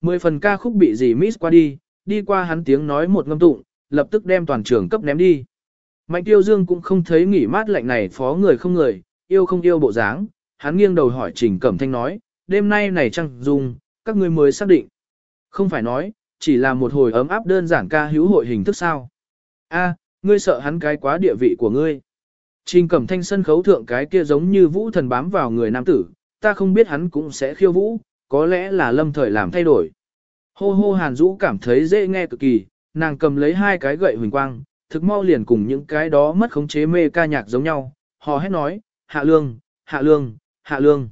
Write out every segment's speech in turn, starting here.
Mười phần ca khúc bị gì miss qua đi, đi qua hắn tiếng nói một ngâm tụng, lập tức đem toàn trường cấp ném đi. Mạnh tiêu dương cũng không thấy nghỉ mát lạnh này phó người không người, yêu không yêu bộ dáng, hắn nghiêng đầu hỏi Trình Cẩm Thanh nói, đêm nay này trăng dung, các ngươi mới xác định. Không phải nói, chỉ là một hồi ấm áp đơn giản ca hữu hội hình thức sao. A, ngươi sợ hắn cái quá địa vị của ngươi. Trình Cẩm Thanh sân khấu thượng cái kia giống như vũ thần bám vào người nam tử, ta không biết hắn cũng sẽ khiêu vũ, có lẽ là lâm thời làm thay đổi. Hô hô Hàn Dũ cảm thấy dễ nghe cực kỳ, nàng cầm lấy hai cái gậy huỳnh quang, thực mau liền cùng những cái đó mất khống chế mê ca nhạc giống nhau, họ hét nói, hạ lương, hạ lương, hạ lương.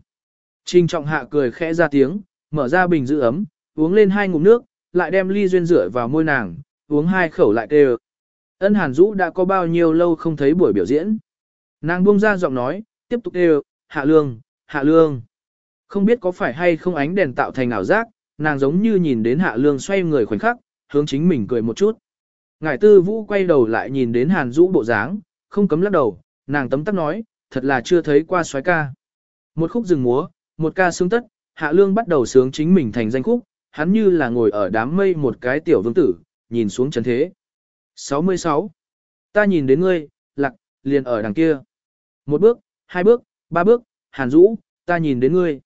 Trình trọng hạ cười khẽ ra tiếng, mở ra bình giữ ấm, uống lên hai ngụm nước, lại đem ly duyên rửa vào môi nàng, uống hai khẩu lại kêu. Ân Hàn Dũ đã có bao nhiêu lâu không thấy buổi biểu diễn. Nàng buông ra giọng nói, tiếp tục kêu, hạ lương, hạ lương. Không biết có phải hay không ánh đèn tạo thành ảo giác, nàng giống như nhìn đến hạ lương xoay người khoảnh khắc, hướng chính mình cười một chút. Ngải tư vũ quay đầu lại nhìn đến hàn Dũ bộ dáng, không cấm lắc đầu, nàng tấm tắc nói, thật là chưa thấy qua xoái ca. Một khúc rừng múa, một ca sướng tất, hạ lương bắt đầu sướng chính mình thành danh khúc, hắn như là ngồi ở đám mây một cái tiểu vương tử, nhìn xuống chân thế. 66. Ta nhìn đến ngươi, lạc, liền ở đằng kia. Một bước, hai bước, ba bước, hàn Dũ, ta nhìn đến ngươi.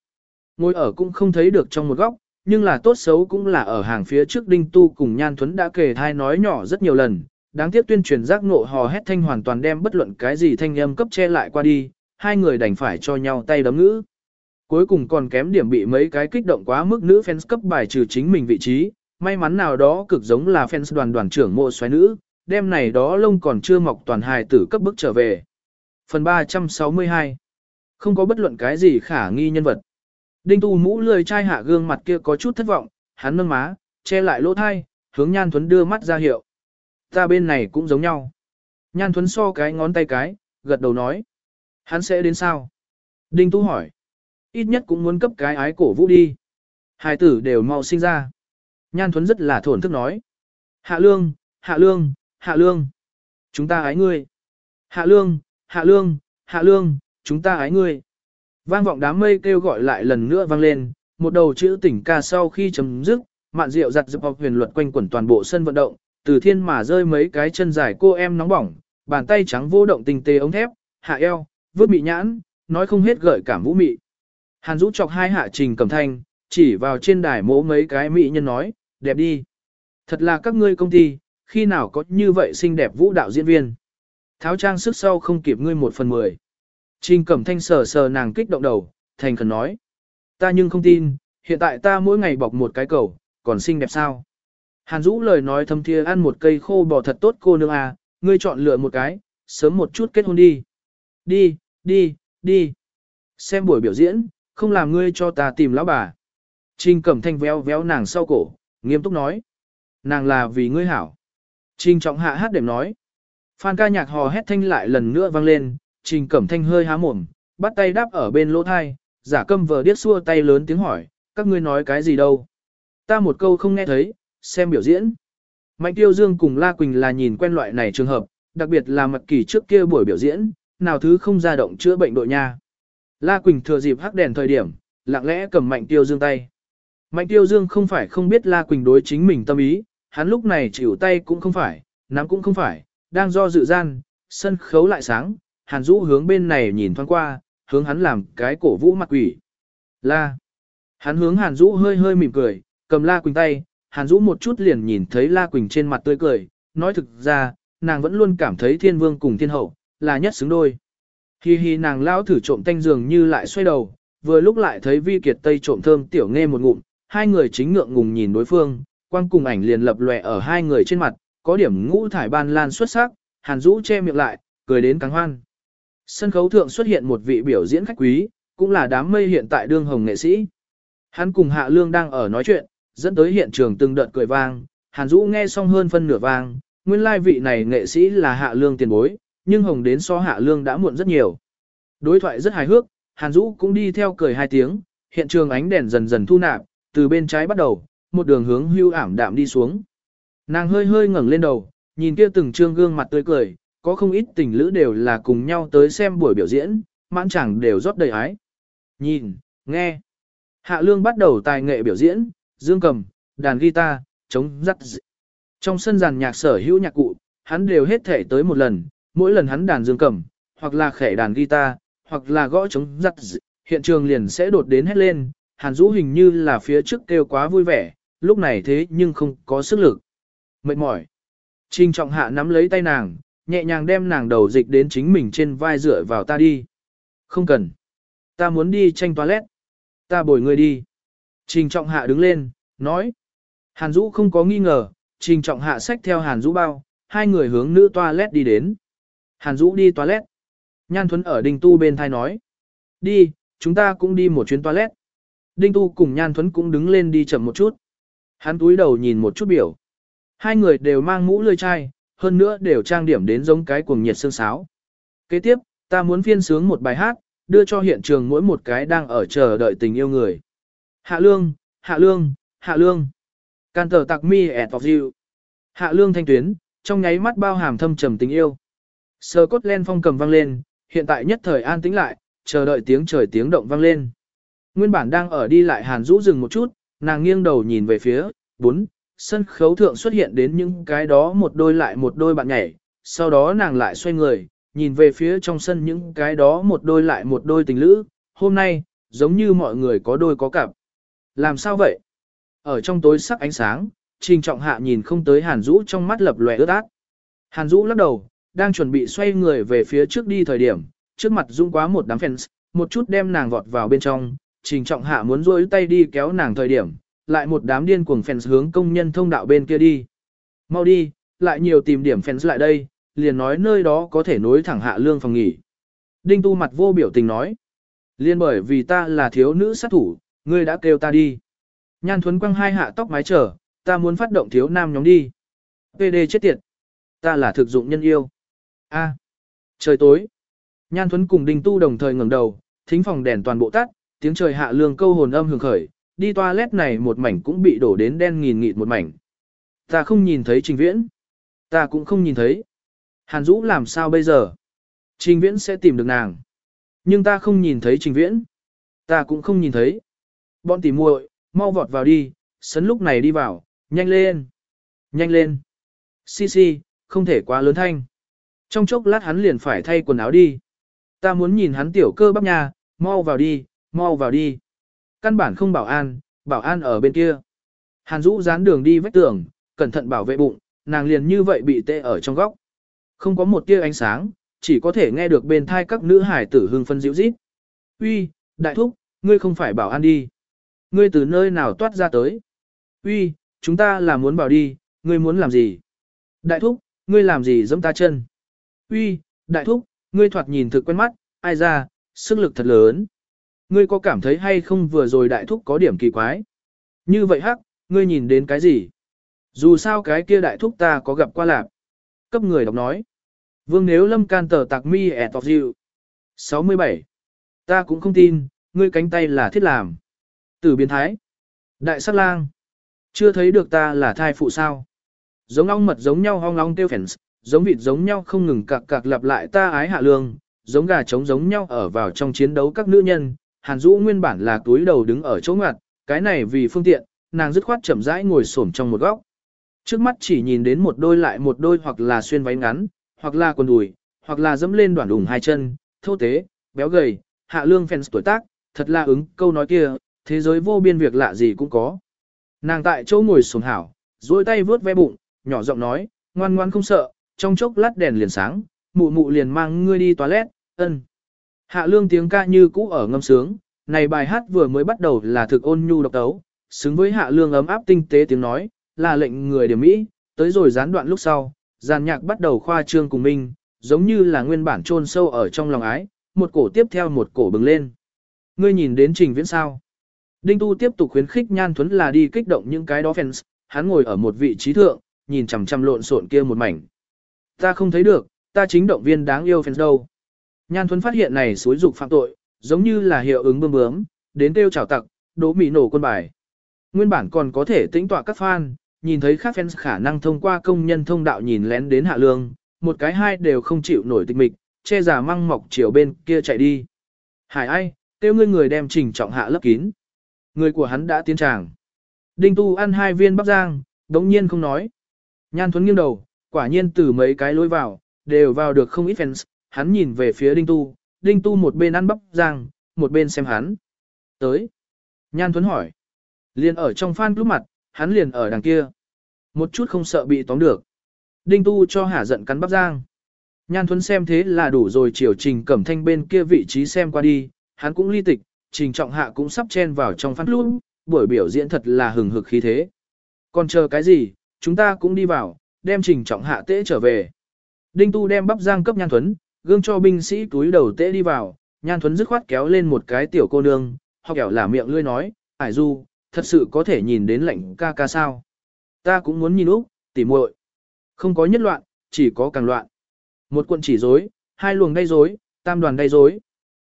Ngồi ở cũng không thấy được trong một góc, nhưng là tốt xấu cũng là ở hàng phía trước Đinh Tu cùng Nhan Thuấn đã kể thai nói nhỏ rất nhiều lần, đáng tiếc tuyên truyền giác ngộ hò hét thanh hoàn toàn đem bất luận cái gì thanh âm cấp che lại qua đi, hai người đành phải cho nhau tay đấm ngữ. Cuối cùng còn kém điểm bị mấy cái kích động quá mức nữ fans cấp bài trừ chính mình vị trí, may mắn nào đó cực giống là fans đoàn đoàn trưởng mộ xoáy nữ, đêm này đó lông còn chưa mọc toàn hài tử cấp bức trở về. Phần 362 Không có bất luận cái gì khả nghi nhân vật. Đinh tu mũ lười trai hạ gương mặt kia có chút thất vọng, hắn nâng má, che lại lỗ thai, hướng nhan thuấn đưa mắt ra hiệu. Ta bên này cũng giống nhau. Nhan thuấn so cái ngón tay cái, gật đầu nói. Hắn sẽ đến sao? Đinh tu hỏi. Ít nhất cũng muốn cấp cái ái cổ vũ đi. Hai tử đều mau sinh ra. Nhan thuấn rất là thổn thức nói. Hạ lương, hạ lương, hạ lương. Chúng ta ái ngươi. Hạ lương, hạ lương, hạ lương, chúng ta ái ngươi. Vang vọng đám mây kêu gọi lại lần nữa vang lên, một đầu chữ tỉnh ca sau khi chấm dứt, mạn rượu giặt dập học huyền luật quanh quẩn toàn bộ sân vận động, từ thiên mà rơi mấy cái chân dài cô em nóng bỏng, bàn tay trắng vô động tình tê ống thép, hạ eo, vướt mị nhãn, nói không hết gợi cảm vũ mị. Hàn Dũ chọc hai hạ trình cầm thanh, chỉ vào trên đài mỗ mấy cái mỹ nhân nói, đẹp đi. Thật là các ngươi công ty, khi nào có như vậy xinh đẹp vũ đạo diễn viên. Tháo trang sức sau không kịp ngươi một phần mười. Trình Cẩm Thanh sờ sờ nàng kích động đầu, thành khẩn nói. Ta nhưng không tin, hiện tại ta mỗi ngày bọc một cái cầu, còn xinh đẹp sao? Hàn Dũ lời nói thâm thiê ăn một cây khô bò thật tốt cô nương à, ngươi chọn lựa một cái, sớm một chút kết hôn đi. Đi, đi, đi. Xem buổi biểu diễn, không làm ngươi cho ta tìm lão bà. Trình Cẩm Thanh véo véo nàng sau cổ, nghiêm túc nói. Nàng là vì ngươi hảo. Trình Trọng Hạ hát đềm nói. Phan ca nhạc hò hét thanh lại lần nữa vang lên, Trình Cẩm Thanh hơi há mồm, bắt tay đáp ở bên lỗ thai, giả câm vờ điếc xua tay lớn tiếng hỏi, các ngươi nói cái gì đâu. Ta một câu không nghe thấy, xem biểu diễn. Mạnh Tiêu Dương cùng La Quỳnh là nhìn quen loại này trường hợp, đặc biệt là mặt kỳ trước kia buổi biểu diễn, nào thứ không ra động chữa bệnh đội nha. La Quỳnh thừa dịp hắc đèn thời điểm, lặng lẽ cầm Mạnh Tiêu Dương tay. Mạnh Tiêu Dương không phải không biết La Quỳnh đối chính mình tâm ý, hắn lúc này chịu tay cũng không phải, nắm cũng không phải, đang do dự gian, sân khấu lại sáng, Hàn Dũ hướng bên này nhìn thoáng qua, hướng hắn làm cái cổ vũ mặt quỷ. La. Hắn hướng Hàn Dũ hơi hơi mỉm cười, cầm La Quỳnh tay, Hàn Dũ một chút liền nhìn thấy La Quỳnh trên mặt tươi cười, nói thực ra, nàng vẫn luôn cảm thấy thiên vương cùng thiên hậu, là nhất xứng đôi. Hi hi nàng lao thử trộm tanh giường như lại xoay đầu, vừa lúc lại thấy vi kiệt tây trộm thơm tiểu nghe một ngụm, hai người chính ngượng ngùng nhìn đối phương, quang cùng ảnh liền lập lòe ở hai người trên mặt, có điểm ngũ thải ban lan xuất sắc, Hàn Dũ che miệng lại, cười đến càng hoan. Sân khấu thượng xuất hiện một vị biểu diễn khách quý, cũng là đám mây hiện tại đương hồng nghệ sĩ. Hắn cùng Hạ Lương đang ở nói chuyện, dẫn tới hiện trường từng đợt cười vang, Hàn Dũ nghe xong hơn phân nửa vang, nguyên lai vị này nghệ sĩ là Hạ Lương tiền bối, nhưng hồng đến so Hạ Lương đã muộn rất nhiều. Đối thoại rất hài hước, Hàn Dũ cũng đi theo cười hai tiếng, hiện trường ánh đèn dần dần thu nạp, từ bên trái bắt đầu, một đường hướng hưu ảm đạm đi xuống. Nàng hơi hơi ngẩng lên đầu, nhìn kia từng trương gương mặt tươi cười, có không ít tình lữ đều là cùng nhau tới xem buổi biểu diễn, mãn chẳng đều rót đầy ái. Nhìn, nghe. Hạ lương bắt đầu tài nghệ biểu diễn, dương cầm, đàn guitar, trống rắc dị. Trong sân giàn nhạc sở hữu nhạc cụ, hắn đều hết thể tới một lần, mỗi lần hắn đàn dương cầm, hoặc là khẻ đàn guitar, hoặc là gõ trống rắc dị, hiện trường liền sẽ đột đến hết lên, Hàn Dũ hình như là phía trước kêu quá vui vẻ, lúc này thế nhưng không có sức lực. Mệt mỏi. Trình trọng hạ nắm lấy tay nàng, nhẹ nhàng đem nàng đầu dịch đến chính mình trên vai dựa vào ta đi. Không cần. Ta muốn đi tranh toilet. Ta bồi người đi. Trình trọng hạ đứng lên, nói. Hàn Dũ không có nghi ngờ, trình trọng hạ xách theo Hàn Dũ bao, hai người hướng nữ toilet đi đến. Hàn Dũ đi toilet. Nhan Thuấn ở Đinh tu bên thai nói. Đi, chúng ta cũng đi một chuyến toilet. Đinh Tu cùng Nhan Thuấn cũng đứng lên đi chậm một chút. Hắn túi đầu nhìn một chút biểu. Hai người đều mang mũ lươi chai, hơn nữa đều trang điểm đến giống cái cuồng nhiệt sương sáo. Kế tiếp, ta muốn phiên sướng một bài hát, đưa cho hiện trường mỗi một cái đang ở chờ đợi tình yêu người. Hạ lương, hạ lương, hạ lương. Can tờ tặc mi at of you. Hạ lương thanh tuyến, trong nháy mắt bao hàm thâm trầm tình yêu. sơ cốt len phong cầm vang lên, hiện tại nhất thời an tĩnh lại, chờ đợi tiếng trời tiếng động vang lên. Nguyên bản đang ở đi lại Hàn Dũ dừng một chút, nàng nghiêng đầu nhìn về phía, bốn, sân khấu thượng xuất hiện đến những cái đó một đôi lại một đôi bạn nhảy, sau đó nàng lại xoay người, nhìn về phía trong sân những cái đó một đôi lại một đôi tình lữ, hôm nay, giống như mọi người có đôi có cặp. Làm sao vậy? Ở trong tối sắc ánh sáng, Trình Trọng Hạ nhìn không tới Hàn Dũ trong mắt lập lòe ướt át. Hàn Dũ lắc đầu, đang chuẩn bị xoay người về phía trước đi thời điểm, trước mặt dung quá một đám fans, một chút đem nàng vọt vào bên trong, Trình Trọng Hạ muốn rôi tay đi kéo nàng thời điểm, lại một đám điên cuồng fans hướng công nhân thông đạo bên kia đi. Mau đi, lại nhiều tìm điểm fans lại đây, liền nói nơi đó có thể nối thẳng hạ lương phòng nghỉ. Đinh Tu mặt vô biểu tình nói. Liên bởi vì ta là thiếu nữ sát thủ, ngươi đã kêu ta đi. Nhan Thuấn quăng hai hạ tóc mái trở, ta muốn phát động thiếu nam nhóm đi. PD chết tiệt. Ta là thực dụng nhân yêu. A. Trời tối. Nhan Thuấn cùng Đinh Tu đồng thời ngẩng đầu, thính phòng đèn toàn bộ tắt, tiếng trời hạ lương câu hồn âm hưởng khởi, đi toilet này một mảnh cũng bị đổ đến đen nghìn nghịt một mảnh. Ta không nhìn thấy trình viễn. Ta cũng không nhìn thấy. Hàn Dũ làm sao bây giờ? Trình viễn sẽ tìm được nàng. Nhưng ta không nhìn thấy trình viễn. Ta cũng không nhìn thấy. Bọn tỉ muội, mau vọt vào đi, sấn lúc này đi vào, nhanh lên. Nhanh lên. Si si, không thể quá lớn thanh. Trong chốc lát hắn liền phải thay quần áo đi. Ta muốn nhìn hắn tiểu cơ bắp nhà, mau vào đi, mau vào đi. Căn bản không bảo an, bảo an ở bên kia. Hàn Dũ dán đường đi vách tường, cẩn thận bảo vệ bụng, nàng liền như vậy bị tê ở trong góc. Không có một tia ánh sáng, chỉ có thể nghe được bên thai các nữ hải tử hưng phân dịu rít. Uy, đại thúc, ngươi không phải bảo an đi. Ngươi từ nơi nào toát ra tới. Uy, chúng ta là muốn bảo đi, ngươi muốn làm gì? Đại thúc, ngươi làm gì giẫm ta chân? Uy, đại thúc, ngươi thoạt nhìn thực quen mắt, ai ra, sức lực thật lớn. Ngươi có cảm thấy hay không vừa rồi đại thúc có điểm kỳ quái? Như vậy hắc, ngươi nhìn đến cái gì? Dù sao cái kia đại thúc ta có gặp qua lạc. Cấp người đọc nói. Vương nếu lâm can tờ tạc mi at of you. 67. Ta cũng không tin, ngươi cánh tay là thiết làm. Tử biến thái. Đại sát lang. Chưa thấy được ta là thai phụ sao. Giống ong mật giống nhau hong long tiêu phèn, giống vịt giống nhau không ngừng cạc cạc lặp lại ta ái hạ lương, giống gà trống giống nhau ở vào trong chiến đấu các nữ nhân, Hàn Dũ nguyên bản là túi đầu đứng ở chỗ ngoặt, cái này vì phương tiện, nàng dứt khoát chậm rãi ngồi xổm trong một góc. Trước mắt chỉ nhìn đến một đôi lại một đôi hoặc là xuyên váy ngắn, hoặc là quần đùi, hoặc là dẫm lên đoạn đùng hai chân, thô tế, béo gầy, hạ lương fans tuổi tác, thật là ứng câu nói kia, thế giới vô biên việc lạ gì cũng có. Nàng tại chỗ ngồi xổm hảo, duỗi tay vướt ve bụng, nhỏ giọng nói, ngoan ngoan không sợ, trong chốc lát đèn liền sáng, mụ mụ liền mang ngươi đi toilet, ân. Hạ lương tiếng ca như cũ ở ngâm sướng, này bài hát vừa mới bắt đầu là thực ôn nhu độc tấu, xứng với hạ lương ấm áp tinh tế tiếng nói, là lệnh người điểm mỹ, tới rồi gián đoạn lúc sau, giàn nhạc bắt đầu khoa trương cùng minh, giống như là nguyên bản chôn sâu ở trong lòng ái, một cổ tiếp theo một cổ bừng lên. Ngươi nhìn đến trình viễn sao. Đinh Tu tiếp tục khuyến khích Nhan Thuấn là đi kích động những cái đó fans, hắn ngồi ở một vị trí thượng, nhìn chằm chằm lộn xộn kia một mảnh. Ta không thấy được, ta chính động viên đáng yêu fans đâu. Nhan Thuấn phát hiện này suối dục phạm tội, giống như là hiệu ứng bơm bướm, đến tiêu chào tặc, đố mị nổ quân bài. Nguyên bản còn có thể tĩnh tọa các fan, nhìn thấy các fans khả năng thông qua công nhân thông đạo nhìn lén đến hạ lương, một cái hai đều không chịu nổi tịch mịch, che giả măng mọc chiều bên kia chạy đi. Hải ai, tiêu ngươi người đem trình trọng hạ lấp kín. Người của hắn đã tiến tràng. Đinh Tu ăn hai viên bắp rang, đống nhiên không nói. Nhan Thuấn nghiêng đầu, quả nhiên từ mấy cái lối vào, đều vào được không ít fans, hắn nhìn về phía Đinh Tu, Đinh Tu một bên ăn bắp rang, một bên xem hắn. Tới. Nhan Thuấn hỏi. Liền ở trong phan lúc mặt, hắn liền ở đằng kia. Một chút không sợ bị tóm được. Đinh Tu cho hả giận cắn bắp rang. Nhan Thuấn xem thế là đủ rồi chiều trình cẩm thanh bên kia vị trí xem qua đi, hắn cũng ly tịch, trình trọng hạ cũng sắp chen vào trong phan lúc, buổi biểu diễn thật là hừng hực khí thế. Còn chờ cái gì, chúng ta cũng đi vào, đem trình trọng hạ tế trở về. Đinh Tu đem bắp giang cấp Nhan Thuấn, gương cho binh sĩ túi đầu tễ đi vào, Nhan Thuấn dứt khoát kéo lên một cái tiểu cô nương, hoặc kẻo là miệng lươi nói, ải du, thật sự có thể nhìn đến lạnh ca ca sao. Ta cũng muốn nhìn Úc, tỉ muội Không có nhất loạn, chỉ có càng loạn. Một quận chỉ rối, hai luồng đay rối, tam đoàn đay rối.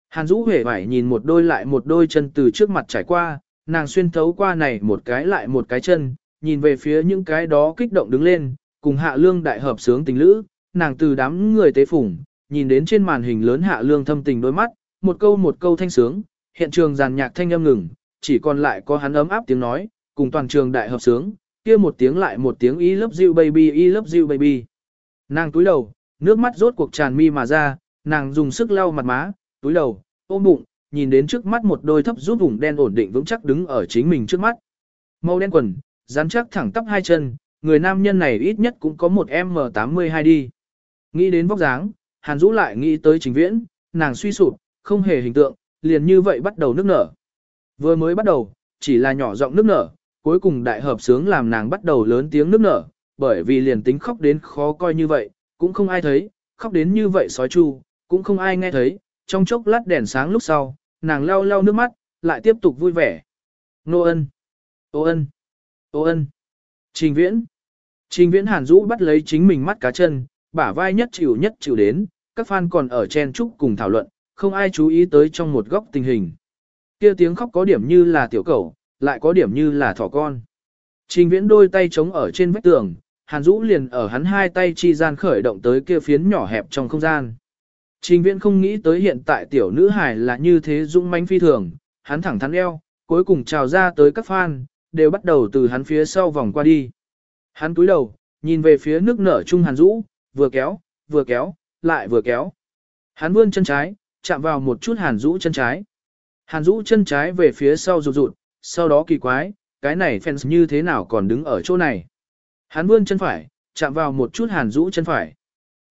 Hàn Dũ hề phải nhìn một đôi lại một đôi chân từ trước mặt trải qua, nàng xuyên thấu qua này một cái lại một cái chân, nhìn về phía những cái đó kích động đứng lên, cùng hạ lương đại hợp sướng tình lữ, nàng từ đám người tế phủng, nhìn đến trên màn hình lớn hạ lương thâm tình đôi mắt, một câu một câu thanh sướng, hiện trường giàn nhạc thanh âm ngừng, chỉ còn lại có hắn ấm áp tiếng nói, cùng toàn trường đại hợp sướng, kia một tiếng lại một tiếng I love you baby I love you baby. Nàng túi đầu, nước mắt rốt cuộc tràn mi mà ra, nàng dùng sức lau mặt má, túi đầu, ôm bụng, nhìn đến trước mắt một đôi thấp rút vùng đen ổn định vững chắc đứng ở chính mình trước mắt. Màu đen quần, rắn chắc thẳng tắp hai chân, người nam nhân này ít nhất cũng có một M82 đi. Nghĩ đến vóc dáng, Hàn Dũ lại nghĩ tới trình viễn, nàng suy sụp, không hề hình tượng, liền như vậy bắt đầu nước nở. Vừa mới bắt đầu, chỉ là nhỏ giọng nước nở, cuối cùng đại hợp sướng làm nàng bắt đầu lớn tiếng nước nở, bởi vì liền tính khóc đến khó coi như vậy, cũng không ai thấy, khóc đến như vậy sói chu, cũng không ai nghe thấy, trong chốc lát đèn sáng lúc sau, nàng lau lau nước mắt, lại tiếp tục vui vẻ. Nô ân, ô ân, ô ân, trình viễn. Trình viễn hàn rũ bắt lấy chính mình mắt cá chân, bả vai nhất chịu nhất chịu đến, các fan còn ở chen chúc cùng thảo luận, không ai chú ý tới trong một góc tình hình. Kia tiếng khóc có điểm như là tiểu cầu, lại có điểm như là thỏ con. Trình viễn đôi tay chống ở trên vách tường, Hàn Dũ liền ở hắn hai tay chi gian khởi động tới kia phiến nhỏ hẹp trong không gian. Trình viễn không nghĩ tới hiện tại tiểu nữ hài là như thế dũng mãnh phi thường, hắn thẳng thắn eo, cuối cùng trào ra tới các fan, đều bắt đầu từ hắn phía sau vòng qua đi. Hắn túi đầu, nhìn về phía nước nở chung Hàn Dũ, vừa kéo, vừa kéo, lại vừa kéo. Hắn vươn chân trái, chạm vào một chút Hàn Dũ chân trái. Hàn Dũ chân trái về phía sau rụt rụt, sau đó kỳ quái, cái này fans như thế nào còn đứng ở chỗ này. Hắn vươn chân phải, chạm vào một chút Hàn Dũ chân phải.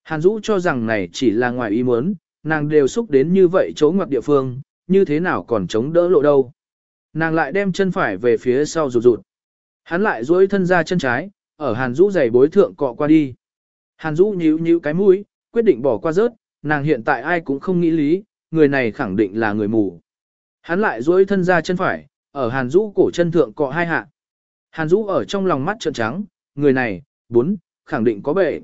Hàn Dũ cho rằng này chỉ là ngoài ý muốn, nàng đều xúc đến như vậy chỗ ngoặc địa phương, như thế nào còn chống đỡ lộ đâu. Nàng lại đem chân phải về phía sau rụt rụt. Hắn lại duỗi thân ra chân trái, ở Hàn Dũ giày bối thượng cọ qua đi. Hàn Dũ nhíu nhíu cái mũi, quyết định bỏ qua rớt, nàng hiện tại ai cũng không nghĩ lý, người này khẳng định là người mù. Hắn lại duỗi thân ra chân phải, ở Hàn Dũ cổ chân thượng cọ hai hạ. Hàn Dũ ở trong lòng mắt trợn trắng, người này, bốn, khẳng định có bệ.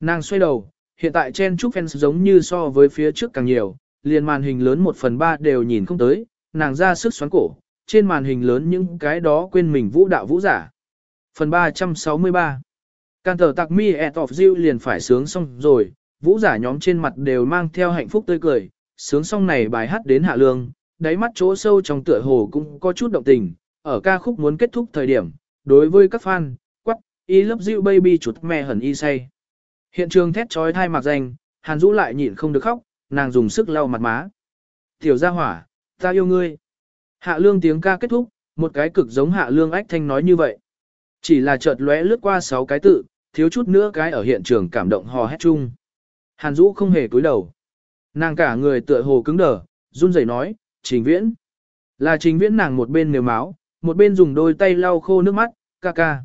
Nàng xoay đầu, hiện tại chen chúc fans giống như so với phía trước càng nhiều, liền màn hình lớn một phần ba đều nhìn không tới, nàng ra sức xoắn cổ, trên màn hình lớn những cái đó quên mình vũ đạo vũ giả. Phần 363 Can tờ tạc mi et of you liền phải sướng xong rồi, vũ giả nhóm trên mặt đều mang theo hạnh phúc tươi cười, sướng xong này bài hát đến hạ lương, đáy mắt chỗ sâu trong tựa hồ cũng có chút động tình, ở ca khúc muốn kết thúc thời điểm, đối với các fan, quắc, I love you baby chuột mẹ hẳn y say. Hiện trường thét trói thai mặc danh, Hàn Dũ lại nhịn không được khóc, nàng dùng sức lau mặt má. Tiểu gia hỏa, ta yêu ngươi. Hạ lương tiếng ca kết thúc, một cái cực giống hạ lương ách thanh nói như vậy. Chỉ là chợt lóe lướt qua sáu cái tự, thiếu chút nữa cái ở hiện trường cảm động hò hét chung. Hàn Dũ không hề cúi đầu. Nàng cả người tựa hồ cứng đờ, run rẩy nói, trình viễn. Là trình viễn nàng một bên nều máu, một bên dùng đôi tay lau khô nước mắt, ca ca.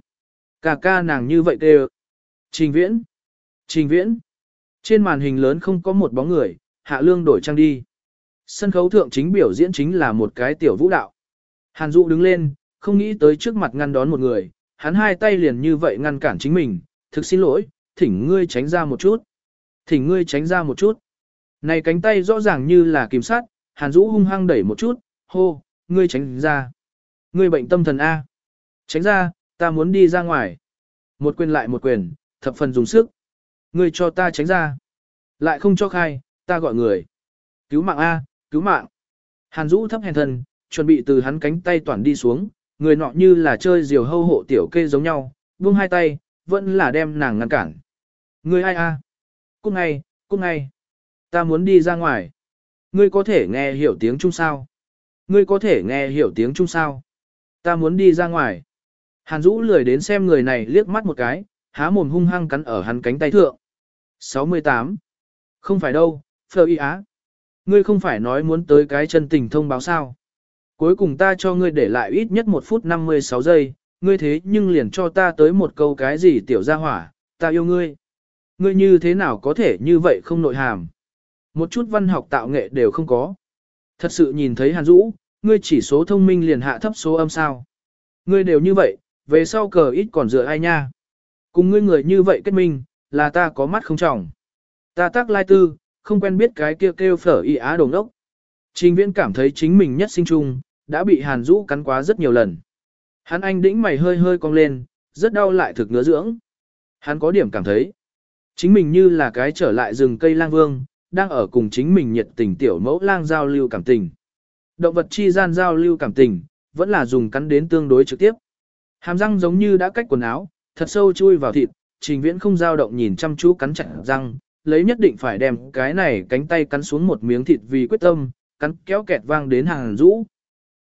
Ca ca nàng như vậy kêu. Trình viễn. Trình viễn. Trên màn hình lớn không có một bóng người, hạ lương đổi trang đi. Sân khấu thượng chính biểu diễn chính là một cái tiểu vũ đạo. Hàn Dũ đứng lên, không nghĩ tới trước mặt ngăn đón một người, hắn hai tay liền như vậy ngăn cản chính mình, thực xin lỗi, thỉnh ngươi tránh ra một chút. Thỉnh ngươi tránh ra một chút. Này cánh tay rõ ràng như là kìm sát, Hàn Dũ hung hăng đẩy một chút, hô, ngươi tránh ra. Ngươi bệnh tâm thần A. Tránh ra, ta muốn đi ra ngoài. Một quyền lại một quyền, thập phần dùng sức. Ngươi cho ta tránh ra. Lại không cho khai, ta gọi người. Cứu mạng A, cứu mạng. Hàn Dũ thấp hèn thần, chuẩn bị từ hắn cánh tay toàn đi xuống, người nọ như là chơi diều hâu hộ tiểu kê giống nhau, buông hai tay, vẫn là đem nàng ngăn cản. Ngươi ai a? À? Cút ngay, cút ngay. Ta muốn đi ra ngoài. Ngươi có thể nghe hiểu tiếng Trung sao? Ngươi có thể nghe hiểu tiếng Trung sao? Ta muốn đi ra ngoài. Hàn Dũ lười đến xem người này liếc mắt một cái, há mồm hung hăng cắn ở hắn cánh tay thượng. 68. Không phải đâu, Phờ Y Á. Ngươi không phải nói muốn tới cái chân tình thông báo sao. Cuối cùng ta cho ngươi để lại ít nhất 1 phút 56 giây, ngươi thế nhưng liền cho ta tới một câu cái gì tiểu gia hỏa, ta yêu ngươi. Ngươi như thế nào có thể như vậy không nội hàm. Một chút văn học tạo nghệ đều không có. Thật sự nhìn thấy Hàn Dũ, ngươi chỉ số thông minh liền hạ thấp số âm sao. Ngươi đều như vậy, về sau cờ ít còn dựa ai nha. Cùng ngươi người như vậy kết minh, là ta có mắt không trọng. Ta tác lai tư, không quen biết cái kia kêu phở y á đồng đốc. Trình viễn cảm thấy chính mình nhất sinh chung, đã bị hàn Dũ cắn quá rất nhiều lần. Hắn anh đĩnh mày hơi hơi cong lên, rất đau lại thực ngứa dưỡng. Hắn có điểm cảm thấy, chính mình như là cái trở lại rừng cây lang vương, đang ở cùng chính mình nhiệt tình tiểu mẫu lang giao lưu cảm tình. Động vật chi gian giao lưu cảm tình, vẫn là dùng cắn đến tương đối trực tiếp. Hàm răng giống như đã cách quần áo, thật sâu chui vào thịt, trình viễn không dao động nhìn chăm chú cắn chặt răng, lấy nhất định phải đem cái này cánh tay cắn xuống một miếng thịt vì quyết tâm, cắn kéo kẹt vang đến hàng rũ.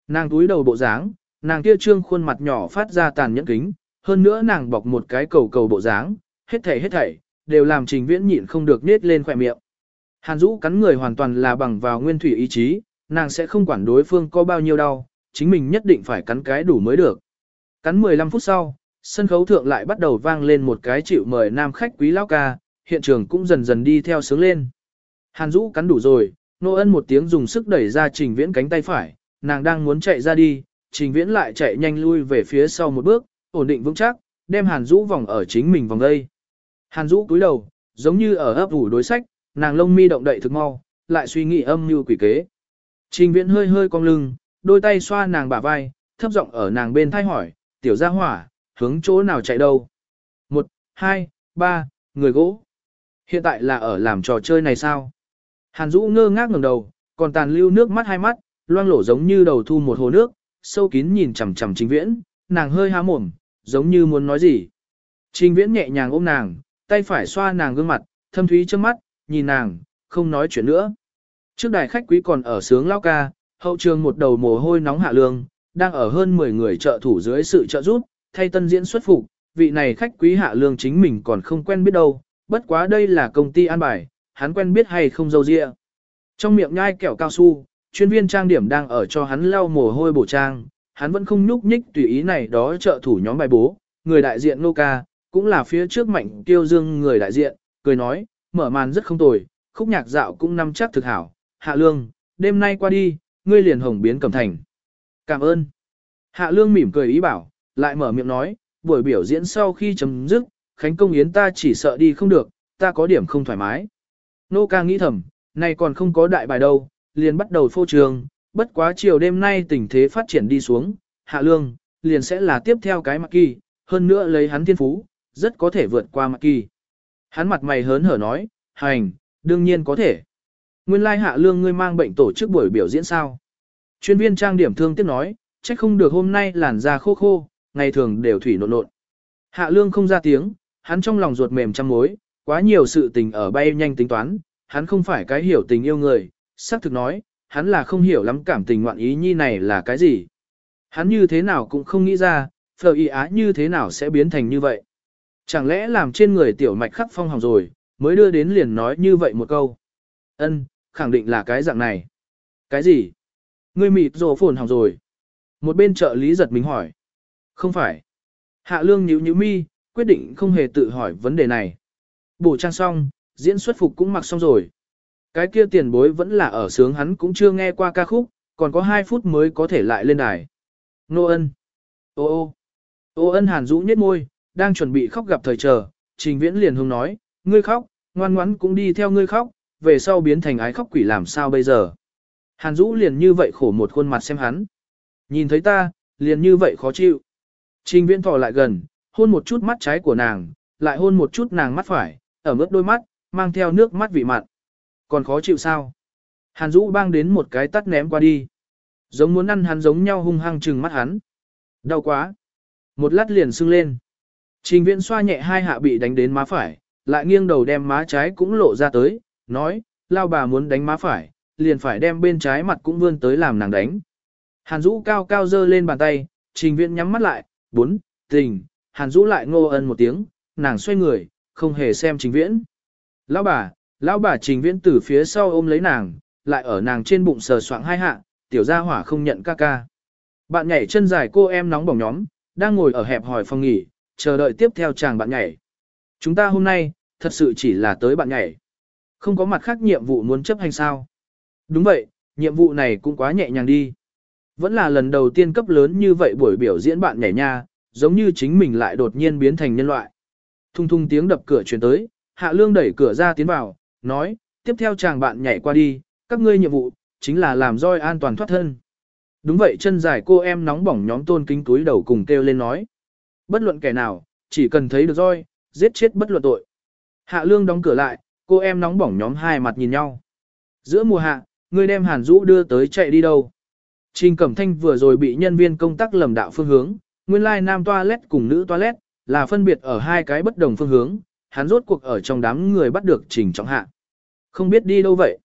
Nàng túi đầu bộ dáng, nàng kia trương khuôn mặt nhỏ phát ra tàn nhẫn kính, hơn nữa nàng bọc một cái cầu cầu bộ dáng, hết thảy hết thảy, đều làm trình viễn nhịn không được nết lên khỏe miệng. Hàn Dũ cắn người hoàn toàn là bằng vào nguyên thủy ý chí, nàng sẽ không quản đối phương có bao nhiêu đau, chính mình nhất định phải cắn cái đủ mới được. Cắn 15 phút sau, sân khấu thượng lại bắt đầu vang lên một cái chịu mời nam khách quý lão ca, hiện trường cũng dần dần đi theo sướng lên. Hàn Dũ cắn đủ rồi, nô ân một tiếng dùng sức đẩy ra trình viễn cánh tay phải, nàng đang muốn chạy ra đi, trình viễn lại chạy nhanh lui về phía sau một bước, ổn định vững chắc, đem Hàn Dũ vòng ở chính mình vòng đây. Hàn Dũ cúi đầu, giống như ở ấp ủ đối sách, nàng lông mi động đậy thực mau, lại suy nghĩ âm như quỷ kế. Trình viễn hơi hơi cong lưng, đôi tay xoa nàng bả vai, thấp giọng ở nàng bên thai hỏi, tiểu gia hỏa, hướng chỗ nào chạy đâu? Một, hai, ba, người gỗ. Hiện tại là ở làm trò chơi này sao? Hàn Dũ ngơ ngác ngẩng đầu, còn tàn lưu nước mắt hai mắt, loang lổ giống như đầu thu một hồ nước, sâu kín nhìn chằm chằm Trình Viễn, nàng hơi há mồm, giống như muốn nói gì. Trình Viễn nhẹ nhàng ôm nàng, tay phải xoa nàng gương mặt, thâm thúy trước mắt, nhìn nàng, không nói chuyện nữa. Trước đài khách quý còn ở sướng lao ca, hậu trường một đầu mồ hôi nóng hạ lương, đang ở hơn 10 người trợ thủ dưới sự trợ giúp, thay tân diễn xuất phục, vị này khách quý hạ lương chính mình còn không quen biết đâu, bất quá đây là công ty an bài, hắn quen biết hay không dâu dịa. Trong miệng nhai kẹo cao su, chuyên viên trang điểm đang ở cho hắn lau mồ hôi bổ trang, hắn vẫn không nhúc nhích tùy ý này đó trợ thủ nhóm bài bố, người đại diện Nô Ca, cũng là phía trước mạnh tiêu dương người đại diện, cười nói, mở màn rất không tồi, khúc nhạc dạo cũng nắm chắc thực hảo, hạ lương, đêm nay qua đi, ngươi liền hồng biến cẩm thành. Cảm ơn. Hạ lương mỉm cười ý bảo, lại mở miệng nói, buổi biểu diễn sau khi chấm dứt, Khánh Công Yến ta chỉ sợ đi không được, ta có điểm không thoải mái. Nô ca nghĩ thầm, này còn không có đại bài đâu, liền bắt đầu phô trường, bất quá chiều đêm nay tình thế phát triển đi xuống, hạ lương, liền sẽ là tiếp theo cái mặc kỳ, hơn nữa lấy hắn thiên phú, rất có thể vượt qua mặc kỳ. Hắn mặt mày hớn hở nói, hành, đương nhiên có thể. Nguyên lai hạ lương ngươi mang bệnh tổ chức buổi biểu diễn sao. Chuyên viên trang điểm thương tiếc nói, trách không được hôm nay làn da khô khô, ngày thường đều thủy nộn nộn. Hạ lương không ra tiếng, hắn trong lòng ruột mềm trăm mối, quá nhiều sự tình ở bay nhanh tính toán, hắn không phải cái hiểu tình yêu người, xác thực nói, hắn là không hiểu lắm cảm tình ngoạn ý nhi này là cái gì. Hắn như thế nào cũng không nghĩ ra, phờ y á như thế nào sẽ biến thành như vậy. Chẳng lẽ làm trên người tiểu mạch khắc phong hỏng rồi, mới đưa đến liền nói như vậy một câu. Ân, khẳng định là cái dạng này. Cái gì? Ngươi mịt rồ phồn hỏng rồi. Một bên trợ lý giật mình hỏi. Không phải. Hạ lương nhíu nhíu mi, quyết định không hề tự hỏi vấn đề này. Bổ trang xong, diễn xuất phục cũng mặc xong rồi. Cái kia tiền bối vẫn là ở sướng hắn cũng chưa nghe qua ca khúc, còn có 2 phút mới có thể lại lên đài. Nô ân. Ô ô. Ô ân hàn rũ nhếch môi, đang chuẩn bị khóc gặp thời chờ, trình viễn liền hùng nói, ngươi khóc, ngoan ngoãn cũng đi theo ngươi khóc, về sau biến thành ái khóc quỷ làm sao bây giờ. Hàn Dũ liền như vậy khổ một khuôn mặt xem hắn. Nhìn thấy ta, liền như vậy khó chịu. Trình viễn thò lại gần, hôn một chút mắt trái của nàng, lại hôn một chút nàng mắt phải, ở mức đôi mắt, mang theo nước mắt vị mặn. Còn khó chịu sao? Hàn Dũ bang đến một cái tắt ném qua đi. Giống muốn ăn hắn giống nhau hung hăng trừng mắt hắn. Đau quá. Một lát liền sưng lên. Trình viễn xoa nhẹ hai hạ bị đánh đến má phải, lại nghiêng đầu đem má trái cũng lộ ra tới, nói, lao bà muốn đánh má phải, liền phải đem bên trái mặt cũng vươn tới làm nàng đánh. Hàn Dũ cao cao dơ lên bàn tay, trình viễn nhắm mắt lại, bốn, tình, Hàn Dũ lại ngô ân một tiếng, nàng xoay người, không hề xem trình viễn. Lão bà, lão bà trình viễn từ phía sau ôm lấy nàng, lại ở nàng trên bụng sờ soạng hai hạ, tiểu gia hỏa không nhận ca ca. Bạn nhảy chân dài cô em nóng bỏng nhóm, đang ngồi ở hẹp hỏi phòng nghỉ, chờ đợi tiếp theo chàng bạn nhảy. Chúng ta hôm nay, thật sự chỉ là tới bạn nhảy. Không có mặt khác nhiệm vụ muốn chấp hành sao. Đúng vậy, nhiệm vụ này cũng quá nhẹ nhàng đi. Vẫn là lần đầu tiên cấp lớn như vậy buổi biểu diễn bạn nhảy nha, giống như chính mình lại đột nhiên biến thành nhân loại. Thung thung tiếng đập cửa truyền tới, Hạ Lương đẩy cửa ra tiến vào, nói, tiếp theo chàng bạn nhảy qua đi, các ngươi nhiệm vụ, chính là làm roi an toàn thoát thân. Đúng vậy chân dài cô em nóng bỏng nhóm tôn kính túi đầu cùng kêu lên nói. Bất luận kẻ nào, chỉ cần thấy được roi, giết chết bất luận tội. Hạ Lương đóng cửa lại, cô em nóng bỏng nhóm hai mặt nhìn nhau. Giữa mùa hạ, người đem Hàn rũ đưa tới chạy đi đâu. Trình Cẩm Thanh vừa rồi bị nhân viên công tác lầm đạo phương hướng, nguyên lai nam toilet cùng nữ toilet, là phân biệt ở hai cái bất đồng phương hướng, hắn rốt cuộc ở trong đám người bắt được Trình Trọng Hạ. Không biết đi đâu vậy.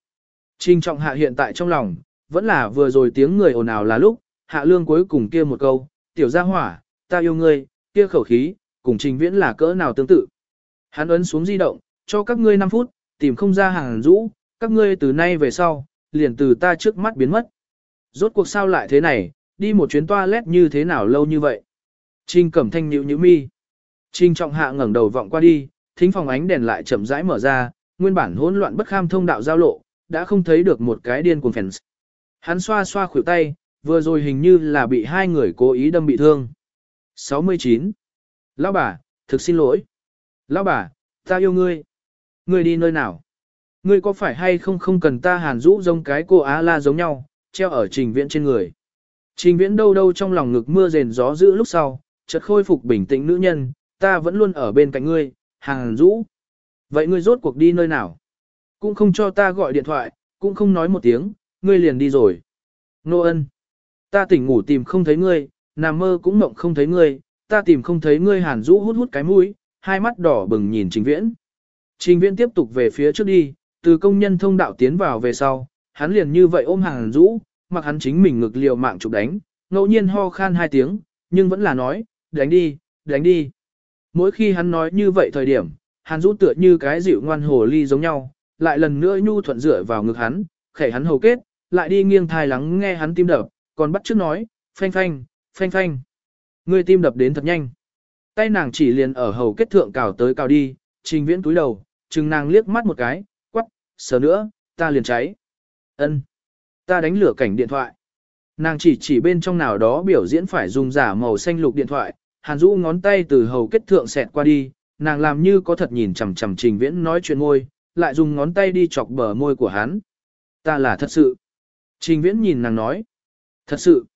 Trình Trọng Hạ hiện tại trong lòng, vẫn là vừa rồi tiếng người ồn ào là lúc, Hạ Lương cuối cùng kia một câu, tiểu gia hỏa, ta yêu ngươi, kia khẩu khí, cùng Trình Viễn là cỡ nào tương tự. Hắn ấn xuống di động, cho các ngươi 5 phút, tìm không ra hàng rũ, các ngươi từ nay về sau, liền từ ta trước mắt biến mất. Rốt cuộc sao lại thế này, đi một chuyến toilet như thế nào lâu như vậy. Trình Cẩm Thanh nhíu nhíu mi. Trình Trọng Hạ ngẩng đầu vọng qua đi, thính phòng ánh đèn lại chậm rãi mở ra, nguyên bản hỗn loạn bất kham thông đạo giao lộ, đã không thấy được một cái điên cuồng fans. Hắn xoa xoa khuỷu tay, vừa rồi hình như là bị hai người cố ý đâm bị thương. 69. Lão bà, thực xin lỗi. Lão bà, ta yêu ngươi. Ngươi đi nơi nào? Ngươi có phải hay không không cần ta hàn rũ giống cái cô Á La giống nhau, treo ở trình viễn trên người. Trình viễn đâu đâu trong lòng ngực mưa rền gió dữ lúc sau, chợt khôi phục bình tĩnh nữ nhân, ta vẫn luôn ở bên cạnh ngươi, hàng rũ. Vậy ngươi rốt cuộc đi nơi nào? Cũng không cho ta gọi điện thoại, cũng không nói một tiếng, ngươi liền đi rồi. Nô ân. Ta tỉnh ngủ tìm không thấy ngươi, nằm mơ cũng mộng không thấy ngươi, ta tìm không thấy ngươi hàn rũ hút hút cái mũi, hai mắt đỏ bừng nhìn trình viễn. Trình viễn tiếp tục về phía trước đi, từ công nhân thông đạo tiến vào về sau, hắn liền như vậy ôm hàn rũ, mặc hắn chính mình ngực liều mạng chụp đánh, ngẫu nhiên ho khan hai tiếng, nhưng vẫn là nói, đánh đi, đánh đi. Mỗi khi hắn nói như vậy thời điểm, hàn rũ tựa như cái dịu ngoan hồ ly giống nhau, lại lần nữa nhu thuận dựa vào ngực hắn, khẽ hắn hầu kết, lại đi nghiêng thai lắng nghe hắn tim đập, còn bắt trước nói, phanh phanh, phanh phanh. người tim đập đến thật nhanh. Tay nàng chỉ liền ở hầu kết thượng cào tới cào đi, trình viễn túi đầu, chừng nàng liếc mắt một cái, quắc, sờ nữa, ta liền cháy. ân Ta đánh lửa cảnh điện thoại. Nàng chỉ chỉ bên trong nào đó biểu diễn phải dùng giả màu xanh lục điện thoại, hàn Dũ ngón tay từ hầu kết thượng xẹt qua đi, nàng làm như có thật nhìn chằm chằm trình viễn nói chuyện môi, lại dùng ngón tay đi chọc bờ môi của hắn. Ta là thật sự. Trình viễn nhìn nàng nói. Thật sự.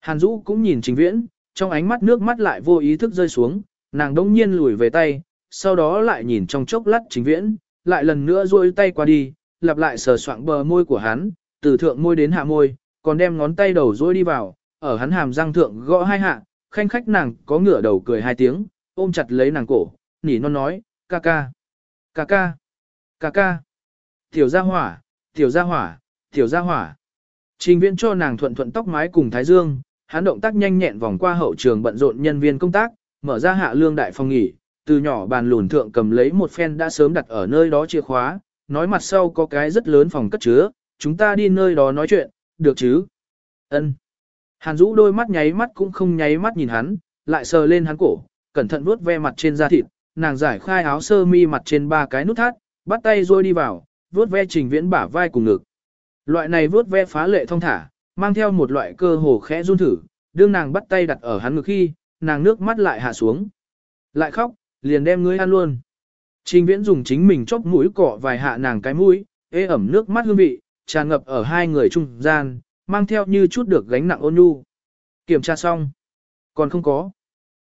Hàn Dũ cũng nhìn trình viễn, trong ánh mắt nước mắt lại vô ý thức rơi xuống, nàng đông nhiên lùi về tay, sau đó lại nhìn trong chốc lát trình viễn, lại lần nữa duỗi tay qua đi, lặp lại sờ soạng bờ môi của hắn, từ thượng môi đến hạ môi, còn đem ngón tay đầu duỗi đi vào, ở hắn hàm răng thượng gõ hai hạ, khanh khách nàng có ngửa đầu cười hai tiếng, ôm chặt lấy nàng cổ, nỉ non nói, ca ca, ca ca, ca ca, tiểu gia hỏa, tiểu gia hỏa, tiểu gia hỏa. Trình viễn cho nàng thuận thuận tóc mái cùng thái dương, hắn động tác nhanh nhẹn vòng qua hậu trường bận rộn nhân viên công tác, mở ra hạ lương đại phòng nghỉ, từ nhỏ bàn lùn thượng cầm lấy một phen đã sớm đặt ở nơi đó chìa khóa, nói mặt sau có cái rất lớn phòng cất chứa, chúng ta đi nơi đó nói chuyện, được chứ? Ân. Hàn Dũ đôi mắt nháy mắt cũng không nháy mắt nhìn hắn, lại sờ lên hắn cổ, cẩn thận vuốt ve mặt trên da thịt, nàng giải khai áo sơ mi mặt trên ba cái nút thắt, bắt tay rồi đi vào, vuốt ve trình viễn bả vai cùng ngực. Loại này vuốt ve phá lệ thông thả, mang theo một loại cơ hồ khẽ run thử, đương nàng bắt tay đặt ở hắn ngực khi, nàng nước mắt lại hạ xuống. Lại khóc, liền đem ngươi ăn luôn. Trình viễn dùng chính mình chóp mũi cọ vài hạ nàng cái mũi, ê ẩm nước mắt hương vị, tràn ngập ở hai người trung gian, mang theo như chút được gánh nặng ôn nhu. Kiểm tra xong. Còn không có.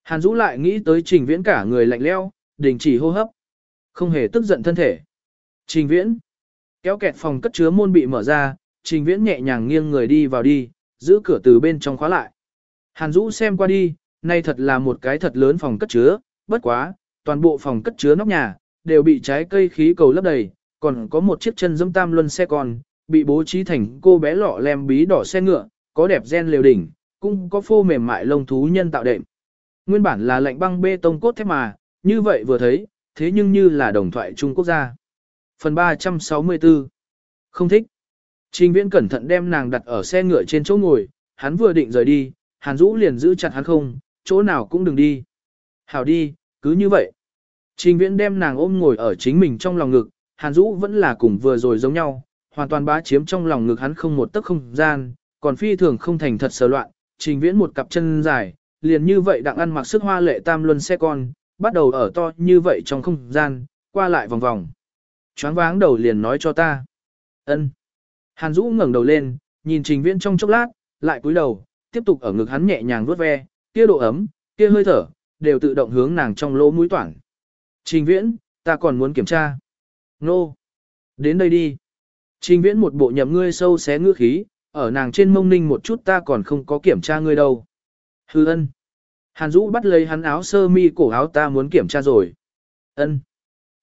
Hàn Dũ lại nghĩ tới trình viễn cả người lạnh leo, đình chỉ hô hấp. Không hề tức giận thân thể. Trình viễn. Kéo kẹt phòng cất chứa môn bị mở ra, trình viễn nhẹ nhàng nghiêng người đi vào đi, giữ cửa từ bên trong khóa lại. Hàn Dũ xem qua đi, nay thật là một cái thật lớn phòng cất chứa, bất quá, toàn bộ phòng cất chứa nóc nhà, đều bị trái cây khí cầu lấp đầy, còn có một chiếc chân dâm tam luân xe con, bị bố trí thành cô bé lọ lem bí đỏ xe ngựa, có đẹp gen liều đỉnh, cũng có phô mềm mại lông thú nhân tạo đệm. Nguyên bản là lạnh băng bê tông cốt thép mà, như vậy vừa thấy, thế nhưng như là đồng thoại Trung Quốc gia. Phần 364 Không thích. Trình viễn cẩn thận đem nàng đặt ở xe ngựa trên chỗ ngồi, hắn vừa định rời đi, Hàn Dũ liền giữ chặt hắn không, chỗ nào cũng đừng đi. Hảo đi, cứ như vậy. Trình viễn đem nàng ôm ngồi ở chính mình trong lòng ngực, Hàn Dũ vẫn là cùng vừa rồi giống nhau, hoàn toàn bá chiếm trong lòng ngực hắn không một tấc không gian, còn phi thường không thành thật sờ loạn, trình viễn một cặp chân dài, liền như vậy đặng ăn mặc sức hoa lệ tam luân xe con, bắt đầu ở to như vậy trong không gian, qua lại vòng vòng. Choáng váng đầu liền nói cho ta. ân. Hàn Dũ ngẩng đầu lên, nhìn trình viễn trong chốc lát, lại cúi đầu, tiếp tục ở ngực hắn nhẹ nhàng vuốt ve, kia độ ấm, kia hơi thở, đều tự động hướng nàng trong lỗ mũi toản. Trình viễn, ta còn muốn kiểm tra. Nô. Đến đây đi. Trình viễn một bộ nhậm ngươi sâu xé ngữ khí, ở nàng trên mông ninh một chút ta còn không có kiểm tra ngươi đâu. Hư ân. Hàn Dũ bắt lấy hắn áo sơ mi cổ áo ta muốn kiểm tra rồi. Ân.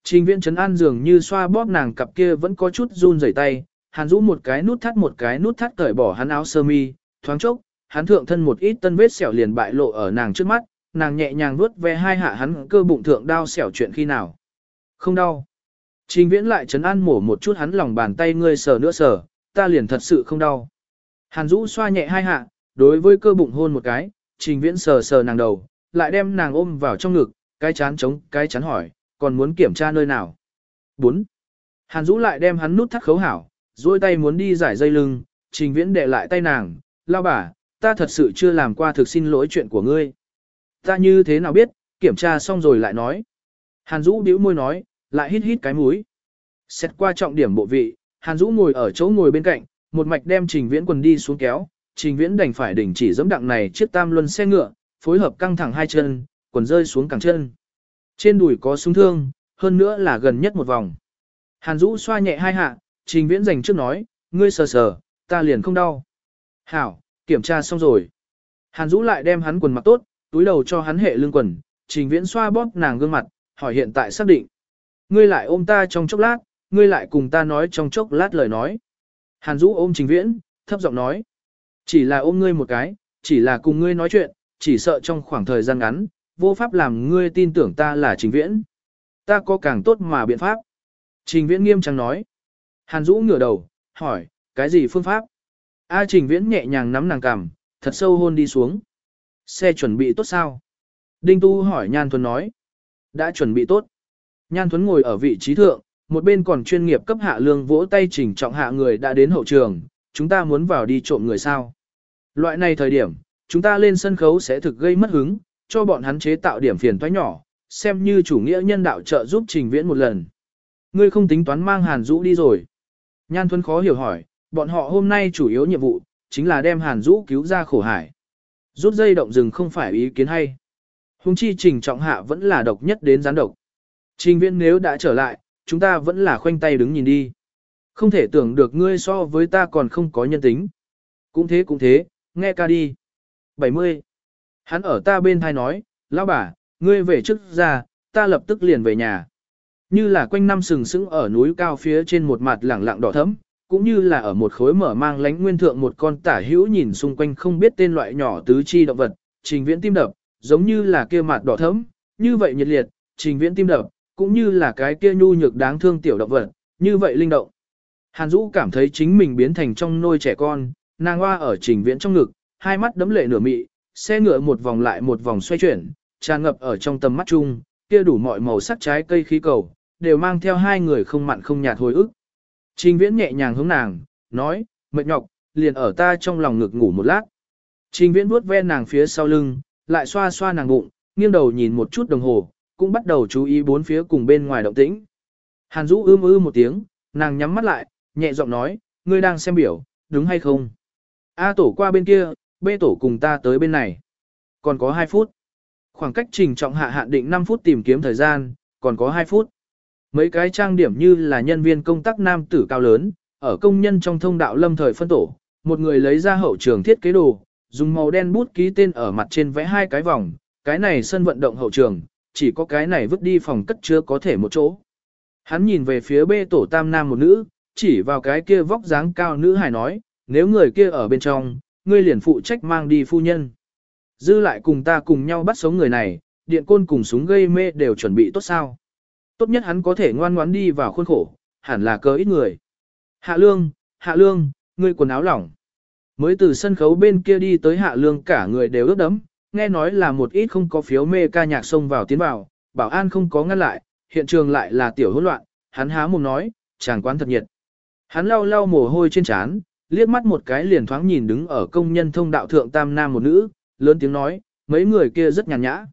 Trình viễn chấn an dường như xoa bóp nàng cặp kia vẫn có chút run rẩy tay. Hàn Dũ một cái nút thắt một cái nút thắt cởi bỏ hắn áo sơ mi, thoáng chốc, hắn thượng thân một ít tân vết sẹo liền bại lộ ở nàng trước mắt, nàng nhẹ nhàng vuốt ve hai hạ hắn cơ bụng thượng đau sẹo chuyện khi nào. Không đau. Trình viễn lại chấn an mổ một chút hắn lòng bàn tay ngươi sờ nữa sờ, ta liền thật sự không đau. Hàn Dũ xoa nhẹ hai hạ, đối với cơ bụng hôn một cái, trình viễn sờ sờ nàng đầu, lại đem nàng ôm vào trong ngực, cái chán chống, cái chán hỏi, còn muốn kiểm tra nơi nào. 4. Hàn Dũ lại đem hắn nút thắt khấu hảo, duỗi tay muốn đi giải dây lưng, trình viễn để lại tay nàng, lao bà, ta thật sự chưa làm qua thực xin lỗi chuyện của ngươi. Ta như thế nào biết, kiểm tra xong rồi lại nói. Hàn Dũ bĩu môi nói, lại hít hít cái mũi. Xét qua trọng điểm bộ vị, Hàn Dũ ngồi ở chỗ ngồi bên cạnh, một mạch đem Trình Viễn quần đi xuống kéo, Trình Viễn đành phải đỉnh chỉ dẫm đặng này chiếc tam luân xe ngựa, phối hợp căng thẳng hai chân, quần rơi xuống cẳng chân. Trên đùi có súng thương, hơn nữa là gần nhất một vòng. Hàn Dũ xoa nhẹ hai hạ, Trình Viễn dành trước nói, ngươi sờ sờ, ta liền không đau. Hảo, kiểm tra xong rồi. Hàn Dũ lại đem hắn quần mặc tốt, túi đầu cho hắn hệ lưng quần, Trình Viễn xoa bóp nàng gương mặt, hỏi hiện tại xác định. Ngươi lại ôm ta trong chốc lát, ngươi lại cùng ta nói trong chốc lát lời nói. Hàn Dũ ôm Trình Viễn, thấp giọng nói. Chỉ là ôm ngươi một cái, chỉ là cùng ngươi nói chuyện, chỉ sợ trong khoảng thời gian ngắn, vô pháp làm ngươi tin tưởng ta là Trình Viễn. Ta có càng tốt mà biện pháp. Trình Viễn nghiêm trang nói. Hàn Dũ ngửa đầu, hỏi, cái gì phương pháp? A Trình Viễn nhẹ nhàng nắm nàng cằm, thật sâu hôn đi xuống. Xe chuẩn bị tốt sao? Đinh Tu hỏi Nhan Thuần nói. Đã chuẩn bị tốt. Nhan Thuấn ngồi ở vị trí thượng, một bên còn chuyên nghiệp cấp hạ lương vỗ tay chỉnh trọng hạ người đã đến hậu trường, chúng ta muốn vào đi trộm người sao. Loại này thời điểm, chúng ta lên sân khấu sẽ thực gây mất hứng, cho bọn hắn chế tạo điểm phiền toái nhỏ, xem như chủ nghĩa nhân đạo trợ giúp trình viễn một lần. Ngươi không tính toán mang Hàn Dũ đi rồi. Nhan Thuấn khó hiểu hỏi, bọn họ hôm nay chủ yếu nhiệm vụ, chính là đem Hàn Dũ cứu ra khổ hải. Rút dây động rừng không phải ý kiến hay. Hùng chi trình trọng hạ vẫn là độc nhất đến gián độc. Trình viễn nếu đã trở lại, chúng ta vẫn là khoanh tay đứng nhìn đi. Không thể tưởng được ngươi so với ta còn không có nhân tính. Cũng thế cũng thế, nghe ca đi. 70. Hắn ở ta bên thai nói, lão bà, ngươi về trước ra, ta lập tức liền về nhà. Như là quanh năm sừng sững ở núi cao phía trên một mặt lẳng lặng đỏ thẫm, cũng như là ở một khối mở mang lánh nguyên thượng một con tả hữu nhìn xung quanh không biết tên loại nhỏ tứ chi động vật, trình viễn tim đập, giống như là kia mặt đỏ thẫm, như vậy nhiệt liệt, trình viễn tim đập, cũng như là cái kia nhu nhược đáng thương tiểu động vật, như vậy linh động. Hàn Dũ cảm thấy chính mình biến thành trong nôi trẻ con, nàng hoa ở trình viễn trong ngực, hai mắt đấm lệ nửa mị, xe ngựa một vòng lại một vòng xoay chuyển, tràn ngập ở trong tầm mắt chung, kia đủ mọi màu sắc trái cây khí cầu, đều mang theo hai người không mặn không nhạt hồi ức. Trình viễn nhẹ nhàng hướng nàng, nói, mệt nhọc, liền ở ta trong lòng ngực ngủ một lát. Trình viễn vuốt ve nàng phía sau lưng, lại xoa xoa nàng bụng, nghiêng đầu nhìn một chút đồng hồ, cũng bắt đầu chú ý bốn phía cùng bên ngoài động tĩnh. Hàn Dũ ưm ư một tiếng, nàng nhắm mắt lại, nhẹ giọng nói, ngươi đang xem biểu, đúng hay không? A tổ qua bên kia, B tổ cùng ta tới bên này. Còn có 2 phút. Khoảng cách trình trọng hạ hạn định 5 phút tìm kiếm thời gian, còn có 2 phút. Mấy cái trang điểm như là nhân viên công tác nam tử cao lớn, ở công nhân trong thông đạo lâm thời phân tổ, một người lấy ra hậu trường thiết kế đồ, dùng màu đen bút ký tên ở mặt trên vẽ hai cái vòng, cái này sân vận động hậu trường, chỉ có cái này vứt đi phòng cất chứa có thể một chỗ. Hắn nhìn về phía bê tổ tam nam một nữ, chỉ vào cái kia vóc dáng cao nữ hài nói, nếu người kia ở bên trong, ngươi liền phụ trách mang đi phu nhân. Dư lại cùng ta cùng nhau bắt sống người này, điện côn cùng súng gây mê đều chuẩn bị tốt sao. Tốt nhất hắn có thể ngoan ngoãn đi vào khuôn khổ, hẳn là cớ ít người. Hạ lương, hạ lương, ngươi quần áo lỏng. Mới từ sân khấu bên kia đi tới hạ lương cả người đều ướt đẫm, nghe nói là một ít không có phiếu mê ca nhạc xông vào tiến vào, bảo an không có ngăn lại, hiện trường lại là tiểu hỗn loạn, hắn há mồm nói, chàng quán thật nhiệt. Hắn lau lau mồ hôi trên trán, liếc mắt một cái liền thoáng nhìn đứng ở công nhân thông đạo thượng tam nam một nữ, lớn tiếng nói, mấy người kia rất nhàn nhã.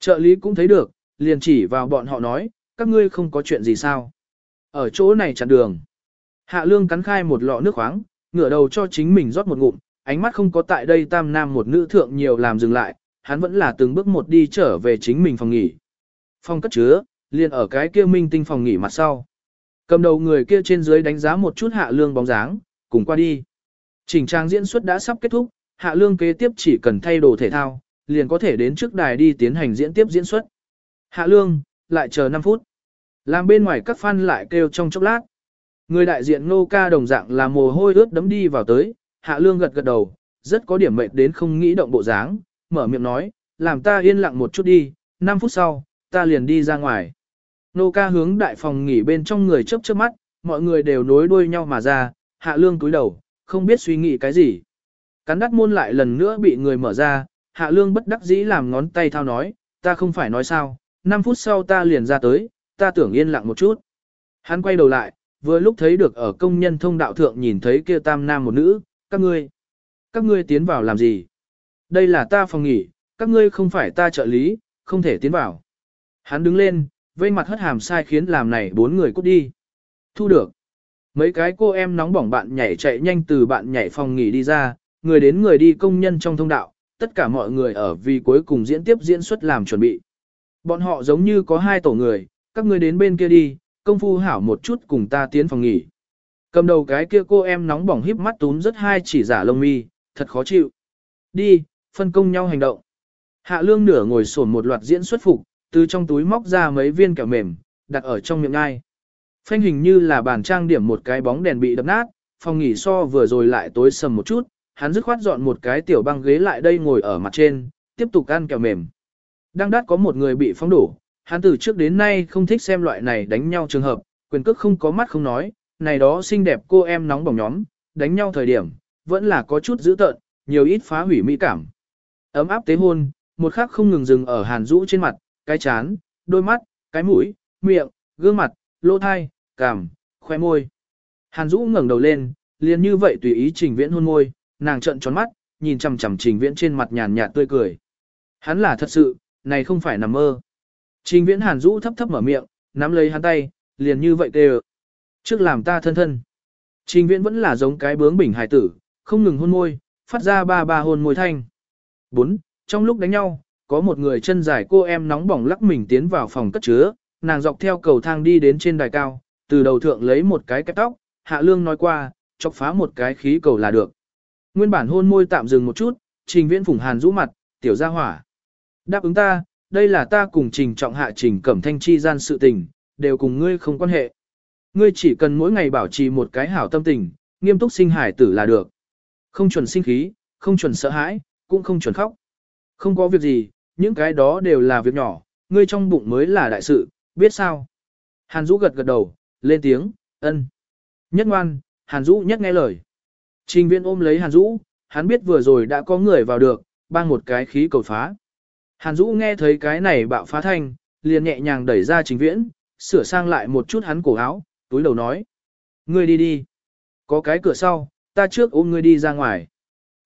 Trợ lý cũng thấy được, liền chỉ vào bọn họ nói, các ngươi không có chuyện gì sao. Ở chỗ này chặn đường. Hạ lương cắn khai một lọ nước khoáng, ngửa đầu cho chính mình rót một ngụm, ánh mắt không có tại đây tam nam một nữ thượng nhiều làm dừng lại, hắn vẫn là từng bước một đi trở về chính mình phòng nghỉ. Phòng cất chứa, liền ở cái kia minh tinh phòng nghỉ mặt sau. Cầm đầu người kia trên dưới đánh giá một chút hạ lương bóng dáng, cùng qua đi. Chỉnh trang diễn xuất đã sắp kết thúc, hạ lương kế tiếp chỉ cần thay đồ thể thao, liền có thể đến trước đài đi tiến hành diễn tiếp diễn xuất. Hạ lương, lại chờ 5 phút. Làm bên ngoài các fan lại kêu trong chốc lát. Người đại diện nô ca đồng dạng là mồ hôi ướt đấm đi vào tới, hạ lương gật gật đầu, rất có điểm mệt đến không nghĩ động bộ dáng, mở miệng nói, làm ta yên lặng một chút đi, 5 phút sau, ta liền đi ra ngoài. Nô ca hướng đại phòng nghỉ bên trong người chớp chớp mắt, mọi người đều nối đuôi nhau mà ra, hạ lương cúi đầu, không biết suy nghĩ cái gì. Cắn đắt môn lại lần nữa bị người mở ra, hạ lương bất đắc dĩ làm ngón tay thao nói, ta không phải nói sao, 5 phút sau ta liền ra tới, ta tưởng yên lặng một chút. Hắn quay đầu lại, vừa lúc thấy được ở công nhân thông đạo thượng nhìn thấy kia tam nam một nữ, các ngươi, các ngươi tiến vào làm gì? Đây là ta phòng nghỉ, các ngươi không phải ta trợ lý, không thể tiến vào. Hắn đứng lên, vây mặt hất hàm sai khiến làm này bốn người cút đi. Thu được. Mấy cái cô em nóng bỏng bạn nhảy chạy nhanh từ bạn nhảy phòng nghỉ đi ra, người đến người đi công nhân trong thông đạo, tất cả mọi người ở vì cuối cùng diễn tiếp diễn xuất làm chuẩn bị. Bọn họ giống như có hai tổ người, các ngươi đến bên kia đi, công phu hảo một chút cùng ta tiến phòng nghỉ. Cầm đầu cái kia cô em nóng bỏng híp mắt túm rất hai chỉ giả lông mi, thật khó chịu. Đi, phân công nhau hành động. Hạ lương nửa ngồi sổn một loạt diễn xuất phục, từ trong túi móc ra mấy viên kẹo mềm, đặt ở trong miệng ai. Phanh hình như là bàn trang điểm một cái bóng đèn bị đập nát, phòng nghỉ so vừa rồi lại tối sầm một chút, hắn dứt khoát dọn một cái tiểu băng ghế lại đây ngồi ở mặt trên, tiếp tục ăn kẹo mềm. Đang đắt có một người bị phóng đổ, hắn từ trước đến nay không thích xem loại này đánh nhau trường hợp, quyền cước không có mắt không nói, này đó xinh đẹp cô em nóng bỏng nhóm, đánh nhau thời điểm, vẫn là có chút dữ tợn, nhiều ít phá hủy mỹ cảm. Ấm áp tế hôn, một khắc không ngừng dừng ở hàn rũ trên mặt, cái chán, đôi mắt, cái mũi, miệng, gương mặt, lỗ thai, cằm, khoe môi. Hàn Dũ ngẩng đầu lên, liền như vậy tùy ý Trình Viễn hôn môi, nàng trợn tròn mắt, nhìn chằm chằm Trình Viễn trên mặt nhàn nhạt tươi cười. Hắn là thật sự, này không phải nằm mơ. Trình Viễn Hàn Dũ thấp thấp mở miệng, nắm lấy hắn tay, liền như vậy kêu. Trước làm ta thân thân. Trình Viễn vẫn là giống cái bướng bỉnh hải tử, không ngừng hôn môi, phát ra ba ba hôn môi thanh. 4. Trong lúc đánh nhau, có một người chân dài cô em nóng bỏng lắc mình tiến vào phòng cất chứa, nàng dọc theo cầu thang đi đến trên đài cao, từ đầu thượng lấy một cái kẹp tóc, hạ lương nói qua, chọc phá một cái khí cầu là được. Nguyên bản hôn môi tạm dừng một chút, trình viễn phủng hàn rũ mặt, tiểu gia hỏa. Đáp ứng ta, đây là ta cùng trình trọng hạ trình cẩm thanh chi gian sự tình, đều cùng ngươi không quan hệ. Ngươi chỉ cần mỗi ngày bảo trì một cái hảo tâm tình, nghiêm túc sinh hải tử là được. Không chuẩn sinh khí, không chuẩn sợ hãi, cũng không chuẩn khóc. Không có việc gì, những cái đó đều là việc nhỏ, ngươi trong bụng mới là đại sự, biết sao? Hàn Dũ gật gật đầu, lên tiếng, ân. Nhất ngoan, Hàn Dũ nhất nghe lời. Trình viên ôm lấy Hàn Dũ, hắn biết vừa rồi đã có người vào được, bang một cái khí cầu phá. Hàn Dũ nghe thấy cái này bạo phá thanh, liền nhẹ nhàng đẩy ra trình viễn, sửa sang lại một chút hắn cổ áo, túi đầu nói. Ngươi đi đi. Có cái cửa sau, ta trước ôm ngươi đi ra ngoài.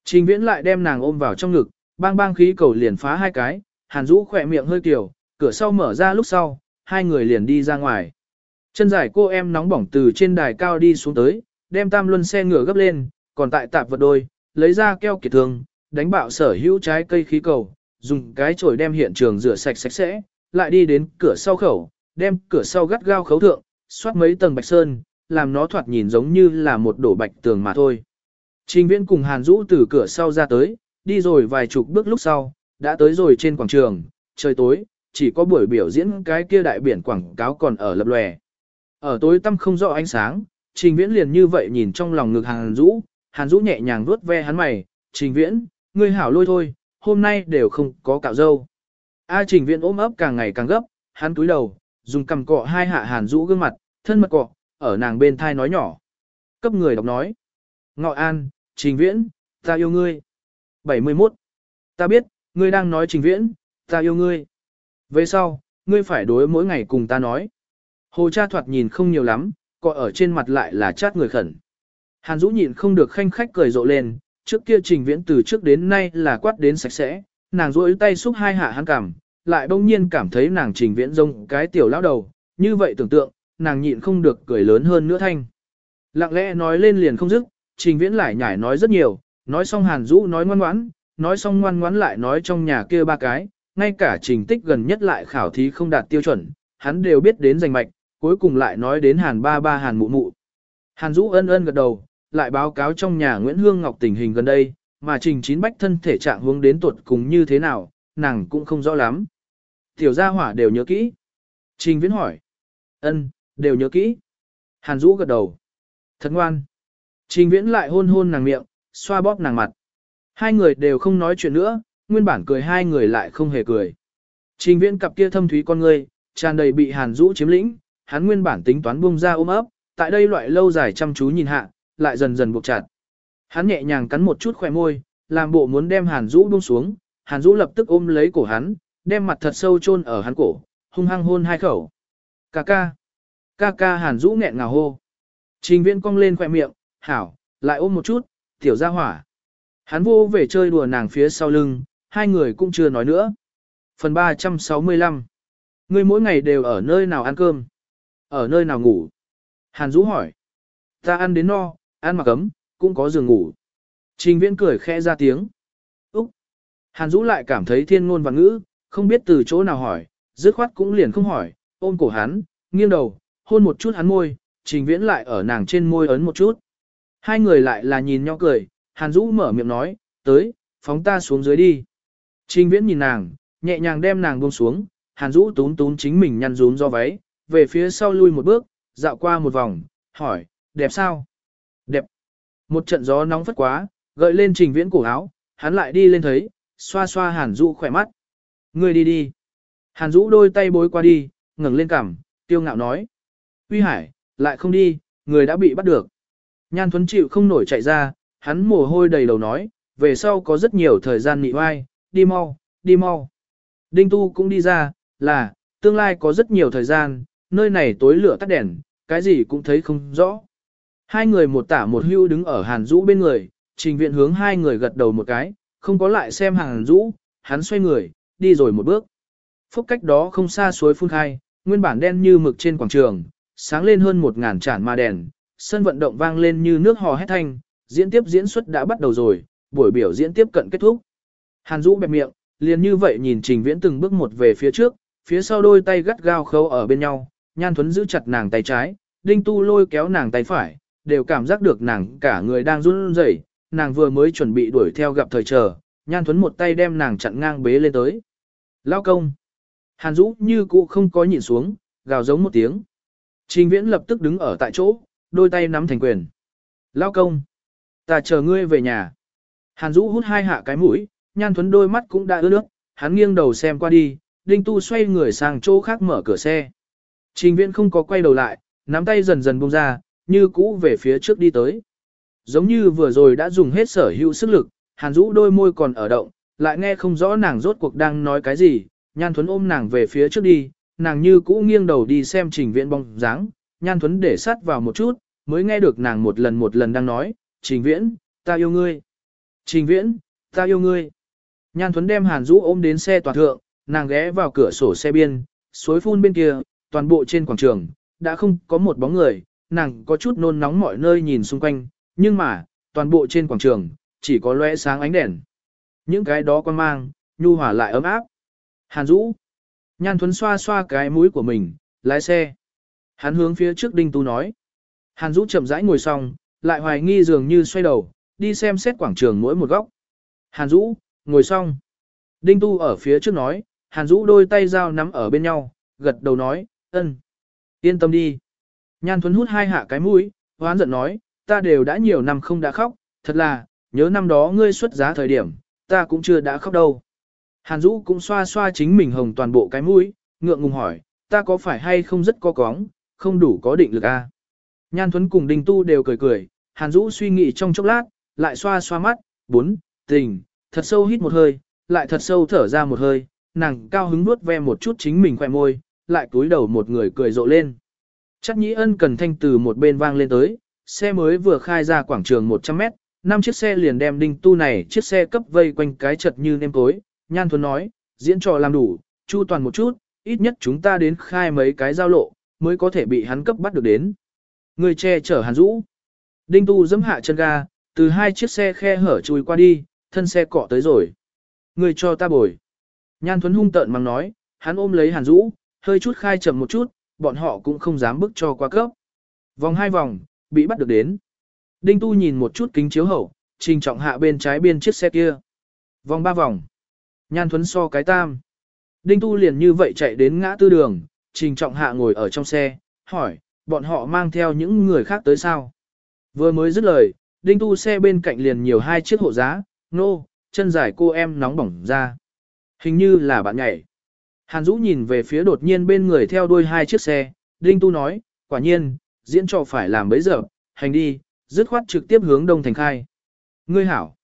Trình viễn lại đem nàng ôm vào trong ngực, bang bang khí cầu liền phá hai cái, Hàn Dũ khỏe miệng hơi kiểu, cửa sau mở ra lúc sau, hai người liền đi ra ngoài. Chân dài cô em nóng bỏng từ trên đài cao đi xuống tới, đem tam luân xe ngựa gấp lên, còn tại tạp vật đôi, lấy ra keo kiệt thương, đánh bạo sở hữu trái cây khí cầu, dùng cái chổi đem hiện trường rửa sạch sạch sẽ, lại đi đến cửa sau khẩu, đem cửa sau gắt gao khấu thượng, xoát mấy tầng bạch sơn, làm nó thoạt nhìn giống như là một đổ bạch tường mà thôi. Trình viễn cùng Hàn Dũ từ cửa sau ra tới, đi rồi vài chục bước lúc sau, đã tới rồi trên quảng trường, trời tối, chỉ có buổi biểu diễn cái kia đại biển quảng cáo còn ở lập lòe. Ở tối tăm không rõ ánh sáng, Trình Viễn liền như vậy nhìn trong lòng ngực Hàn Dũ, Hàn Dũ nhẹ nhàng vuốt ve hắn mày, Trình Viễn, ngươi hảo lôi thôi, hôm nay đều không có cạo dâu. A Trình Viễn ôm ấp càng ngày càng gấp, hắn túi đầu, dùng cầm cọ hai hạ Hàn Dũ gương mặt, thân mật cọ, ở nàng bên thai nói nhỏ. Cấp người đọc nói. Ngọ An, Trình Viễn, ta yêu ngươi. 71. Ta biết, ngươi đang nói Trình Viễn, ta yêu ngươi. Về sau, ngươi phải đối mỗi ngày cùng ta nói. Hồ cha thoạt nhìn không nhiều lắm, cọ ở trên mặt lại là chát người khẩn. Hàn Dũ nhịn không được khanh khách cười rộ lên, trước kia trình viễn từ trước đến nay là quát đến sạch sẽ, nàng rũi tay xúc hai hạ hắn cằm, lại bỗng nhiên cảm thấy nàng trình viễn rông cái tiểu lão đầu, như vậy tưởng tượng, nàng nhịn không được cười lớn hơn nữa thanh. Lặng lẽ nói lên liền không dứt, trình viễn lại nhải nói rất nhiều, nói xong Hàn Dũ nói ngoan ngoãn, nói xong ngoan ngoãn lại nói trong nhà kia ba cái, ngay cả trình tích gần nhất lại khảo thí không đạt tiêu chuẩn, hắn đều biết đến giành mạch, cuối cùng lại nói đến Hàn ba ba Hàn mụ mụ. Hàn Dũ ân ân gật đầu, lại báo cáo trong nhà Nguyễn Hương Ngọc tình hình gần đây, mà trình chín bách thân thể trạng hướng đến tuột cùng như thế nào, nàng cũng không rõ lắm. Tiểu gia hỏa đều nhớ kỹ. Trình viễn hỏi. ân đều nhớ kỹ. Hàn Dũ gật đầu. Thật ngoan. Trình viễn lại hôn hôn nàng miệng, xoa bóp nàng mặt. Hai người đều không nói chuyện nữa, nguyên bản cười hai người lại không hề cười. Trình viễn cặp kia thâm thúy con người, tràn đầy bị Hàn Dũ chiếm lĩnh, hắn nguyên bản tính toán buông ra ôm ấp, tại đây loại lâu dài chăm chú nhìn hạ, lại dần dần buộc chặt. Hắn nhẹ nhàng cắn một chút khóe môi, làm bộ muốn đem Hàn Dũ buông xuống, Hàn Dũ lập tức ôm lấy cổ hắn, đem mặt thật sâu chôn ở hắn cổ, hung hăng hôn hai khẩu. Ca ca. Ca ca Hàn Dũ nghẹn ngào hô. Trình viễn cong lên khỏe miệng, hảo, lại ôm một chút, tiểu ra hỏa. Hắn vô về chơi đùa nàng phía sau lưng, hai người cũng chưa nói nữa. Phần 365 Ngươi mỗi ngày đều ở nơi nào ăn cơm? Ở nơi nào ngủ? Hàn Dũ hỏi. Ta ăn đến no, ăn mặc ấm, cũng có giường ngủ. Trình viễn cười khẽ ra tiếng. Úc! Hàn Dũ lại cảm thấy thiên ngôn và ngữ, không biết từ chỗ nào hỏi, dứt khoát cũng liền không hỏi, ôm cổ hắn, nghiêng đầu, hôn một chút hắn môi, trình viễn lại ở nàng trên môi ấn một chút. Hai người lại là nhìn nhau cười, Hàn Dũ mở miệng nói, tới, phóng ta xuống dưới đi. Trình viễn nhìn nàng, nhẹ nhàng đem nàng buông xuống, Hàn Dũ tún tún chính mình nhăn rúm do váy, về phía sau lui một bước, dạo qua một vòng, hỏi, đẹp sao? Đẹp. Một trận gió nóng phất quá, gợi lên trình viễn cổ áo, hắn lại đi lên thấy, xoa xoa Hàn Dũ khỏe mắt. Ngươi đi đi. Hàn Dũ đôi tay bối qua đi, ngẩng lên cằm, tiêu ngạo nói. Uy Hải, lại không đi, người đã bị bắt được. Nhan Thuấn chịu không nổi chạy ra, hắn mồ hôi đầy đầu nói, về sau có rất nhiều thời gian nị oai, đi mau, đi mau. Đinh Tu cũng đi ra, là, tương lai có rất nhiều thời gian, nơi này tối lửa tắt đèn, cái gì cũng thấy không rõ. Hai người một tả một hưu đứng ở Hàn Dũ bên người, trình viện hướng hai người gật đầu một cái, không có lại xem Hàn Dũ, hắn xoay người, đi rồi một bước. Phúc cách đó không xa suối phun khai, nguyên bản đen như mực trên quảng trường, sáng lên hơn một ngàn chản ma đèn, sân vận động vang lên như nước hò hét thanh, diễn tiếp diễn xuất đã bắt đầu rồi, buổi biểu diễn tiếp cận kết thúc. Hàn Dũ bẹp miệng, liền như vậy nhìn Trình Viễn từng bước một về phía trước, phía sau đôi tay gắt gao khâu ở bên nhau, Nhan Thuấn giữ chặt nàng tay trái, Đinh Tu lôi kéo nàng tay phải, đều cảm giác được nàng cả người đang run rẩy, nàng vừa mới chuẩn bị đuổi theo gặp thời chờ, Nhan Thuấn một tay đem nàng chặn ngang bế lên tới. Lao công! Hàn Dũ như cũ không có nhìn xuống, gào giống một tiếng. Trình Viễn lập tức đứng ở tại chỗ, đôi tay nắm thành quyền. Lao công! Ta chờ ngươi về nhà. Hàn Dũ hút hai hạ cái mũi, Nhan Thuấn đôi mắt cũng đã ướt nước, hắn nghiêng đầu xem qua đi, Đinh Tu xoay người sang chỗ khác mở cửa xe. Trình Viễn không có quay đầu lại, nắm tay dần dần buông ra, như cũ về phía trước đi tới. Giống như vừa rồi đã dùng hết sở hữu sức lực, Hàn Dũ đôi môi còn ở động, lại nghe không rõ nàng rốt cuộc đang nói cái gì, Nhan Thuấn ôm nàng về phía trước đi, nàng như cũ nghiêng đầu đi xem Trình Viễn bóng dáng, Nhan Thuấn để sát vào một chút, mới nghe được nàng một lần một lần đang nói, Trình Viễn, ta yêu ngươi. Trình Viễn, ta yêu ngươi. Nhan Thuấn đem Hàn Dũ ôm đến xe toàn thượng, nàng ghé vào cửa sổ xe biên, suối phun bên kia, toàn bộ trên quảng trường, đã không có một bóng người, nàng có chút nôn nóng mọi nơi nhìn xung quanh, nhưng mà, toàn bộ trên quảng trường, chỉ có lóe sáng ánh đèn. Những cái đó quan mang, nhu hòa lại ấm áp. Hàn Dũ. Nhan Thuấn xoa xoa cái mũi của mình, lái xe. Hắn hướng phía trước Đinh Tu nói. Hàn Dũ chậm rãi ngồi xong, lại hoài nghi dường như xoay đầu, đi xem xét quảng trường mỗi một góc. Hàn Dũ, ngồi xong. Đinh Tu ở phía trước nói, Hàn Dũ đôi tay dao nắm ở bên nhau, gật đầu nói, ân, yên tâm đi. Nhan Thuấn hút hai hạ cái mũi, hoán giận nói, ta đều đã nhiều năm không đã khóc, thật là, nhớ năm đó ngươi xuất giá thời điểm, ta cũng chưa đã khóc đâu. Hàn Dũ cũng xoa xoa chính mình hồng toàn bộ cái mũi, ngượng ngùng hỏi, ta có phải hay không rất có cóng, không đủ có định lực a? À? Nhan Thuấn cùng Đinh Tu đều cười cười, Hàn Dũ suy nghĩ trong chốc lát, lại xoa xoa mắt, bốn, tình, thật sâu hít một hơi, lại thật sâu thở ra một hơi, nàng cao hứng nuốt ve một chút chính mình khỏe môi, lại túi đầu một người cười rộ lên. Chắc nhĩ ân cần thanh từ một bên vang lên tới, xe mới vừa khai ra quảng trường 100 mét, năm chiếc xe liền đem đinh tu này chiếc xe cấp vây quanh cái chật như nêm tối. Nhan Thuấn nói, diễn trò làm đủ, chu toàn một chút, ít nhất chúng ta đến khai mấy cái giao lộ, mới có thể bị hắn cấp bắt được đến. Người che chở hàn rũ. Đinh tu dẫm hạ chân ga, từ hai chiếc xe khe hở chui qua đi, thân xe cọ tới rồi. Người cho ta bồi. Nhan Thuấn hung tợn mắng nói, hắn ôm lấy hàn rũ, hơi chút khai chậm một chút, bọn họ cũng không dám bước cho qua cấp. Vòng hai vòng, bị bắt được đến. Đinh Tu nhìn một chút kính chiếu hậu, trình trọng hạ bên trái biên chiếc xe kia. Vòng ba vòng. Nhan Thuấn so cái tam. Đinh Tu liền như vậy chạy đến ngã tư đường, trình trọng hạ ngồi ở trong xe, hỏi, bọn họ mang theo những người khác tới sao? Vừa mới dứt lời, Đinh Tu xe bên cạnh liền nhiều hai chiếc hộ giá, nô, chân dài cô em nóng bỏng ra. Hình như là bạn nhảy. Hàn Dũ nhìn về phía đột nhiên bên người theo đuôi hai chiếc xe, Đinh Tu nói, quả nhiên, diễn trò phải làm bấy giờ, hành đi, dứt khoát trực tiếp hướng đông thành khai. Ngươi hảo,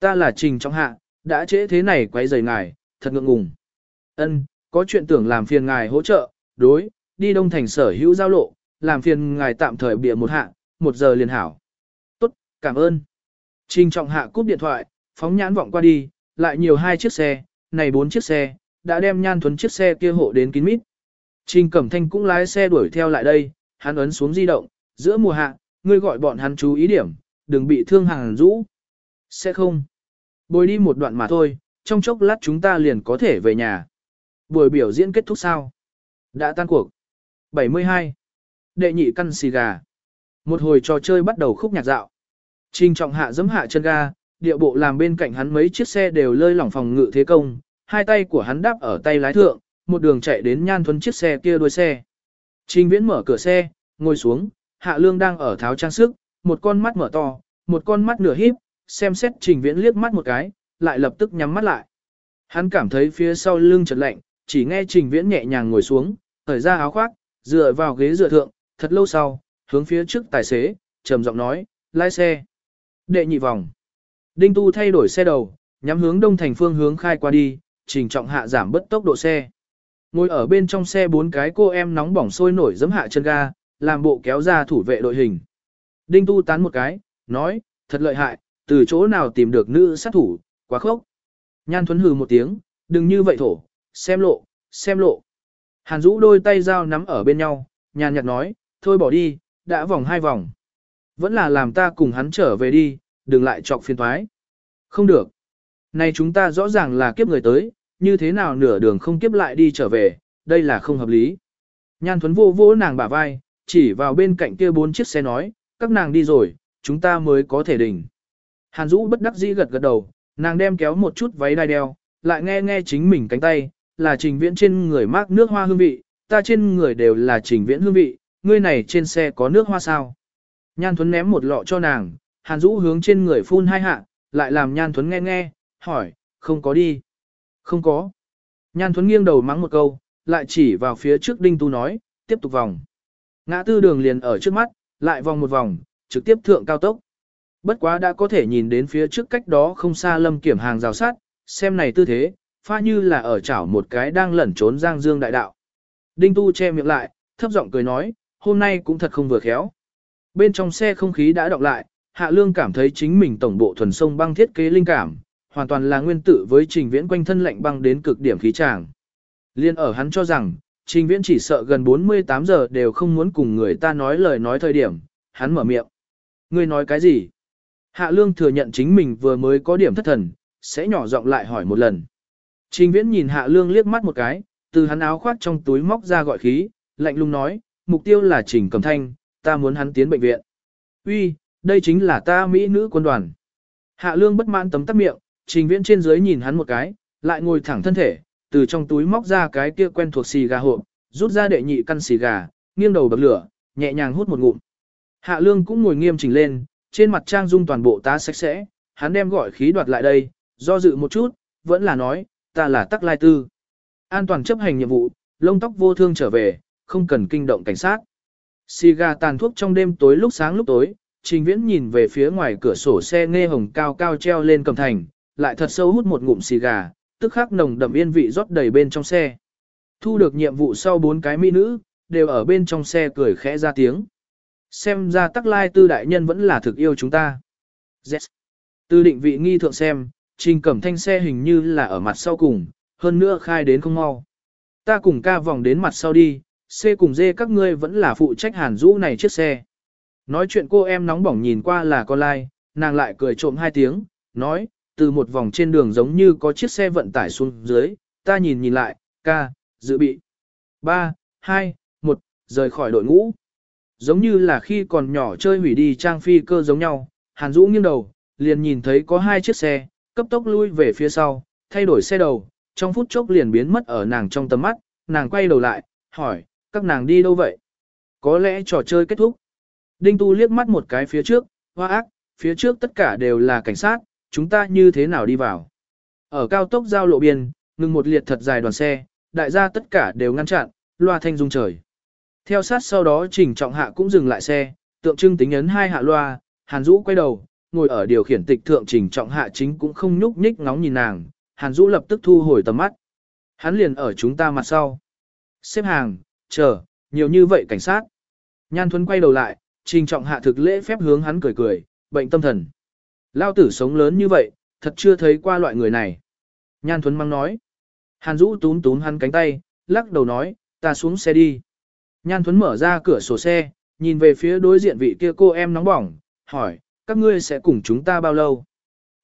ta là Trình Trọng Hạ, đã trễ thế này quấy rầy ngài, thật ngượng ngùng. Ân, có chuyện tưởng làm phiền ngài hỗ trợ, đối, đi đông thành sở hữu giao lộ, làm phiền ngài tạm thời bịa một hạ, một giờ liền hảo. Tốt, cảm ơn. Trình Trọng Hạ cúp điện thoại, phóng nhãn vọng qua đi, lại nhiều hai chiếc xe, này bốn chiếc xe, đã đem nhan thuấn chiếc xe kia hộ đến kín mít. Trình Cẩm Thanh cũng lái xe đuổi theo lại đây, hắn ấn xuống di động, giữa mùa hạ, ngươi gọi bọn hắn chú ý điểm, đừng bị thương hàng rũ. Sẽ không. Bồi đi một đoạn mà thôi, trong chốc lát chúng ta liền có thể về nhà. Buổi biểu diễn kết thúc sao? Đã tan cuộc. 72. Đệ nhị căn xì gà. Một hồi trò chơi bắt đầu khúc nhạc dạo. Trình trọng hạ giẫm hạ chân ga, địa bộ làm bên cạnh hắn mấy chiếc xe đều lơi lỏng phòng ngự thế công, hai tay của hắn đáp ở tay lái thượng, một đường chạy đến nhan thuấn chiếc xe kia đuôi xe. Trình viễn mở cửa xe, ngồi xuống, hạ lương đang ở tháo trang sức, một con mắt mở to, một con mắt nửa híp, xem xét trình viễn liếc mắt một cái, lại lập tức nhắm mắt lại. Hắn cảm thấy phía sau lưng chợt lạnh, chỉ nghe trình viễn nhẹ nhàng ngồi xuống, thở ra áo khoác, dựa vào ghế dựa thượng, thật lâu sau, hướng phía trước tài xế, trầm giọng nói, lái xe. Đệ nhị vòng. Đinh Tu thay đổi xe đầu, nhắm hướng đông thành phương hướng khai qua đi, trình trọng hạ giảm bớt tốc độ xe. Ngồi ở bên trong xe bốn cái cô em nóng bỏng sôi nổi giấm hạ chân ga, làm bộ kéo ra thủ vệ đội hình. Đinh Tu tán một cái, nói, thật lợi hại, từ chỗ nào tìm được nữ sát thủ, quá khốc. Nhan Thuấn hừ một tiếng, đừng như vậy thổ, xem lộ, xem lộ. Hàn Dũ đôi tay dao nắm ở bên nhau, nhàn nhạt nói, thôi bỏ đi, đã vòng hai vòng. Vẫn là làm ta cùng hắn trở về đi, đừng lại chọc phiền thoái. Không được. Này chúng ta rõ ràng là kiếp người tới, như thế nào nửa đường không kiếp lại đi trở về, đây là không hợp lý. Nhan Thuấn vô vỗ nàng bả vai, chỉ vào bên cạnh kia bốn chiếc xe nói, các nàng đi rồi, chúng ta mới có thể đỉnh. Hàn Dũ bất đắc dĩ gật gật đầu, nàng đem kéo một chút váy đai đeo, lại nghe nghe chính mình cánh tay, là trình viễn trên người mát nước hoa hương vị, ta trên người đều là trình viễn hương vị, ngươi này trên xe có nước hoa sao. Nhan Thuấn ném một lọ cho nàng, Hàn Dũ hướng trên người phun hai hạ, lại làm Nhan Thuấn nghe nghe, hỏi, không có đi. Không có. Nhan Thuấn nghiêng đầu mắng một câu, lại chỉ vào phía trước Đinh Tu nói, tiếp tục vòng. Ngã tư đường liền ở trước mắt, lại vòng một vòng, trực tiếp thượng cao tốc. Bất quá đã có thể nhìn đến phía trước cách đó không xa lâm kiểm hàng rào sát, xem này tư thế, pha như là ở chảo một cái đang lẩn trốn giang dương đại đạo. Đinh Tu che miệng lại, thấp giọng cười nói, hôm nay cũng thật không vừa khéo. Bên trong xe không khí đã đọc lại, Hạ Lương cảm thấy chính mình tổng bộ thuần sông băng thiết kế linh cảm, hoàn toàn là nguyên tử với trình viễn quanh thân lạnh băng đến cực điểm khí tràng. Liên ở hắn cho rằng, trình viễn chỉ sợ gần 48 giờ đều không muốn cùng người ta nói lời nói thời điểm, hắn mở miệng. Ngươi nói cái gì? Hạ Lương thừa nhận chính mình vừa mới có điểm thất thần, sẽ nhỏ giọng lại hỏi một lần. Trình viễn nhìn Hạ Lương liếc mắt một cái, từ hắn áo khoác trong túi móc ra gọi khí, lạnh lùng nói, mục tiêu là Trình Cầm Thanh, ta muốn hắn tiến bệnh viện. Uy, đây chính là ta Mỹ nữ quân đoàn. Hạ Lương bất mãn tấm tắt miệng, trình viễn trên dưới nhìn hắn một cái, lại ngồi thẳng thân thể, từ trong túi móc ra cái kia quen thuộc xì gà hộp, rút ra đệ nhị căn xì gà, nghiêng đầu bật lửa, nhẹ nhàng hút một ngụm. Hạ lương cũng ngồi nghiêm chỉnh lên, trên mặt trang dung toàn bộ tá sạch sẽ, hắn đem gọi khí đoạt lại đây, do dự một chút, vẫn là nói, ta là tắc lai tư. An toàn chấp hành nhiệm vụ, lông tóc vô thương trở về, không cần kinh động cảnh sát. Xì gà tàn thuốc trong đêm tối lúc sáng lúc tối, trình viễn nhìn về phía ngoài cửa sổ xe nghe hồng cao cao treo lên cầm thành, lại thật sâu hút một ngụm xì gà, tức khắc nồng đậm yên vị rót đầy bên trong xe. Thu được nhiệm vụ sau bốn cái mỹ nữ, đều ở bên trong xe cười khẽ ra tiếng. Xem ra tắc lai tư đại nhân vẫn là thực yêu chúng ta. Yes. Từ định vị nghi thượng xem, trình cẩm thanh xe hình như là ở mặt sau cùng, hơn nữa khai đến không mau. Ta cùng ca vòng đến mặt sau đi, C cùng D các ngươi vẫn là phụ trách hàn rũ này chiếc xe. Nói chuyện cô em nóng bỏng nhìn qua là con lai, nàng lại cười trộm hai tiếng, nói, từ một vòng trên đường giống như có chiếc xe vận tải xuống dưới, ta nhìn nhìn lại, ca, dự bị. 3, 2, 1, rời khỏi đội ngũ. Giống như là khi còn nhỏ chơi hủy đi trang phi cơ giống nhau, Hàn Dũ nghiêng đầu, liền nhìn thấy có hai chiếc xe, cấp tốc lui về phía sau, thay đổi xe đầu, trong phút chốc liền biến mất ở nàng trong tầm mắt, nàng quay đầu lại, hỏi, các nàng đi đâu vậy? Có lẽ trò chơi kết thúc. Đinh Tu liếc mắt một cái phía trước, hoa ác, phía trước tất cả đều là cảnh sát, chúng ta như thế nào đi vào? Ở cao tốc giao lộ biên, ngừng một liệt thật dài đoàn xe, đại gia tất cả đều ngăn chặn, loa thanh rung trời. Theo sát sau đó Trình Trọng Hạ cũng dừng lại xe, tượng trưng tính ấn hai hạ loa, Hàn Dũ quay đầu, ngồi ở điều khiển tịch thượng Trình Trọng Hạ chính cũng không nhúc nhích ngóng nhìn nàng, Hàn Dũ lập tức thu hồi tầm mắt. Hắn liền ở chúng ta mặt sau. Xếp hàng, chờ, nhiều như vậy cảnh sát. Nhan Thuấn quay đầu lại, Trình Trọng Hạ thực lễ phép hướng hắn cười cười, bệnh tâm thần. Lao tử sống lớn như vậy, thật chưa thấy qua loại người này. Nhan Thuấn Măng nói. Hàn Dũ túm túm hắn cánh tay, lắc đầu nói, ta xuống xe đi. Nhan Thuấn mở ra cửa sổ xe, nhìn về phía đối diện vị kia cô em nóng bỏng, hỏi, các ngươi sẽ cùng chúng ta bao lâu?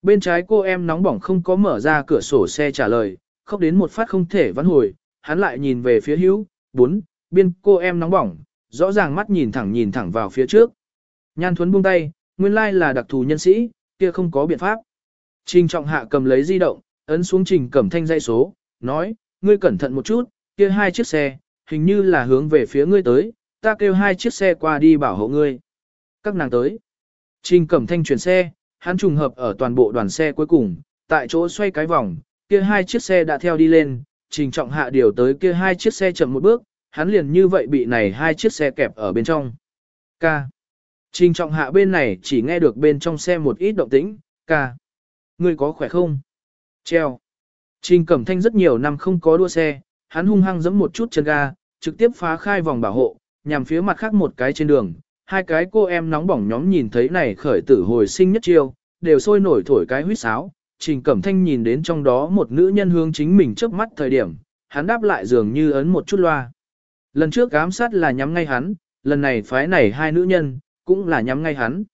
Bên trái cô em nóng bỏng không có mở ra cửa sổ xe trả lời, khóc đến một phát không thể vãn hồi, hắn lại nhìn về phía hữu, bốn, biên cô em nóng bỏng, rõ ràng mắt nhìn thẳng nhìn thẳng vào phía trước. Nhan Thuấn buông tay, nguyên lai là đặc thù nhân sĩ, kia không có biện pháp. Trình trọng hạ cầm lấy di động, ấn xuống trình cẩm thanh dây số, nói, ngươi cẩn thận một chút, kia hai chiếc xe, hình như là hướng về phía ngươi tới, ta kêu hai chiếc xe qua đi bảo hộ ngươi. Các nàng tới. Trình cẩm thanh chuyển xe, hắn trùng hợp ở toàn bộ đoàn xe cuối cùng, tại chỗ xoay cái vòng, kia hai chiếc xe đã theo đi lên, trình trọng hạ điều tới kia hai chiếc xe chậm một bước, hắn liền như vậy bị này hai chiếc xe kẹp ở bên trong. Ca. Trình trọng hạ bên này chỉ nghe được bên trong xe một ít động tĩnh, ca. Ngươi có khỏe không? Treo. Trình cẩm thanh rất nhiều năm không có đua xe, hắn hung hăng giẫm một chút chân ga, trực tiếp phá khai vòng bảo hộ, nhằm phía mặt khác một cái trên đường. Hai cái cô em nóng bỏng nhóm nhìn thấy này khởi tử hồi sinh nhất chiêu, đều sôi nổi thổi cái huyết sáo. Trình Cẩm Thanh nhìn đến trong đó một nữ nhân hướng chính mình trước mắt thời điểm, hắn đáp lại dường như ấn một chút loa. Lần trước ám sát là nhắm ngay hắn, lần này phái này hai nữ nhân, cũng là nhắm ngay hắn.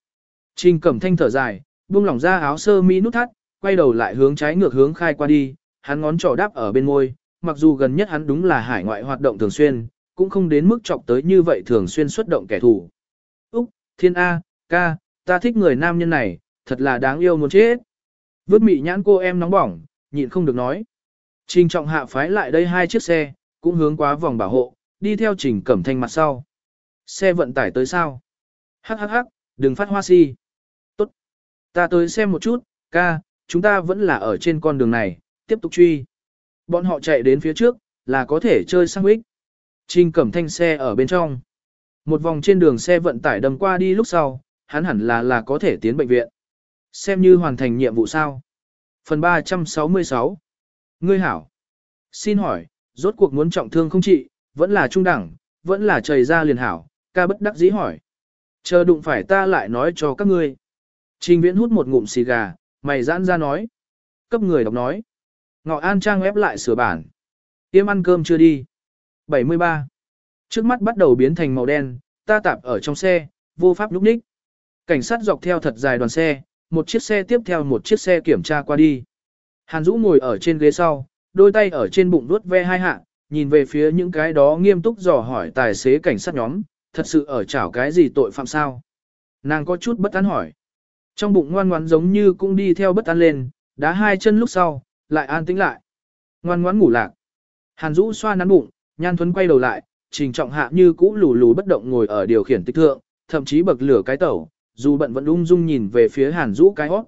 Trình Cẩm Thanh thở dài, buông lỏng ra áo sơ mi nút thắt, quay đầu lại hướng trái ngược hướng khai qua đi, hắn ngón trỏ đáp ở bên môi, mặc dù gần nhất hắn đúng là hải ngoại hoạt động thường xuyên, cũng không đến mức chọc tới như vậy thường xuyên xuất động kẻ thù. Úc, thiên A, ca, ta thích người nam nhân này, thật là đáng yêu muốn chết. Vước mị nhãn cô em nóng bỏng, nhịn không được nói. Trình trọng hạ phái lại đây hai chiếc xe, cũng hướng qua vòng bảo hộ, đi theo trình cẩm thanh mặt sau. Xe vận tải tới sao? Hắc hắc hắc, đừng phát hoa si. Tốt. Ta tới xem một chút, ca, chúng ta vẫn là ở trên con đường này, tiếp tục truy. Bọn họ chạy đến phía trước, là có thể chơi sang ích. Trình cẩm thanh xe ở bên trong. Một vòng trên đường xe vận tải đâm qua đi lúc sau, hắn hẳn là là có thể tiến bệnh viện. Xem như hoàn thành nhiệm vụ sao. Phần 366 Ngươi hảo. Xin hỏi, rốt cuộc muốn trọng thương không trị, vẫn là trung đẳng, vẫn là trời ra liền hảo, ca bất đắc dĩ hỏi. Chờ đụng phải ta lại nói cho các ngươi. Trình viễn hút một ngụm xì gà, mày giãn ra nói. Cấp người đọc nói. Ngọ An Trang ép lại sửa bản. Tiêm ăn cơm chưa đi. 73. Trước mắt bắt đầu biến thành màu đen, ta tạp ở trong xe, vô pháp lúc ních. Cảnh sát dọc theo thật dài đoàn xe, một chiếc xe tiếp theo một chiếc xe kiểm tra qua đi. Hàn Dũ ngồi ở trên ghế sau, đôi tay ở trên bụng đuốt ve hai hạ, nhìn về phía những cái đó nghiêm túc dò hỏi tài xế cảnh sát nhóm, thật sự ở chảo cái gì tội phạm sao? Nàng có chút bất an hỏi. Trong bụng ngoan ngoãn giống như cũng đi theo bất an lên, đá hai chân lúc sau, lại an tĩnh lại. Ngoan ngoãn ngủ lạc. Hàn Dũ xoa nắn bụng, Nhan Thuấn quay đầu lại, trình trọng hạ như cũ lù lù bất động ngồi ở điều khiển tích thượng, thậm chí bậc lửa cái tẩu, dù bận vẫn ung dung nhìn về phía Hàn Dũ cái hót.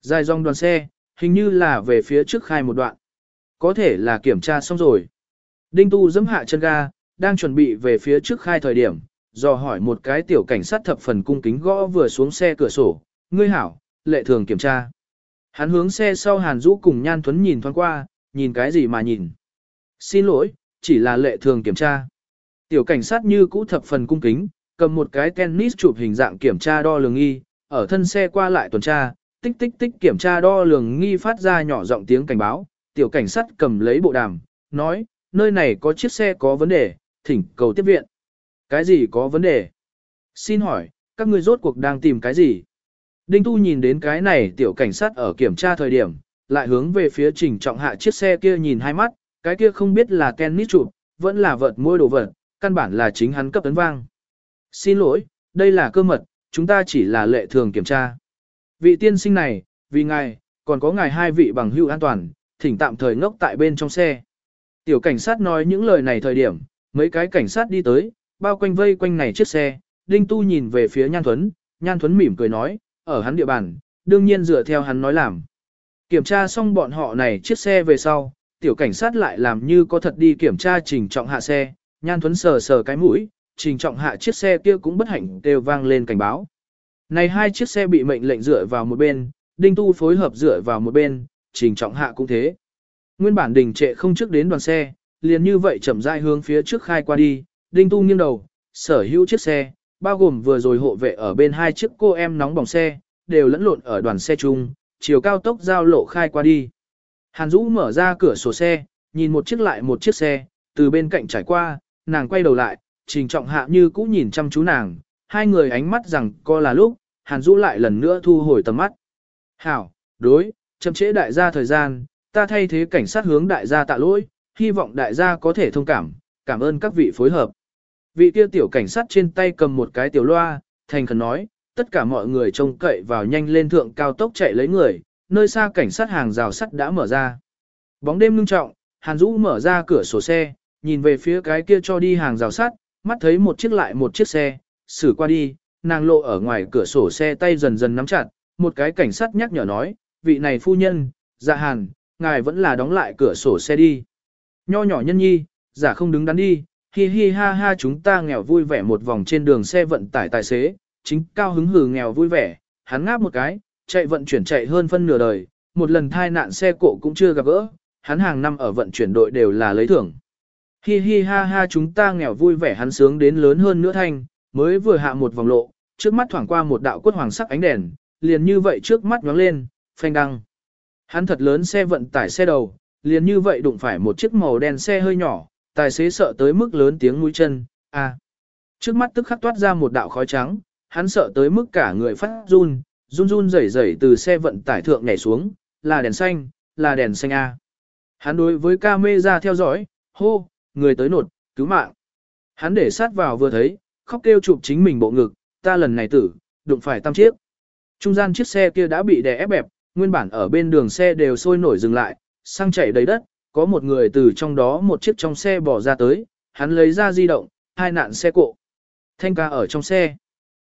Dài dòng đoàn xe, hình như là về phía trước khai một đoạn. Có thể là kiểm tra xong rồi. Đinh Tu dẫm hạ chân ga, đang chuẩn bị về phía trước khai thời điểm, dò hỏi một cái tiểu cảnh sát thập phần cung kính gõ vừa xuống xe cửa sổ, ngươi hảo, lệ thường kiểm tra. Hắn hướng xe sau Hàn Dũ cùng Nhan Thuấn nhìn thoáng qua, nhìn cái gì mà nhìn. Xin lỗi, chỉ là lệ thường kiểm tra. Tiểu cảnh sát như cũ thập phần cung kính, cầm một cái tennis chụp hình dạng kiểm tra đo lường nghi, ở thân xe qua lại tuần tra, tích tích tích kiểm tra đo lường nghi phát ra nhỏ giọng tiếng cảnh báo, tiểu cảnh sát cầm lấy bộ đàm, nói, nơi này có chiếc xe có vấn đề, thỉnh cầu tiếp viện. Cái gì có vấn đề? Xin hỏi, các ngươi rốt cuộc đang tìm cái gì? Đinh Tu nhìn đến cái này tiểu cảnh sát ở kiểm tra thời điểm, lại hướng về phía trình trọng hạ chiếc xe kia nhìn hai mắt, cái kia không biết là Ken Nít chụp, vẫn là vợt môi đồ vật, căn bản là chính hắn cấp tấn vang. Xin lỗi, đây là cơ mật, chúng ta chỉ là lệ thường kiểm tra. Vị tiên sinh này, vì ngài, còn có ngài hai vị bằng hữu an toàn, thỉnh tạm thời ngốc tại bên trong xe. Tiểu cảnh sát nói những lời này thời điểm, mấy cái cảnh sát đi tới, bao quanh vây quanh này chiếc xe, Đinh Tu nhìn về phía Nhan Thuấn, Nhan Thuấn mỉm cười nói, ở hắn địa bàn, đương nhiên dựa theo hắn nói làm. Kiểm tra xong bọn họ này chiếc xe về sau, tiểu cảnh sát lại làm như có thật đi kiểm tra trình trọng hạ xe, Nhan Thuấn sờ sờ cái mũi, trình trọng hạ chiếc xe kia cũng bất hạnh đều vang lên cảnh báo. Này hai chiếc xe bị mệnh lệnh dựa vào một bên, Đinh Tu phối hợp dựa vào một bên, trình trọng hạ cũng thế. Nguyên bản đình trệ không trước đến đoàn xe, liền như vậy chậm rãi hướng phía trước khai qua đi, Đinh Tu nghiêng đầu, sở hữu chiếc xe, bao gồm vừa rồi hộ vệ ở bên hai chiếc cô em nóng bỏng xe, đều lẫn lộn ở đoàn xe chung, chiều cao tốc giao lộ khai qua đi. Hàn Dũ mở ra cửa sổ xe, nhìn một chiếc lại một chiếc xe, từ bên cạnh trải qua, nàng quay đầu lại, trình trọng hạ như cũ nhìn chăm chú nàng, hai người ánh mắt rằng co là lúc, Hàn Dũ lại lần nữa thu hồi tầm mắt. Hảo, đối, chậm trễ đại gia thời gian, ta thay thế cảnh sát hướng đại gia tạ lỗi, hy vọng đại gia có thể thông cảm, cảm ơn các vị phối hợp. Vị kia tiểu cảnh sát trên tay cầm một cái tiểu loa, thành khẩn nói, tất cả mọi người trông cậy vào nhanh lên thượng cao tốc chạy lấy người, nơi xa cảnh sát hàng rào sắt đã mở ra. Bóng đêm ngưng trọng, Hàn Dũ mở ra cửa sổ xe, nhìn về phía cái kia cho đi hàng rào sắt, mắt thấy một chiếc lại một chiếc xe, xử qua đi, nàng lộ ở ngoài cửa sổ xe tay dần dần nắm chặt, một cái cảnh sát nhắc nhở nói, vị này phu nhân, dạ hàn, ngài vẫn là đóng lại cửa sổ xe đi. Nho nhỏ nhân nhi, giả không đứng đắn đi, hi hi ha ha chúng ta nghèo vui vẻ một vòng trên đường xe vận tải tài xế, chính cao hứng hừ nghèo vui vẻ, hắn ngáp một cái, chạy vận chuyển chạy hơn phân nửa đời, một lần thai nạn xe cộ cũng chưa gặp gỡ, hắn hàng năm ở vận chuyển đội đều là lấy thưởng. Hi hi ha ha chúng ta nghèo vui vẻ hắn sướng đến lớn hơn nữa thanh, mới vừa hạ một vòng lộ, trước mắt thoảng qua một đạo quất hoàng sắc ánh đèn, liền như vậy trước mắt nhoáng lên, phanh đăng. Hắn thật lớn xe vận tải xe đầu, liền như vậy đụng phải một chiếc màu đen xe hơi nhỏ, tài xế sợ tới mức lớn tiếng mũi chân, à. Trước mắt tức khắc toát ra một đạo khói trắng, hắn sợ tới mức cả người phát run, run run rẩy rẩy từ xe vận tải thượng nhảy xuống, là đèn xanh, là đèn xanh A. Hắn đối với ca mê ra theo dõi, hô, người tới nột, cứu mạng. Hắn để sát vào vừa thấy, khóc kêu chụp chính mình bộ ngực, ta lần này tử, đụng phải tam chiếc. Trung gian chiếc xe kia đã bị đè ép bẹp, nguyên bản ở bên đường xe đều sôi nổi dừng lại, xăng chảy đầy đất, có một người từ trong đó một chiếc trong xe bỏ ra tới, hắn lấy ra di động, hai nạn xe cộ. Thanh ca ở trong xe.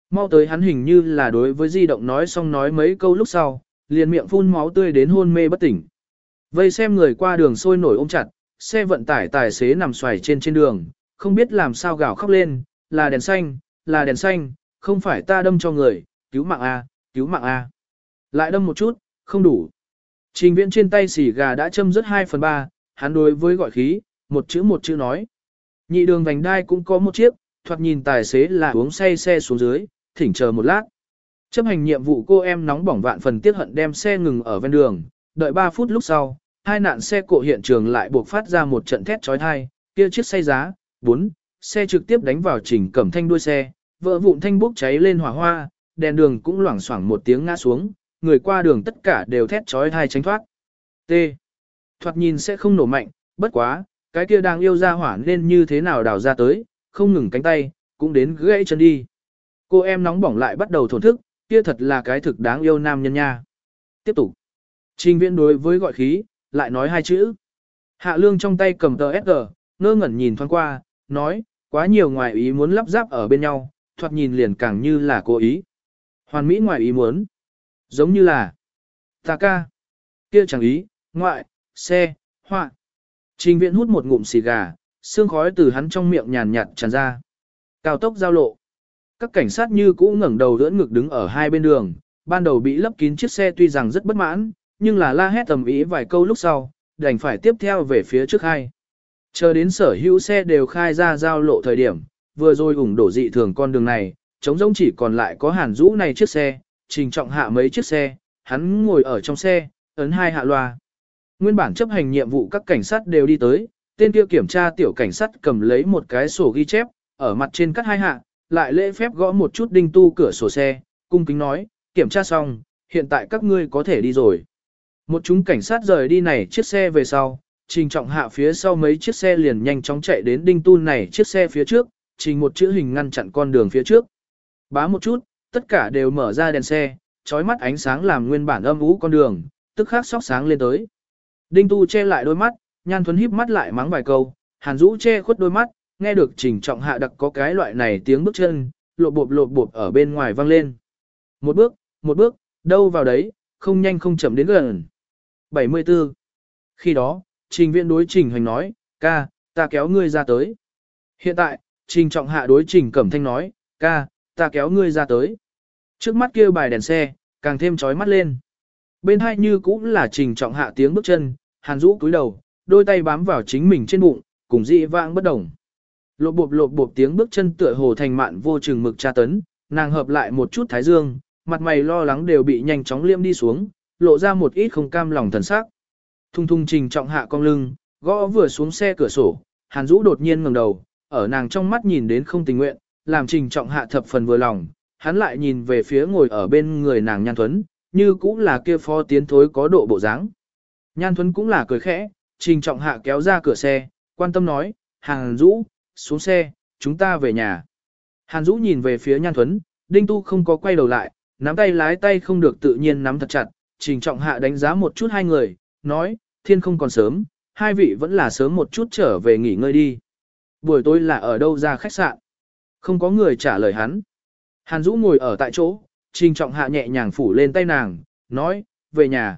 Mau tới hắn hình như là đối với di động nói xong nói mấy câu lúc sau, liền miệng phun máu tươi đến hôn mê bất tỉnh. Vây xem người qua đường sôi nổi ôm chặt, xe vận tải tài xế nằm xoài trên trên đường, không biết làm sao gào khóc lên, là đèn xanh, là đèn xanh, không phải ta đâm cho người, cứu mạng A, cứu mạng A. Lại đâm một chút, không đủ. Trình viễn trên tay xỉ gà đã châm rớt 2 phần 3, hắn đối với gọi khí, một chữ một chữ nói. Nhị đường vành đai cũng có một chiếc, thoạt nhìn tài xế là uống say xe xuống dưới, thỉnh chờ một lát. Chấp hành nhiệm vụ cô em nóng bỏng vạn phần tiết hận đem xe ngừng ở ven đường, đợi 3 phút lúc sau, hai nạn xe cộ hiện trường lại buộc phát ra một trận thét chói tai, kia chiếc xe giá, 4, xe trực tiếp đánh vào chỉnh cẩm thanh đuôi xe, vỡ vụn thanh bốc cháy lên hỏa hoa, đèn đường cũng loảng xoảng một tiếng ngã xuống, người qua đường tất cả đều thét chói tai tránh thoát. T. Thoạt nhìn sẽ không nổ mạnh, bất quá, cái kia đang yêu ra hỏa nên như thế nào đào ra tới, không ngừng cánh tay, cũng đến gãy chân đi. Cô em nóng bỏng lại bắt đầu thổn thức, kia thật là cái thực đáng yêu nam nhân nha. Tiếp tục. Trình viễn đối với gọi khí, lại nói hai chữ. Hạ lương trong tay cầm tờ SG, ngơ ngẩn nhìn thoáng qua, nói, quá nhiều ngoài ý muốn lắp ráp ở bên nhau, thoạt nhìn liền càng như là cố ý. Hoàn mỹ ngoài ý muốn. Giống như là, ta ca, kia chẳng ý, ngoại, xe, họa. Trình viện hút một ngụm xì gà, xương khói từ hắn trong miệng nhàn nhạt tràn ra. Cao tốc giao lộ. Các cảnh sát như cũ ngẩng đầu đỡ ngực đứng ở hai bên đường, ban đầu bị lấp kín chiếc xe tuy rằng rất bất mãn, nhưng là la hét tầm ý vài câu lúc sau, đành phải tiếp theo về phía trước hai. Chờ đến sở hữu xe đều khai ra giao lộ thời điểm, vừa rồi ủng đổ dị thường con đường này, trống rỗng chỉ còn lại có hàn rũ này chiếc xe, trình trọng hạ mấy chiếc xe, hắn ngồi ở trong xe, ấn hai hạ loa. Nguyên bản chấp hành nhiệm vụ các cảnh sát đều đi tới, tên kia kiểm tra tiểu cảnh sát cầm lấy một cái sổ ghi chép, ở mặt trên cắt hai hạ, lại lễ phép gõ một chút đinh tu cửa sổ xe, cung kính nói, kiểm tra xong, hiện tại các ngươi có thể đi rồi. Một chúng cảnh sát rời đi này chiếc xe về sau, trình trọng hạ phía sau mấy chiếc xe liền nhanh chóng chạy đến đinh tu này chiếc xe phía trước, trình một chữ hình ngăn chặn con đường phía trước. Bá một chút, tất cả đều mở ra đèn xe, trói mắt ánh sáng làm nguyên bản âm ú con đường, tức khắc sóc sáng lên tới. Đinh tu che lại đôi mắt, nhan thuấn híp mắt lại mắng vài câu, hàn Dũ che khuất đôi mắt, nghe được trình trọng hạ đặc có cái loại này tiếng bước chân, lộp bộp lộp bộp ở bên ngoài vang lên. Một bước, một bước, đâu vào đấy, không nhanh không chậm đến gần. 74. Khi đó, trình Viễn đối trình hành nói, ca, ta kéo ngươi ra tới. Hiện tại, trình trọng hạ đối trình cẩm thanh nói, ca, ta kéo ngươi ra tới. Trước mắt kia bài đèn xe, càng thêm chói mắt lên. Bên hai như cũng là trình trọng hạ tiếng bước chân, hàn rũ cúi đầu, đôi tay bám vào chính mình trên bụng, cùng dị vãng bất đồng. Lộp bộp lộp bộp tiếng bước chân tựa hồ thành mạn vô chừng mực tra tấn, nàng hợp lại một chút thái dương, mặt mày lo lắng đều bị nhanh chóng liêm đi xuống, lộ ra một ít không cam lòng thần sắc. Thung thung trình trọng hạ cong lưng, gõ vừa xuống xe cửa sổ, hàn dũ đột nhiên ngẩng đầu, ở nàng trong mắt nhìn đến không tình nguyện, làm trình trọng hạ thập phần vừa lòng, hắn lại nhìn về phía ngồi ở bên người nàng nhan thuấn, như cũng là kia phó tiến thối có độ bộ dáng. Nhan thuấn cũng là cười khẽ, trình trọng hạ kéo ra cửa xe, quan tâm nói, hàn dũ xuống xe, chúng ta về nhà. Hàn dũ nhìn về phía nhan thuấn, đinh tu không có quay đầu lại, nắm tay lái tay không được tự nhiên nắm thật chặt, trình trọng hạ đánh giá một chút hai người, nói, thiên không còn sớm, hai vị vẫn là sớm một chút trở về nghỉ ngơi đi. Buổi tối là ở đâu ra khách sạn? Không có người trả lời hắn. Hàn Dũ ngồi ở tại chỗ, trình trọng hạ nhẹ nhàng phủ lên tay nàng, nói, về nhà.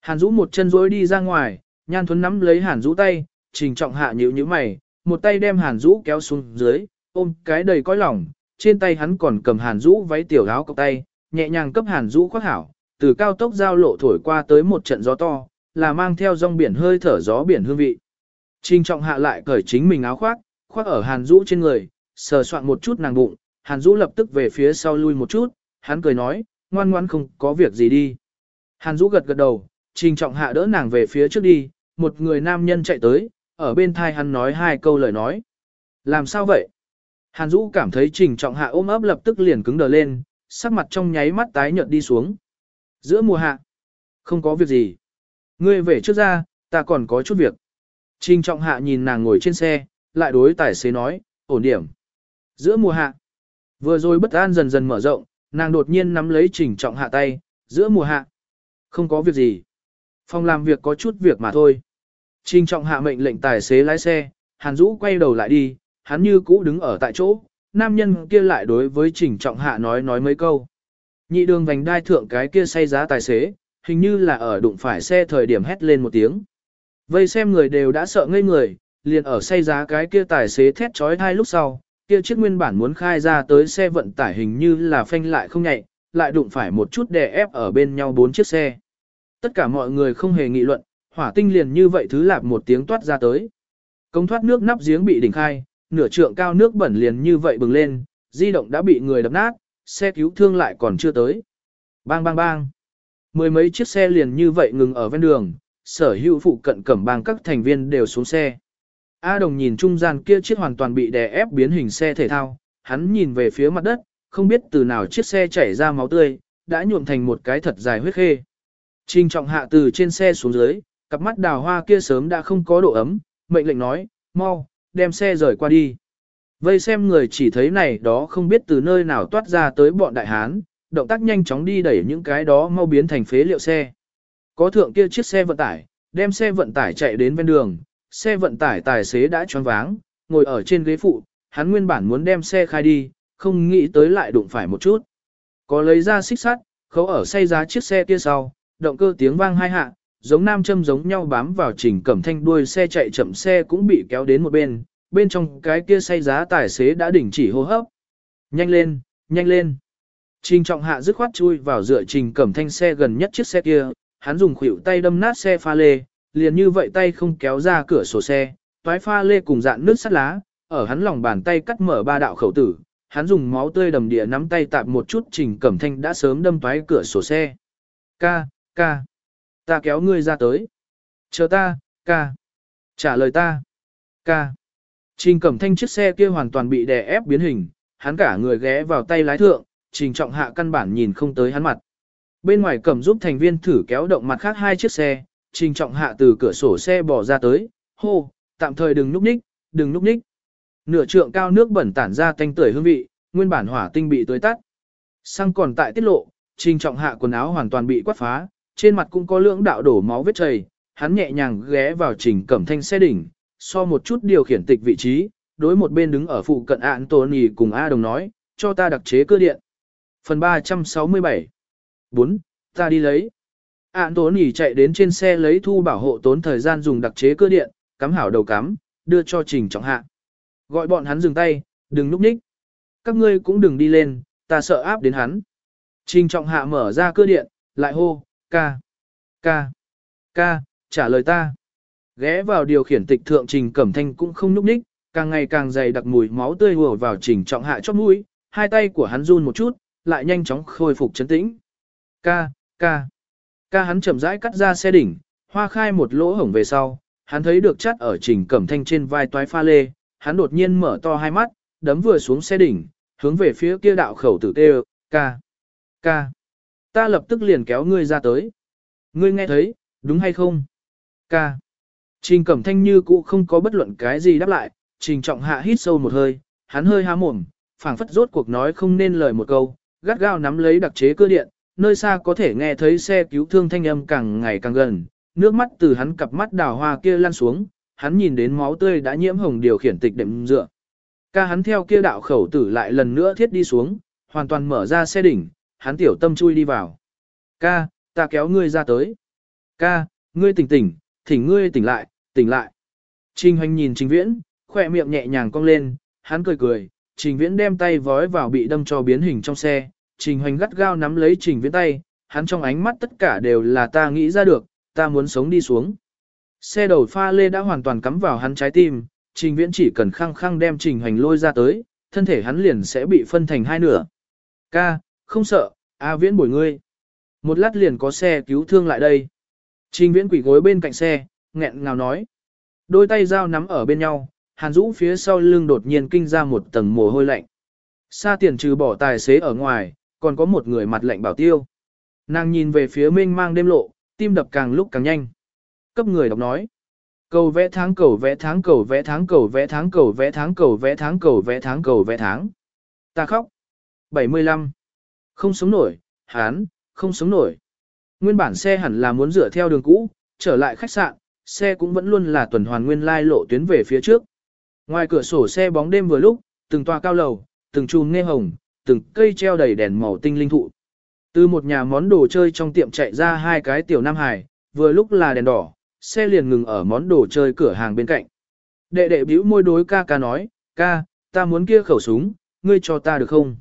Hàn Dũ một chân rối đi ra ngoài, nhan thuấn nắm lấy Hàn Dũ tay, trình trọng hạ nhíu nhíu mày, một tay đem Hàn Dũ kéo xuống dưới, ôm cái đầy cõi lòng, trên tay hắn còn cầm Hàn Dũ váy tiểu áo cộc tay, nhẹ nhàng cấp Hàn Dũ khoác hảo, từ cao tốc giao lộ thổi qua tới một trận gió to, là mang theo rong biển hơi thở gió biển hương vị. Trình trọng hạ lại cởi chính mình áo khoác, khoác ở Hàn Dũ trên người, sờ soạn một chút nàng bụng, Hàn Dũ lập tức về phía sau lui một chút, hắn cười nói, ngoan ngoan không có việc gì đi. Hàn Dũ gật gật đầu, trình trọng hạ đỡ nàng về phía trước đi, một người nam nhân chạy tới, ở bên thai hắn nói hai câu lời nói. Làm sao vậy? Hàn Dũ cảm thấy trình trọng hạ ôm ấp lập tức liền cứng đờ lên, sắc mặt trong nháy mắt tái nhợt đi xuống. Giữa mùa hạ, không có việc gì. Ngươi về trước ra, ta còn có chút việc. Trình trọng hạ nhìn nàng ngồi trên xe, lại đối tài xế nói, ổn điểm. Giữa mùa hạ, vừa rồi bất an dần dần mở rộng, nàng đột nhiên nắm lấy trình trọng hạ tay, giữa mùa hạ. Không có việc gì. Phòng làm việc có chút việc mà thôi. Trình trọng hạ mệnh lệnh tài xế lái xe, Hàn Dũ quay đầu lại đi, hắn như cũ đứng ở tại chỗ, nam nhân kia lại đối với trình trọng hạ nói nói mấy câu. Nhị đường vành đai thượng cái kia say giá tài xế, hình như là ở đụng phải xe thời điểm hét lên một tiếng. Vây xem người đều đã sợ ngây người, liền ở say giá cái kia tài xế thét trói thai lúc sau, kia chiếc nguyên bản muốn khai ra tới xe vận tải hình như là phanh lại không nhạy, lại đụng phải một chút đè ép ở bên nhau bốn chiếc xe. Tất cả mọi người không hề nghị luận, hỏa tinh liền như vậy thứ lạp một tiếng toát ra tới. Công thoát nước nắp giếng bị đỉnh khai, nửa trượng cao nước bẩn liền như vậy bừng lên, di động đã bị người đập nát, xe cứu thương lại còn chưa tới. Bang bang bang. Mười mấy chiếc xe liền như vậy ngừng ở ven đường, sở hữu phụ cận cẩm bang các thành viên đều xuống xe. A đồng nhìn trung gian kia chiếc hoàn toàn bị đè ép biến hình xe thể thao, hắn nhìn về phía mặt đất, không biết từ nào chiếc xe chảy ra máu tươi, đã nhuộm thành một cái thật dài huyết khê. Trình trọng hạ từ trên xe xuống dưới, cặp mắt đào hoa kia sớm đã không có độ ấm, mệnh lệnh nói, mau, đem xe rời qua đi. Vây xem người chỉ thấy này đó không biết từ nơi nào toát ra tới bọn đại hán, động tác nhanh chóng đi đẩy những cái đó mau biến thành phế liệu xe. Có thượng kia chiếc xe vận tải, đem xe vận tải chạy đến ven đường, xe vận tải tài xế đã choáng váng, ngồi ở trên ghế phụ, hắn nguyên bản muốn đem xe khai đi, không nghĩ tới lại đụng phải một chút. Có lấy ra xích sắt, khấu ở xây giá chiếc xe kia sau, động cơ tiếng vang hai hạ, giống nam châm giống nhau bám vào trình cẩm thanh đuôi xe chạy chậm xe cũng bị kéo đến một bên, bên trong cái kia xây giá tài xế đã đình chỉ hô hấp. Nhanh lên, nhanh lên. Trình trọng hạ dứt khoát chui vào dựa trình cẩm thanh xe gần nhất chiếc xe kia, hắn dùng khuỷu tay đâm nát xe pha lê, liền như vậy tay không kéo ra cửa sổ xe, toái pha lê cùng dạn nước sắt lá, ở hắn lòng bàn tay cắt mở ba đạo khẩu tử, hắn dùng máu tươi đầm địa nắm tay tạp một chút trình cẩm thanh đã sớm đâm toái cửa sổ xe. Ca, ca, ta kéo ngươi ra tới. Chờ ta, ca. Trả lời ta. Ca. Trình cẩm thanh chiếc xe kia hoàn toàn bị đè ép biến hình, hắn cả người ghé vào tay lái thượng, trình trọng hạ căn bản nhìn không tới hắn mặt. Bên ngoài cẩm giúp thành viên thử kéo động mặt khác hai chiếc xe, trình trọng hạ từ cửa sổ xe bỏ ra tới, hô, tạm thời đừng núp ních, đừng núp ních. Nửa trượng cao nước bẩn tản ra tanh tưởi hương vị, nguyên bản hỏa tinh bị tưới tắt. Xăng còn tại tiết lộ, trình trọng hạ quần áo hoàn toàn bị quát phá, trên mặt cũng có lưỡng đạo đổ máu vết chảy, hắn nhẹ nhàng ghé vào trình cẩm thanh xe đỉnh, so một chút điều khiển tịch vị trí, đối một bên đứng ở phụ cận ạn Tony cùng A Đồng nói, cho ta đặc chế cơ điện. Phần 367 4. Ta đi lấy. Ạn Tony chạy đến trên xe lấy thu bảo hộ tốn thời gian dùng đặc chế cơ điện, cắm hảo đầu cắm, đưa cho trình trọng hạ. Gọi bọn hắn dừng tay, đừng núp ních. Các ngươi cũng đừng đi lên, ta sợ áp đến hắn. Trình trọng hạ mở ra cơ điện, lại hô, ca, ca, ca, trả lời ta. Ghé vào điều khiển tịch thượng trình cẩm thanh cũng không núp ních, càng ngày càng dày đặc mùi máu tươi hùa vào trình trọng hạ chót mũi, hai tay của hắn run một chút, lại nhanh chóng khôi phục chấn tĩnh. Ca, ca, ca hắn chậm rãi cắt ra xe đỉnh, hoa khai một lỗ hổng về sau, hắn thấy được chắt ở trình cẩm thanh trên vai toái pha lê, hắn đột nhiên mở to hai mắt, đấm vừa xuống xe đỉnh, hướng về phía kia đạo khẩu tử tê ca, ca. Ta lập tức liền kéo ngươi ra tới. Ngươi nghe thấy, đúng hay không? Ca. Trình cẩm thanh như cũ không có bất luận cái gì đáp lại, trình trọng hạ hít sâu một hơi, hắn hơi há mồm, phảng phất rốt cuộc nói không nên lời một câu, gắt gao nắm lấy đặc chế cơ điện, nơi xa có thể nghe thấy xe cứu thương thanh âm càng ngày càng gần, nước mắt từ hắn cặp mắt đào hoa kia lan xuống, hắn nhìn đến máu tươi đã nhiễm hồng điều khiển tịch đệm dựa. Ca hắn theo kia đạo khẩu tử lại lần nữa thiết đi xuống, hoàn toàn mở ra xe đỉnh, hắn tiểu tâm chui đi vào. Ca, ta kéo ngươi ra tới. Ca, ngươi tỉnh tỉnh, thỉnh ngươi tỉnh lại, tỉnh lại. Trình hoành nhìn trình viễn, khỏe miệng nhẹ nhàng cong lên, hắn cười cười, trình viễn đem tay vói vào bị đâm cho biến hình trong xe, trình hoành gắt gao nắm lấy trình viễn tay, hắn trong ánh mắt tất cả đều là ta nghĩ ra được, ta muốn sống đi xuống. Xe đầu pha lê đã hoàn toàn cắm vào hắn trái tim, trình viễn chỉ cần khăng khăng đem trình hoành lôi ra tới, thân thể hắn liền sẽ bị phân thành hai nửa. Ca, không sợ, A viễn bồi ngươi. Một lát liền có xe cứu thương lại đây. Trình viễn quỷ gối bên cạnh xe, nghẹn ngào nói. Đôi tay dao nắm ở bên nhau, hàn rũ phía sau lưng đột nhiên kinh ra một tầng mồ hôi lạnh. Sa tiền trừ bỏ tài xế ở ngoài, còn có một người mặt lạnh bảo tiêu. Nàng nhìn về phía mênh mang đêm lộ, tim đập càng lúc càng nhanh. Cấp người đọc nói. Cầu vẽ tháng cầu vẽ tháng cầu vẽ tháng cầu vẽ tháng cầu vẽ tháng cầu vẽ tháng cầu vẽ tháng cầu vẽ tháng. Ta khóc. 75. Không sống nổi, hán, không sống nổi. Nguyên bản xe hẳn là muốn rửa theo đường cũ, trở lại khách sạn, xe cũng vẫn luôn là tuần hoàn nguyên lai lộ tuyến về phía trước. Ngoài cửa sổ xe bóng đêm vừa lúc, từng tòa cao lầu, từng chùm nghe hồng, từng cây treo đầy đèn màu tinh linh thụ. Từ một nhà món đồ chơi trong tiệm chạy ra hai cái tiểu nam hải, vừa lúc là đèn đỏ, xe liền ngừng ở món đồ chơi cửa hàng bên cạnh. Đệ đệ bĩu môi đối ca ca nói, ca, ta muốn kia khẩu súng, ngươi cho ta được không?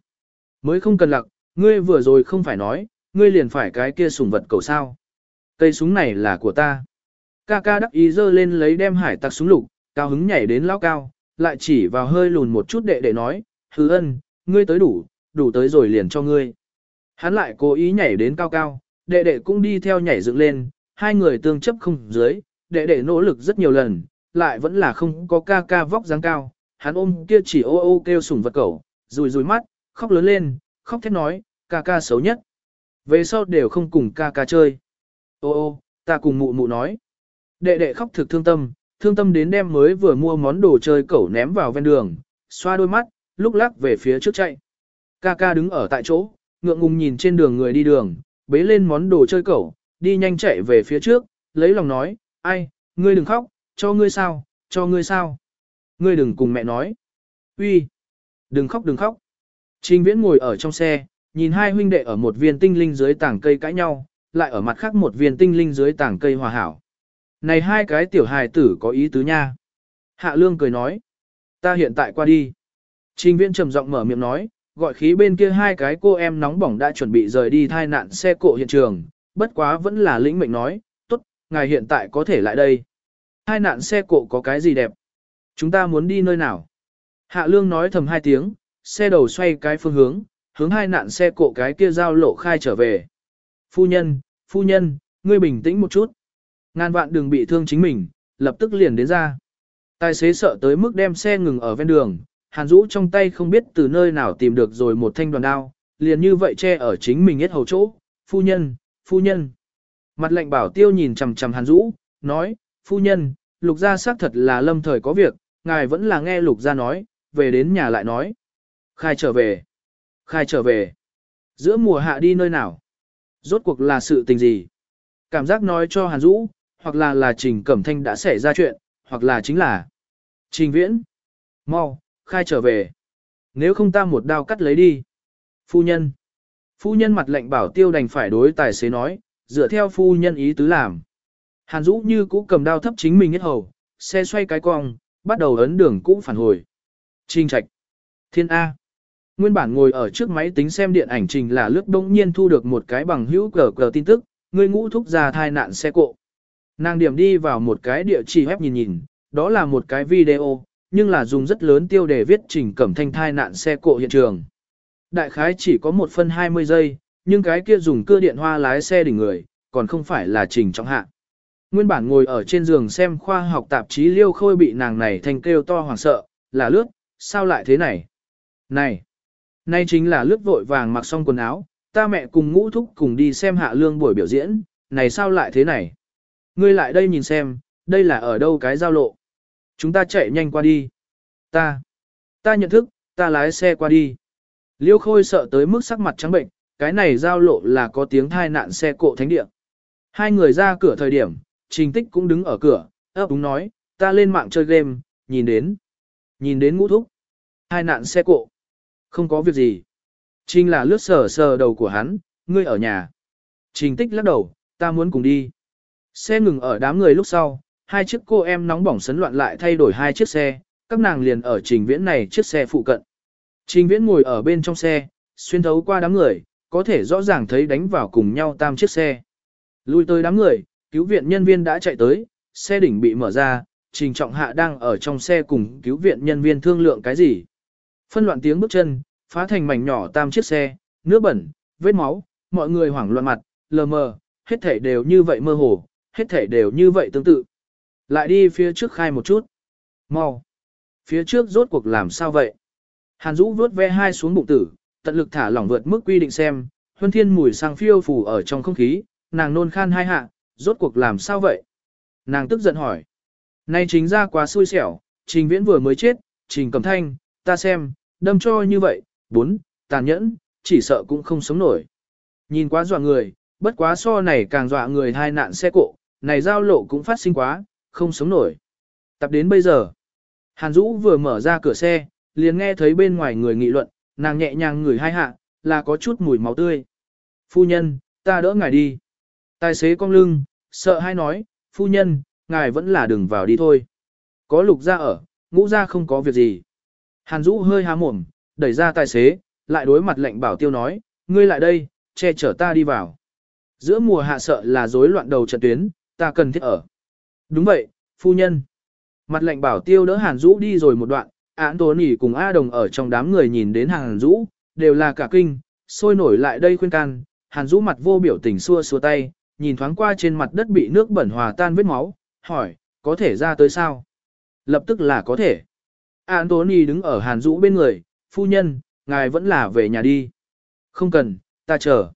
Mới không cần lặc, ngươi vừa rồi không phải nói, ngươi liền phải cái kia sùng vật cầu sao. Cây súng này là của ta. Ca ca đắc ý dơ lên lấy đem hải tặc súng lục, cao hứng nhảy đến lao cao, lại chỉ vào hơi lùn một chút đệ đệ nói, hứ ân, ngươi tới đủ, đủ tới rồi liền cho ngươi. Hắn lại cố ý nhảy đến cao cao, đệ đệ cũng đi theo nhảy dựng lên, hai người tương chấp không dưới, đệ đệ nỗ lực rất nhiều lần, lại vẫn là không có ca ca vóc dáng cao, hắn ôm kia chỉ ô ô kêu sủng vật cẩu, rùi rùi mắt, khóc lớn lên, khóc thét nói, ca ca xấu nhất. Về sau đều không cùng ca ca chơi. Ô ô, ta cùng mụ mụ nói. Đệ đệ khóc thực thương tâm, thương tâm đến đem mới vừa mua món đồ chơi cẩu ném vào ven đường, xoa đôi mắt, lúc lắc về phía trước chạy. Ca ca đứng ở tại chỗ, ngượng ngùng nhìn trên đường người đi đường, bế lên món đồ chơi cẩu, đi nhanh chạy về phía trước, lấy lòng nói, ai, ngươi đừng khóc, cho ngươi sao, cho ngươi sao. Ngươi đừng cùng mẹ nói. Uy, đừng khóc đừng khóc. Trình viễn ngồi ở trong xe, nhìn hai huynh đệ ở một viên tinh linh dưới tảng cây cãi nhau, lại ở mặt khác một viên tinh linh dưới tảng cây hòa hảo. Này hai cái tiểu hài tử có ý tứ nha. Hạ lương cười nói. Ta hiện tại qua đi. Trình viễn trầm giọng mở miệng nói, gọi khí bên kia hai cái cô em nóng bỏng đã chuẩn bị rời đi thai nạn xe cộ hiện trường, bất quá vẫn là lĩnh mệnh nói, tốt, ngài hiện tại có thể lại đây. Hai nạn xe cộ có cái gì đẹp? Chúng ta muốn đi nơi nào? Hạ lương nói thầm hai tiếng, xe đầu xoay cái phương hướng, hướng hai nạn xe cộ cái kia giao lộ khai trở về. Phu nhân, phu nhân, ngươi bình tĩnh một chút. Ngàn vạn đừng bị thương chính mình, lập tức liền đến ra. Tài xế sợ tới mức đem xe ngừng ở ven đường, Hàn Dũ trong tay không biết từ nơi nào tìm được rồi một thanh đoàn đao, liền như vậy che ở chính mình hết hầu chỗ. Phu nhân, phu nhân. Mặt lệnh bảo tiêu nhìn chằm chằm Hàn Dũ, nói, phu nhân, lục gia xác thật là lâm thời có việc, ngài vẫn là nghe lục gia nói, về đến nhà lại nói. Khai trở về. Khai trở về. Giữa mùa hạ đi nơi nào? Rốt cuộc là sự tình gì? Cảm giác nói cho Hàn Dũ, hoặc là là Trình Cẩm Thanh đã xảy ra chuyện, hoặc là chính là Trình Viễn. Mau, khai trở về. Nếu không ta một đao cắt lấy đi. Phu nhân. Phu nhân mặt lệnh bảo tiêu đành phải đối tài xế nói, dựa theo phu nhân ý tứ làm. Hàn Dũ như cũ cầm đao thấp chính mình hết hầu, xe xoay cái cong, bắt đầu ấn đường cũ phản hồi. Trình trạch. Thiên A. Nguyên bản ngồi ở trước máy tính xem điện ảnh trình là lướt đông nhiên thu được một cái bằng hữu cờ cờ tin tức, người ngũ thúc ra thai nạn xe cộ. Nàng điểm đi vào một cái địa chỉ web nhìn nhìn, đó là một cái video, nhưng là dùng rất lớn tiêu đề viết trình cẩm thanh thai nạn xe cộ hiện trường. Đại khái chỉ có một phân 20 giây, nhưng cái kia dùng cưa điện hoa lái xe đỉnh người, còn không phải là trình trọng hạ. Nguyên bản ngồi ở trên giường xem khoa học tạp chí liêu khôi bị nàng này thành kêu to hoảng sợ, là lướt, sao lại thế này? Này! Nay chính là lướt vội vàng mặc xong quần áo, ta mẹ cùng ngũ thúc cùng đi xem hạ lương buổi biểu diễn, này sao lại thế này? Ngươi lại đây nhìn xem, đây là ở đâu cái giao lộ? Chúng ta chạy nhanh qua đi. Ta, ta nhận thức, ta lái xe qua đi. Liêu Khôi sợ tới mức sắc mặt trắng bệnh, cái này giao lộ là có tiếng thai nạn xe cộ thánh địa. Hai người ra cửa thời điểm, Trình Tích cũng đứng ở cửa, ấp đúng nói, ta lên mạng chơi game, nhìn đến. Nhìn đến ngũ thúc. Hai nạn xe cộ. Không có việc gì. Trình là lướt sờ sờ đầu của hắn, ngươi ở nhà. Trình Tích lắc đầu, ta muốn cùng đi. Xe ngừng ở đám người lúc sau, hai chiếc cô em nóng bỏng sấn loạn lại thay đổi hai chiếc xe, các nàng liền ở trình viễn này chiếc xe phụ cận. Trình viễn ngồi ở bên trong xe, xuyên thấu qua đám người, có thể rõ ràng thấy đánh vào cùng nhau tam chiếc xe. Lui tới đám người, cứu viện nhân viên đã chạy tới, xe đỉnh bị mở ra, trình trọng hạ đang ở trong xe cùng cứu viện nhân viên thương lượng cái gì. Phân loạn tiếng bước chân, phá thành mảnh nhỏ tam chiếc xe, nước bẩn, vết máu, mọi người hoảng loạn mặt, lờ mờ, hết thể đều như vậy mơ hồ, hết thể đều như vậy tương tự. Lại đi phía trước khai một chút. Mau. Phía trước rốt cuộc làm sao vậy? Hàn Dũ vớt ve hai xuống bụng tử, tận lực thả lỏng vượt mức quy định xem, huân thiên mùi sang phiêu phủ ở trong không khí, nàng nôn khan hai hạ, rốt cuộc làm sao vậy? Nàng tức giận hỏi. Nay chính ra quá xui xẻo, trình viễn vừa mới chết, trình cầm thanh, ta xem, đâm cho như vậy, bốn, tàn nhẫn, chỉ sợ cũng không sống nổi. Nhìn quá dọa người, bất quá so này càng dọa người hai nạn xe cộ, này giao lộ cũng phát sinh quá, không sống nổi. Tập đến bây giờ, Hàn Dũ vừa mở ra cửa xe, liền nghe thấy bên ngoài người nghị luận, nàng nhẹ nhàng ngửi hai hạ, là có chút mùi máu tươi. Phu nhân, ta đỡ ngài đi. Tài xế cong lưng, sợ hai nói, phu nhân, ngài vẫn là đừng vào đi thôi. Có lục ra ở, ngũ ra không có việc gì. Hàn Dũ hơi há mồm, đẩy ra tài xế, lại đối mặt lệnh bảo tiêu nói, ngươi lại đây, che chở ta đi vào. Giữa mùa hạ sợ là rối loạn đầu trận tuyến, ta cần thiết ở. Đúng vậy, phu nhân. Mặt lệnh bảo tiêu đỡ Hàn Dũ đi rồi một đoạn, án tố nỉ cùng A Đồng ở trong đám người nhìn đến Hàn Dũ, đều là cả kinh, sôi nổi lại đây khuyên can. Hàn Dũ mặt vô biểu tình xua xua tay, nhìn thoáng qua trên mặt đất bị nước bẩn hòa tan vết máu, hỏi, có thể ra tới sao? Lập tức là có thể. Anthony đứng ở Hàn Dũ bên người, phu nhân, ngài vẫn là về nhà đi. Không cần, ta chờ.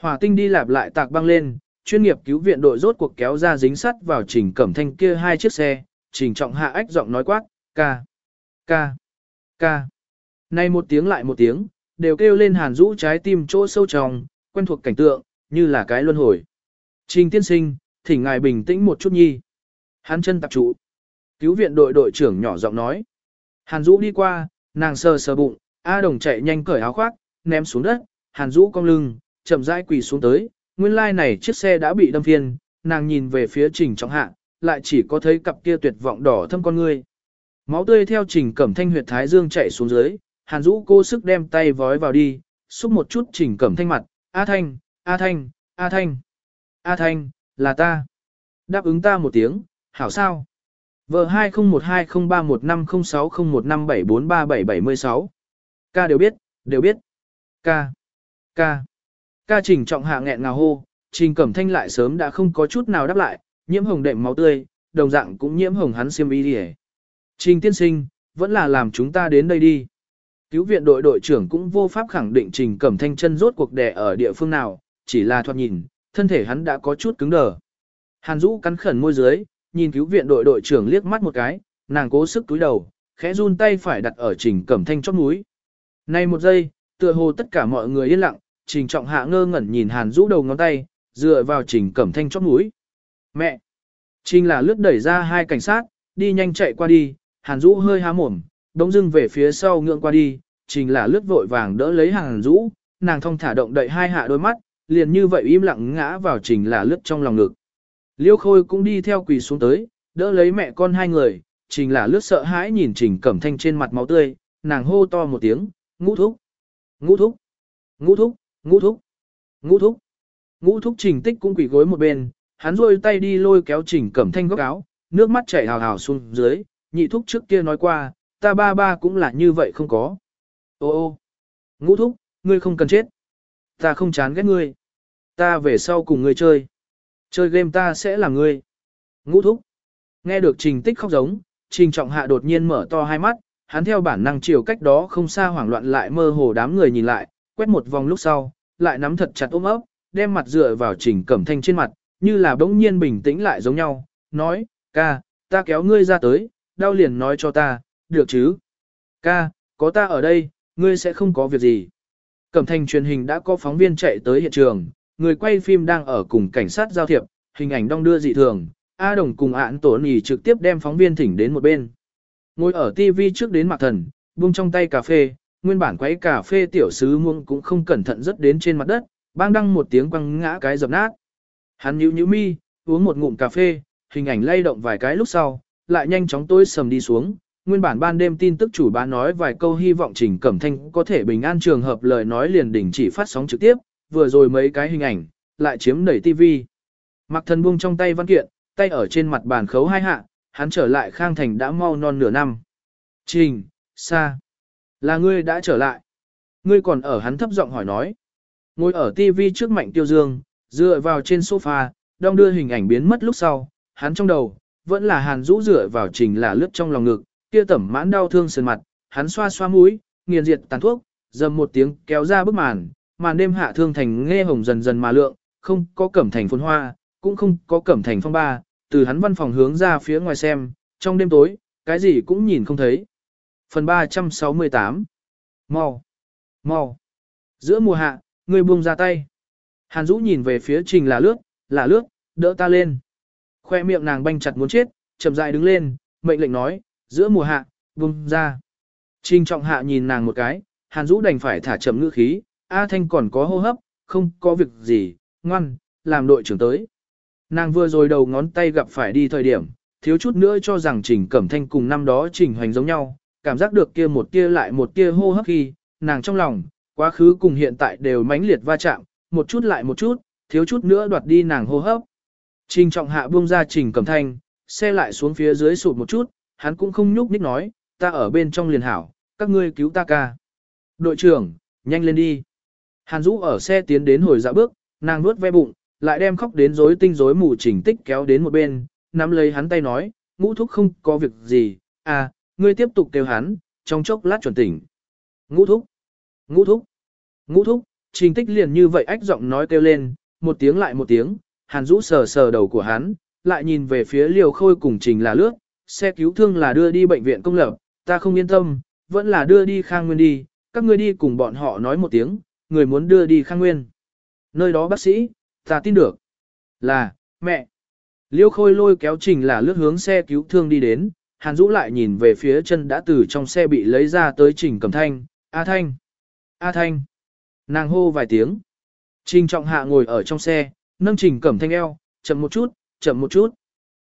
Hỏa tinh đi lạp lại tạc băng lên, chuyên nghiệp cứu viện đội rốt cuộc kéo ra dính sắt vào trình cẩm thanh kia hai chiếc xe, trình trọng hạ ách giọng nói quát, ca, ca, ca. Nay một tiếng lại một tiếng, đều kêu lên hàn rũ trái tim chỗ sâu trong, quen thuộc cảnh tượng, như là cái luân hồi. Trình tiên sinh, thỉnh ngài bình tĩnh một chút nhi. Hắn chân tập trụ. Cứu viện đội đội trưởng nhỏ giọng nói. Hàn Dũ đi qua, nàng sờ sờ bụng, A Đồng chạy nhanh cởi áo khoác, ném xuống đất, Hàn Dũ cong lưng, chậm rãi quỳ xuống tới, nguyên lai like này chiếc xe đã bị đâm phiên, nàng nhìn về phía Trình Trọng Hạ, lại chỉ có thấy cặp kia tuyệt vọng đỏ thâm con ngươi. Máu tươi theo Trình Cẩm Thanh huyệt thái dương chảy xuống dưới, Hàn Dũ cố sức đem tay vói vào đi, xúc một chút Trình Cẩm Thanh mặt, "A Thanh, A Thanh, A Thanh, A Thanh, là ta." Đáp ứng ta một tiếng, "Hảo sao?" Vợ 20120315060157437776. Ca đều biết, đều biết. Ca. Ca. Ca trình trọng hạ nghẹn ngào hô, trình cẩm thanh lại sớm đã không có chút nào đáp lại, nhiễm hồng đệm máu tươi, đồng dạng cũng nhiễm hồng hắn xiêm y đi Trình tiên sinh, vẫn là làm chúng ta đến đây đi. Cứu viện đội đội trưởng cũng vô pháp khẳng định trình cẩm thanh chân rốt cuộc đẻ ở địa phương nào, chỉ là thoạt nhìn, thân thể hắn đã có chút cứng đờ. Hàn Dũ cắn khẩn môi dưới, nhìn cứu viện đội đội trưởng liếc mắt một cái, nàng cố sức túi đầu, khẽ run tay phải đặt ở trình cẩm thanh chót núi. Nay một giây, tựa hồ tất cả mọi người yên lặng, trình trọng hạ ngơ ngẩn nhìn hàn rũ đầu ngón tay, dựa vào trình cẩm thanh chót mũi. Mẹ! Trình là lướt đẩy ra hai cảnh sát, đi nhanh chạy qua đi, hàn rũ hơi há mồm, đống dưng về phía sau ngượng qua đi, trình là lướt vội vàng đỡ lấy hàn rũ, nàng thong thả động đậy hai hạ đôi mắt, liền như vậy im lặng ngã vào trình là lướt trong lòng ngực. Liêu Khôi cũng đi theo quỳ xuống tới, đỡ lấy mẹ con hai người, Trình là lướt sợ hãi nhìn Trình Cẩm Thanh trên mặt máu tươi, nàng hô to một tiếng, ngũ thúc, ngũ thúc, ngũ thúc, ngũ thúc, ngũ thúc. Ngũ thúc Trình Tích cũng quỳ gối một bên, hắn rôi tay đi lôi kéo Trình Cẩm Thanh góc áo, nước mắt chảy hào hào xuống dưới, nhị thúc trước kia nói qua, ta ba ba cũng là như vậy không có. Ô ô, ngũ thúc, ngươi không cần chết. Ta không chán ghét ngươi. Ta về sau cùng ngươi chơi. Chơi game ta sẽ là ngươi. Ngũ thúc. Nghe được trình tích khóc giống, trình trọng hạ đột nhiên mở to hai mắt, hắn theo bản năng chiều cách đó không xa hoảng loạn lại mơ hồ đám người nhìn lại, quét một vòng lúc sau, lại nắm thật chặt ôm ấp, đem mặt dựa vào trình cẩm thanh trên mặt, như là bỗng nhiên bình tĩnh lại giống nhau, nói, ca, ta kéo ngươi ra tới, đau liền nói cho ta, được chứ? Ca, có ta ở đây, ngươi sẽ không có việc gì. Cẩm thanh truyền hình đã có phóng viên chạy tới hiện trường, người quay phim đang ở cùng cảnh sát giao thiệp, hình ảnh đong đưa dị thường, A Đồng cùng ạn tổ nhì trực tiếp đem phóng viên thỉnh đến một bên. Ngồi ở TV trước đến mặt thần, buông trong tay cà phê, nguyên bản quấy cà phê tiểu sứ muông cũng không cẩn thận rớt đến trên mặt đất, bang đăng một tiếng quăng ngã cái dập nát. Hắn nhíu nhíu mi, uống một ngụm cà phê, hình ảnh lay động vài cái lúc sau, lại nhanh chóng tối sầm đi xuống. Nguyên bản ban đêm tin tức chủ bá nói vài câu hy vọng Trình Cẩm Thanh có thể bình an trường hợp lời nói liền đình chỉ phát sóng trực tiếp, vừa rồi mấy cái hình ảnh, lại chiếm đẩy tivi. Mặc thần buông trong tay văn kiện, tay ở trên mặt bàn khấu hai hạ, hắn trở lại khang thành đã mau non nửa năm. Trình, xa, là ngươi đã trở lại. Ngươi còn ở hắn thấp giọng hỏi nói. Ngồi ở TV trước mạnh tiêu dương, dựa vào trên sofa, đong đưa hình ảnh biến mất lúc sau, hắn trong đầu, vẫn là hàn rũ dựa vào trình là lướt trong lòng ngực, kia tẩm mãn đau thương sườn mặt, hắn xoa xoa mũi, nghiền diệt tàn thuốc, dầm một tiếng kéo ra bức màn, màn đêm hạ thương thành nghe hồng dần dần mà lượng, không có cẩm thành phồn hoa, cũng không có cẩm thành phong ba, từ hắn văn phòng hướng ra phía ngoài xem, trong đêm tối, cái gì cũng nhìn không thấy. Phần 368 Mau! Mau! Giữa mùa hạ, người buông ra tay. Hàn Dũ nhìn về phía trình là lướt, là lướt, đỡ ta lên. Khoe miệng nàng banh chặt muốn chết, chậm rãi đứng lên, mệnh lệnh nói, giữa mùa hạ, buông ra. Trình trọng hạ nhìn nàng một cái, Hàn Dũ đành phải thả chậm ngữ khí, A Thanh còn có hô hấp, không có việc gì, ngoan, làm đội trưởng tới. Nàng vừa rồi đầu ngón tay gặp phải đi thời điểm, thiếu chút nữa cho rằng Trình Cẩm Thanh cùng năm đó Trình Hoành giống nhau, cảm giác được kia một tia lại một tia hô hấp khi, nàng trong lòng, quá khứ cùng hiện tại đều mãnh liệt va chạm, một chút lại một chút, thiếu chút nữa đoạt đi nàng hô hấp. Trình trọng hạ buông ra Trình cầm Thanh, xe lại xuống phía dưới sụt một chút, hắn cũng không nhúc nhích nói, ta ở bên trong liền hảo, các ngươi cứu ta ca. Đội trưởng, nhanh lên đi. Hàn Dũ ở xe tiến đến hồi dạ bước, nàng nuốt ve bụng, lại đem khóc đến rối tinh rối mù chỉnh tích kéo đến một bên, nắm lấy hắn tay nói, ngũ thúc không có việc gì, à, ngươi tiếp tục kêu hắn, trong chốc lát chuẩn tỉnh. Ngũ thúc, ngũ thúc, ngũ thúc, trình tích liền như vậy ách giọng nói kêu lên, một tiếng lại một tiếng, hàn Dũ sờ sờ đầu của hắn, lại nhìn về phía liều khôi cùng trình là lướt, xe cứu thương là đưa đi bệnh viện công lập, ta không yên tâm, vẫn là đưa đi khang nguyên đi, các ngươi đi cùng bọn họ nói một tiếng, người muốn đưa đi khang nguyên. Nơi đó bác sĩ, ta tin được. Là, mẹ. Liêu khôi lôi kéo trình là lướt hướng xe cứu thương đi đến, Hàn Dũ lại nhìn về phía chân đã từ trong xe bị lấy ra tới trình cẩm thanh, A Thanh, A Thanh. Nàng hô vài tiếng. Trình trọng hạ ngồi ở trong xe, nâng trình cẩm thanh eo, chậm một chút, chậm một chút.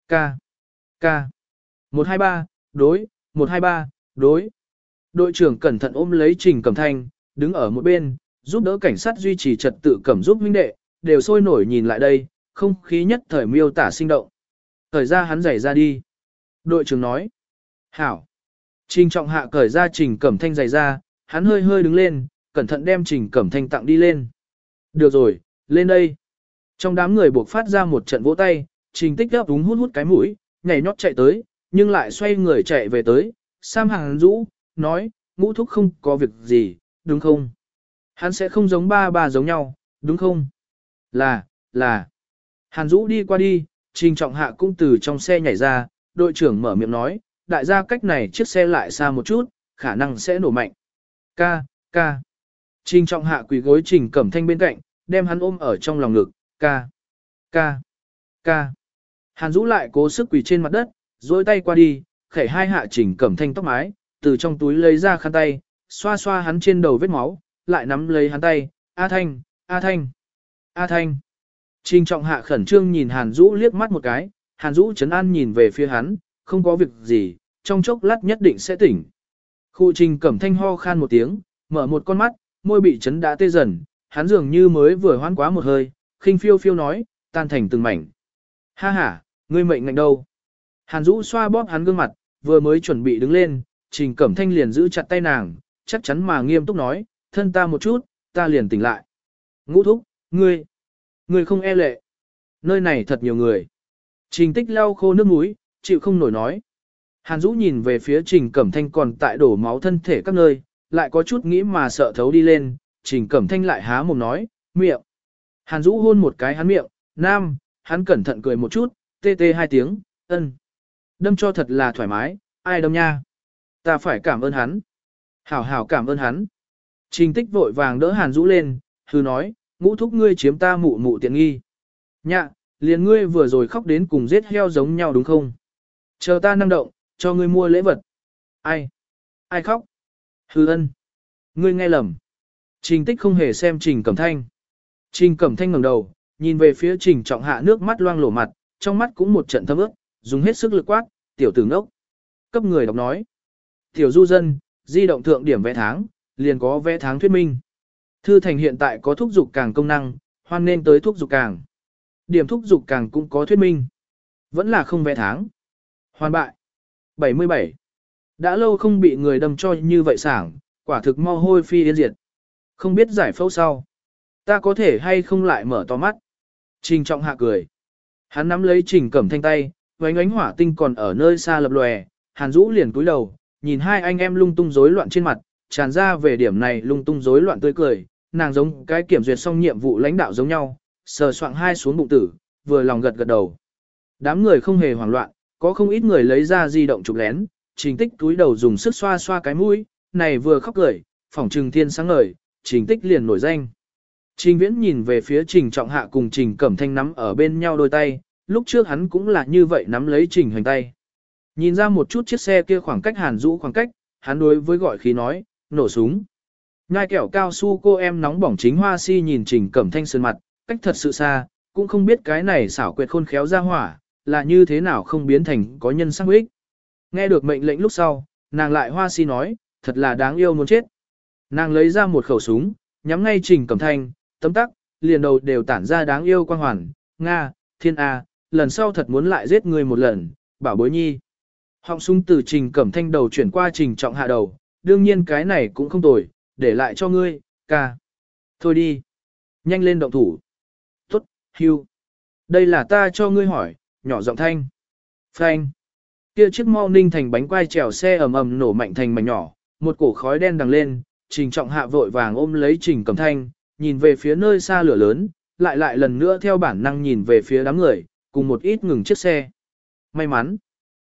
Ca, ca. 123, đối, 123, đối. Đội trưởng cẩn thận ôm lấy trình cẩm thanh, đứng ở một bên, giúp đỡ cảnh sát duy trì trật tự cẩm giúp huynh đệ, đều sôi nổi nhìn lại đây, không khí nhất thời miêu tả sinh động. Thời ra hắn giày ra đi. Đội trưởng nói. Hảo. Trình trọng hạ cởi ra trình cẩm thanh giày ra, hắn hơi hơi đứng lên, cẩn thận đem trình cẩm thanh tặng đi lên. Được rồi, lên đây. Trong đám người buộc phát ra một trận vỗ tay, trình tích gấp đúng hút hút cái mũi, nhảy nhót chạy tới, nhưng lại xoay người chạy về tới. Sam hàng rũ, nói, ngũ thúc không có việc gì, đúng không? Hắn sẽ không giống ba bà giống nhau, đúng không? Là, là. Hàn Dũ đi qua đi, Trình Trọng Hạ cũng từ trong xe nhảy ra, đội trưởng mở miệng nói, đại gia cách này chiếc xe lại xa một chút, khả năng sẽ nổ mạnh. Ca, ca. Trình Trọng Hạ quỳ gối Trình Cẩm Thanh bên cạnh, đem hắn ôm ở trong lòng ngực, ca, ca, ca. Hàn Dũ lại cố sức quỳ trên mặt đất, dối tay qua đi, khẽ hai hạ Trình Cẩm Thanh tóc mái, từ trong túi lấy ra khăn tay, xoa xoa hắn trên đầu vết máu, lại nắm lấy hắn tay, A Thanh, A Thanh, A Thanh. Trình trọng hạ khẩn trương nhìn Hàn Dũ liếc mắt một cái, Hàn Dũ chấn an nhìn về phía hắn, không có việc gì, trong chốc lát nhất định sẽ tỉnh. Khu trình cẩm thanh ho khan một tiếng, mở một con mắt, môi bị chấn đã tê dần, hắn dường như mới vừa hoan quá một hơi, khinh phiêu phiêu nói, tan thành từng mảnh. Ha ha, ngươi mệnh ngạnh đâu? Hàn Dũ xoa bóp hắn gương mặt, vừa mới chuẩn bị đứng lên, trình cẩm thanh liền giữ chặt tay nàng, chắc chắn mà nghiêm túc nói, thân ta một chút, ta liền tỉnh lại. Ngũ thúc, ngươi, ngươi không e lệ. Nơi này thật nhiều người. Trình tích lau khô nước mũi, chịu không nổi nói. Hàn Dũ nhìn về phía Trình Cẩm Thanh còn tại đổ máu thân thể các nơi, lại có chút nghĩ mà sợ thấu đi lên, Trình Cẩm Thanh lại há mồm nói, miệng. Hàn Dũ hôn một cái hắn miệng, nam, hắn cẩn thận cười một chút, tê tê hai tiếng, ân. Đâm cho thật là thoải mái, ai đâm nha. Ta phải cảm ơn hắn. Hảo hảo cảm ơn hắn. Trình tích vội vàng đỡ Hàn Dũ lên, hư nói, ngũ thúc ngươi chiếm ta mụ mụ tiện nghi. Nhạ, liền ngươi vừa rồi khóc đến cùng giết heo giống nhau đúng không? Chờ ta năng động, cho ngươi mua lễ vật. Ai? Ai khóc? Hư ân. Ngươi nghe lầm. Trình tích không hề xem Trình Cẩm Thanh. Trình Cẩm Thanh ngẩng đầu, nhìn về phía Trình Trọng Hạ nước mắt loang lổ mặt, trong mắt cũng một trận thâm ướt, dùng hết sức lực quát, tiểu tử ngốc. Cấp người đọc nói. Tiểu du dân, di động thượng điểm vẽ tháng, liền có vẽ tháng thuyết minh. Thư thành hiện tại có thúc dục càng công năng, hoan nên tới thúc dục càng. Điểm thúc dục càng cũng có thuyết minh. Vẫn là không vẽ tháng. Hoàn bại. 77. Đã lâu không bị người đâm cho như vậy sảng, quả thực mau hôi phi yên diệt. Không biết giải phẫu sau. Ta có thể hay không lại mở to mắt. Trình trọng hạ cười. Hắn nắm lấy trình cẩm thanh tay, vánh ánh hỏa tinh còn ở nơi xa lập lòe, hàn rũ liền cúi đầu, nhìn hai anh em lung tung rối loạn trên mặt, tràn ra về điểm này lung tung rối loạn tươi cười, nàng giống cái kiểm duyệt xong nhiệm vụ lãnh đạo giống nhau, sờ soạng hai xuống bụng tử, vừa lòng gật gật đầu. Đám người không hề hoảng loạn, có không ít người lấy ra di động chụp lén, trình tích túi đầu dùng sức xoa xoa cái mũi, này vừa khóc cười, phỏng trừng thiên sáng ngời, trình tích liền nổi danh. Trình viễn nhìn về phía trình trọng hạ cùng trình cẩm thanh nắm ở bên nhau đôi tay, lúc trước hắn cũng là như vậy nắm lấy trình hoành tay. Nhìn ra một chút chiếc xe kia khoảng cách hàn rũ khoảng cách, hắn đối với gọi khí nói, nổ súng. Ngai kẹo cao su cô em nóng bỏng chính hoa si nhìn trình cẩm thanh sơn mặt, cách thật sự xa, cũng không biết cái này xảo quyệt khôn khéo ra hỏa, là như thế nào không biến thành có nhân sắc ích. Nghe được mệnh lệnh lúc sau, nàng lại hoa si nói, thật là đáng yêu muốn chết. Nàng lấy ra một khẩu súng, nhắm ngay trình cẩm thanh, tấm tắc, liền đầu đều tản ra đáng yêu quang hoàn, Nga, thiên A, lần sau thật muốn lại giết người một lần, bảo bối nhi. Họng súng từ trình cẩm thanh đầu chuyển qua trình trọng hạ đầu, đương nhiên cái này cũng không tồi, để lại cho ngươi, ca. Thôi đi. Nhanh lên động thủ. Hưu. Đây là ta cho ngươi hỏi, nhỏ giọng thanh. Phanh. Kia chiếc mau ninh thành bánh quai trèo xe ầm ầm nổ mạnh thành mảnh nhỏ, một cổ khói đen đằng lên, trình trọng hạ vội vàng ôm lấy trình cầm thanh, nhìn về phía nơi xa lửa lớn, lại lại lần nữa theo bản năng nhìn về phía đám người, cùng một ít ngừng chiếc xe. May mắn.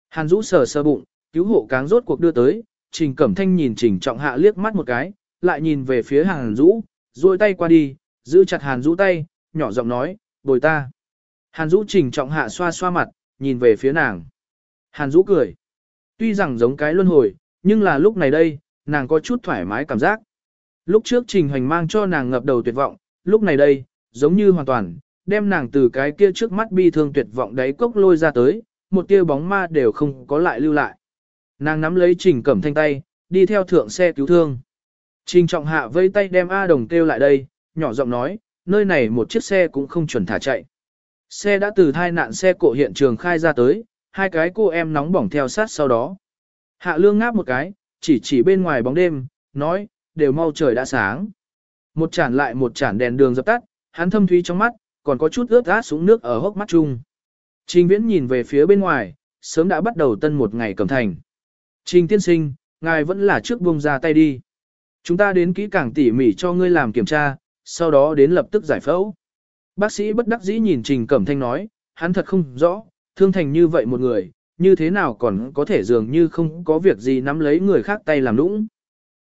Hàn rũ sờ sơ bụng, cứu hộ cáng rốt cuộc đưa tới, trình cẩm thanh nhìn trình trọng hạ liếc mắt một cái, lại nhìn về phía hàn rũ, duỗi tay qua đi, giữ chặt hàn rũ tay, nhỏ giọng nói, bồi ta. Hàn Dũ trình trọng hạ xoa xoa mặt, nhìn về phía nàng. Hàn Dũ cười. Tuy rằng giống cái luân hồi, nhưng là lúc này đây, nàng có chút thoải mái cảm giác. Lúc trước trình hành mang cho nàng ngập đầu tuyệt vọng, lúc này đây, giống như hoàn toàn, đem nàng từ cái kia trước mắt bi thương tuyệt vọng đáy cốc lôi ra tới, một tia bóng ma đều không có lại lưu lại. Nàng nắm lấy trình cẩm thanh tay, đi theo thượng xe cứu thương. Trình trọng hạ vây tay đem A đồng kêu lại đây, nhỏ giọng nói, nơi này một chiếc xe cũng không chuẩn thả chạy. Xe đã từ thai nạn xe cộ hiện trường khai ra tới, hai cái cô em nóng bỏng theo sát sau đó. Hạ lương ngáp một cái, chỉ chỉ bên ngoài bóng đêm, nói, đều mau trời đã sáng. Một chản lại một chản đèn đường dập tắt, hắn thâm thúy trong mắt, còn có chút ướt át xuống nước ở hốc mắt chung. Trình viễn nhìn về phía bên ngoài, sớm đã bắt đầu tân một ngày cầm thành. Trình tiên sinh, ngài vẫn là trước buông ra tay đi. Chúng ta đến kỹ càng tỉ mỉ cho ngươi làm kiểm tra, sau đó đến lập tức giải phẫu. Bác sĩ bất đắc dĩ nhìn Trình Cẩm Thanh nói, hắn thật không rõ, thương thành như vậy một người, như thế nào còn có thể dường như không có việc gì nắm lấy người khác tay làm lũng.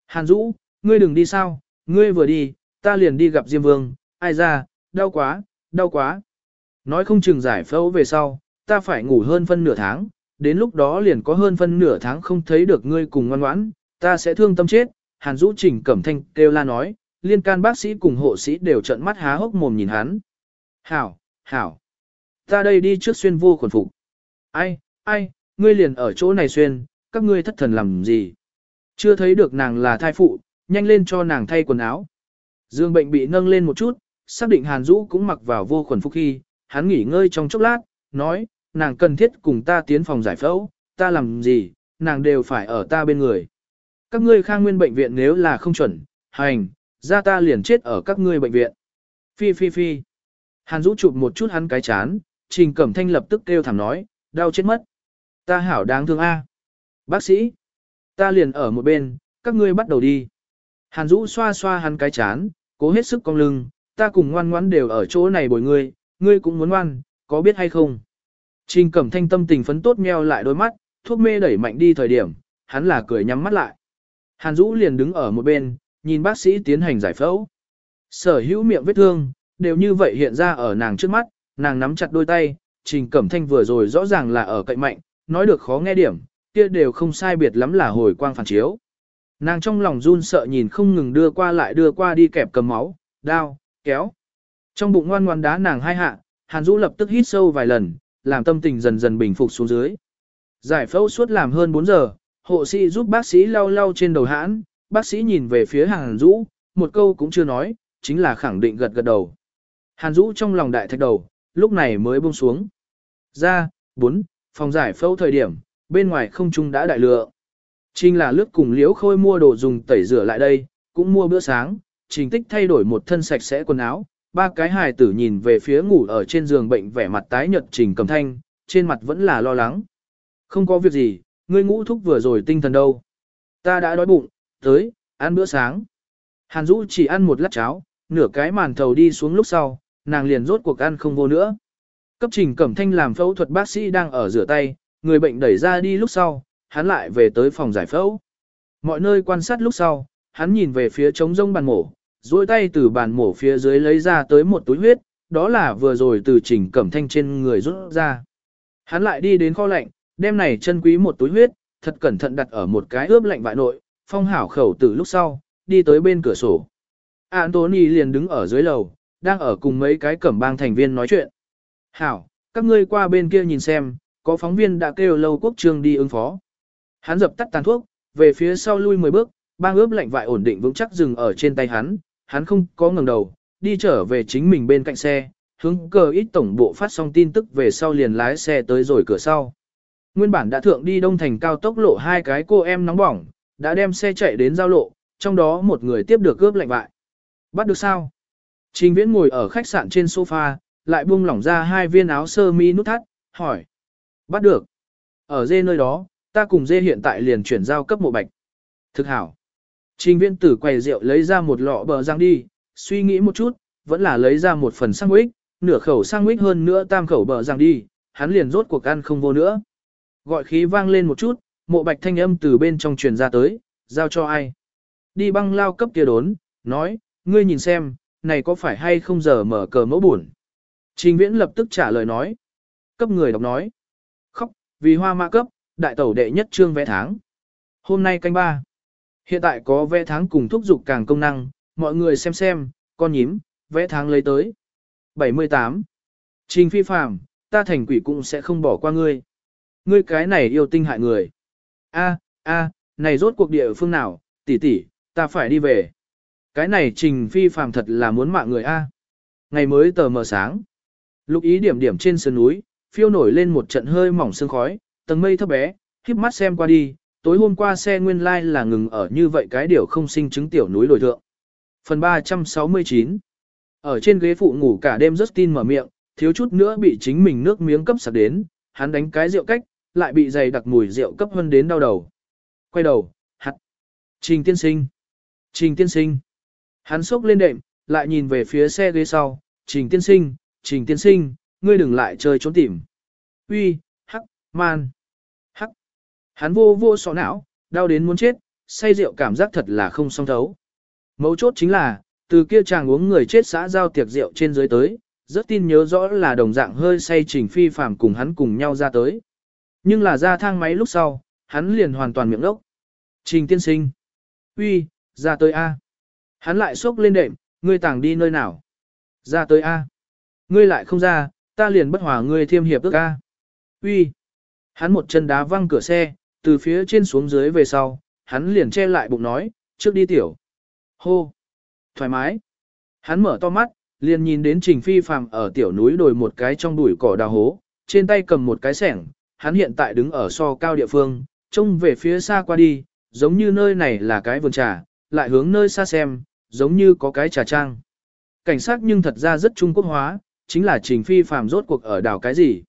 Hàn Dũ, ngươi đừng đi sao, ngươi vừa đi, ta liền đi gặp Diêm Vương, ai ra, đau quá, đau quá. Nói không chừng giải phẫu về sau, ta phải ngủ hơn phân nửa tháng, đến lúc đó liền có hơn phân nửa tháng không thấy được ngươi cùng ngoan ngoãn, ta sẽ thương tâm chết. Hàn Dũ Trình Cẩm Thanh kêu la nói, liên can bác sĩ cùng hộ sĩ đều trợn mắt há hốc mồm nhìn hắn. Hảo, hảo. Ta đây đi trước xuyên vô khuẩn phục. Ai, ai, ngươi liền ở chỗ này xuyên, các ngươi thất thần làm gì? Chưa thấy được nàng là thai phụ, nhanh lên cho nàng thay quần áo. Dương bệnh bị nâng lên một chút, xác định Hàn Dũ cũng mặc vào vô khuẩn phục khi, hắn nghỉ ngơi trong chốc lát, nói, nàng cần thiết cùng ta tiến phòng giải phẫu, ta làm gì, nàng đều phải ở ta bên người. Các ngươi khang nguyên bệnh viện nếu là không chuẩn, hành, ra ta liền chết ở các ngươi bệnh viện. Phi phi phi. Hàn Dũ chụp một chút hắn cái chán, Trình Cẩm Thanh lập tức kêu thảm nói, đau chết mất. Ta hảo đáng thương a. Bác sĩ, ta liền ở một bên, các ngươi bắt đầu đi. Hàn Dũ xoa xoa hắn cái chán, cố hết sức cong lưng, ta cùng ngoan ngoãn đều ở chỗ này bồi ngươi, ngươi cũng muốn ngoan, có biết hay không? Trình Cẩm Thanh tâm tình phấn tốt meo lại đôi mắt, thuốc mê đẩy mạnh đi thời điểm, hắn là cười nhắm mắt lại. Hàn Dũ liền đứng ở một bên, nhìn bác sĩ tiến hành giải phẫu. Sở hữu miệng vết thương, đều như vậy hiện ra ở nàng trước mắt, nàng nắm chặt đôi tay, Trình Cẩm Thanh vừa rồi rõ ràng là ở cạnh mạnh, nói được khó nghe điểm, kia đều không sai biệt lắm là hồi quang phản chiếu. Nàng trong lòng run sợ nhìn không ngừng đưa qua lại đưa qua đi kẹp cầm máu, đao, kéo. Trong bụng ngoan ngoan đá nàng hai hạ, Hàn Dũ lập tức hít sâu vài lần, làm tâm tình dần dần bình phục xuống dưới. Giải phẫu suốt làm hơn 4 giờ, hộ sĩ giúp bác sĩ lau lau trên đầu hãn, bác sĩ nhìn về phía Hàn Dũ, một câu cũng chưa nói, chính là khẳng định gật gật đầu. Hàn Dũ trong lòng đại thạch đầu, lúc này mới buông xuống. Ra, 4, phòng giải phẫu thời điểm, bên ngoài không trung đã đại lựa. Trình là lướt cùng liễu khôi mua đồ dùng tẩy rửa lại đây, cũng mua bữa sáng, trình tích thay đổi một thân sạch sẽ quần áo, ba cái hài tử nhìn về phía ngủ ở trên giường bệnh vẻ mặt tái nhợt trình cầm thanh, trên mặt vẫn là lo lắng. Không có việc gì, ngươi ngũ thúc vừa rồi tinh thần đâu. Ta đã đói bụng, tới, ăn bữa sáng. Hàn Dũ chỉ ăn một lát cháo, nửa cái màn thầu đi xuống lúc sau, nàng liền rốt cuộc ăn không vô nữa. Cấp trình cẩm thanh làm phẫu thuật bác sĩ đang ở rửa tay, người bệnh đẩy ra đi lúc sau, hắn lại về tới phòng giải phẫu. Mọi nơi quan sát lúc sau, hắn nhìn về phía trống rông bàn mổ, duỗi tay từ bàn mổ phía dưới lấy ra tới một túi huyết, đó là vừa rồi từ trình cẩm thanh trên người rút ra. Hắn lại đi đến kho lạnh, đem này chân quý một túi huyết, thật cẩn thận đặt ở một cái ướp lạnh vại nội, phong hảo khẩu từ lúc sau, đi tới bên cửa sổ. Anthony liền đứng ở dưới lầu, đang ở cùng mấy cái cẩm bang thành viên nói chuyện. Hảo, các ngươi qua bên kia nhìn xem, có phóng viên đã kêu lâu quốc trương đi ứng phó. Hắn dập tắt tàn thuốc, về phía sau lui 10 bước, bang ướp lạnh vại ổn định vững chắc dừng ở trên tay hắn, hắn không có ngẩng đầu, đi trở về chính mình bên cạnh xe, hướng cờ ít tổng bộ phát xong tin tức về sau liền lái xe tới rồi cửa sau. Nguyên bản đã thượng đi đông thành cao tốc lộ hai cái cô em nóng bỏng, đã đem xe chạy đến giao lộ, trong đó một người tiếp được cướp lạnh bại, Bắt được sao? Trình viễn ngồi ở khách sạn trên sofa, lại buông lỏng ra hai viên áo sơ mi nút thắt, hỏi. Bắt được. Ở dê nơi đó, ta cùng dê hiện tại liền chuyển giao cấp mộ bạch. Thực hảo. Trình viễn tử quầy rượu lấy ra một lọ bờ răng đi, suy nghĩ một chút, vẫn là lấy ra một phần sang sandwich, nửa khẩu sang sandwich hơn nữa tam khẩu bờ răng đi, hắn liền rốt cuộc ăn không vô nữa. Gọi khí vang lên một chút, mộ bạch thanh âm từ bên trong truyền ra tới, giao cho ai. Đi băng lao cấp kia đốn, nói, ngươi nhìn xem, này có phải hay không giờ mở cờ mẫu buồn. Trình viễn lập tức trả lời nói. Cấp người đọc nói. Khóc, vì hoa mã cấp, đại tẩu đệ nhất trương vẽ tháng. Hôm nay canh ba. Hiện tại có vẽ tháng cùng thúc dục càng công năng, mọi người xem xem, con nhím, vẽ tháng lấy tới. 78. Trình phi phàm, ta thành quỷ cũng sẽ không bỏ qua ngươi. Ngươi cái này yêu tinh hại người. A, a, này rốt cuộc địa phương nào, tỷ tỷ, ta phải đi về. Cái này trình phi phàm thật là muốn mạng người A. Ngày mới tờ mờ sáng. Lục ý điểm điểm trên sườn núi, phiêu nổi lên một trận hơi mỏng sương khói, tầng mây thấp bé, khiếp mắt xem qua đi, tối hôm qua xe nguyên lai là ngừng ở như vậy cái điều không sinh chứng tiểu núi lồi thượng. Phần 369 Ở trên ghế phụ ngủ cả đêm Justin mở miệng, thiếu chút nữa bị chính mình nước miếng cấp sạc đến, hắn đánh cái rượu cách, lại bị dày đặc mùi rượu cấp hơn đến đau đầu. Quay đầu, hắt. Trình tiên sinh. Trình tiên sinh. Hắn sốc lên đệm, lại nhìn về phía xe ghế sau, trình tiên sinh, trình tiên sinh, ngươi đừng lại chơi trốn tìm. Uy, hắc, man. Hắc. Hắn vô vô sọ não, đau đến muốn chết, say rượu cảm giác thật là không song thấu. Mấu chốt chính là, từ kia chàng uống người chết xã giao tiệc rượu trên dưới tới, rất tin nhớ rõ là đồng dạng hơi say trình phi phàm cùng hắn cùng nhau ra tới. Nhưng là ra thang máy lúc sau, hắn liền hoàn toàn miệng ốc. Trình tiên sinh. uy, ra tới A. Hắn lại xốc lên đệm, ngươi tàng đi nơi nào. Ra tới A. Ngươi lại không ra, ta liền bất hòa ngươi thiêm hiệp ước A. uy. Hắn một chân đá văng cửa xe, từ phía trên xuống dưới về sau, hắn liền che lại bụng nói, trước đi tiểu. Hô. Thoải mái. Hắn mở to mắt, liền nhìn đến Trình Phi Phàm ở tiểu núi đồi một cái trong bụi cỏ đào hố, trên tay cầm một cái sẻng, hắn hiện tại đứng ở so cao địa phương, trông về phía xa qua đi, giống như nơi này là cái vườn trà, lại hướng nơi xa xem, giống như có cái trà trang. Cảnh sát nhưng thật ra rất Trung Quốc hóa, chính là Trình Phi Phạm rốt cuộc ở đảo cái gì.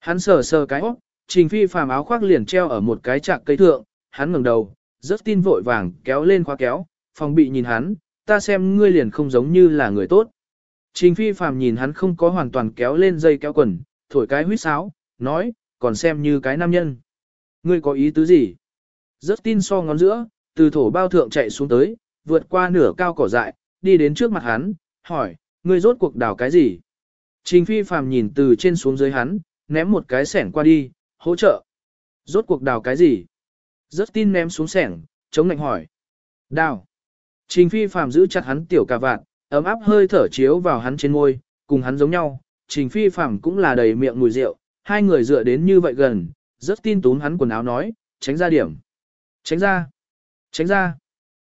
Hắn sờ sờ cái óc, Trình Phi Phạm áo khoác liền treo ở một cái trạc cây thượng, hắn ngẩng đầu, rất tin vội vàng kéo lên khóa kéo, phòng bị nhìn hắn, ta xem ngươi liền không giống như là người tốt. Trình Phi Phạm nhìn hắn không có hoàn toàn kéo lên dây kéo quần, thổi cái huýt sáo, nói, còn xem như cái nam nhân. Ngươi có ý tứ gì? Rất tin so ngón giữa, từ thổ bao thượng chạy xuống tới, vượt qua nửa cao cỏ dại, đi đến trước mặt hắn, hỏi, ngươi rốt cuộc đào cái gì? Trình phi phàm nhìn từ trên xuống dưới hắn, ném một cái sẻng qua đi, hỗ trợ. Rốt cuộc đào cái gì? Rất tin ném xuống sẻng, chống lạnh hỏi. Đào. Trình phi phàm giữ chặt hắn tiểu cà vạt, ấm áp hơi thở chiếu vào hắn trên môi, cùng hắn giống nhau. Trình phi phàm cũng là đầy miệng mùi rượu, hai người dựa đến như vậy gần, rất tin tún hắn quần áo nói, tránh ra điểm. Tránh ra. Tránh ra.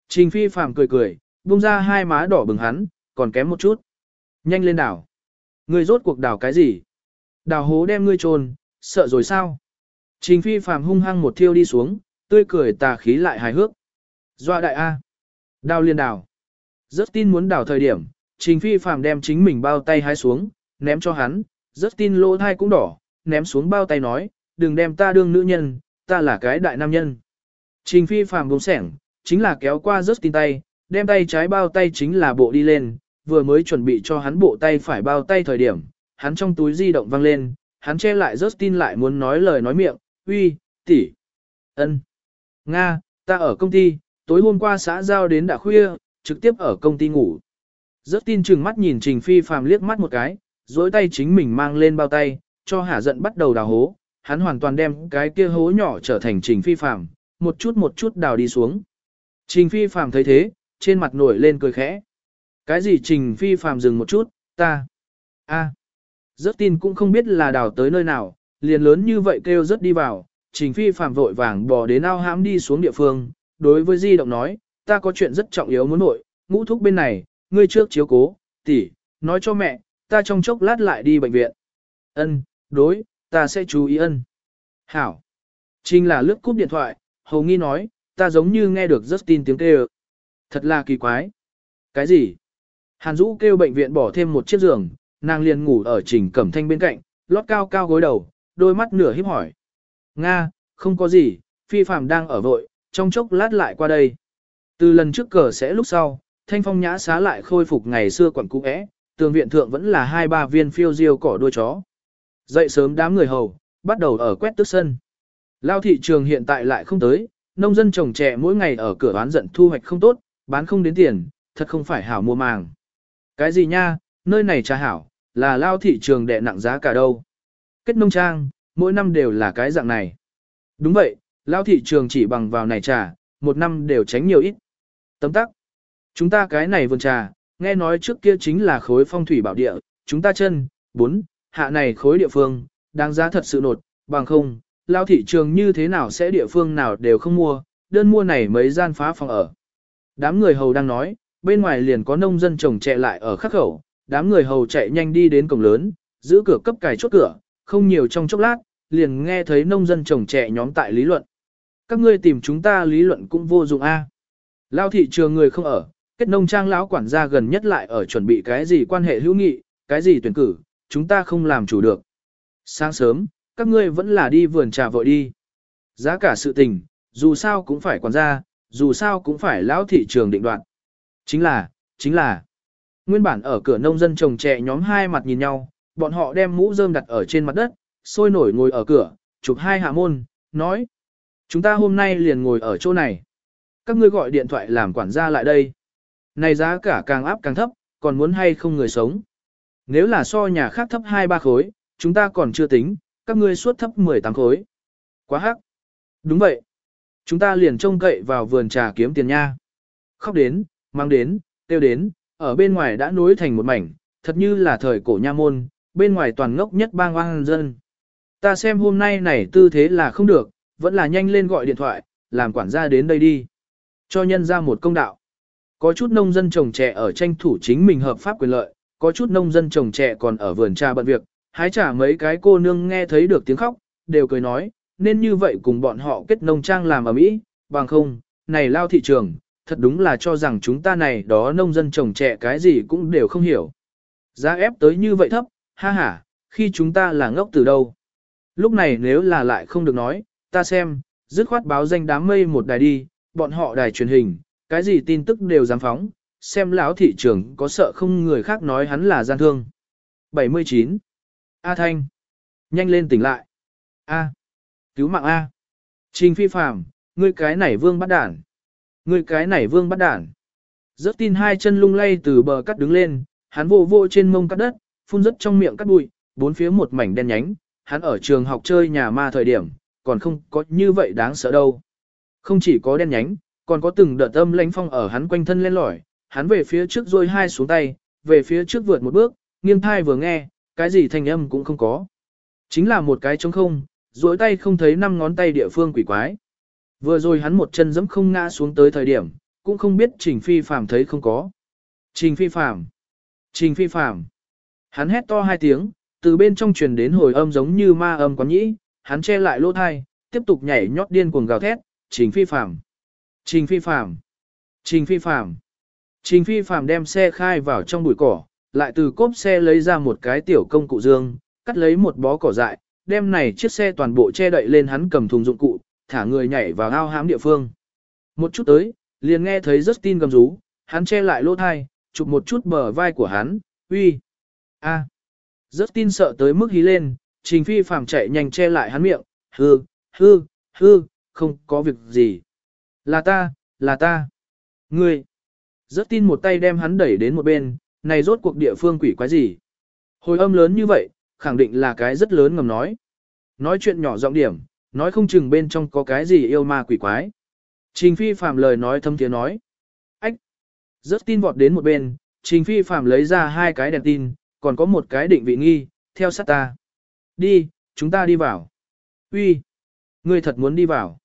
Trình phi phàm cười cười, buông ra hai má đỏ bừng hắn, còn kém một chút. Nhanh lên đảo. Ngươi rốt cuộc đảo cái gì? Đảo hố đem ngươi trôn, sợ rồi sao? Trình phi phàm hung hăng một thiêu đi xuống, tươi cười tà khí lại hài hước. Doa đại A. Đào liên đảo. Rất tin muốn đảo thời điểm, trình phi phàm đem chính mình bao tay hái xuống, ném cho hắn, rất tin lỗ thai cũng đỏ, ném xuống bao tay nói, đừng đem ta đương nữ nhân, ta là cái đại nam nhân. Trình phi phàm bông sẻng, chính là kéo qua rớt tin tay, đem tay trái bao tay chính là bộ đi lên, vừa mới chuẩn bị cho hắn bộ tay phải bao tay thời điểm, hắn trong túi di động văng lên, hắn che lại rớt tin lại muốn nói lời nói miệng, uy, tỷ, ân, Nga, ta ở công ty, tối hôm qua xã giao đến đã khuya, trực tiếp ở công ty ngủ. Rớt tin chừng mắt nhìn Trình Phi phàm liếc mắt một cái, dối tay chính mình mang lên bao tay, cho hả giận bắt đầu đào hố, hắn hoàn toàn đem cái kia hố nhỏ trở thành Trình Phi phàm, một chút một chút đào đi xuống. Trình Phi phàm thấy thế, trên mặt nổi lên cười khẽ. Cái gì Trình Phi phàm dừng một chút, ta, a, rất tin cũng không biết là đào tới nơi nào, liền lớn như vậy kêu rất đi vào, Trình Phi phàm vội vàng bò đến ao hãm đi xuống địa phương, đối với di động nói, ta có chuyện rất trọng yếu muốn nội, ngũ thúc bên này, ngươi trước chiếu cố, tỷ, nói cho mẹ, ta trong chốc lát lại đi bệnh viện. Ân, đối, ta sẽ chú ý ân. Hảo. Trình là lướt cúp điện thoại, hầu nghi nói, ta giống như nghe được Justin tiếng kêu. Thật là kỳ quái. Cái gì? Hàn Dũ kêu bệnh viện bỏ thêm một chiếc giường, nàng liền ngủ ở trình cẩm thanh bên cạnh, lót cao cao gối đầu, đôi mắt nửa híp hỏi. Nga, không có gì, phi phạm đang ở vội, trong chốc lát lại qua đây. Từ lần trước cờ sẽ lúc sau, thanh phong nhã xá lại khôi phục ngày xưa quẩn cũ é, tường viện thượng vẫn là hai ba viên phiêu diêu cỏ đuôi chó. Dậy sớm đám người hầu, bắt đầu ở quét tức sân. Lao thị trường hiện tại lại không tới, nông dân trồng trẻ mỗi ngày ở cửa bán giận thu hoạch không tốt, bán không đến tiền, thật không phải hảo mua màng. Cái gì nha, nơi này trà hảo, là lao thị trường đệ nặng giá cả đâu. Kết nông trang, mỗi năm đều là cái dạng này. Đúng vậy, lao thị trường chỉ bằng vào này trà, một năm đều tránh nhiều ít. Tấm tắc. Chúng ta cái này vườn trà, nghe nói trước kia chính là khối phong thủy bảo địa, chúng ta chân, bốn, hạ này khối địa phương, đáng giá thật sự nột, bằng không, lao thị trường như thế nào sẽ địa phương nào đều không mua, đơn mua này mấy gian phá phòng ở. Đám người hầu đang nói, bên ngoài liền có nông dân trồng trẻ lại ở khắc khẩu, đám người hầu chạy nhanh đi đến cổng lớn, giữ cửa cấp cài chốt cửa, không nhiều trong chốc lát, liền nghe thấy nông dân trồng trẻ nhóm tại lý luận. Các ngươi tìm chúng ta lý luận cũng vô dụng a. Lao thị trường người không ở, kết nông trang lão quản gia gần nhất lại ở chuẩn bị cái gì quan hệ hữu nghị, cái gì tuyển cử, chúng ta không làm chủ được. Sáng sớm, các ngươi vẫn là đi vườn trà vội đi. Giá cả sự tình, dù sao cũng phải quản gia, dù sao cũng phải lão thị trường định đoạt. Chính là, chính là, nguyên bản ở cửa nông dân trồng trẻ nhóm hai mặt nhìn nhau, bọn họ đem mũ rơm đặt ở trên mặt đất, sôi nổi ngồi ở cửa, chụp hai hạ môn, nói. Chúng ta hôm nay liền ngồi ở chỗ này. Các ngươi gọi điện thoại làm quản gia lại đây. Này giá cả càng áp càng thấp, còn muốn hay không người sống. Nếu là so nhà khác thấp 2-3 khối, chúng ta còn chưa tính, các ngươi suốt thấp 18 khối. Quá hắc. Đúng vậy. Chúng ta liền trông cậy vào vườn trà kiếm tiền nha. Khóc đến, mang đến, tiêu đến, ở bên ngoài đã nối thành một mảnh, thật như là thời cổ nha môn, bên ngoài toàn ngốc nhất bang oan dân. Ta xem hôm nay này tư thế là không được, vẫn là nhanh lên gọi điện thoại, làm quản gia đến đây đi. Cho nhân ra một công đạo. Có chút nông dân trồng trẻ ở tranh thủ chính mình hợp pháp quyền lợi, có chút nông dân trồng trẻ còn ở vườn trà bận việc, hái trả mấy cái cô nương nghe thấy được tiếng khóc, đều cười nói, nên như vậy cùng bọn họ kết nông trang làm ở Mỹ, bằng không, này lao thị trường, thật đúng là cho rằng chúng ta này đó nông dân trồng trẻ cái gì cũng đều không hiểu. Giá ép tới như vậy thấp, ha ha, khi chúng ta là ngốc từ đâu. Lúc này nếu là lại không được nói, ta xem, dứt khoát báo danh đám mây một đài đi, bọn họ đài truyền hình, cái gì tin tức đều dám phóng, xem lão thị trường có sợ không người khác nói hắn là gian thương. 79. A Thanh. Nhanh lên tỉnh lại. A. Cứu mạng A. Trình phi phàm, ngươi cái này vương bắt đản. Ngươi cái này vương bắt đản. Rớt tin hai chân lung lay từ bờ cắt đứng lên, hắn vô vô trên mông cắt đất, phun rất trong miệng cắt bụi, bốn phía một mảnh đen nhánh, hắn ở trường học chơi nhà ma thời điểm, còn không có như vậy đáng sợ đâu. Không chỉ có đen nhánh, còn có từng đợt âm lãnh phong ở hắn quanh thân lên lỏi, hắn về phía trước rồi hai xuống tay, về phía trước vượt một bước, nghiêng thai vừa nghe, cái gì thanh âm cũng không có. Chính là một cái trống không, duỗi tay không thấy năm ngón tay địa phương quỷ quái. Vừa rồi hắn một chân giẫm không ngã xuống tới thời điểm, cũng không biết Trình Phi Phàm thấy không có. Trình Phi Phàm, Trình Phi Phàm. Hắn hét to hai tiếng, từ bên trong truyền đến hồi âm giống như ma âm quán nhĩ, hắn che lại lỗ thai, tiếp tục nhảy nhót điên cuồng gào thét, Trình Phi Phàm, Trình Phi Phàm, Trình Phi Phàm. Trình Phi Phàm đem xe khai vào trong bụi cỏ, lại từ cốp xe lấy ra một cái tiểu công cụ dương, cắt lấy một bó cỏ dại, đem này chiếc xe toàn bộ che đậy lên hắn cầm thùng dụng cụ, thả người nhảy vào ao hám địa phương. Một chút tới, liền nghe thấy Justin gầm rú, hắn che lại lỗ thai, chụp một chút bờ vai của hắn, uy, a. À. Justin sợ tới mức hí lên, Trình Phi Phàm chạy nhanh che lại hắn miệng, hư, hư, hư, không có việc gì. Là ta, là ta. Ngươi. Rất tin một tay đem hắn đẩy đến một bên, này rốt cuộc địa phương quỷ quái gì. Hồi âm lớn như vậy, khẳng định là cái rất lớn ngầm nói. Nói chuyện nhỏ giọng điểm, nói không chừng bên trong có cái gì yêu ma quỷ quái. Trình Phi Phạm lời nói thâm tiếng nói. Ách! Rất tin vọt đến một bên, Trình Phi Phạm lấy ra hai cái đèn tin, còn có một cái định vị nghi, theo sát ta. Đi, chúng ta đi vào. Uy, Ngươi thật muốn đi vào.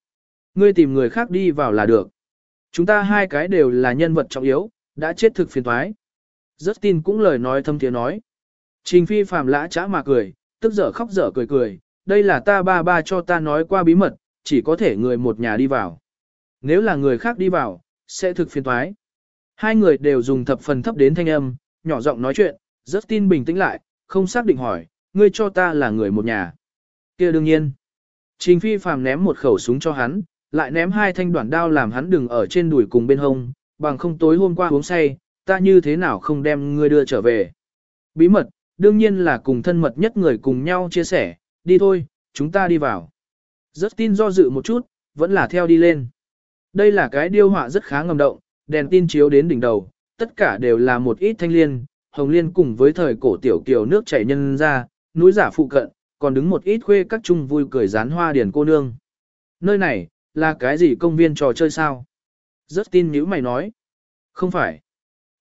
Ngươi tìm người khác đi vào là được. Chúng ta hai cái đều là nhân vật trọng yếu, đã chết thực phiền thoái. Rất tin cũng lời nói thâm tiếng nói. Trình Phi Phạm lã chã mà cười, tức dở khóc dở cười cười, đây là ta ba ba cho ta nói qua bí mật, chỉ có thể người một nhà đi vào. Nếu là người khác đi vào, sẽ thực phiền toái. Hai người đều dùng thập phần thấp đến thanh âm, nhỏ giọng nói chuyện, rất tin bình tĩnh lại, không xác định hỏi, ngươi cho ta là người một nhà. kia đương nhiên. Trình phi phàm ném một khẩu súng cho hắn, lại ném hai thanh đoạn đao làm hắn đừng ở trên đùi cùng bên hông, bằng không tối hôm qua uống say, ta như thế nào không đem ngươi đưa trở về. Bí mật, đương nhiên là cùng thân mật nhất người cùng nhau chia sẻ, đi thôi, chúng ta đi vào. Rất tin do dự một chút, vẫn là theo đi lên. Đây là cái điêu họa rất khá ngầm động, đèn tin chiếu đến đỉnh đầu, tất cả đều là một ít thanh liên, Hồng Liên cùng với thời cổ tiểu kiều nước chảy nhân ra, núi giả phụ cận, còn đứng một ít khuê các chung vui cười rán hoa điển cô nương. Nơi này, là cái gì công viên trò chơi sao? Rất tin nhữ mày nói. Không phải.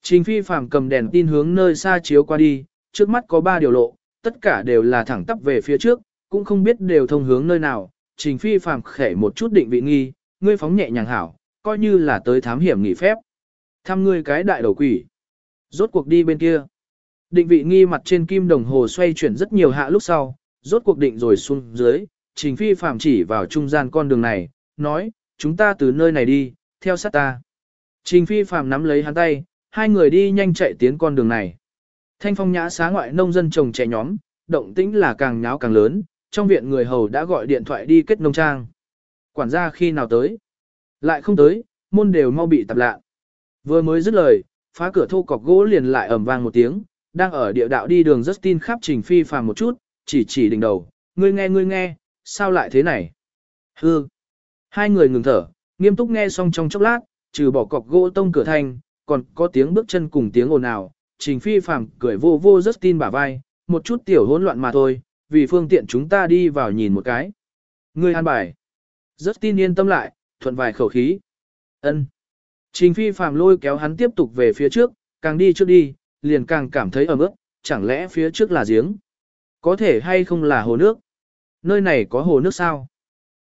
Trình phi phàm cầm đèn tin hướng nơi xa chiếu qua đi, trước mắt có ba điều lộ, tất cả đều là thẳng tắp về phía trước, cũng không biết đều thông hướng nơi nào. Trình phi phàm khẽ một chút định vị nghi, ngươi phóng nhẹ nhàng hảo, coi như là tới thám hiểm nghỉ phép. Thăm ngươi cái đại đầu quỷ. Rốt cuộc đi bên kia. Định vị nghi mặt trên kim đồng hồ xoay chuyển rất nhiều hạ lúc sau, rốt cuộc định rồi xuống dưới, trình phi phạm chỉ vào trung gian con đường này, nói, chúng ta từ nơi này đi, theo sát ta. Trình phi phạm nắm lấy hắn tay, hai người đi nhanh chạy tiến con đường này. Thanh phong nhã xá ngoại nông dân trồng trẻ nhóm, động tĩnh là càng nháo càng lớn, trong viện người hầu đã gọi điện thoại đi kết nông trang. Quản gia khi nào tới? Lại không tới, môn đều mau bị tập lạ. Vừa mới dứt lời, phá cửa thô cọc gỗ liền lại ầm vang một tiếng, đang ở địa đạo đi đường Justin khắp trình phi phàm một chút, chỉ chỉ đỉnh đầu, ngươi nghe ngươi nghe, sao lại thế này? hương Hai người ngừng thở, nghiêm túc nghe xong trong chốc lát, trừ bỏ cọc gỗ tông cửa thành, còn có tiếng bước chân cùng tiếng ồn ào, trình phi phàm cười vô vô Justin bả vai, một chút tiểu hỗn loạn mà thôi, vì phương tiện chúng ta đi vào nhìn một cái. Ngươi an bài. Justin yên tâm lại, thuận vài khẩu khí. Ân. Trình phi phàm lôi kéo hắn tiếp tục về phía trước, càng đi trước đi, liền càng cảm thấy ẩm ướt, chẳng lẽ phía trước là giếng? Có thể hay không là hồ nước? Nơi này có hồ nước sao?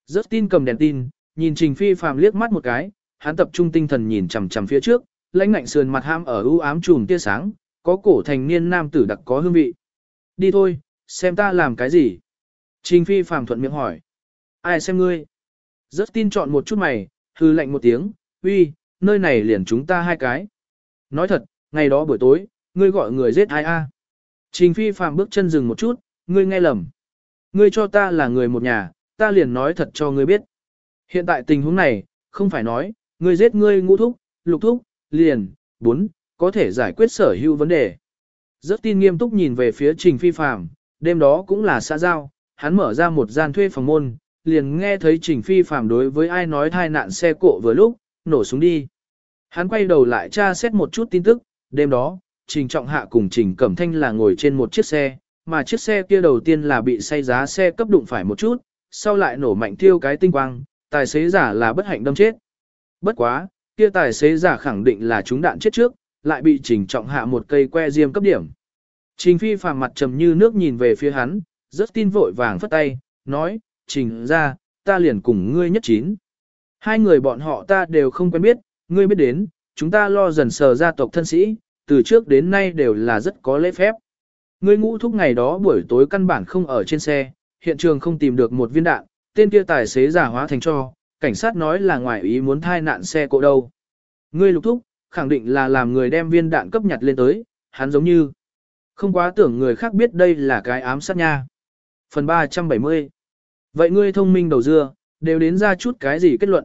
Rất tin cầm đèn tin, nhìn Trình Phi phàm liếc mắt một cái, hắn tập trung tinh thần nhìn chằm chằm phía trước, lãnh ngạnh sườn mặt ham ở u ám trùm tia sáng, có cổ thành niên nam tử đặc có hương vị. Đi thôi, xem ta làm cái gì? Trình Phi phàm thuận miệng hỏi. Ai xem ngươi? Rất tin chọn một chút mày, hư lạnh một tiếng, uy, nơi này liền chúng ta hai cái. Nói thật, ngày đó buổi tối, ngươi gọi người giết ai a? Trình phi phàm bước chân dừng một chút, ngươi nghe lầm. Ngươi cho ta là người một nhà, ta liền nói thật cho ngươi biết. Hiện tại tình huống này, không phải nói, ngươi giết ngươi ngũ thúc, lục thúc, liền, bốn, có thể giải quyết sở hữu vấn đề. Rất tin nghiêm túc nhìn về phía trình phi phàm, đêm đó cũng là xã giao, hắn mở ra một gian thuê phòng môn, liền nghe thấy trình phi phàm đối với ai nói thai nạn xe cộ vừa lúc, nổ súng đi. Hắn quay đầu lại tra xét một chút tin tức, đêm đó, Trình Trọng Hạ cùng Trình Cẩm Thanh là ngồi trên một chiếc xe, mà chiếc xe kia đầu tiên là bị say giá xe cấp đụng phải một chút, sau lại nổ mạnh thiêu cái tinh quang, tài xế giả là bất hạnh đâm chết. Bất quá, kia tài xế giả khẳng định là chúng đạn chết trước, lại bị Trình Trọng Hạ một cây que diêm cấp điểm. Trình Phi phàm mặt trầm như nước nhìn về phía hắn, rất tin vội vàng phất tay, nói, Trình ra, ta liền cùng ngươi nhất chín. Hai người bọn họ ta đều không quen biết, ngươi biết đến, chúng ta lo dần sờ gia tộc thân sĩ, từ trước đến nay đều là rất có lễ phép. Ngươi ngũ thúc ngày đó buổi tối căn bản không ở trên xe, hiện trường không tìm được một viên đạn, tên kia tài xế giả hóa thành cho, cảnh sát nói là ngoài ý muốn thai nạn xe cộ đâu. Ngươi lục thúc, khẳng định là làm người đem viên đạn cấp nhặt lên tới, hắn giống như không quá tưởng người khác biết đây là cái ám sát nha. Phần 370 Vậy ngươi thông minh đầu dưa, đều đến ra chút cái gì kết luận.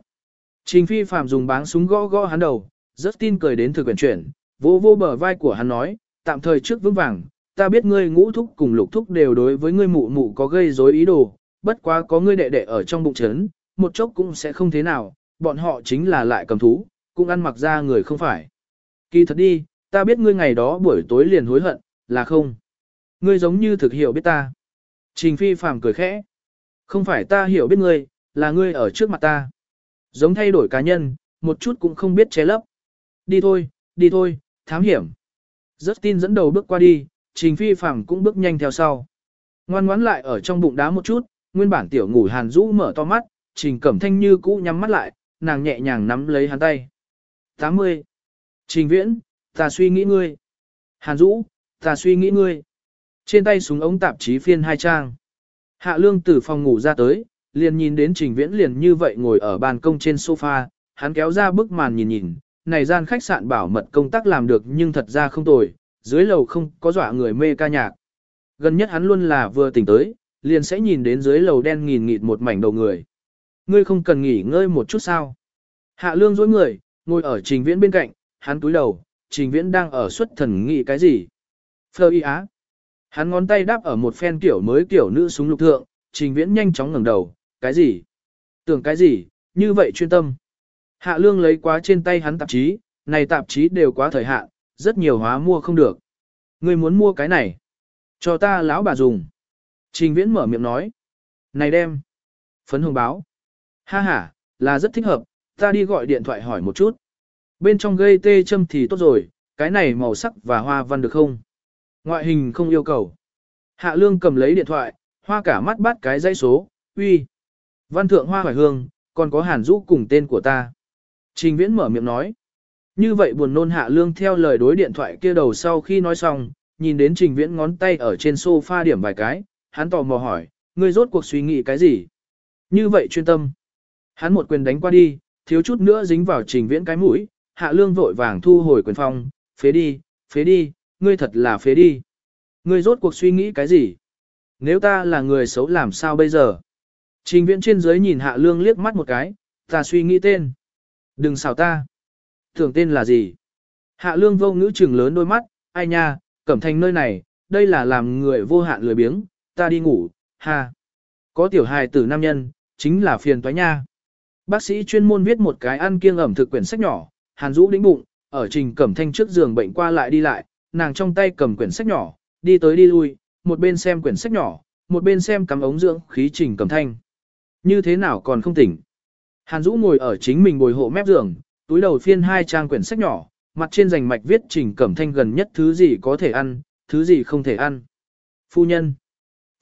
Trình phi phạm dùng báng súng gõ gõ hắn đầu, rất tin cười đến thực quyển chuyển, vô vô bờ vai của hắn nói, tạm thời trước vững vàng, ta biết ngươi ngũ thúc cùng lục thúc đều đối với ngươi mụ mụ có gây rối ý đồ, bất quá có ngươi đệ đệ ở trong bụng chấn, một chốc cũng sẽ không thế nào, bọn họ chính là lại cầm thú, cũng ăn mặc ra người không phải. Kỳ thật đi, ta biết ngươi ngày đó buổi tối liền hối hận, là không? Ngươi giống như thực hiểu biết ta. Trình phi phàm cười khẽ. Không phải ta hiểu biết ngươi, là ngươi ở trước mặt ta. Giống thay đổi cá nhân, một chút cũng không biết che lấp. Đi thôi, đi thôi, thám hiểm. Rất tin dẫn đầu bước qua đi, trình phi phàm cũng bước nhanh theo sau. Ngoan ngoãn lại ở trong bụng đá một chút, nguyên bản tiểu ngủ hàn rũ mở to mắt, trình cẩm thanh như cũ nhắm mắt lại, nàng nhẹ nhàng nắm lấy hắn tay. 80. Trình viễn, ta suy nghĩ ngươi. Hàn rũ, ta suy nghĩ ngươi. Trên tay súng ống tạp chí phiên hai trang. Hạ lương từ phòng ngủ ra tới, liền nhìn đến trình viễn liền như vậy ngồi ở ban công trên sofa, hắn kéo ra bức màn nhìn nhìn, này gian khách sạn bảo mật công tác làm được nhưng thật ra không tồi, dưới lầu không có dọa người mê ca nhạc. Gần nhất hắn luôn là vừa tỉnh tới, liền sẽ nhìn đến dưới lầu đen nghìn nghịt một mảnh đầu người. Ngươi không cần nghỉ ngơi một chút sao. Hạ lương dối người, ngồi ở trình viễn bên cạnh, hắn túi đầu, trình viễn đang ở xuất thần nghĩ cái gì. Phơ y á. Hắn ngón tay đáp ở một phen kiểu mới kiểu nữ súng lục thượng, trình viễn nhanh chóng ngẩng đầu, cái gì? Tưởng cái gì, như vậy chuyên tâm. Hạ lương lấy quá trên tay hắn tạp chí, này tạp chí đều quá thời hạn, rất nhiều hóa mua không được. Ngươi muốn mua cái này. Cho ta lão bà dùng. Trình viễn mở miệng nói. Này đem. Phấn hồng báo. Ha ha, là rất thích hợp, ta đi gọi điện thoại hỏi một chút. Bên trong gây tê châm thì tốt rồi, cái này màu sắc và hoa văn được không? Ngoại hình không yêu cầu. Hạ lương cầm lấy điện thoại, hoa cả mắt bắt cái dãy số, uy. Văn thượng hoa hoài hương, còn có hàn rũ cùng tên của ta. Trình viễn mở miệng nói. Như vậy buồn nôn hạ lương theo lời đối điện thoại kia đầu sau khi nói xong, nhìn đến trình viễn ngón tay ở trên sofa điểm vài cái, hắn tò mò hỏi, ngươi rốt cuộc suy nghĩ cái gì? Như vậy chuyên tâm. Hắn một quyền đánh qua đi, thiếu chút nữa dính vào trình viễn cái mũi, hạ lương vội vàng thu hồi quyền phong, phế đi, phế đi, ngươi thật là phế đi. Ngươi rốt cuộc suy nghĩ cái gì? Nếu ta là người xấu làm sao bây giờ? Trình viễn trên dưới nhìn hạ lương liếc mắt một cái, ta suy nghĩ tên. Đừng xào ta. Tưởng tên là gì? Hạ lương vô ngữ trừng lớn đôi mắt, ai nha, cẩm thành nơi này, đây là làm người vô hạn lười biếng, ta đi ngủ, ha. Có tiểu hài tử nam nhân, chính là phiền toái nha. Bác sĩ chuyên môn viết một cái ăn kiêng ẩm thực quyển sách nhỏ, hàn rũ đĩnh bụng, ở trình cẩm thanh trước giường bệnh qua lại đi lại, nàng trong tay cầm quyển sách nhỏ, đi tới đi lui, một bên xem quyển sách nhỏ, một bên xem cắm ống dưỡng khí trình cẩm thanh. Như thế nào còn không tỉnh? Hàn Dũ ngồi ở chính mình bồi hộ mép giường, túi đầu phiên hai trang quyển sách nhỏ, mặt trên rành mạch viết trình cẩm thanh gần nhất thứ gì có thể ăn, thứ gì không thể ăn. Phu nhân.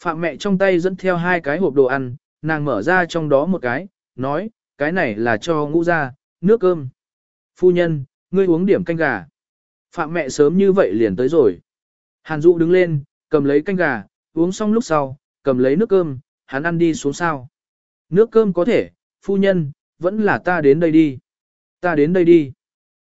Phạm mẹ trong tay dẫn theo hai cái hộp đồ ăn, nàng mở ra trong đó một cái, nói, cái này là cho ngũ ra, nước cơm. Phu nhân, ngươi uống điểm canh gà. Phạm mẹ sớm như vậy liền tới rồi. Hàn Dụ đứng lên, cầm lấy canh gà, uống xong lúc sau, cầm lấy nước cơm, hắn ăn đi xuống sao. Nước cơm có thể, phu nhân, vẫn là ta đến đây đi. Ta đến đây đi.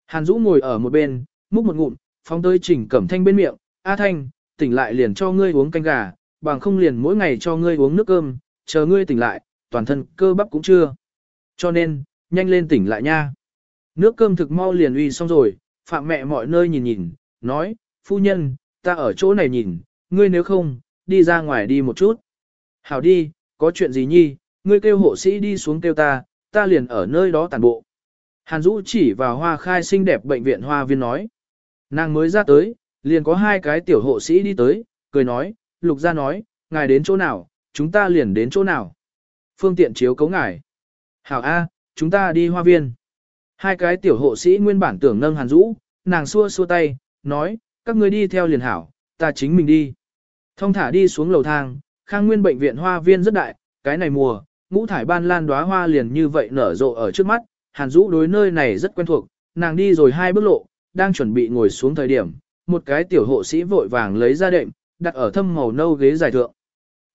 Hàn Dũ ngồi ở một bên, múc một ngụm, phóng tới chỉnh cẩm thanh bên miệng, A Thanh, tỉnh lại liền cho ngươi uống canh gà, bằng không liền mỗi ngày cho ngươi uống nước cơm, chờ ngươi tỉnh lại, toàn thân cơ bắp cũng chưa. Cho nên, nhanh lên tỉnh lại nha. Nước cơm thực mau liền uy xong rồi, phạm mẹ mọi nơi nhìn nhìn, nói, phu nhân, ta ở chỗ này nhìn, ngươi nếu không, đi ra ngoài đi một chút. Hảo đi, có chuyện gì nhi, ngươi kêu hộ sĩ đi xuống kêu ta, ta liền ở nơi đó tàn bộ. Hàn Dũ chỉ vào hoa khai xinh đẹp bệnh viện hoa viên nói. Nàng mới ra tới, liền có hai cái tiểu hộ sĩ đi tới, cười nói, lục gia nói, ngài đến chỗ nào, chúng ta liền đến chỗ nào. Phương tiện chiếu cấu ngài. Hảo A, chúng ta đi hoa viên. Hai cái tiểu hộ sĩ nguyên bản tưởng nâng Hàn Dũ, nàng xua xua tay, nói, các ngươi đi theo liền hảo, ta chính mình đi. Thông thả đi xuống lầu thang, khang nguyên bệnh viện hoa viên rất đại, cái này mùa, ngũ thải ban lan đóa hoa liền như vậy nở rộ ở trước mắt, Hàn Dũ đối nơi này rất quen thuộc, nàng đi rồi hai bước lộ, đang chuẩn bị ngồi xuống thời điểm, một cái tiểu hộ sĩ vội vàng lấy ra đệm, đặt ở thâm màu nâu ghế dài thượng.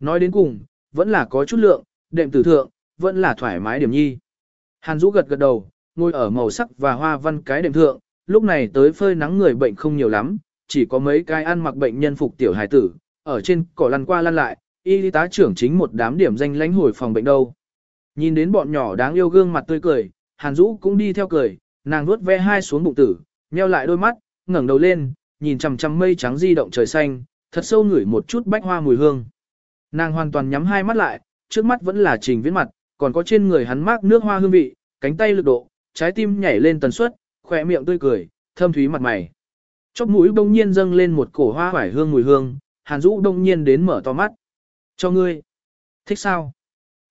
Nói đến cùng, vẫn là có chút lượng, đệm tử thượng, vẫn là thoải mái điểm nhi. Hàn Dũ gật gật đầu, ngồi ở màu sắc và hoa văn cái đệm thượng, lúc này tới phơi nắng người bệnh không nhiều lắm, chỉ có mấy cái ăn mặc bệnh nhân phục tiểu hài tử, ở trên cỏ lăn qua lăn lại, y tá trưởng chính một đám điểm danh lãnh hồi phòng bệnh đâu. Nhìn đến bọn nhỏ đáng yêu gương mặt tươi cười, Hàn Dũ cũng đi theo cười, nàng nuốt ve hai xuống bụng tử, nheo lại đôi mắt, ngẩng đầu lên, nhìn chằm chằm mây trắng di động trời xanh, thật sâu ngửi một chút bách hoa mùi hương. Nàng hoàn toàn nhắm hai mắt lại, trước mắt vẫn là trình viễn mặt, còn có trên người hắn mát nước hoa hương vị, cánh tay lực độ, trái tim nhảy lên tần suất, khỏe miệng tươi cười, thâm thúy mặt mày. Chóp mũi đông nhiên dâng lên một cổ hoa hoải hương mùi hương, Hàn Dũ đông nhiên đến mở to mắt. Cho ngươi. Thích sao?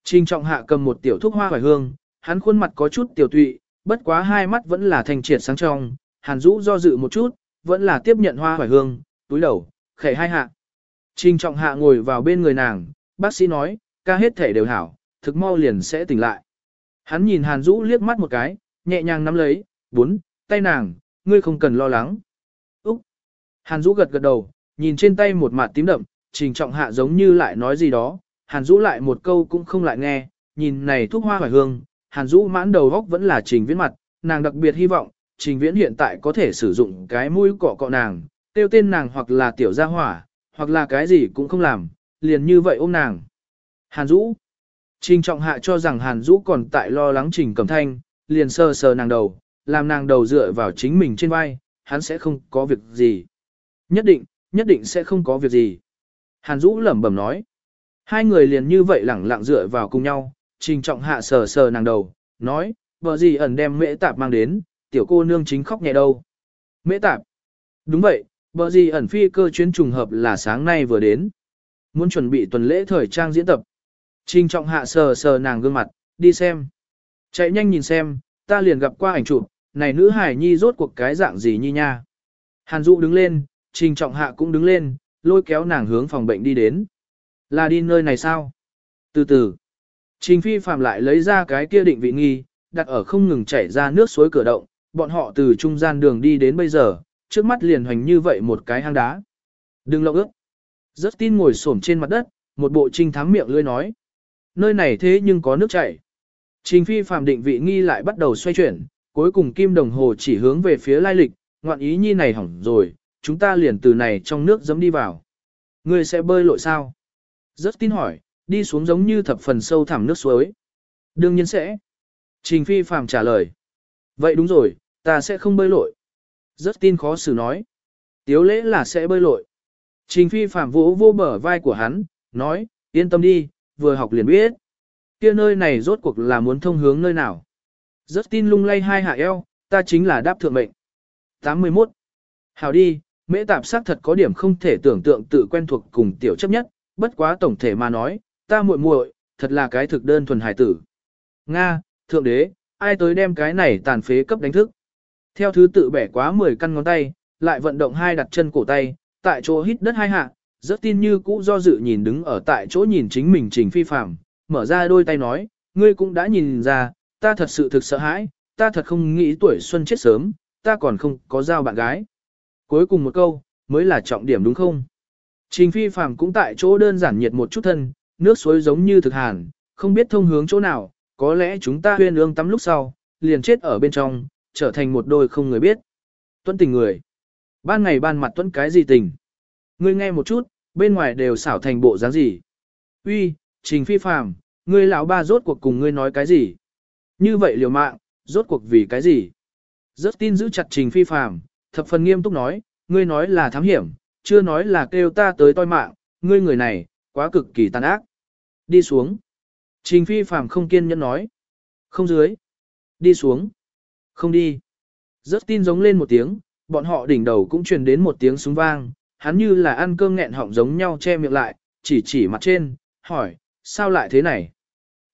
Trình trọng hạ cầm một tiểu thuốc hoa hoải hương, hắn khuôn mặt có chút tiểu tụy, bất quá hai mắt vẫn là thành triệt sáng trong. Hàn Dũ do dự một chút, vẫn là tiếp nhận hoa hoải hương, túi đầu, khẽ hai hạ. Trình trọng hạ ngồi vào bên người nàng, bác sĩ nói, ca hết thể đều hảo, thực mau liền sẽ tỉnh lại. Hắn nhìn Hàn Dũ liếc mắt một cái, nhẹ nhàng nắm lấy, bốn, tay nàng, ngươi không cần lo lắng. Úc! Hàn Dũ gật gật đầu, nhìn trên tay một mặt tím đậm, trình trọng hạ giống như lại nói gì đó, Hàn Dũ lại một câu cũng không lại nghe, nhìn này thuốc hoa hoài hương, Hàn Dũ mãn đầu góc vẫn là trình viễn mặt, nàng đặc biệt hy vọng, trình viễn hiện tại có thể sử dụng cái mũi cọ cọ nàng, tiêu tên nàng hoặc là tiểu gia hỏa, hoặc là cái gì cũng không làm, liền như vậy ôm nàng. Hàn Dũ Trình trọng hạ cho rằng Hàn Dũ còn tại lo lắng trình cầm thanh, liền sờ sờ nàng đầu, làm nàng đầu dựa vào chính mình trên vai, hắn sẽ không có việc gì. Nhất định, nhất định sẽ không có việc gì. Hàn Dũ lẩm bẩm nói. Hai người liền như vậy lẳng lặng dựa vào cùng nhau, trình trọng hạ sờ sờ nàng đầu, nói, vợ gì ẩn đem mễ tạp mang đến, tiểu cô nương chính khóc nhẹ đâu. Mễ tạp. Đúng vậy, Bờ gì ẩn phi cơ chuyến trùng hợp là sáng nay vừa đến. Muốn chuẩn bị tuần lễ thời trang diễn tập. Trình trọng hạ sờ sờ nàng gương mặt, đi xem. Chạy nhanh nhìn xem, ta liền gặp qua ảnh chụp, này nữ hải nhi rốt cuộc cái dạng gì nhi nha. Hàn Dụ đứng lên, trình trọng hạ cũng đứng lên, lôi kéo nàng hướng phòng bệnh đi đến. Là đi nơi này sao? Từ từ. Trình phi phạm lại lấy ra cái kia định vị nghi, đặt ở không ngừng chảy ra nước suối cửa động, bọn họ từ trung gian đường đi đến bây giờ, trước mắt liền hoành như vậy một cái hang đá. Đừng lộng ước. Rất tin ngồi xổm trên mặt đất, một bộ trinh thám miệng lươi nói. Nơi này thế nhưng có nước chảy. Trình phi phạm định vị nghi lại bắt đầu xoay chuyển, cuối cùng kim đồng hồ chỉ hướng về phía lai lịch, ngoạn ý nhi này hỏng rồi, chúng ta liền từ này trong nước dấm đi vào. Ngươi sẽ bơi lội sao? Rất tin hỏi, đi xuống giống như thập phần sâu thẳm nước suối. Đương nhiên sẽ. Trình phi phạm trả lời. Vậy đúng rồi, ta sẽ không bơi lội. Rất tin khó xử nói. Tiếu lễ là sẽ bơi lội. Trình phi phạm Vũ vô bờ vai của hắn, nói, yên tâm đi, vừa học liền biết. kia nơi này rốt cuộc là muốn thông hướng nơi nào. Rất tin lung lay hai hạ eo, ta chính là đáp thượng mệnh. 81. Hào đi, mễ tạp sắc thật có điểm không thể tưởng tượng tự quen thuộc cùng tiểu chấp nhất, bất quá tổng thể mà nói, ta muội muội, thật là cái thực đơn thuần hải tử. Nga, thượng đế, ai tới đem cái này tàn phế cấp đánh thức. Theo thứ tự bẻ quá 10 căn ngón tay, lại vận động hai đặt chân cổ tay, tại chỗ hít đất hai hạ, rất tin như cũ do dự nhìn đứng ở tại chỗ nhìn chính mình trình phi phạm, mở ra đôi tay nói, ngươi cũng đã nhìn ra, ta thật sự thực sợ hãi, ta thật không nghĩ tuổi xuân chết sớm, ta còn không có giao bạn gái. Cuối cùng một câu, mới là trọng điểm đúng không? Trình phi phạm cũng tại chỗ đơn giản nhiệt một chút thân, nước suối giống như thực hàn, không biết thông hướng chỗ nào, có lẽ chúng ta huyên ương tắm lúc sau, liền chết ở bên trong, trở thành một đôi không người biết. Tuấn tình người. Ban ngày ban mặt tuấn cái gì tình? Ngươi nghe một chút, bên ngoài đều xảo thành bộ dáng gì? Uy, trình phi phàm, ngươi lão ba rốt cuộc cùng ngươi nói cái gì? Như vậy liều mạng, rốt cuộc vì cái gì? Rất tin giữ chặt trình phi phàm, thập phần nghiêm túc nói, ngươi nói là thám hiểm, chưa nói là kêu ta tới toi mạng, ngươi người này, quá cực kỳ tàn ác. Đi xuống. Trình phi phàm không kiên nhẫn nói. Không dưới. Đi xuống. Không đi. Rất tin giống lên một tiếng, bọn họ đỉnh đầu cũng truyền đến một tiếng súng vang, hắn như là ăn cơm nghẹn họng giống nhau che miệng lại, chỉ chỉ mặt trên, hỏi, sao lại thế này?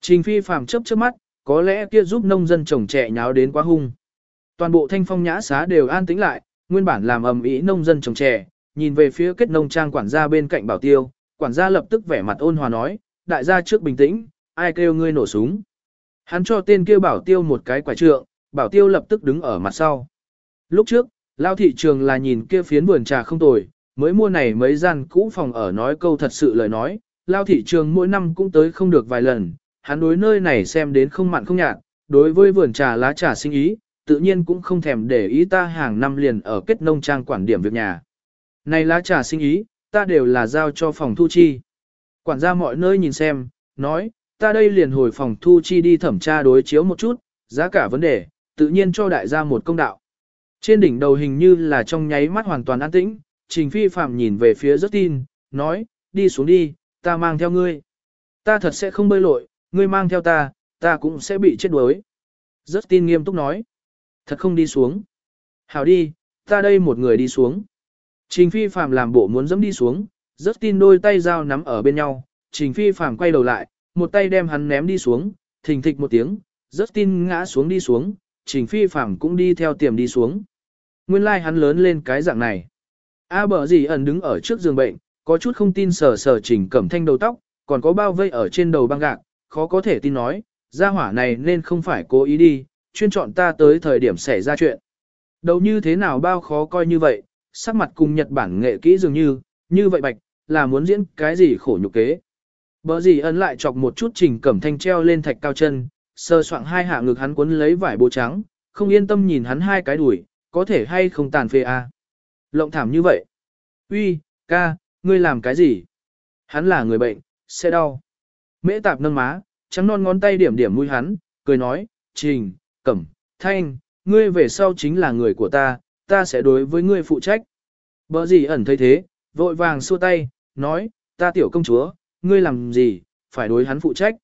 Trình phi phàm chớp chớp mắt, có lẽ kia giúp nông dân trồng trẻ nháo đến quá hung. Toàn bộ thanh phong nhã xá đều an tĩnh lại, nguyên bản làm ầm ĩ nông dân trồng trẻ, nhìn về phía kết nông trang quản gia bên cạnh bảo tiêu, quản gia lập tức vẻ mặt ôn hòa nói, đại gia trước bình tĩnh, ai kêu ngươi nổ súng. Hắn cho tên kêu bảo tiêu một cái quả trượng, bảo tiêu lập tức đứng ở mặt sau. Lúc trước, lao thị trường là nhìn kia phiến vườn trà không tồi, mới mua này mấy gian cũ phòng ở nói câu thật sự lời nói, lao thị trường mỗi năm cũng tới không được vài lần, hắn đối nơi này xem đến không mặn không nhạt, đối với vườn trà lá trà sinh ý, tự nhiên cũng không thèm để ý ta hàng năm liền ở kết nông trang quản điểm việc nhà. Này lá trà sinh ý, ta đều là giao cho phòng thu chi. Quản gia mọi nơi nhìn xem, nói, ta đây liền hồi phòng thu chi đi thẩm tra đối chiếu một chút, giá cả vấn đề, tự nhiên cho đại gia một công đạo. Trên đỉnh đầu hình như là trong nháy mắt hoàn toàn an tĩnh, Trình Phi Phạm nhìn về phía rất tin, nói, đi xuống đi, ta mang theo ngươi. Ta thật sẽ không bơi lội, ngươi mang theo ta, ta cũng sẽ bị chết đuối. Rất tin nghiêm túc nói, thật không đi xuống. Hảo đi, ta đây một người đi xuống. Trình Phi Phạm làm bộ muốn dẫm đi xuống, rất tin đôi tay dao nắm ở bên nhau, Trình Phi Phạm quay đầu lại, một tay đem hắn ném đi xuống, thình thịch một tiếng, rất tin ngã xuống đi xuống, Trình Phi Phạm cũng đi theo tiềm đi xuống. Nguyên lai like hắn lớn lên cái dạng này. A bờ gì ẩn đứng ở trước giường bệnh, có chút không tin sờ sờ Trình Cẩm Thanh đầu tóc, còn có bao vây ở trên đầu băng gạc, khó có thể tin nói, gia hỏa này nên không phải cố ý đi, chuyên chọn ta tới thời điểm xảy ra chuyện. Đầu như thế nào bao khó coi như vậy, sắc mặt cùng Nhật Bản nghệ kỹ dường như, như vậy bạch, là muốn diễn cái gì khổ nhục kế. Bờ gì ẩn lại chọc một chút Trình Cẩm Thanh treo lên thạch cao chân, sờ soạng hai hạ ngực hắn cuốn lấy vải bố trắng, không yên tâm nhìn hắn hai cái đuổi, có thể hay không tàn phê a? À? Lộng thảm như vậy. Uy, ca, ngươi làm cái gì? Hắn là người bệnh, sẽ đau. Mễ tạp nâng má, trắng non ngón tay điểm điểm mũi hắn, cười nói, Trình, Cẩm, Thanh, ngươi về sau chính là người của ta, ta sẽ đối với ngươi phụ trách. Bờ gì ẩn thấy thế, vội vàng xua tay, nói, ta tiểu công chúa, ngươi làm gì, phải đối hắn phụ trách.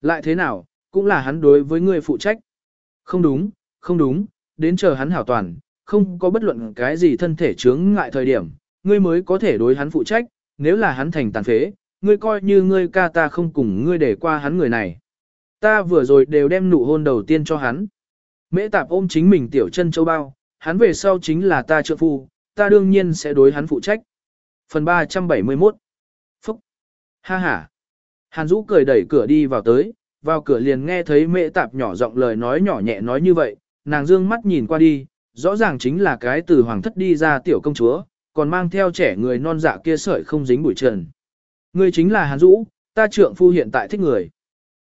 Lại thế nào, cũng là hắn đối với ngươi phụ trách. Không đúng, không đúng, đến chờ hắn hảo toàn, không có bất luận cái gì thân thể chướng ngại thời điểm, ngươi mới có thể đối hắn phụ trách, nếu là hắn thành tàn phế, ngươi coi như ngươi ca ta không cùng ngươi để qua hắn người này. Ta vừa rồi đều đem nụ hôn đầu tiên cho hắn. Mễ tạp ôm chính mình tiểu chân châu bao, hắn về sau chính là ta trợ phu, ta đương nhiên sẽ đối hắn phụ trách. Phần 371 Phúc Ha ha Hàn Dũ cười đẩy cửa đi vào tới, vào cửa liền nghe thấy mẹ tạp nhỏ giọng lời nói nhỏ nhẹ nói như vậy, nàng dương mắt nhìn qua đi, rõ ràng chính là cái từ hoàng thất đi ra tiểu công chúa, còn mang theo trẻ người non dạ kia sợi không dính bụi trần. Ngươi chính là Hàn Dũ, ta trượng phu hiện tại thích người.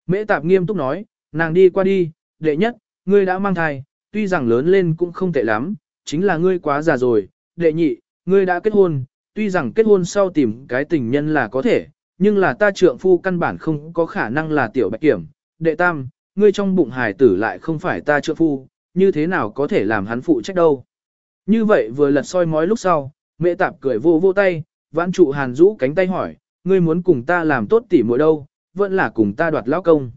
Mễ tạp nghiêm túc nói, nàng đi qua đi, đệ nhất, ngươi đã mang thai, tuy rằng lớn lên cũng không tệ lắm, chính là ngươi quá già rồi, đệ nhị, ngươi đã kết hôn, tuy rằng kết hôn sau tìm cái tình nhân là có thể, nhưng là ta trượng phu căn bản không có khả năng là tiểu bạch kiểm, đệ tam, ngươi trong bụng hài tử lại không phải ta trượng phu, như thế nào có thể làm hắn phụ trách đâu. Như vậy vừa lật soi mói lúc sau, mẹ tạp cười vô vô tay, vãn trụ hàn rũ cánh tay hỏi, ngươi muốn cùng ta làm tốt tỉ muội đâu, vẫn là cùng ta đoạt lão công.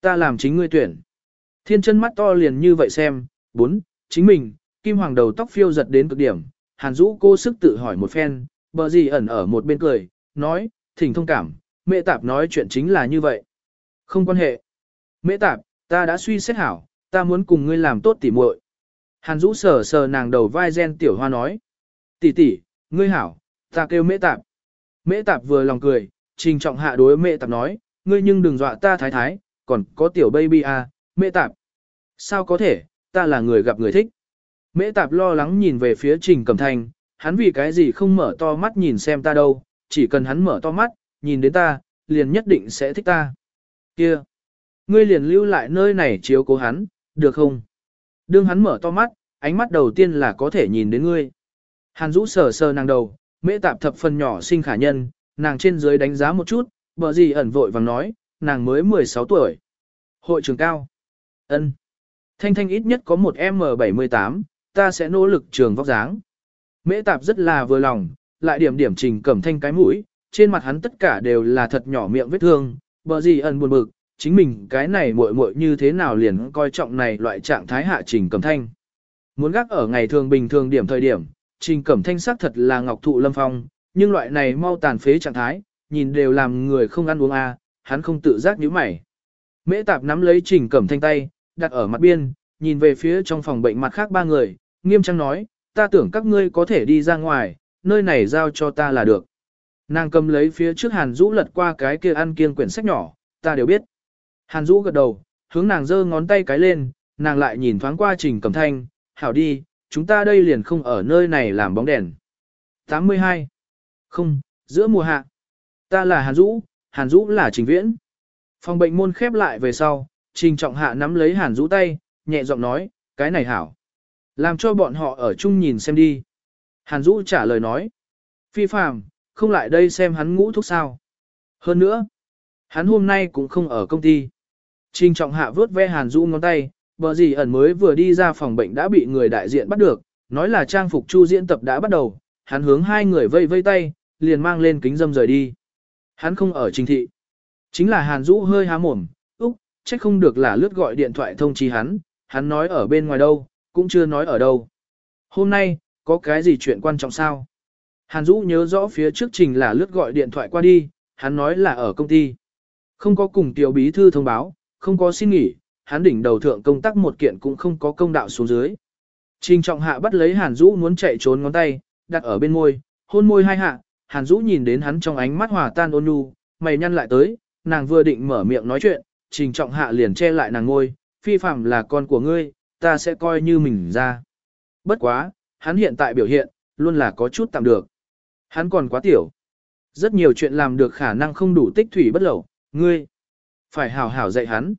Ta làm chính ngươi tuyển. Thiên chân mắt to liền như vậy xem, bốn, chính mình, kim hoàng đầu tóc phiêu giật đến cực điểm, hàn rũ cô sức tự hỏi một phen, bờ gì ẩn ở một bên cười, nói, thỉnh thông cảm, mẹ tạp nói chuyện chính là như vậy. Không quan hệ. Mẹ tạp, ta đã suy xét hảo, ta muốn cùng ngươi làm tốt tỉ muội. Hàn Dũ sờ sờ nàng đầu vai gen tiểu hoa nói. Tỷ tỷ, ngươi hảo, ta kêu mẹ tạp. mẹ tạp vừa lòng cười, trình trọng hạ đối mẹ tạp nói, ngươi nhưng đừng dọa ta thái thái, còn có tiểu baby à, mẹ tạp. Sao có thể, ta là người gặp người thích. Mễ tạp lo lắng nhìn về phía trình cầm thanh, hắn vì cái gì không mở to mắt nhìn xem ta đâu, chỉ cần hắn mở to mắt, nhìn đến ta, liền nhất định sẽ thích ta. Kia, ngươi liền lưu lại nơi này chiếu cố hắn, được không? Đương hắn mở to mắt, ánh mắt đầu tiên là có thể nhìn đến ngươi. Hàn Dũ sờ sờ nàng đầu, mễ tạp thập phần nhỏ sinh khả nhân, nàng trên dưới đánh giá một chút, bờ gì ẩn vội vàng nói, nàng mới 16 tuổi. Hội trường cao. ân Thanh Thanh ít nhất có một M78, ta sẽ nỗ lực trường vóc dáng. Mễ tạp rất là vừa lòng, lại điểm điểm trình cẩm thanh cái mũi, trên mặt hắn tất cả đều là thật nhỏ miệng vết thương, bờ gì ẩn buồn bực, chính mình cái này muội muội như thế nào liền coi trọng này loại trạng thái hạ trình cẩm thanh. Muốn gác ở ngày thường bình thường điểm thời điểm, trình cẩm thanh sắc thật là ngọc thụ lâm phong, nhưng loại này mau tàn phế trạng thái, nhìn đều làm người không ăn uống a, à, hắn không tự giác nhíu mày. Mễ tạp nắm lấy trình cẩm thanh tay, đặt ở mặt biên, nhìn về phía trong phòng bệnh mặt khác ba người, nghiêm trang nói, ta tưởng các ngươi có thể đi ra ngoài, nơi này giao cho ta là được. Nàng cầm lấy phía trước Hàn Dũ lật qua cái kia ăn kiêng quyển sách nhỏ, ta đều biết. Hàn Dũ gật đầu, hướng nàng giơ ngón tay cái lên, nàng lại nhìn thoáng qua Trình Cẩm Thanh, hảo đi, chúng ta đây liền không ở nơi này làm bóng đèn. 82. Không, giữa mùa hạ. Ta là Hàn Dũ, Hàn Dũ là Trình Viễn. Phòng bệnh môn khép lại về sau, Trình Trọng Hạ nắm lấy Hàn Dũ tay, nhẹ giọng nói, cái này hảo. Làm cho bọn họ ở chung nhìn xem đi. Hàn Dũ trả lời nói. Phi phàm, không lại đây xem hắn ngũ thuốc sao. Hơn nữa, hắn hôm nay cũng không ở công ty. Trình trọng hạ vớt ve Hàn Dũ ngón tay, bờ gì ẩn mới vừa đi ra phòng bệnh đã bị người đại diện bắt được, nói là trang phục chu diễn tập đã bắt đầu, hắn hướng hai người vây vây tay, liền mang lên kính dâm rời đi. Hắn không ở trình thị. Chính là Hàn Dũ hơi há mồm, úc, trách không được là lướt gọi điện thoại thông chi hắn, hắn nói ở bên ngoài đâu, cũng chưa nói ở đâu. Hôm nay, có cái gì chuyện quan trọng sao? Hàn Dũ nhớ rõ phía trước trình là lướt gọi điện thoại qua đi, hắn nói là ở công ty. Không có cùng tiểu bí thư thông báo, không có xin nghỉ, hắn đỉnh đầu thượng công tác một kiện cũng không có công đạo xuống dưới. Trình trọng hạ bắt lấy Hàn Dũ muốn chạy trốn ngón tay, đặt ở bên môi, hôn môi hai hạ, Hàn Dũ nhìn đến hắn trong ánh mắt hòa tan ôn nhu, mày nhăn lại tới, nàng vừa định mở miệng nói chuyện, trình trọng hạ liền che lại nàng ngôi, phi phạm là con của ngươi, ta sẽ coi như mình ra. Bất quá, hắn hiện tại biểu hiện, luôn là có chút tạm được. Hắn còn quá tiểu. Rất nhiều chuyện làm được khả năng không đủ tích thủy bất lẩu, ngươi. Phải hảo hảo dạy hắn.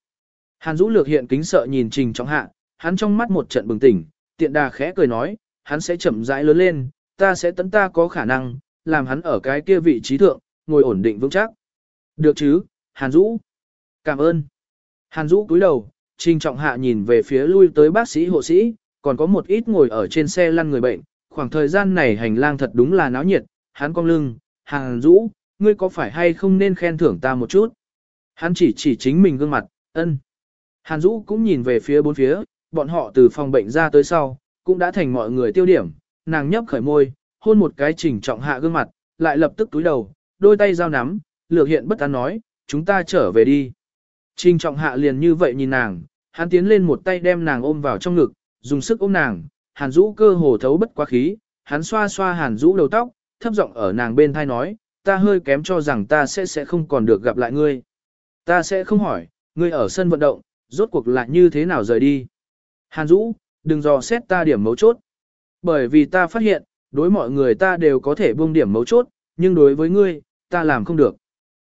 Hàn Dũ lược hiện kính sợ nhìn Trình Trọng Hạ, hắn trong mắt một trận bừng tỉnh, tiện đà khẽ cười nói, hắn sẽ chậm rãi lớn lên, ta sẽ tấn ta có khả năng, làm hắn ở cái kia vị trí thượng, ngồi ổn định vững chắc. Được chứ, Hàn Dũ. Cảm ơn. Hàn Dũ cúi đầu, Trình Trọng Hạ nhìn về phía lui tới bác sĩ hộ sĩ, còn có một ít ngồi ở trên xe lăn người bệnh, khoảng thời gian này hành lang thật đúng là náo nhiệt, hắn cong lưng, hàng rũ, ngươi có phải hay không nên khen thưởng ta một chút? Hắn chỉ chỉ chính mình gương mặt, ân. Hàn Dũ cũng nhìn về phía bốn phía, bọn họ từ phòng bệnh ra tới sau, cũng đã thành mọi người tiêu điểm, nàng nhấp khởi môi, hôn một cái chỉnh trọng hạ gương mặt, lại lập tức túi đầu, đôi tay giao nắm, lược hiện bất an nói, chúng ta trở về đi. Trình trọng hạ liền như vậy nhìn nàng, hắn tiến lên một tay đem nàng ôm vào trong ngực, dùng sức ôm nàng, hàn Dũ cơ hồ thấu bất quá khí, hắn xoa xoa hàn Dũ đầu tóc, thấp giọng ở nàng bên thai nói, ta hơi kém cho rằng ta sẽ sẽ không còn được gặp lại ngươi. Ta sẽ không hỏi, ngươi ở sân vận động, rốt cuộc lại như thế nào rời đi. Hàn Dũ, đừng dò xét ta điểm mấu chốt. Bởi vì ta phát hiện, đối mọi người ta đều có thể buông điểm mấu chốt, nhưng đối với ngươi, ta làm không được.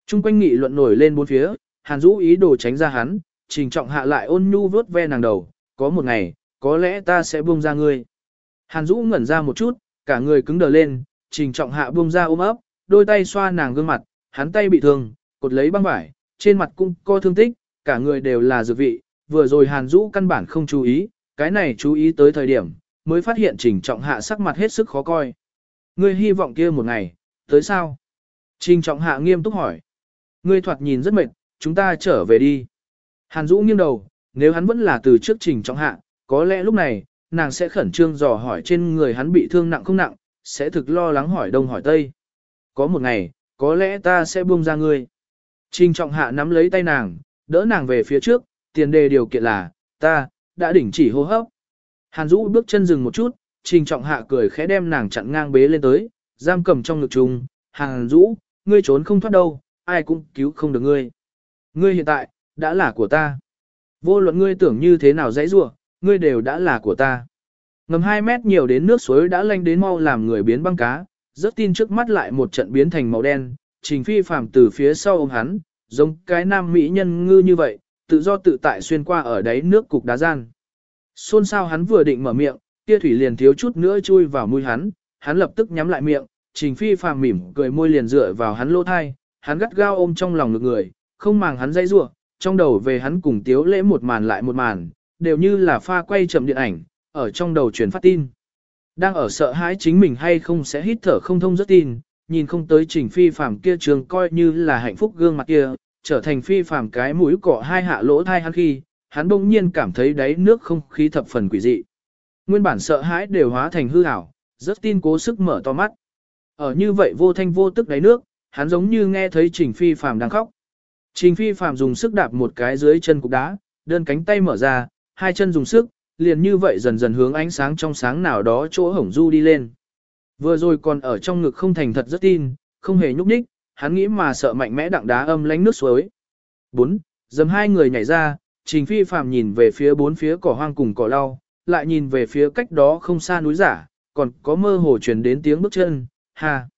Trung quanh nghị luận nổi lên bốn phía, Hàn Dũ ý đồ tránh ra hắn, trình trọng hạ lại ôn nhu vớt ve nàng đầu, có một ngày, có lẽ ta sẽ buông ra ngươi. Hàn Dũ ngẩn ra một chút, cả người cứng đờ lên, trình trọng hạ buông ra ôm ấp, đôi tay xoa nàng gương mặt, hắn tay bị thương, cột lấy băng vải, trên mặt cũng có thương tích, cả người đều là dược vị, vừa rồi Hàn Dũ căn bản không chú ý, cái này chú ý tới thời điểm, mới phát hiện trình trọng hạ sắc mặt hết sức khó coi. Ngươi hy vọng kia một ngày, tới sao? Trình trọng hạ nghiêm túc hỏi. Ngươi thoạt nhìn rất mệt, chúng ta trở về đi. Hàn Dũ nghiêng đầu, nếu hắn vẫn là từ trước trình trọng hạ, có lẽ lúc này, nàng sẽ khẩn trương dò hỏi trên người hắn bị thương nặng không nặng, sẽ thực lo lắng hỏi đông hỏi tây. Có một ngày, có lẽ ta sẽ buông ra ngươi. Trình trọng hạ nắm lấy tay nàng, đỡ nàng về phía trước, tiền đề điều kiện là, ta, đã đỉnh chỉ hô hấp. Hàn Dũ bước chân dừng một chút, trình trọng hạ cười khẽ đem nàng chặn ngang bế lên tới, giam cầm trong ngực trùng. Hàn Dũ, ngươi trốn không thoát đâu, ai cũng cứu không được ngươi. Ngươi hiện tại, đã là của ta. Vô luận ngươi tưởng như thế nào dãy rủa, ngươi đều đã là của ta. Ngầm 2 mét nhiều đến nước suối đã lanh đến mau làm người biến băng cá, rất tin trước mắt lại một trận biến thành màu đen, trình phi phàm từ phía sau ôm hắn, giống cái nam mỹ nhân ngư như vậy, tự do tự tại xuyên qua ở đáy nước cục đá gian. Xôn sao hắn vừa định mở miệng, kia thủy liền thiếu chút nữa chui vào mũi hắn, hắn lập tức nhắm lại miệng, trình phi phàm mỉm cười môi liền dựa vào hắn lỗ thai, hắn gắt gao ôm trong lòng ngực người, không màng hắn dây rủa trong đầu về hắn cùng tiếu lễ một màn lại một màn, đều như là pha quay chậm điện ảnh, ở trong đầu truyền phát tin. Đang ở sợ hãi chính mình hay không sẽ hít thở không thông rất tin, nhìn không tới trình phi phàm kia trường coi như là hạnh phúc gương mặt kia, trở thành phi phàm cái mũi cọ hai hạ lỗ thai hắn khi, hắn bỗng nhiên cảm thấy đáy nước không khí thập phần quỷ dị. Nguyên bản sợ hãi đều hóa thành hư ảo, rất tin cố sức mở to mắt. Ở như vậy vô thanh vô tức đáy nước, hắn giống như nghe thấy trình phi phàm đang khóc. Trình phi phàm dùng sức đạp một cái dưới chân cục đá, đơn cánh tay mở ra, hai chân dùng sức, liền như vậy dần dần hướng ánh sáng trong sáng nào đó chỗ hổng du đi lên. Vừa rồi còn ở trong ngực không thành thật rất tin, không hề nhúc nhích, hắn nghĩ mà sợ mạnh mẽ đặng đá âm lánh nước suối. 4. Dầm hai người nhảy ra, Trình Phi Phạm nhìn về phía bốn phía cỏ hoang cùng cỏ lau, lại nhìn về phía cách đó không xa núi giả, còn có mơ hồ truyền đến tiếng bước chân, ha.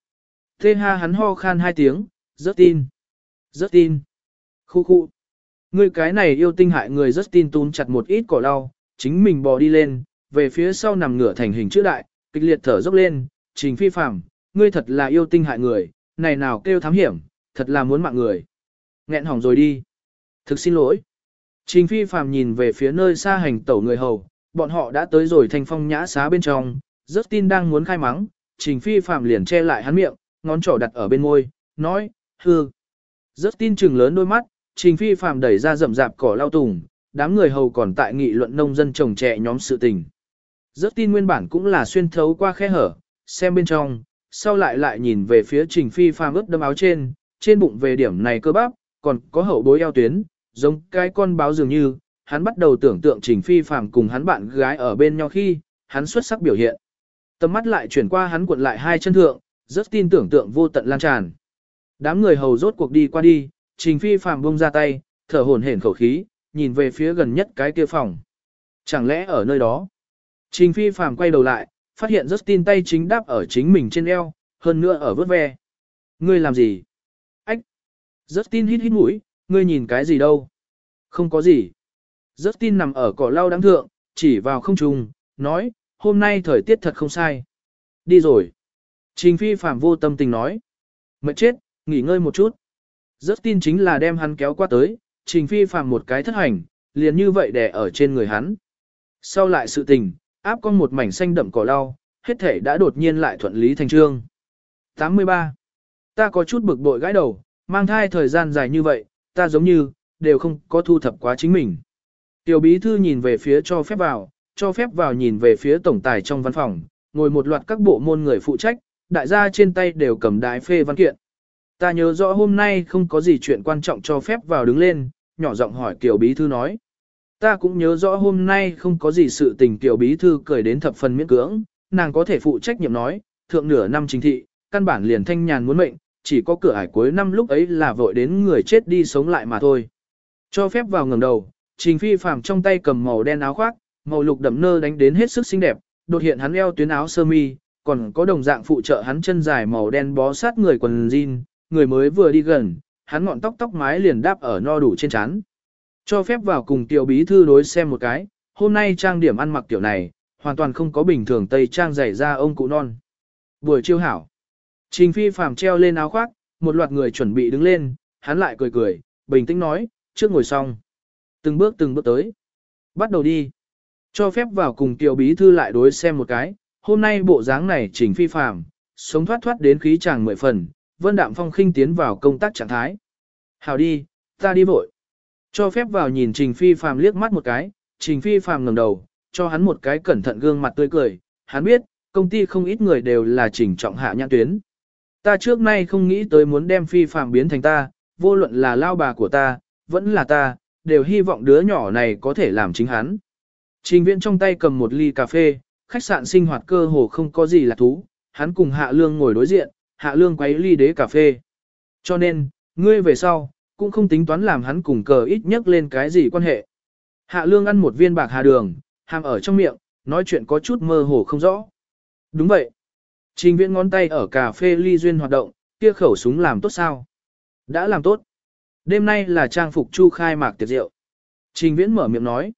Thế ha hắn ho khan hai tiếng, rất tin. Rất tin. Khu khu. Người cái này yêu tinh hại người rất tin tún chặt một ít cỏ lau, chính mình bò đi lên, về phía sau nằm ngửa thành hình chữ đại, kịch liệt thở dốc lên, trình phi phạm, ngươi thật là yêu tinh hại người, này nào kêu thám hiểm, thật là muốn mạng người. Nghẹn hỏng rồi đi. Thực xin lỗi. Trình phi phạm nhìn về phía nơi xa hành tẩu người hầu, bọn họ đã tới rồi thành phong nhã xá bên trong, rất tin đang muốn khai mắng, trình phi phạm liền che lại hắn miệng, ngón trỏ đặt ở bên môi, nói, hư. Rất tin chừng lớn đôi mắt, trình phi phạm đẩy ra rậm rạp cỏ lao tùng, đám người hầu còn tại nghị luận nông dân trồng trẻ nhóm sự tình. Rất tin nguyên bản cũng là xuyên thấu qua khe hở, xem bên trong, sau lại lại nhìn về phía trình phi phàm ướt đâm áo trên, trên bụng về điểm này cơ bắp, còn có hậu bối eo tuyến, giống cái con báo dường như, hắn bắt đầu tưởng tượng trình phi phàm cùng hắn bạn gái ở bên nhau khi, hắn xuất sắc biểu hiện. Tầm mắt lại chuyển qua hắn cuộn lại hai chân thượng, rất tin tưởng tượng vô tận lan tràn. Đám người hầu rốt cuộc đi qua đi, trình phi Phạm bông ra tay, thở hổn hển khẩu khí, nhìn về phía gần nhất cái kia phòng. Chẳng lẽ ở nơi đó? Trình phi Phạm quay đầu lại, phát hiện Justin tay chính đáp ở chính mình trên eo, hơn nữa ở vớt ve. Ngươi làm gì? Ách! Justin hít hít mũi, ngươi nhìn cái gì đâu? Không có gì. Justin nằm ở cỏ lau đáng thượng, chỉ vào không trùng, nói, hôm nay thời tiết thật không sai. Đi rồi. Trình phi Phạm vô tâm tình nói. Mệt chết, nghỉ ngơi một chút. Justin chính là đem hắn kéo qua tới, trình phi phàm một cái thất hành, liền như vậy đè ở trên người hắn. Sau lại sự tình, áp con một mảnh xanh đậm cỏ lau, hết thể đã đột nhiên lại thuận lý thành trương. 83. Ta có chút bực bội gãi đầu, mang thai thời gian dài như vậy, ta giống như, đều không có thu thập quá chính mình. Tiểu bí thư nhìn về phía cho phép vào, cho phép vào nhìn về phía tổng tài trong văn phòng, ngồi một loạt các bộ môn người phụ trách, đại gia trên tay đều cầm đái phê văn kiện. Ta nhớ rõ hôm nay không có gì chuyện quan trọng cho phép vào đứng lên, nhỏ giọng hỏi Kiều Bí Thư nói. Ta cũng nhớ rõ hôm nay không có gì sự tình Kiều Bí Thư cười đến thập phần miễn cưỡng, nàng có thể phụ trách nhiệm nói, thượng nửa năm chính thị, căn bản liền thanh nhàn muốn mệnh, chỉ có cửa ải cuối năm lúc ấy là vội đến người chết đi sống lại mà thôi. Cho phép vào ngầm đầu, Trình Phi Phạm trong tay cầm màu đen áo khoác, màu lục đậm nơ đánh đến hết sức xinh đẹp, đột hiện hắn eo tuyến áo sơ mi, còn có đồng dạng phụ trợ hắn chân dài màu đen bó sát người quần jean, người mới vừa đi gần, hắn ngọn tóc tóc mái liền đáp ở no đủ trên chán, Cho phép vào cùng tiểu bí thư đối xem một cái, hôm nay trang điểm ăn mặc tiểu này, hoàn toàn không có bình thường tây trang dày ra ông cụ non. Buổi chiêu hảo. Trình phi phàm treo lên áo khoác, một loạt người chuẩn bị đứng lên, hắn lại cười cười, bình tĩnh nói, trước ngồi xong. Từng bước từng bước tới. Bắt đầu đi. Cho phép vào cùng tiểu bí thư lại đối xem một cái, hôm nay bộ dáng này trình phi phàm, sống thoát thoát đến khí chàng mười phần, vân đạm phong khinh tiến vào công tác trạng thái. Hào đi, ta đi vội. Cho phép vào nhìn trình phi phàm liếc mắt một cái, trình phi phàm ngẩng đầu, cho hắn một cái cẩn thận gương mặt tươi cười, hắn biết, công ty không ít người đều là trình trọng hạ nhãn tuyến. Ta trước nay không nghĩ tới muốn đem phi phàm biến thành ta, vô luận là lao bà của ta, vẫn là ta, đều hy vọng đứa nhỏ này có thể làm chính hắn. Trình viễn trong tay cầm một ly cà phê, khách sạn sinh hoạt cơ hồ không có gì là thú, hắn cùng Hạ Lương ngồi đối diện, Hạ Lương quấy ly đế cà phê. Cho nên, ngươi về sau, cũng không tính toán làm hắn cùng cờ ít nhất lên cái gì quan hệ. Hạ Lương ăn một viên bạc hà đường, hàm ở trong miệng, nói chuyện có chút mơ hồ không rõ. Đúng vậy. Trình viễn ngón tay ở cà phê ly duyên hoạt động, kia khẩu súng làm tốt sao? Đã làm tốt. Đêm nay là trang phục chu khai mạc tiệc rượu. Trình viễn mở miệng nói.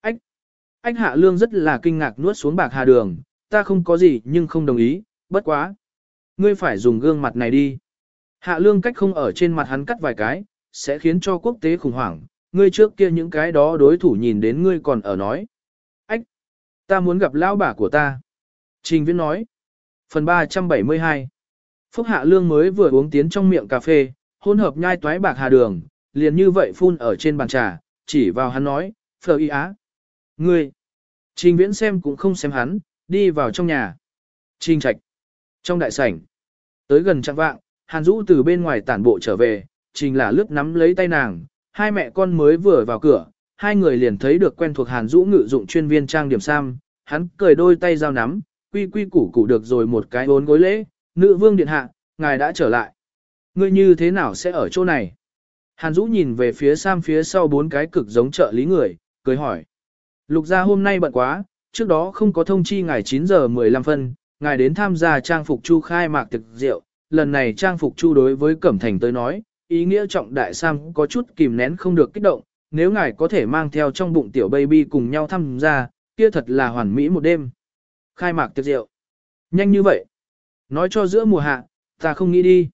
Ách. Anh Hạ Lương rất là kinh ngạc nuốt xuống bạc hà đường, ta không có gì nhưng không đồng ý, bất quá. Ngươi phải dùng gương mặt này đi. Hạ Lương cách không ở trên mặt hắn cắt vài cái, sẽ khiến cho quốc tế khủng hoảng. Ngươi trước kia những cái đó đối thủ nhìn đến ngươi còn ở nói. Ách. Ta muốn gặp lão bà của ta. Trình viễn nói. Phần 372 Phúc Hạ Lương mới vừa uống tiến trong miệng cà phê, hỗn hợp nhai toái bạc hà đường, liền như vậy phun ở trên bàn trà, chỉ vào hắn nói, Phờ y á. Ngươi. Trình viễn xem cũng không xem hắn, đi vào trong nhà. Trình trạch. Trong đại sảnh. Tới gần trạng vạng, Hàn Dũ từ bên ngoài tản bộ trở về, Trình là lướt nắm lấy tay nàng, hai mẹ con mới vừa vào cửa, hai người liền thấy được quen thuộc Hàn Dũ ngự dụng chuyên viên trang điểm sam, hắn cười đôi tay giao nắm, quy quy củ củ được rồi một cái bốn gối lễ, nữ vương điện hạ, ngài đã trở lại. Ngươi như thế nào sẽ ở chỗ này? Hàn Dũ nhìn về phía Sam phía sau bốn cái cực giống trợ lý người, cười hỏi. Lục gia hôm nay bận quá, trước đó không có thông chi ngài 9 giờ 15 phân, ngài đến tham gia trang phục chu khai mạc thực rượu, lần này trang phục chu đối với Cẩm Thành tới nói, ý nghĩa trọng đại Sam có chút kìm nén không được kích động, nếu ngài có thể mang theo trong bụng tiểu baby cùng nhau tham gia, kia thật là hoàn mỹ một đêm. Khai mạc tiệc rượu. Nhanh như vậy. Nói cho giữa mùa hạ, ta không nghĩ đi.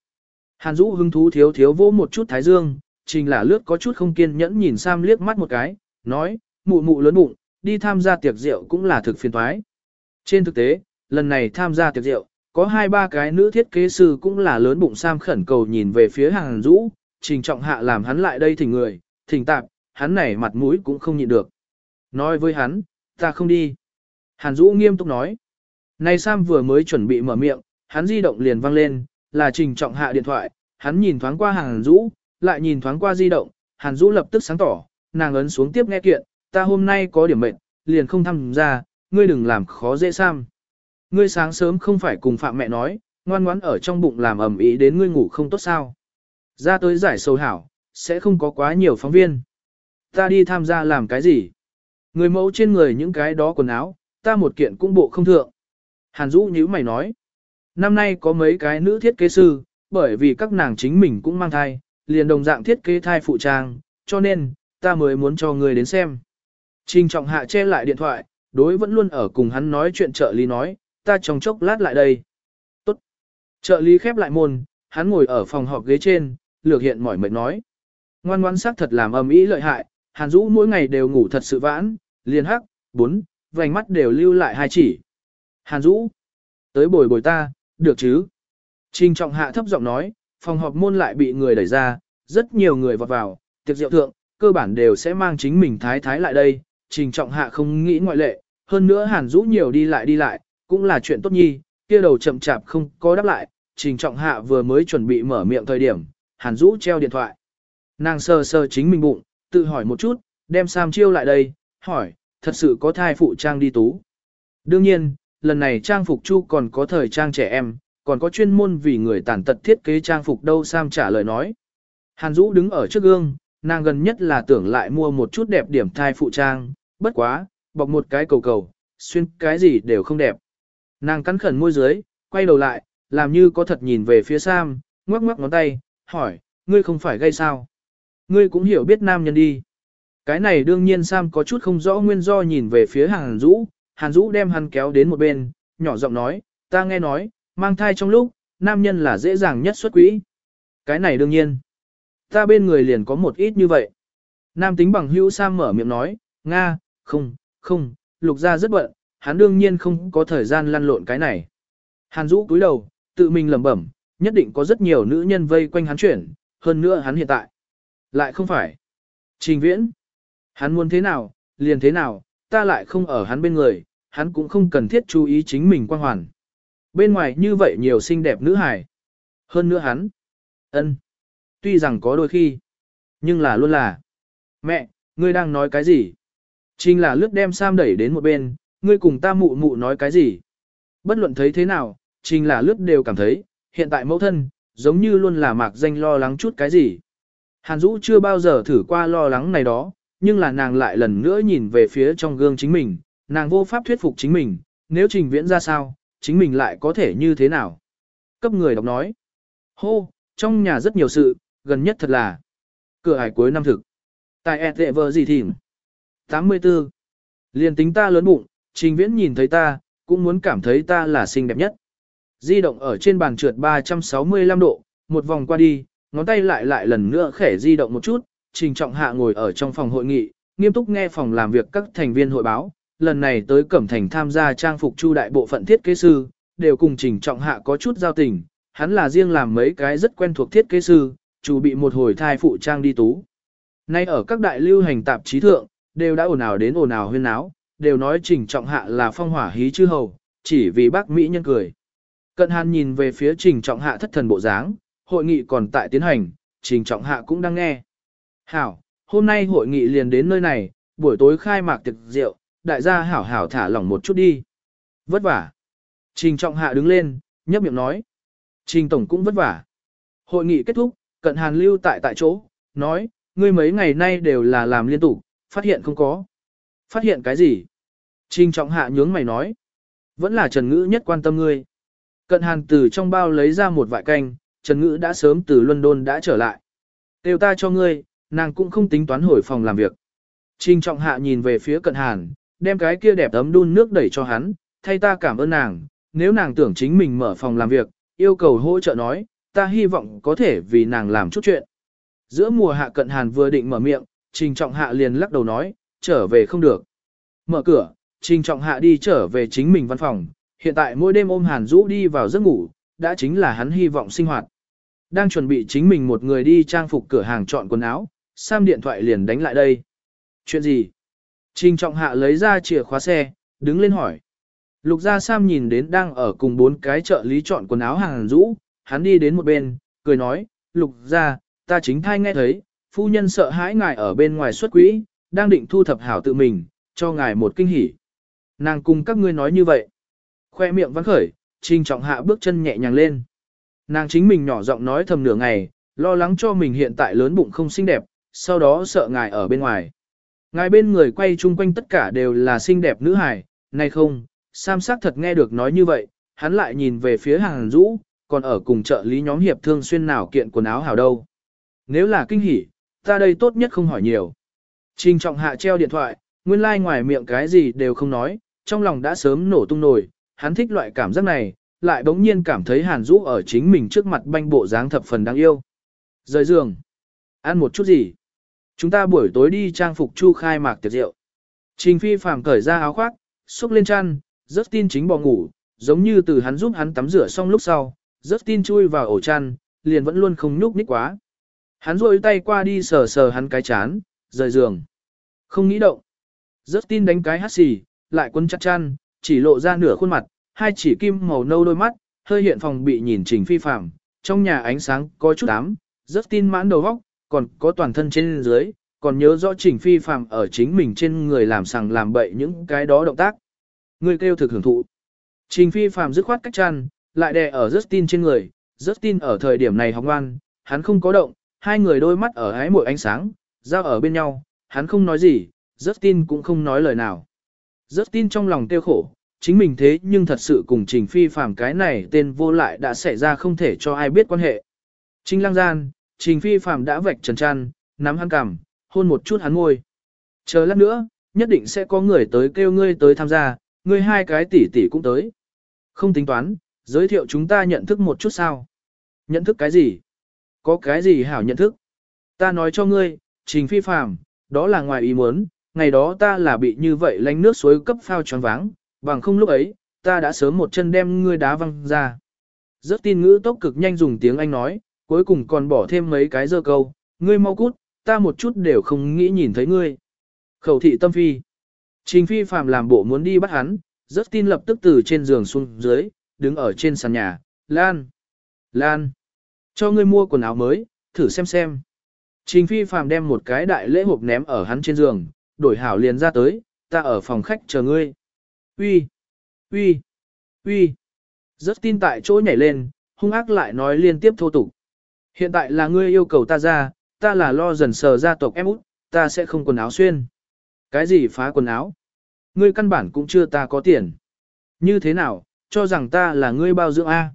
Hàn Dũ hứng thú thiếu thiếu vô một chút thái dương, trình là lướt có chút không kiên nhẫn nhìn Sam liếc mắt một cái, nói, mụ mụ lớn bụng, đi tham gia tiệc rượu cũng là thực phiền thoái. Trên thực tế, lần này tham gia tiệc rượu, có hai ba cái nữ thiết kế sư cũng là lớn bụng Sam khẩn cầu nhìn về phía Hàn Dũ, trình trọng hạ làm hắn lại đây thỉnh người, thỉnh tạp, hắn này mặt mũi cũng không nhịn được. Nói với hắn, ta không đi. Hàn Dũ nghiêm túc nói. Này Sam vừa mới chuẩn bị mở miệng, hắn di động liền vang lên, là trình trọng hạ điện thoại, hắn nhìn thoáng qua Hàn Dũ, lại nhìn thoáng qua di động, Hàn Dũ lập tức sáng tỏ, nàng ấn xuống tiếp nghe kiện, ta hôm nay có điểm mệnh, liền không tham gia, ngươi đừng làm khó dễ Sam. Ngươi sáng sớm không phải cùng phạm mẹ nói, ngoan ngoãn ở trong bụng làm ẩm ý đến ngươi ngủ không tốt sao. Ra tới giải sầu hảo, sẽ không có quá nhiều phóng viên. Ta đi tham gia làm cái gì? Người mẫu trên người những cái đó quần áo, ta một kiện cũng bộ không thượng. Hàn Dũ nhíu mày nói, năm nay có mấy cái nữ thiết kế sư, bởi vì các nàng chính mình cũng mang thai, liền đồng dạng thiết kế thai phụ trang, cho nên, ta mới muốn cho người đến xem. Trình trọng hạ che lại điện thoại, đối vẫn luôn ở cùng hắn nói chuyện trợ lý nói, ta trong chốc lát lại đây. Tốt. Trợ lý khép lại môn, hắn ngồi ở phòng họp ghế trên, lược hiện mỏi mệt nói. Ngoan ngoan sắc thật làm âm ý lợi hại, Hàn Dũ mỗi ngày đều ngủ thật sự vãn, liền hắc, bốn, vành mắt đều lưu lại hai chỉ. Hàn Dũ, tới bồi bồi ta, được chứ? Trình trọng hạ thấp giọng nói, phòng họp môn lại bị người đẩy ra, rất nhiều người vọt vào, tiệc rượu thượng, cơ bản đều sẽ mang chính mình thái thái lại đây, trình trọng hạ không nghĩ ngoại lệ, hơn nữa Hàn Dũ nhiều đi lại đi lại, cũng là chuyện tốt nhi, kia đầu chậm chạp không có đáp lại, Trình Trọng Hạ vừa mới chuẩn bị mở miệng thời điểm, Hàn Dũ treo điện thoại. Nàng sờ sờ chính mình bụng, tự hỏi một chút, đem Sam chiêu lại đây, hỏi, thật sự có thai phụ trang đi tú. Đương nhiên, lần này trang phục chu còn có thời trang trẻ em, còn có chuyên môn vì người tàn tật thiết kế trang phục đâu Sam trả lời nói. Hàn Dũ đứng ở trước gương, nàng gần nhất là tưởng lại mua một chút đẹp điểm thai phụ trang, bất quá, bọc một cái cầu cầu, xuyên cái gì đều không đẹp. Nàng cắn khẩn môi dưới, quay đầu lại, làm như có thật nhìn về phía Sam, ngoắc ngoắc ngón tay, hỏi, ngươi không phải gây sao? Ngươi cũng hiểu biết nam nhân đi. Cái này đương nhiên Sam có chút không rõ nguyên do nhìn về phía Hàn Dũ, Hàn Dũ đem hắn kéo đến một bên, nhỏ giọng nói, ta nghe nói, mang thai trong lúc, nam nhân là dễ dàng nhất xuất quỹ. Cái này đương nhiên. Ta bên người liền có một ít như vậy. Nam tính bằng hữu Sam mở miệng nói, Nga, không, không, lục gia rất bận, hắn đương nhiên không có thời gian lăn lộn cái này. Hàn Dũ cúi đầu, tự mình lẩm bẩm, nhất định có rất nhiều nữ nhân vây quanh hắn chuyển, hơn nữa hắn hiện tại. Lại không phải. Trình viễn. Hắn muốn thế nào, liền thế nào, ta lại không ở hắn bên người, hắn cũng không cần thiết chú ý chính mình quan hoàn. Bên ngoài như vậy nhiều xinh đẹp nữ hài. Hơn nữa hắn. ân, Tuy rằng có đôi khi, nhưng là luôn là. Mẹ, ngươi đang nói cái gì? Trình là lướt đem Sam đẩy đến một bên, ngươi cùng ta mụ mụ nói cái gì? Bất luận thấy thế nào, trình là lướt đều cảm thấy, hiện tại mẫu thân, giống như luôn là mạc danh lo lắng chút cái gì. Hàn Dũ chưa bao giờ thử qua lo lắng này đó, nhưng là nàng lại lần nữa nhìn về phía trong gương chính mình, nàng vô pháp thuyết phục chính mình, nếu trình viễn ra sao, chính mình lại có thể như thế nào. Cấp người đọc nói, hô, trong nhà rất nhiều sự, gần nhất thật là cửa hải cuối năm thực. Tại e tệ vợ gì thỉm. 84. Liền tính ta lớn bụng, trình viễn nhìn thấy ta, cũng muốn cảm thấy ta là xinh đẹp nhất. Di động ở trên bàn trượt 365 độ, một vòng qua đi, ngón tay lại lại lần nữa khẽ di động một chút, trình trọng hạ ngồi ở trong phòng hội nghị, nghiêm túc nghe phòng làm việc các thành viên hội báo, lần này tới Cẩm Thành tham gia trang phục chu đại bộ phận thiết kế sư, đều cùng trình trọng hạ có chút giao tình, hắn là riêng làm mấy cái rất quen thuộc thiết kế sư, chủ bị một hồi thai phụ trang đi tú. Nay ở các đại lưu hành tạp chí thượng, đều đã ồn ào đến ồn ào huyên náo, đều nói trình trọng hạ là phong hỏa hí chư hầu, chỉ vì bác Mỹ nhân cười. Cận hàn nhìn về phía trình trọng hạ thất thần bộ dáng, hội nghị còn tại tiến hành, trình trọng hạ cũng đang nghe. Hảo, hôm nay hội nghị liền đến nơi này, buổi tối khai mạc tiệc rượu, đại gia hảo hảo thả lỏng một chút đi. Vất vả. Trình trọng hạ đứng lên, nhấp miệng nói. Trình tổng cũng vất vả. Hội nghị kết thúc, cận hàn lưu tại tại chỗ, nói, ngươi mấy ngày nay đều là làm liên tục, phát hiện không có. Phát hiện cái gì? Trình trọng hạ nhướng mày nói. Vẫn là Trần Ngữ nhất quan tâm ngươi. Cận hàn từ trong bao lấy ra một vại canh, Trần Ngữ đã sớm từ London đã trở lại. Tiêu ta cho ngươi, nàng cũng không tính toán hồi phòng làm việc. Trình trọng hạ nhìn về phía cận hàn, đem cái kia đẹp ấm đun nước đẩy cho hắn, thay ta cảm ơn nàng, nếu nàng tưởng chính mình mở phòng làm việc, yêu cầu hỗ trợ nói, ta hy vọng có thể vì nàng làm chút chuyện. Giữa mùa hạ cận hàn vừa định mở miệng, trình trọng hạ liền lắc đầu nói, trở về không được. Mở cửa, trình trọng hạ đi trở về chính mình văn phòng, hiện tại mỗi đêm ôm hàn Dũ đi vào giấc ngủ, đã chính là hắn hy vọng sinh hoạt. Đang chuẩn bị chính mình một người đi trang phục cửa hàng chọn quần áo, Sam điện thoại liền đánh lại đây. Chuyện gì? Trình trọng hạ lấy ra chìa khóa xe, đứng lên hỏi. Lục gia Sam nhìn đến đang ở cùng bốn cái trợ lý chọn quần áo hàng rũ, hắn đi đến một bên, cười nói, lục gia, ta chính thai nghe thấy, phu nhân sợ hãi ngài ở bên ngoài xuất quỹ, đang định thu thập hảo tự mình, cho ngài một kinh hỉ. Nàng cùng các ngươi nói như vậy. Khoe miệng văn khởi, trình trọng hạ bước chân nhẹ nhàng lên. Nàng chính mình nhỏ giọng nói thầm nửa ngày, lo lắng cho mình hiện tại lớn bụng không xinh đẹp, sau đó sợ ngài ở bên ngoài. Ngài bên người quay chung quanh tất cả đều là xinh đẹp nữ hài, nay không, Sam sắc thật nghe được nói như vậy, hắn lại nhìn về phía hàng rũ, còn ở cùng trợ lý nhóm hiệp thương xuyên nào kiện quần áo hảo đâu. Nếu là kinh hỉ, ta đây tốt nhất không hỏi nhiều. Trình trọng hạ treo điện thoại, nguyên lai like ngoài miệng cái gì đều không nói, trong lòng đã sớm nổ tung nổi, hắn thích loại cảm giác này, lại bỗng nhiên cảm thấy hàn dũ ở chính mình trước mặt banh bộ dáng thập phần đáng yêu. Rời giường. Ăn một chút gì? Chúng ta buổi tối đi trang phục chu khai mạc tiệc rượu. Trình phi phàm cởi ra áo khoác, xúc lên chăn, rất tin chính bò ngủ, giống như từ hắn giúp hắn tắm rửa xong lúc sau, rất tin chui vào ổ chăn, liền vẫn luôn không nhúc nhích quá. Hắn rôi tay qua đi sờ sờ hắn cái chán, rời giường. Không nghĩ động. Rất tin đánh cái hát xì, lại quấn chặt chăn, chỉ lộ ra nửa khuôn mặt, hai chỉ kim màu nâu đôi mắt, hơi hiện phòng bị nhìn Trình Phi Phạm, trong nhà ánh sáng có chút ám, rất tin mãn đầu vóc, còn có toàn thân trên dưới, còn nhớ rõ Trình Phi Phạm ở chính mình trên người làm sằng làm bậy những cái đó động tác. Người kêu thực hưởng thụ. Trình Phi Phạm dứt khoát cách chăn, lại đè ở Justin trên người, Justin ở thời điểm này học ngoan, hắn không có động, hai người đôi mắt ở ái mội ánh sáng, giao ở bên nhau, hắn không nói gì, Justin cũng không nói lời nào rất tin trong lòng tiêu khổ, chính mình thế nhưng thật sự cùng Trình Phi Phạm cái này tên vô lại đã xảy ra không thể cho ai biết quan hệ. Trình lăng gian, Trình Phi Phạm đã vạch trần trăn, nắm hắn cằm, hôn một chút hắn ngôi. Chờ lát nữa, nhất định sẽ có người tới kêu ngươi tới tham gia, ngươi hai cái tỷ tỷ cũng tới. Không tính toán, giới thiệu chúng ta nhận thức một chút sao. Nhận thức cái gì? Có cái gì hảo nhận thức? Ta nói cho ngươi, Trình Phi Phạm, đó là ngoài ý muốn, ngày đó ta là bị như vậy lánh nước suối cấp phao tròn váng, bằng không lúc ấy, ta đã sớm một chân đem ngươi đá văng ra. Rất tin ngữ tốc cực nhanh dùng tiếng Anh nói, cuối cùng còn bỏ thêm mấy cái dơ câu, ngươi mau cút, ta một chút đều không nghĩ nhìn thấy ngươi. Khẩu thị tâm phi. Trình phi phạm làm bộ muốn đi bắt hắn, rất tin lập tức từ trên giường xuống dưới, đứng ở trên sàn nhà, Lan. Lan. Cho ngươi mua quần áo mới, thử xem xem. Trình phi phạm đem một cái đại lễ hộp ném ở hắn trên giường, đổi hảo liền ra tới, ta ở phòng khách chờ ngươi. Uy, uy, uy. Rất tin tại chỗ nhảy lên, hung ác lại nói liên tiếp thô tục. Hiện tại là ngươi yêu cầu ta ra, ta là lo dần sờ gia tộc em út, ta sẽ không quần áo xuyên. Cái gì phá quần áo? Ngươi căn bản cũng chưa ta có tiền. Như thế nào, cho rằng ta là ngươi bao dưỡng A.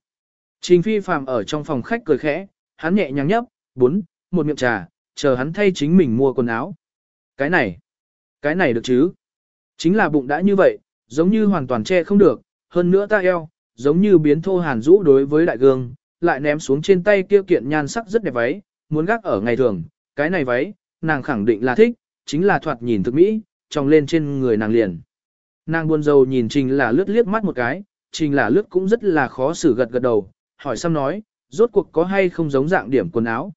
Trình phi phạm ở trong phòng khách cười khẽ, hắn nhẹ nhàng nhấp, bốn, một miệng trà, chờ hắn thay chính mình mua quần áo. Cái này, cái này được chứ? Chính là bụng đã như vậy, giống như hoàn toàn che không được, hơn nữa ta eo, giống như biến thô hàn rũ đối với đại gương, lại ném xuống trên tay kia kiện nhan sắc rất đẹp váy, muốn gác ở ngày thường, cái này váy, nàng khẳng định là thích, chính là thoạt nhìn thực mỹ, tròng lên trên người nàng liền. Nàng buồn rầu nhìn Trình là lướt liếc mắt một cái, Trình là lướt cũng rất là khó xử gật gật đầu, hỏi xăm nói, rốt cuộc có hay không giống dạng điểm quần áo.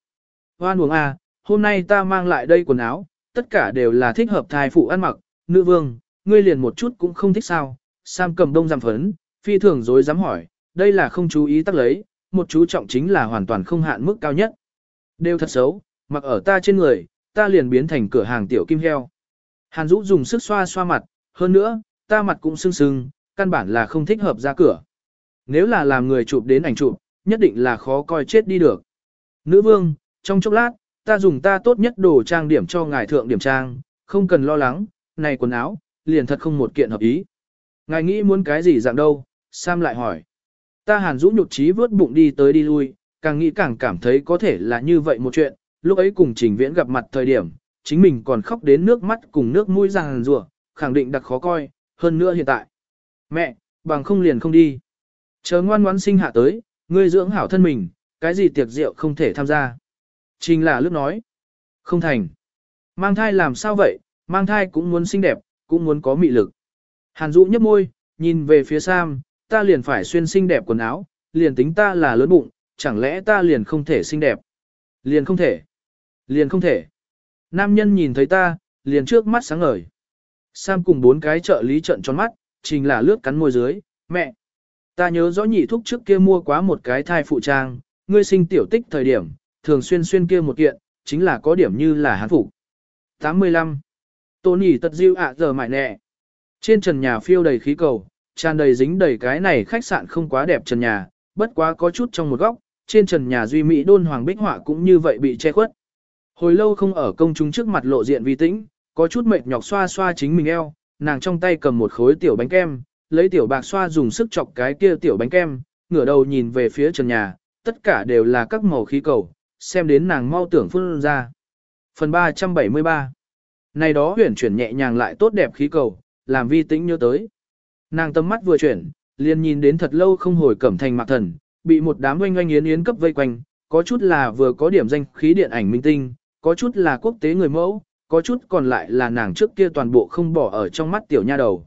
Hoan uống à, hôm nay ta mang lại đây quần áo, tất cả đều là thích hợp thai phụ ăn mặc, nữ vương, ngươi liền một chút cũng không thích sao, Sam cầm đông giảm phấn, phi thường dối dám hỏi, đây là không chú ý tắc lấy, một chú trọng chính là hoàn toàn không hạn mức cao nhất. Đều thật xấu, mặc ở ta trên người, ta liền biến thành cửa hàng tiểu kim heo. Hàn Dũ dùng sức xoa xoa mặt, hơn nữa, ta mặt cũng sưng sưng, căn bản là không thích hợp ra cửa. Nếu là làm người chụp đến ảnh chụp, nhất định là khó coi chết đi được. Nữ vương, trong chốc lát, ta dùng ta tốt nhất đồ trang điểm cho ngài thượng điểm trang, không cần lo lắng, này quần áo, liền thật không một kiện hợp ý. Ngài nghĩ muốn cái gì dạng đâu, Sam lại hỏi. Ta hàn rũ nhục trí vớt bụng đi tới đi lui, càng nghĩ càng cảm thấy có thể là như vậy một chuyện, lúc ấy cùng trình viễn gặp mặt thời điểm, chính mình còn khóc đến nước mắt cùng nước mũi ràng rùa, khẳng định đặc khó coi, hơn nữa hiện tại. Mẹ, bằng không liền không đi. Chờ ngoan ngoãn sinh hạ tới, ngươi dưỡng hảo thân mình, cái gì tiệc rượu không thể tham gia. Trình là lúc nói. Không thành. Mang thai làm sao vậy, mang thai cũng muốn xinh đẹp, cũng muốn có mị lực. Hàn Dũ nhấp môi, nhìn về phía Sam, ta liền phải xuyên xinh đẹp quần áo, liền tính ta là lớn bụng, chẳng lẽ ta liền không thể xinh đẹp? Liền không thể. Liền không thể. Nam nhân nhìn thấy ta, liền trước mắt sáng ngời. Sam cùng bốn cái trợ lý trận tròn mắt, trình là lướt cắn môi dưới, mẹ. Ta nhớ rõ nhị thúc trước kia mua quá một cái thai phụ trang, ngươi sinh tiểu tích thời điểm, thường xuyên xuyên kia một kiện, chính là có điểm như là hán phục. 85. Tony nhỉ tật diêu ạ giờ mại nẹ. Trên trần nhà phiêu đầy khí cầu, tràn đầy dính đầy cái này khách sạn không quá đẹp trần nhà, bất quá có chút trong một góc, trên trần nhà duy mỹ đôn hoàng bích họa cũng như vậy bị che khuất. Hồi lâu không ở công chúng trước mặt lộ diện vi tĩnh, có chút mệt nhọc xoa xoa chính mình eo, nàng trong tay cầm một khối tiểu bánh kem, lấy tiểu bạc xoa dùng sức chọc cái kia tiểu bánh kem, ngửa đầu nhìn về phía trần nhà, tất cả đều là các màu khí cầu, xem đến nàng mau tưởng phun ra. Phần 373 Này đó huyển chuyển nhẹ nhàng lại tốt đẹp khí cầu, làm vi tĩnh nhớ tới. Nàng tâm mắt vừa chuyển, liền nhìn đến thật lâu không hồi cẩm thành mạc thần, bị một đám oanh oanh yến yến cấp vây quanh, có chút là vừa có điểm danh khí điện ảnh minh tinh, có chút là quốc tế người mẫu, có chút còn lại là nàng trước kia toàn bộ không bỏ ở trong mắt tiểu nha đầu.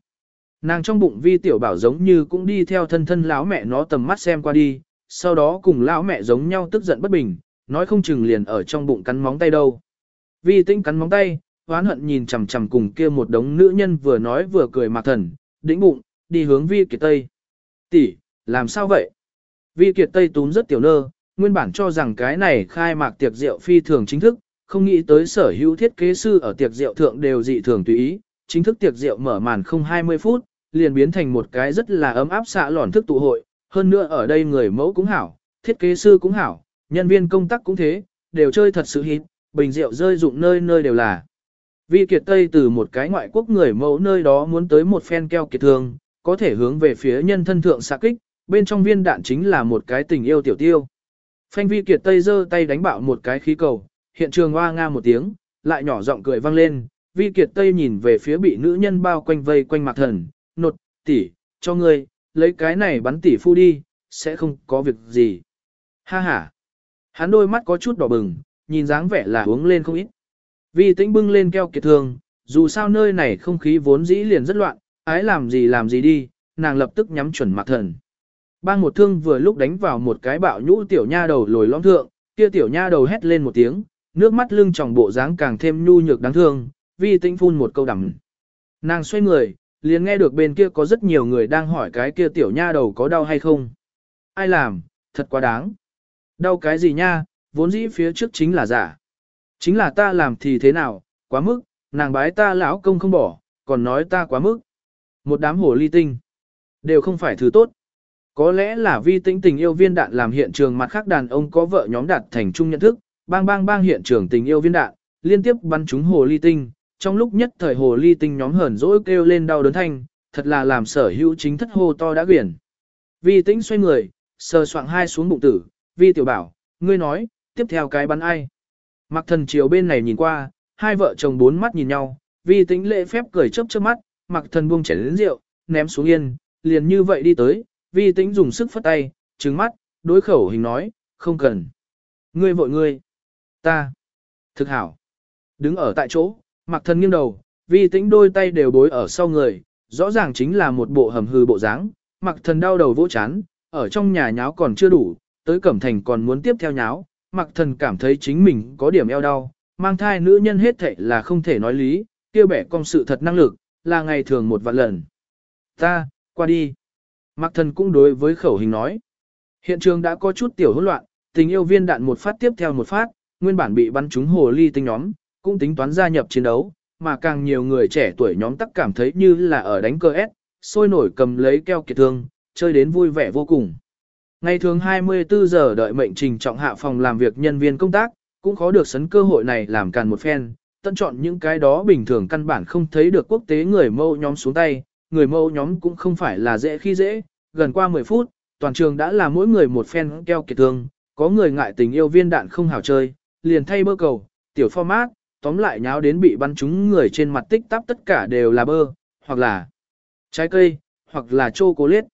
Nàng trong bụng vi tiểu bảo giống như cũng đi theo thân thân lão mẹ nó tầm mắt xem qua đi, sau đó cùng lão mẹ giống nhau tức giận bất bình, nói không chừng liền ở trong bụng cắn móng tay đâu. Vi tinh cắn móng tay, hoán hận nhìn chằm chằm cùng kia một đống nữ nhân vừa nói vừa cười mạc thần, đĩnh bụng, đi hướng Vi Kiệt Tây. Tỷ, làm sao vậy? Vi Kiệt Tây túm rất tiểu nơ, nguyên bản cho rằng cái này khai mạc tiệc rượu phi thường chính thức, không nghĩ tới sở hữu thiết kế sư ở tiệc rượu thượng đều dị thường tùy ý, chính thức tiệc rượu mở màn không 20 phút, liền biến thành một cái rất là ấm áp xạ lòn thức tụ hội, hơn nữa ở đây người mẫu cũng hảo, thiết kế sư cũng hảo, nhân viên công tác cũng thế, đều chơi thật sự hít, bình rượu rơi dụng nơi nơi đều là. Vi Kiệt Tây từ một cái ngoại quốc người mẫu nơi đó muốn tới một phen keo kiệt thương, có thể hướng về phía nhân thân thượng xạ kích, bên trong viên đạn chính là một cái tình yêu tiểu tiêu. Phanh Vi Kiệt Tây giơ tay đánh bạo một cái khí cầu, hiện trường hoa nga một tiếng, lại nhỏ giọng cười vang lên, Vi Kiệt Tây nhìn về phía bị nữ nhân bao quanh vây quanh mặt thần, nột, tỷ, cho ngươi, lấy cái này bắn tỷ phu đi, sẽ không có việc gì. Ha ha. Hắn đôi mắt có chút đỏ bừng, nhìn dáng vẻ là uống lên không ít. Vì tĩnh bưng lên keo kiệt thương, dù sao nơi này không khí vốn dĩ liền rất loạn, ái làm gì làm gì đi, nàng lập tức nhắm chuẩn mặt thần. Bang một thương vừa lúc đánh vào một cái bạo nhũ tiểu nha đầu lồi lõm thượng, kia tiểu nha đầu hét lên một tiếng, nước mắt lưng tròng bộ dáng càng thêm nhu nhược đáng thương, vi tĩnh phun một câu đầm. Nàng xoay người, liền nghe được bên kia có rất nhiều người đang hỏi cái kia tiểu nha đầu có đau hay không. Ai làm, thật quá đáng. Đau cái gì nha, vốn dĩ phía trước chính là giả. Chính là ta làm thì thế nào, quá mức, nàng bái ta lão công không bỏ, còn nói ta quá mức. Một đám hồ ly tinh, đều không phải thứ tốt. Có lẽ là vi tĩnh tình yêu viên đạn làm hiện trường mặt khác đàn ông có vợ nhóm đạt thành chung nhận thức, bang bang bang hiện trường tình yêu viên đạn, liên tiếp bắn trúng hồ ly tinh, trong lúc nhất thời hồ ly tinh nhóm hờn dỗi kêu lên đau đớn thanh, thật là làm sở hữu chính thất hồ to đã quyển. Vi tĩnh xoay người, sờ soạng hai xuống bụng tử, vi tiểu bảo, ngươi nói, tiếp theo cái bắn ai. Mặc thần chiều bên này nhìn qua, hai vợ chồng bốn mắt nhìn nhau, vi tĩnh lễ phép cười chớp chớp mắt, mặc thần buông chảy đến rượu, ném xuống yên, liền như vậy đi tới, vi tĩnh dùng sức phất tay, trừng mắt, đối khẩu hình nói, không cần. Ngươi vội ngươi. Ta. Thực hảo. Đứng ở tại chỗ, mặc thần nghiêng đầu, vi tĩnh đôi tay đều bối ở sau người, rõ ràng chính là một bộ hầm hư bộ dáng. Mặc thần đau đầu vỗ chán, ở trong nhà nháo còn chưa đủ, tới Cẩm Thành còn muốn tiếp theo nháo. Mặc thần cảm thấy chính mình có điểm eo đau, mang thai nữ nhân hết thệ là không thể nói lý, kia bẻ công sự thật năng lực, là ngày thường một vạn lần. Ta, qua đi. Mặc thần cũng đối với khẩu hình nói. Hiện trường đã có chút tiểu hỗn loạn, tình yêu viên đạn một phát tiếp theo một phát, nguyên bản bị bắn trúng hồ ly tinh nhóm, cũng tính toán gia nhập chiến đấu, mà càng nhiều người trẻ tuổi nhóm tắc cảm thấy như là ở đánh cơ ép, sôi nổi cầm lấy keo kiệt thương, chơi đến vui vẻ vô cùng. Ngày thường 24 giờ đợi mệnh trình trọng hạ phòng làm việc nhân viên công tác, cũng khó được sấn cơ hội này làm càn một phen, tận chọn những cái đó bình thường căn bản không thấy được quốc tế người mâu nhóm xuống tay, người mâu nhóm cũng không phải là dễ khi dễ, gần qua 10 phút, toàn trường đã là mỗi người một phen keo kiệt thương, có người ngại tình yêu viên đạn không hảo chơi, liền thay bơ cầu, tiểu format, tóm lại nháo đến bị bắn trúng người trên mặt tích tắp tất cả đều là bơ, hoặc là trái cây, hoặc là chocolate.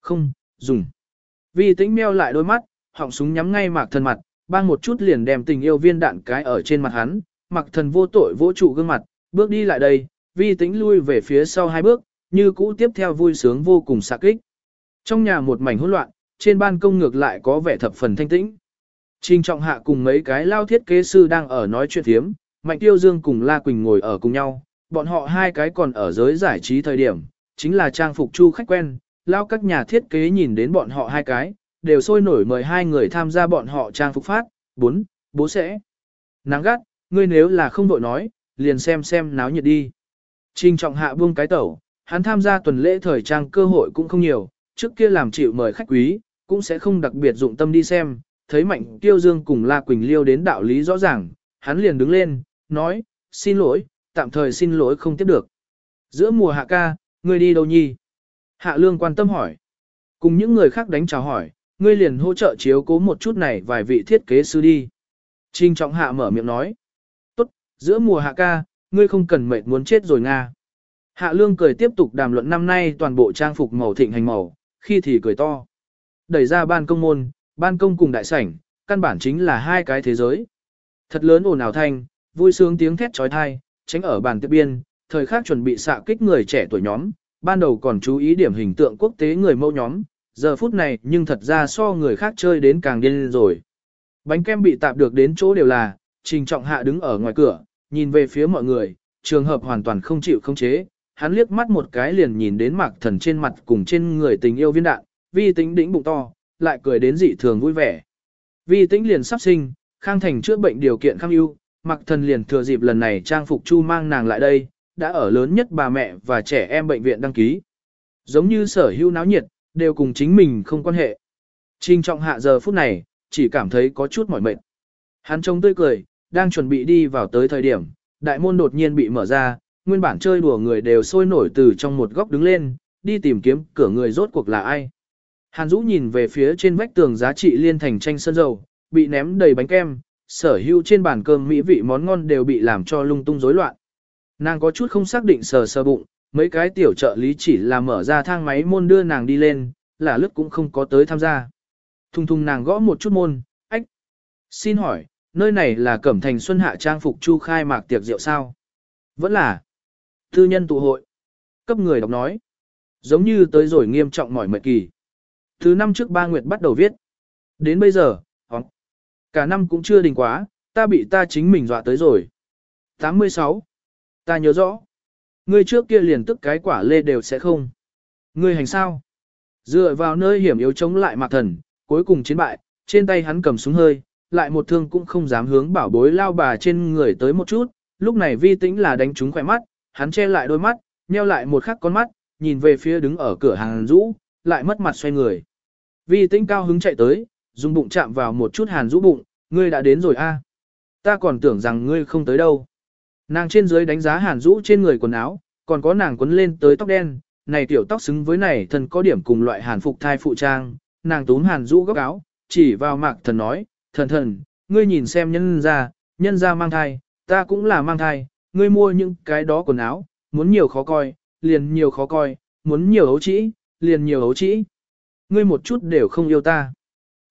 Không, dùng. Vi tĩnh meo lại đôi mắt, họng súng nhắm ngay mạc thần mặt, bang một chút liền đem tình yêu viên đạn cái ở trên mặt hắn, mạc thần vô tội vỗ trụ gương mặt, bước đi lại đây, vi tĩnh lui về phía sau hai bước, như cũ tiếp theo vui sướng vô cùng xạ kích. Trong nhà một mảnh hỗn loạn, trên ban công ngược lại có vẻ thập phần thanh tĩnh. Trình trọng hạ cùng mấy cái lao thiết kế sư đang ở nói chuyện thiếm, Mạnh Tiêu Dương cùng La Quỳnh ngồi ở cùng nhau, bọn họ hai cái còn ở giới giải trí thời điểm, chính là trang phục chu khách quen, lao các nhà thiết kế nhìn đến bọn họ hai cái, đều sôi nổi mời hai người tham gia bọn họ trang phục phát, bốn, bố sẽ. Nắng gắt, ngươi nếu là không đội nói, liền xem xem náo nhiệt đi. Trình trọng hạ buông cái tẩu, hắn tham gia tuần lễ thời trang cơ hội cũng không nhiều, trước kia làm chịu mời khách quý, cũng sẽ không đặc biệt dụng tâm đi xem, thấy Mạnh Tiêu Dương cùng La Quỳnh Liêu đến đạo lý rõ ràng, hắn liền đứng lên, nói, xin lỗi, tạm thời xin lỗi không tiếp được. Giữa mùa hạ ca, ngươi đi đâu nhi? Hạ Lương quan tâm hỏi. Cùng những người khác đánh chào hỏi, ngươi liền hỗ trợ chiếu cố một chút này vài vị thiết kế sư đi. Trình trọng hạ mở miệng nói. Tốt, giữa mùa hạ ca, ngươi không cần mệt muốn chết rồi Nga. Hạ Lương cười tiếp tục đàm luận năm nay toàn bộ trang phục màu thịnh hành màu, khi thì cười to. Đẩy ra ban công môn, ban công cùng đại sảnh, căn bản chính là hai cái thế giới. Thật lớn ồn ào thanh, vui sướng tiếng thét trói thai, tránh ở bàn tiếp biên, thời khắc chuẩn bị xạ kích người trẻ tuổi nhóm, ban đầu còn chú ý điểm hình tượng quốc tế người mẫu nhóm, giờ phút này nhưng thật ra so người khác chơi đến càng điên rồi. Bánh kem bị tạp được đến chỗ đều là, trình trọng hạ đứng ở ngoài cửa, nhìn về phía mọi người, trường hợp hoàn toàn không chịu không chế, hắn liếc mắt một cái liền nhìn đến mạc thần trên mặt cùng trên người tình yêu viên đạn, vi tính đĩnh bụng to, lại cười đến dị thường vui vẻ. Vi tính liền sắp sinh, khang thành chữa bệnh điều kiện khang ưu, mạc thần liền thừa dịp lần này trang phục chu mang nàng lại đây, đã ở lớn nhất bà mẹ và trẻ em bệnh viện đăng ký. Giống như sở hữu náo nhiệt, đều cùng chính mình không quan hệ. Trình trọng hạ giờ phút này, chỉ cảm thấy có chút mỏi mệt. Hắn trông tươi cười, đang chuẩn bị đi vào tới thời điểm, đại môn đột nhiên bị mở ra, nguyên bản chơi đùa người đều sôi nổi từ trong một góc đứng lên, đi tìm kiếm cửa người rốt cuộc là ai. Hàn Dũ nhìn về phía trên vách tường giá trị liên thành tranh sơn dầu, bị ném đầy bánh kem, sở hữu trên bàn cơm mỹ vị món ngon đều bị làm cho lung tung rối loạn. Nàng có chút không xác định sờ sờ bụng, mấy cái tiểu trợ lý chỉ là mở ra thang máy môn đưa nàng đi lên, là lướt cũng không có tới tham gia. Thùng thùng nàng gõ một chút môn, ách. Xin hỏi, nơi này là Cẩm Thành Xuân Hạ trang phục chu khai mạc tiệc rượu sao? Vẫn là tư nhân tụ hội. Cấp người đọc nói. Giống như tới rồi nghiêm trọng mỏi mệt kỳ. Thứ năm trước ba nguyệt bắt đầu viết. Đến bây giờ, hóng. Cả năm cũng chưa đình quá, ta bị ta chính mình dọa tới rồi. 86. Ta nhớ rõ. Ngươi trước kia liền tức cái quả lê đều sẽ không. Ngươi hành sao? Dựa vào nơi hiểm yếu chống lại mạc thần, cuối cùng chiến bại, trên tay hắn cầm súng hơi, lại một thương cũng không dám hướng bảo bối lao bà trên người tới một chút, lúc này vi tĩnh là đánh trúng khỏe mắt, hắn che lại đôi mắt, nheo lại một khắc con mắt, nhìn về phía đứng ở cửa hàng rũ, lại mất mặt xoay người. Vi tĩnh cao hứng chạy tới, dùng bụng chạm vào một chút hàn rũ bụng, ngươi đã đến rồi a. Ta còn tưởng rằng ngươi không tới đâu. Nàng trên dưới đánh giá hàn Dũ trên người quần áo, còn có nàng quấn lên tới tóc đen, này tiểu tóc xứng với này thần có điểm cùng loại hàn phục thai phụ trang, nàng túm hàn Dũ góc áo, chỉ vào mạc thần nói, thần thần, ngươi nhìn xem nhân ra, nhân ra mang thai, ta cũng là mang thai, ngươi mua những cái đó quần áo, muốn nhiều khó coi, liền nhiều khó coi, muốn nhiều hấu trĩ, liền nhiều hấu trĩ. Ngươi một chút đều không yêu ta.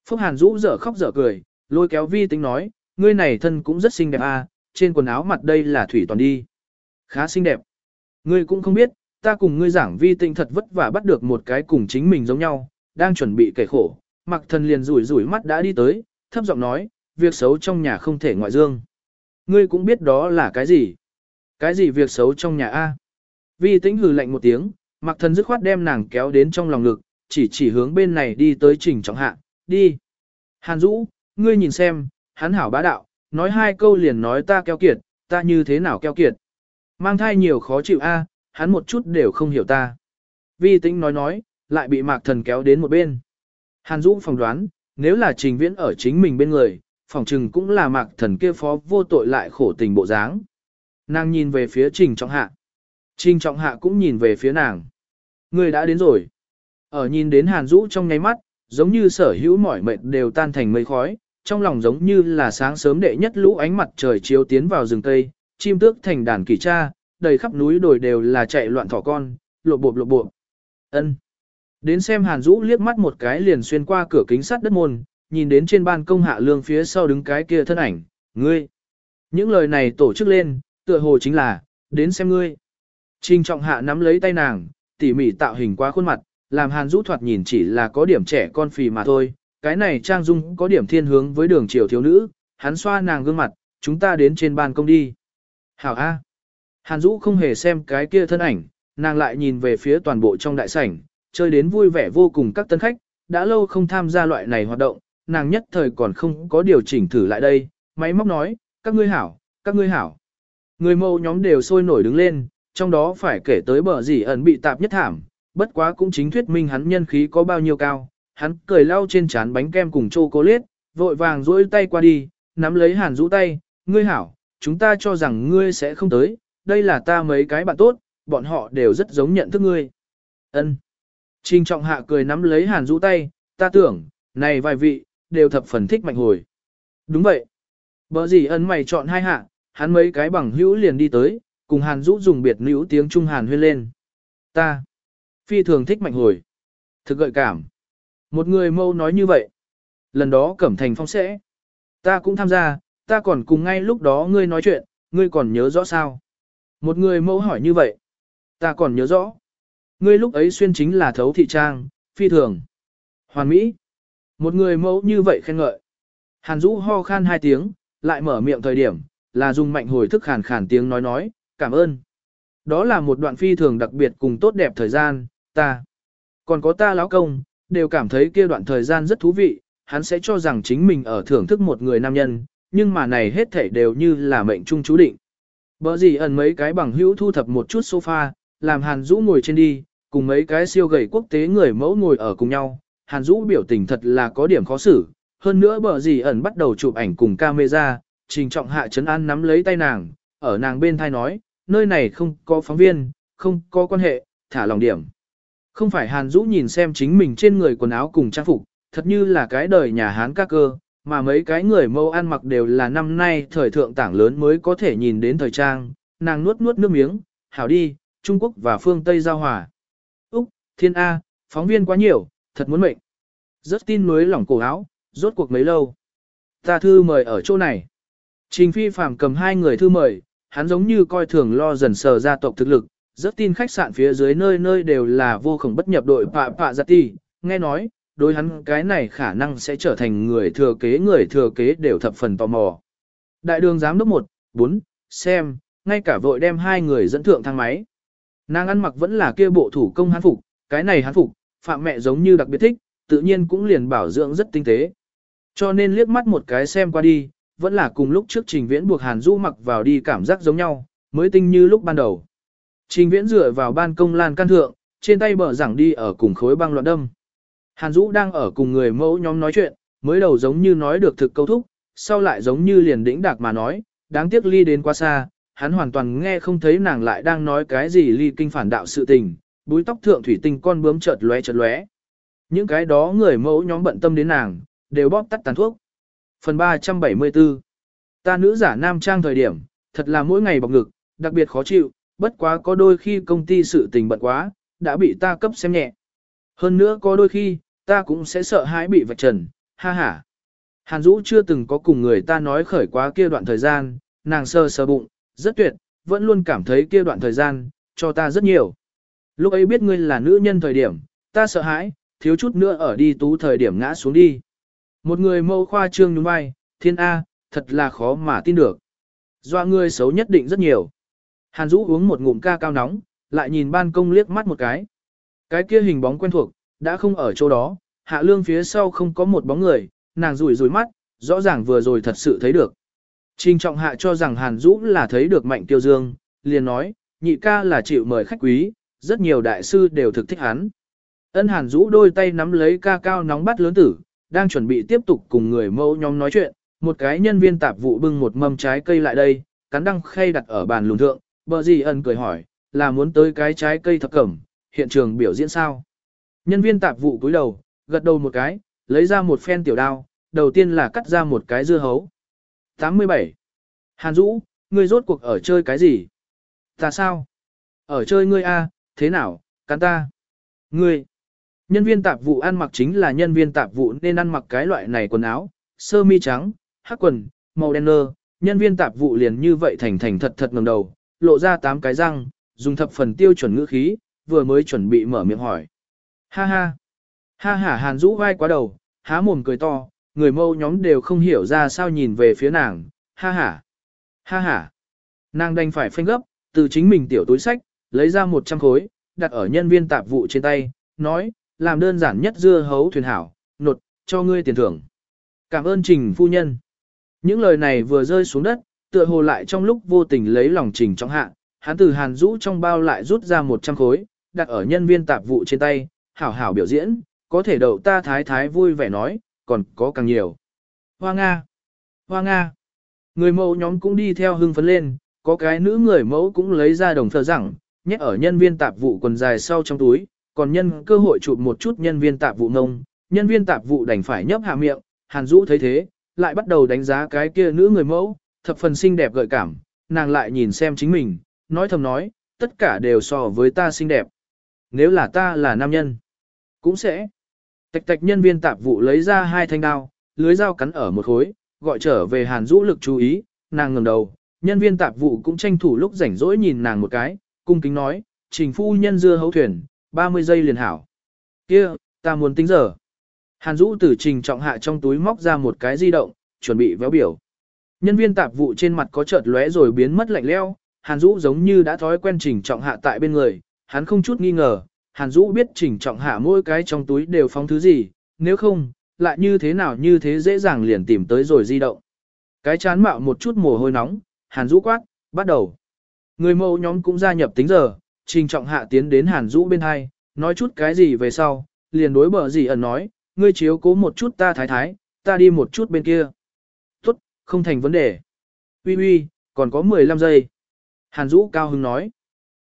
Phúc Hàn Dũ dở khóc dở cười, lôi kéo vi tính nói, ngươi này thân cũng rất xinh đẹp à, trên quần áo mặt đây là thủy toàn đi. Khá xinh đẹp. Ngươi cũng không biết, ta cùng ngươi giảng vi tinh thật vất vả bắt được một cái cùng chính mình giống nhau, đang chuẩn bị kể khổ. Mặc thần liền rủi rủi mắt đã đi tới, thấp giọng nói, việc xấu trong nhà không thể ngoại dương. Ngươi cũng biết đó là cái gì? Cái gì việc xấu trong nhà A? Vi tĩnh hừ lạnh một tiếng, mặc thần dứt khoát đem nàng kéo đến trong lòng ngực, chỉ chỉ hướng bên này đi tới trình trọng hạ, đi. Hàn Dũ, ngươi nhìn xem, hắn hảo bá đạo, nói hai câu liền nói ta keo kiệt, ta như thế nào keo kiệt. Mang thai nhiều khó chịu a, hắn một chút đều không hiểu ta. Vi tĩnh nói nói, lại bị mạc thần kéo đến một bên. Hàn Dũ phỏng đoán, nếu là trình viễn ở chính mình bên người, phỏng chừng cũng là mạc thần kia phó vô tội lại khổ tình bộ dáng. Nàng nhìn về phía trình trọng hạ. Trình trọng hạ cũng nhìn về phía nàng. Người đã đến rồi. Ở nhìn đến hàn Dũ trong nháy mắt, giống như sở hữu mỏi mệt đều tan thành mây khói, trong lòng giống như là sáng sớm đệ nhất lũ ánh mặt trời chiếu tiến vào rừng cây, chim tước thành đàn kỳ cha, đầy khắp núi đồi đều là chạy loạn thỏ con, lộ bộp lộ bộp. Ân. Đến xem Hàn Dũ liếc mắt một cái liền xuyên qua cửa kính sắt đất môn, nhìn đến trên ban công hạ lương phía sau đứng cái kia thân ảnh, ngươi. Những lời này tổ chức lên, tựa hồ chính là, đến xem ngươi. Trình trọng hạ nắm lấy tay nàng, tỉ mỉ tạo hình qua khuôn mặt, làm Hàn Dũ thoạt nhìn chỉ là có điểm trẻ con phì mà thôi. Cái này trang dung có điểm thiên hướng với đường triều thiếu nữ, hắn xoa nàng gương mặt, chúng ta đến trên ban công đi. Hảo A. Hàn Dũ không hề xem cái kia thân ảnh, nàng lại nhìn về phía toàn bộ trong đại sảnh, chơi đến vui vẻ vô cùng các tân khách, đã lâu không tham gia loại này hoạt động, nàng nhất thời còn không có điều chỉnh thử lại đây, máy móc nói, các ngươi hảo, các ngươi hảo. Người mâu nhóm đều sôi nổi đứng lên, trong đó phải kể tới bờ gì ẩn bị tạp nhất thảm, bất quá cũng chính thuyết minh hắn nhân khí có bao nhiêu cao, hắn cười lau trên chán bánh kem cùng chocolate, vội vàng duỗi tay qua đi, nắm lấy hàn Dũ tay, ngươi hảo, chúng ta cho rằng ngươi sẽ không tới, đây là ta mấy cái bạn tốt, bọn họ đều rất giống nhận thức ngươi. Ân. Trình trọng hạ cười nắm lấy hàn Dũ tay, ta tưởng, này vài vị, đều thập phần thích mạnh hồi. Đúng vậy. Bỡ gì ân mày chọn hai hạ, hắn mấy cái bằng hữu liền đi tới, cùng hàn Dũ dùng biệt nữ tiếng Trung Hàn huyên lên. Ta. Phi thường thích mạnh hồi. Thực gợi cảm. Một người mâu nói như vậy. Lần đó Cẩm Thành Phong sẽ. Ta cũng tham gia, ta còn cùng ngay lúc đó ngươi nói chuyện, ngươi còn nhớ rõ sao? Một người mẫu hỏi như vậy. Ta còn nhớ rõ. Ngươi lúc ấy xuyên chính là thấu thị trang, phi thường. Hoàn Mỹ. Một người mẫu như vậy khen ngợi. Hàn Dũ ho khan hai tiếng, lại mở miệng thời điểm, là dùng mạnh hồi thức khàn khàn tiếng nói nói, cảm ơn. Đó là một đoạn phi thường đặc biệt cùng tốt đẹp thời gian, ta. Còn có ta lão công, đều cảm thấy kia đoạn thời gian rất thú vị, hắn sẽ cho rằng chính mình ở thưởng thức một người nam nhân, nhưng mà này hết thảy đều như là mệnh trung chú định. Bở gì ẩn mấy cái bằng hữu thu thập một chút sofa, làm Hàn Dũ ngồi trên đi, cùng mấy cái siêu gầy quốc tế người mẫu ngồi ở cùng nhau. Hàn Dũ biểu tình thật là có điểm khó xử, hơn nữa bở gì ẩn bắt đầu chụp ảnh cùng camera, trình trọng hạ Trấn an nắm lấy tay nàng, ở nàng bên thai nói, nơi này không có phóng viên, không có quan hệ, thả lòng điểm. Không phải Hàn Dũ nhìn xem chính mình trên người quần áo cùng trang phục, thật như là cái đời nhà Hán các cơ, mà mấy cái người mâu ăn mặc đều là năm nay thời thượng tảng lớn mới có thể nhìn đến thời trang, nàng nuốt nuốt nước miếng, hảo đi, Trung Quốc và phương Tây giao hòa. Úc, Thiên A, phóng viên quá nhiều, thật muốn mệnh. Rất tin mới lỏng cổ áo, rốt cuộc mấy lâu. Ta thư mời ở chỗ này. Trình phi phàm cầm hai người thư mời, hắn giống như coi thường lo dần sờ gia tộc thực lực, rất tin khách sạn phía dưới nơi nơi đều là vô khổng bất nhập đội pạ pạ giặt ti, nghe nói, đối hắn cái này khả năng sẽ trở thành người thừa kế người thừa kế đều thập phần tò mò. Đại đường giám đốc 1, 4, xem, ngay cả vội đem hai người dẫn thượng thang máy. Nàng ăn mặc vẫn là kia bộ thủ công hán phục, cái này hán phục, phạm mẹ giống như đặc biệt thích, tự nhiên cũng liền bảo dưỡng rất tinh tế. Cho nên liếc mắt một cái xem qua đi, vẫn là cùng lúc trước trình viễn buộc hàn du mặc vào đi cảm giác giống nhau, mới tinh như lúc ban đầu. Trình viễn dựa vào ban công lan can thượng, trên tay bờ giảng đi ở cùng khối băng loạn đâm. Hàn Dũ đang ở cùng người mẫu nhóm nói chuyện, mới đầu giống như nói được thực câu thúc, sau lại giống như liền đĩnh đạc mà nói, đáng tiếc ly đến quá xa, hắn hoàn toàn nghe không thấy nàng lại đang nói cái gì ly kinh phản đạo sự tình, búi tóc thượng thủy tinh con bướm chợt lóe chợt lóe. Những cái đó người mẫu nhóm bận tâm đến nàng, đều bóp tắt tàn thuốc. Phần 374 Ta nữ giả nam trang thời điểm, thật là mỗi ngày bọc ngực, đặc biệt khó chịu, bất quá có đôi khi công ty sự tình bận quá, đã bị ta cấp xem nhẹ. Hơn nữa có đôi khi, ta cũng sẽ sợ hãi bị vạch trần, ha ha. Hàn Dũ chưa từng có cùng người ta nói khởi quá kia đoạn thời gian, nàng sơ sơ bụng, rất tuyệt, vẫn luôn cảm thấy kia đoạn thời gian, cho ta rất nhiều. Lúc ấy biết ngươi là nữ nhân thời điểm, ta sợ hãi, thiếu chút nữa ở đi tú thời điểm ngã xuống đi. Một người mâu khoa trương nhún vai, thiên A, thật là khó mà tin được. Doa ngươi xấu nhất định rất nhiều. Hàn Dũ uống một ngụm ca cao nóng, lại nhìn ban công liếc mắt một cái. Cái kia hình bóng quen thuộc, đã không ở chỗ đó, hạ lương phía sau không có một bóng người, nàng rủi rủi mắt, rõ ràng vừa rồi thật sự thấy được. Trình trọng hạ cho rằng Hàn Dũ là thấy được mạnh tiêu dương, liền nói, nhị ca là chịu mời khách quý, rất nhiều đại sư đều thực thích hắn. Ân Hàn Dũ đôi tay nắm lấy ca cao nóng bắt lớn tử, đang chuẩn bị tiếp tục cùng người mẫu nhóm nói chuyện, một cái nhân viên tạp vụ bưng một mâm trái cây lại đây, cắn đăng khay đặt ở bàn lùn thượng, bờ gì ẩn cười hỏi, là muốn tới cái trái cây thập cẩm, hiện trường biểu diễn sao. Nhân viên tạp vụ cúi đầu, gật đầu một cái, lấy ra một phen tiểu đao, đầu tiên là cắt ra một cái dưa hấu. 87. Hàn Dũ, ngươi rốt cuộc ở chơi cái gì? Ta sao? Ở chơi ngươi a, thế nào, cắn ta? Ngươi. Nhân viên tạp vụ ăn mặc chính là nhân viên tạp vụ nên ăn mặc cái loại này quần áo, sơ mi trắng, hắc quần, màu đen nơ. Nhân viên tạp vụ liền như vậy thành thành thật thật ngẩng đầu, lộ ra tám cái răng, dùng thập phần tiêu chuẩn ngữ khí, vừa mới chuẩn bị mở miệng hỏi. Ha ha. Ha ha Hàn Dũ vai quá đầu, há mồm cười to, người mâu nhóm đều không hiểu ra sao nhìn về phía nàng. Ha ha. Ha ha. Nàng đành phải phanh gấp, từ chính mình tiểu túi sách, lấy ra 100 khối, đặt ở nhân viên tạp vụ trên tay, nói, làm đơn giản nhất dưa hấu thuyền hảo, nột, cho ngươi tiền thưởng. Cảm ơn trình phu nhân. Những lời này vừa rơi xuống đất, tựa hồ lại trong lúc vô tình lấy lòng trình trong hạ, hắn từ hàn rũ trong bao lại rút ra 100 khối, đặt ở nhân viên tạp vụ trên tay, hảo hảo biểu diễn, có thể đậu ta thái thái vui vẻ nói, còn có càng nhiều. Hoa Nga! Hoa Nga! Người mẫu nhóm cũng đi theo hưng phấn lên, có cái nữ người mẫu cũng lấy ra đồng thờ rằng, nhét ở nhân viên tạp vụ quần dài sau trong túi, còn nhân cơ hội chụp một chút nhân viên tạp vụ ngông, nhân viên tạp vụ đành phải nhấp hạ miệng, Hàn Dũ thấy thế, lại bắt đầu đánh giá cái kia nữ người mẫu, thập phần xinh đẹp gợi cảm, nàng lại nhìn xem chính mình, nói thầm nói, tất cả đều so với ta xinh đẹp. Nếu là ta là nam nhân, cũng sẽ. Tạch tạch nhân viên tạp vụ lấy ra hai thanh đao, lưới dao cắn ở một khối, gọi trở về Hàn Dũ lực chú ý, nàng ngẩng đầu, nhân viên tạp vụ cũng tranh thủ lúc rảnh rỗi nhìn nàng một cái, cung kính nói, trình phu nhân dưa hấu thuyền, 30 giây liền hảo. kia ta muốn tính giờ. Hàn Dũ từ trình trọng hạ trong túi móc ra một cái di động, chuẩn bị véo biểu. Nhân viên tạp vụ trên mặt có chợt lóe rồi biến mất lạnh leo, Hàn Dũ giống như đã thói quen Trình Trọng Hạ tại bên người, hắn không chút nghi ngờ, Hàn Dũ biết Trình Trọng Hạ mỗi cái trong túi đều phóng thứ gì, nếu không, lại như thế nào như thế dễ dàng liền tìm tới rồi di động. Cái chán mạo một chút mồ hôi nóng, Hàn Dũ quát, bắt đầu. Người mẫu nhóm cũng gia nhập tính giờ, Trình Trọng Hạ tiến đến Hàn Dũ bên hai, nói chút cái gì về sau, liền đối bờ gì ẩn nói, ngươi chiếu cố một chút ta thái thái, ta đi một chút bên kia. Không thành vấn đề. Uy uy, còn có 15 giây. Hàn Dũ cao hứng nói.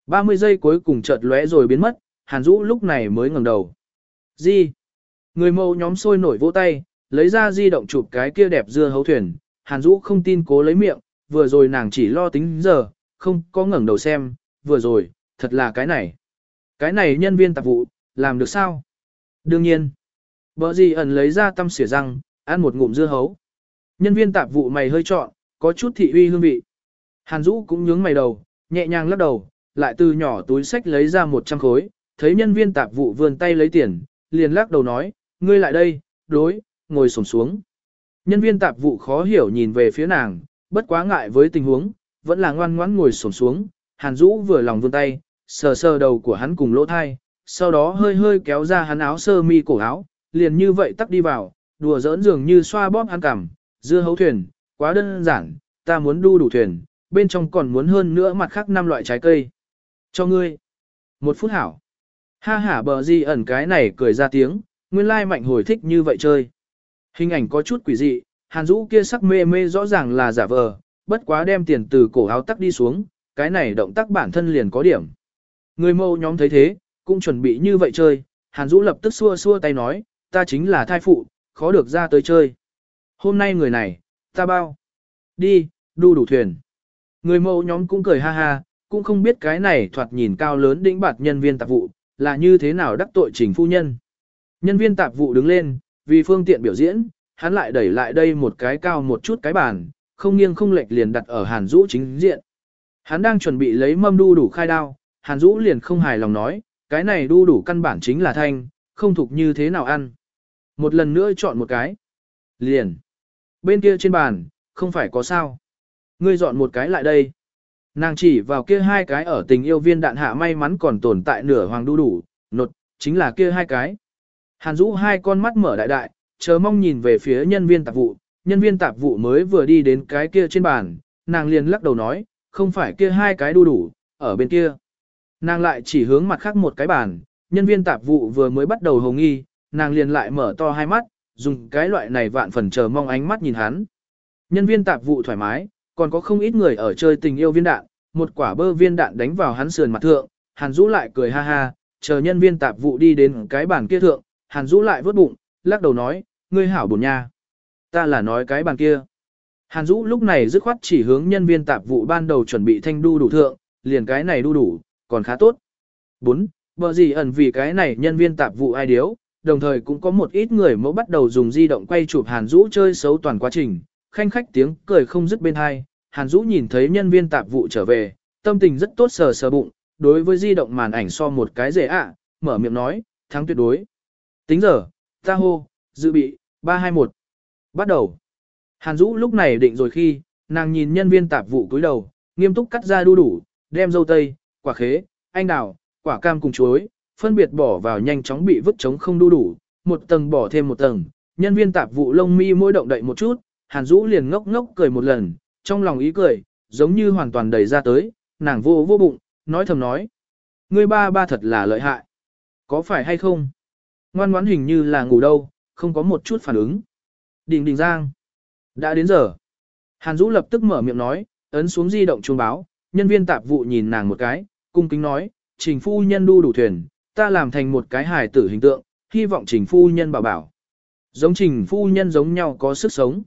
30 giây cuối cùng chợt lóe rồi biến mất, Hàn Dũ lúc này mới ngẩng đầu. Di, Người mẫu nhóm sôi nổi vỗ tay, lấy ra di động chụp cái kia đẹp dưa hấu thuyền. Hàn Dũ không tin cố lấy miệng, vừa rồi nàng chỉ lo tính giờ, không có ngẩng đầu xem, vừa rồi, thật là cái này. Cái này nhân viên tạp vụ, làm được sao? Đương nhiên. Bờ gì ẩn lấy ra tâm xỉa răng, ăn một ngụm dưa hấu. Nhân viên tạp vụ mày hơi trọn, có chút thị uy hương vị. Hàn Dũ cũng nhướng mày đầu, nhẹ nhàng lắc đầu, lại từ nhỏ túi sách lấy ra 100 khối, thấy nhân viên tạp vụ vươn tay lấy tiền, liền lắc đầu nói, ngươi lại đây, đối, ngồi xổm xuống. Nhân viên tạp vụ khó hiểu nhìn về phía nàng, bất quá ngại với tình huống, vẫn là ngoan ngoãn ngồi xổm xuống. Hàn Dũ vừa lòng vươn tay, sờ sờ đầu của hắn cùng lỗ thai, sau đó hơi hơi kéo ra hắn áo sơ mi cổ áo, liền như vậy tắt đi vào, đùa giỡn dường như xoa bóp hắn cằm, dưa hấu thuyền, quá đơn giản, ta muốn đu đủ thuyền, bên trong còn muốn hơn nữa mặt khác năm loại trái cây. Cho ngươi. Một phút hảo. Ha hả bờ gì ẩn cái này cười ra tiếng, nguyên lai mạnh hồi thích như vậy chơi. Hình ảnh có chút quỷ dị, hàn rũ kia sắc mê mê rõ ràng là giả vờ, bất quá đem tiền từ cổ áo tắc đi xuống, cái này động tác bản thân liền có điểm. Người mâu nhóm thấy thế, cũng chuẩn bị như vậy chơi, hàn rũ lập tức xua xua tay nói, ta chính là thai phụ, khó được ra tới chơi. Hôm nay người này, ta bao. Đi, đu đủ thuyền. Người mẫu nhóm cũng cười ha ha, cũng không biết cái này thoạt nhìn cao lớn đỉnh bạt nhân viên tạp vụ, là như thế nào đắc tội trình phu nhân. Nhân viên tạp vụ đứng lên, vì phương tiện biểu diễn, hắn lại đẩy lại đây một cái cao một chút cái bàn, không nghiêng không lệch liền đặt ở Hàn Dũ chính diện. Hắn đang chuẩn bị lấy mâm đu đủ khai đao, Hàn Dũ liền không hài lòng nói, cái này đu đủ căn bản chính là thanh, không thuộc như thế nào ăn. Một lần nữa chọn một cái. Liền. Bên kia trên bàn, không phải có sao. Ngươi dọn một cái lại đây. Nàng chỉ vào kia hai cái ở tình yêu viên đạn hạ may mắn còn tồn tại nửa hoàng đu đủ, nột, chính là kia hai cái. Hàn Dũ hai con mắt mở đại đại, chờ mong nhìn về phía nhân viên tạp vụ, nhân viên tạp vụ mới vừa đi đến cái kia trên bàn, nàng liền lắc đầu nói, không phải kia hai cái đu đủ, ở bên kia. Nàng lại chỉ hướng mặt khác một cái bàn, nhân viên tạp vụ vừa mới bắt đầu hồng nghi, nàng liền lại mở to hai mắt, dùng cái loại này vạn phần chờ mong ánh mắt nhìn hắn. Nhân viên tạp vụ thoải mái, còn có không ít người ở chơi tình yêu viên đạn, một quả bơ viên đạn đánh vào hắn sườn mặt thượng, Hàn Dũ lại cười ha ha, chờ nhân viên tạp vụ đi đến cái bàn kia thượng, Hàn Dũ lại vớt bụng, lắc đầu nói, ngươi hảo buồn nha. Ta là nói cái bàn kia. Hàn Dũ lúc này dứt khoát chỉ hướng nhân viên tạp vụ ban đầu chuẩn bị thanh đu đủ thượng, liền cái này đu đủ, còn khá tốt. 4. Bờ gì ẩn vì cái này nhân viên tạp vụ ai điếu, đồng thời cũng có một ít người mẫu bắt đầu dùng di động quay chụp Hàn Dũ chơi xấu toàn quá trình, khanh khách tiếng cười không dứt bên hai, Hàn Dũ nhìn thấy nhân viên tạp vụ trở về, tâm tình rất tốt sờ sờ bụng, đối với di động màn ảnh so một cái dễ ạ, mở miệng nói, thắng tuyệt đối. Tính giờ, ta hô, dự bị, 321. Bắt đầu. Hàn Dũ lúc này định rồi khi, nàng nhìn nhân viên tạp vụ cúi đầu, nghiêm túc cắt ra đu đủ, đem dâu tây, quả khế, anh đào, quả cam cùng chuối, phân biệt bỏ vào nhanh chóng bị vứt trống không đu đủ, một tầng bỏ thêm một tầng, nhân viên tạp vụ lông mi mỗi động đậy một chút, Hàn Dũ liền ngốc ngốc cười một lần, trong lòng ý cười, giống như hoàn toàn đầy ra tới, nàng vô vô bụng, nói thầm nói. Ngươi ba ba thật là lợi hại. Có phải hay không? Ngoan ngoãn hình như là ngủ đâu, không có một chút phản ứng. Đình đình giang. Đã đến giờ. Hàn Dũ lập tức mở miệng nói, ấn xuống di động chuông báo, nhân viên tạp vụ nhìn nàng một cái, cung kính nói, trình phu nhân đu đủ thuyền, ta làm thành một cái hài tử hình tượng, hy vọng trình phu nhân bảo bảo. Giống trình phu nhân giống nhau có sức sống.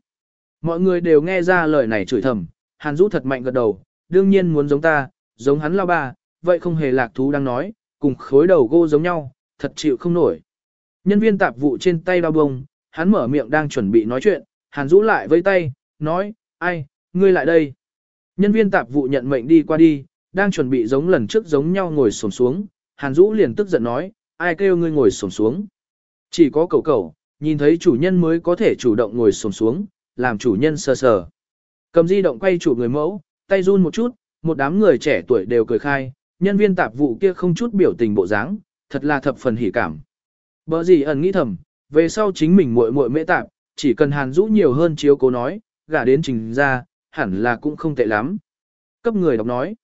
Mọi người đều nghe ra lời này chửi thầm, Hàn Dũ thật mạnh gật đầu, đương nhiên muốn giống ta, giống hắn lao ba, vậy không hề lạc thú đang nói, cùng khối đầu gô giống nhau, thật chịu không nổi. Nhân viên tạp vụ trên tay bao bông, hắn mở miệng đang chuẩn bị nói chuyện, Hàn Dũ lại với tay, nói, ai, ngươi lại đây. Nhân viên tạp vụ nhận mệnh đi qua đi, đang chuẩn bị giống lần trước giống nhau ngồi xổm xuống, Hàn Dũ liền tức giận nói, ai kêu ngươi ngồi xổm xuống. Chỉ có cậu cậu, nhìn thấy chủ nhân mới có thể chủ động ngồi xổm xuống, làm chủ nhân sờ sờ. Cầm di động quay chủ người mẫu, tay run một chút, một đám người trẻ tuổi đều cười khai, nhân viên tạp vụ kia không chút biểu tình bộ dáng, thật là thập phần hỉ cảm. Bở gì ẩn nghĩ thầm, về sau chính mình muội muội mễ tạp, chỉ cần Hàn Dũ nhiều hơn chiếu cố nói, gả đến trình ra, hẳn là cũng không tệ lắm. Cấp người đọc nói,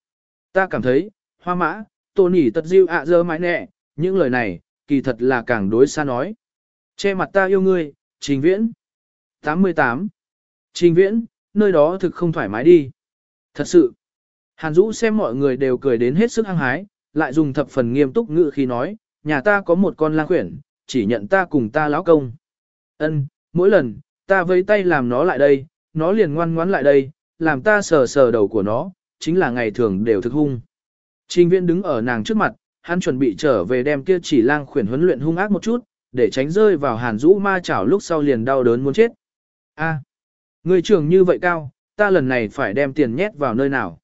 ta cảm thấy, hoa mã, tổ nỉ tật diêu ạ dơ mãi nẹ, những lời này, kỳ thật là càng đối xa nói. Che mặt ta yêu ngươi, trình viễn. 88. Trình viễn, nơi đó thực không thoải mái đi. Thật sự. Hàn Dũ xem mọi người đều cười đến hết sức hăng hái, lại dùng thập phần nghiêm túc ngữ khi nói, nhà ta có một con lang khuyển, chỉ nhận ta cùng ta lão công. Ân, mỗi lần, ta vẫy tay làm nó lại đây, nó liền ngoan ngoãn lại đây, làm ta sờ sờ đầu của nó, chính là ngày thường đều thực hung. Trình viễn đứng ở nàng trước mặt, hắn chuẩn bị trở về đem kia chỉ lang khuyển huấn luyện hung ác một chút, để tránh rơi vào hàn rũ ma chảo lúc sau liền đau đớn muốn chết. A, người trưởng như vậy cao, ta lần này phải đem tiền nhét vào nơi nào.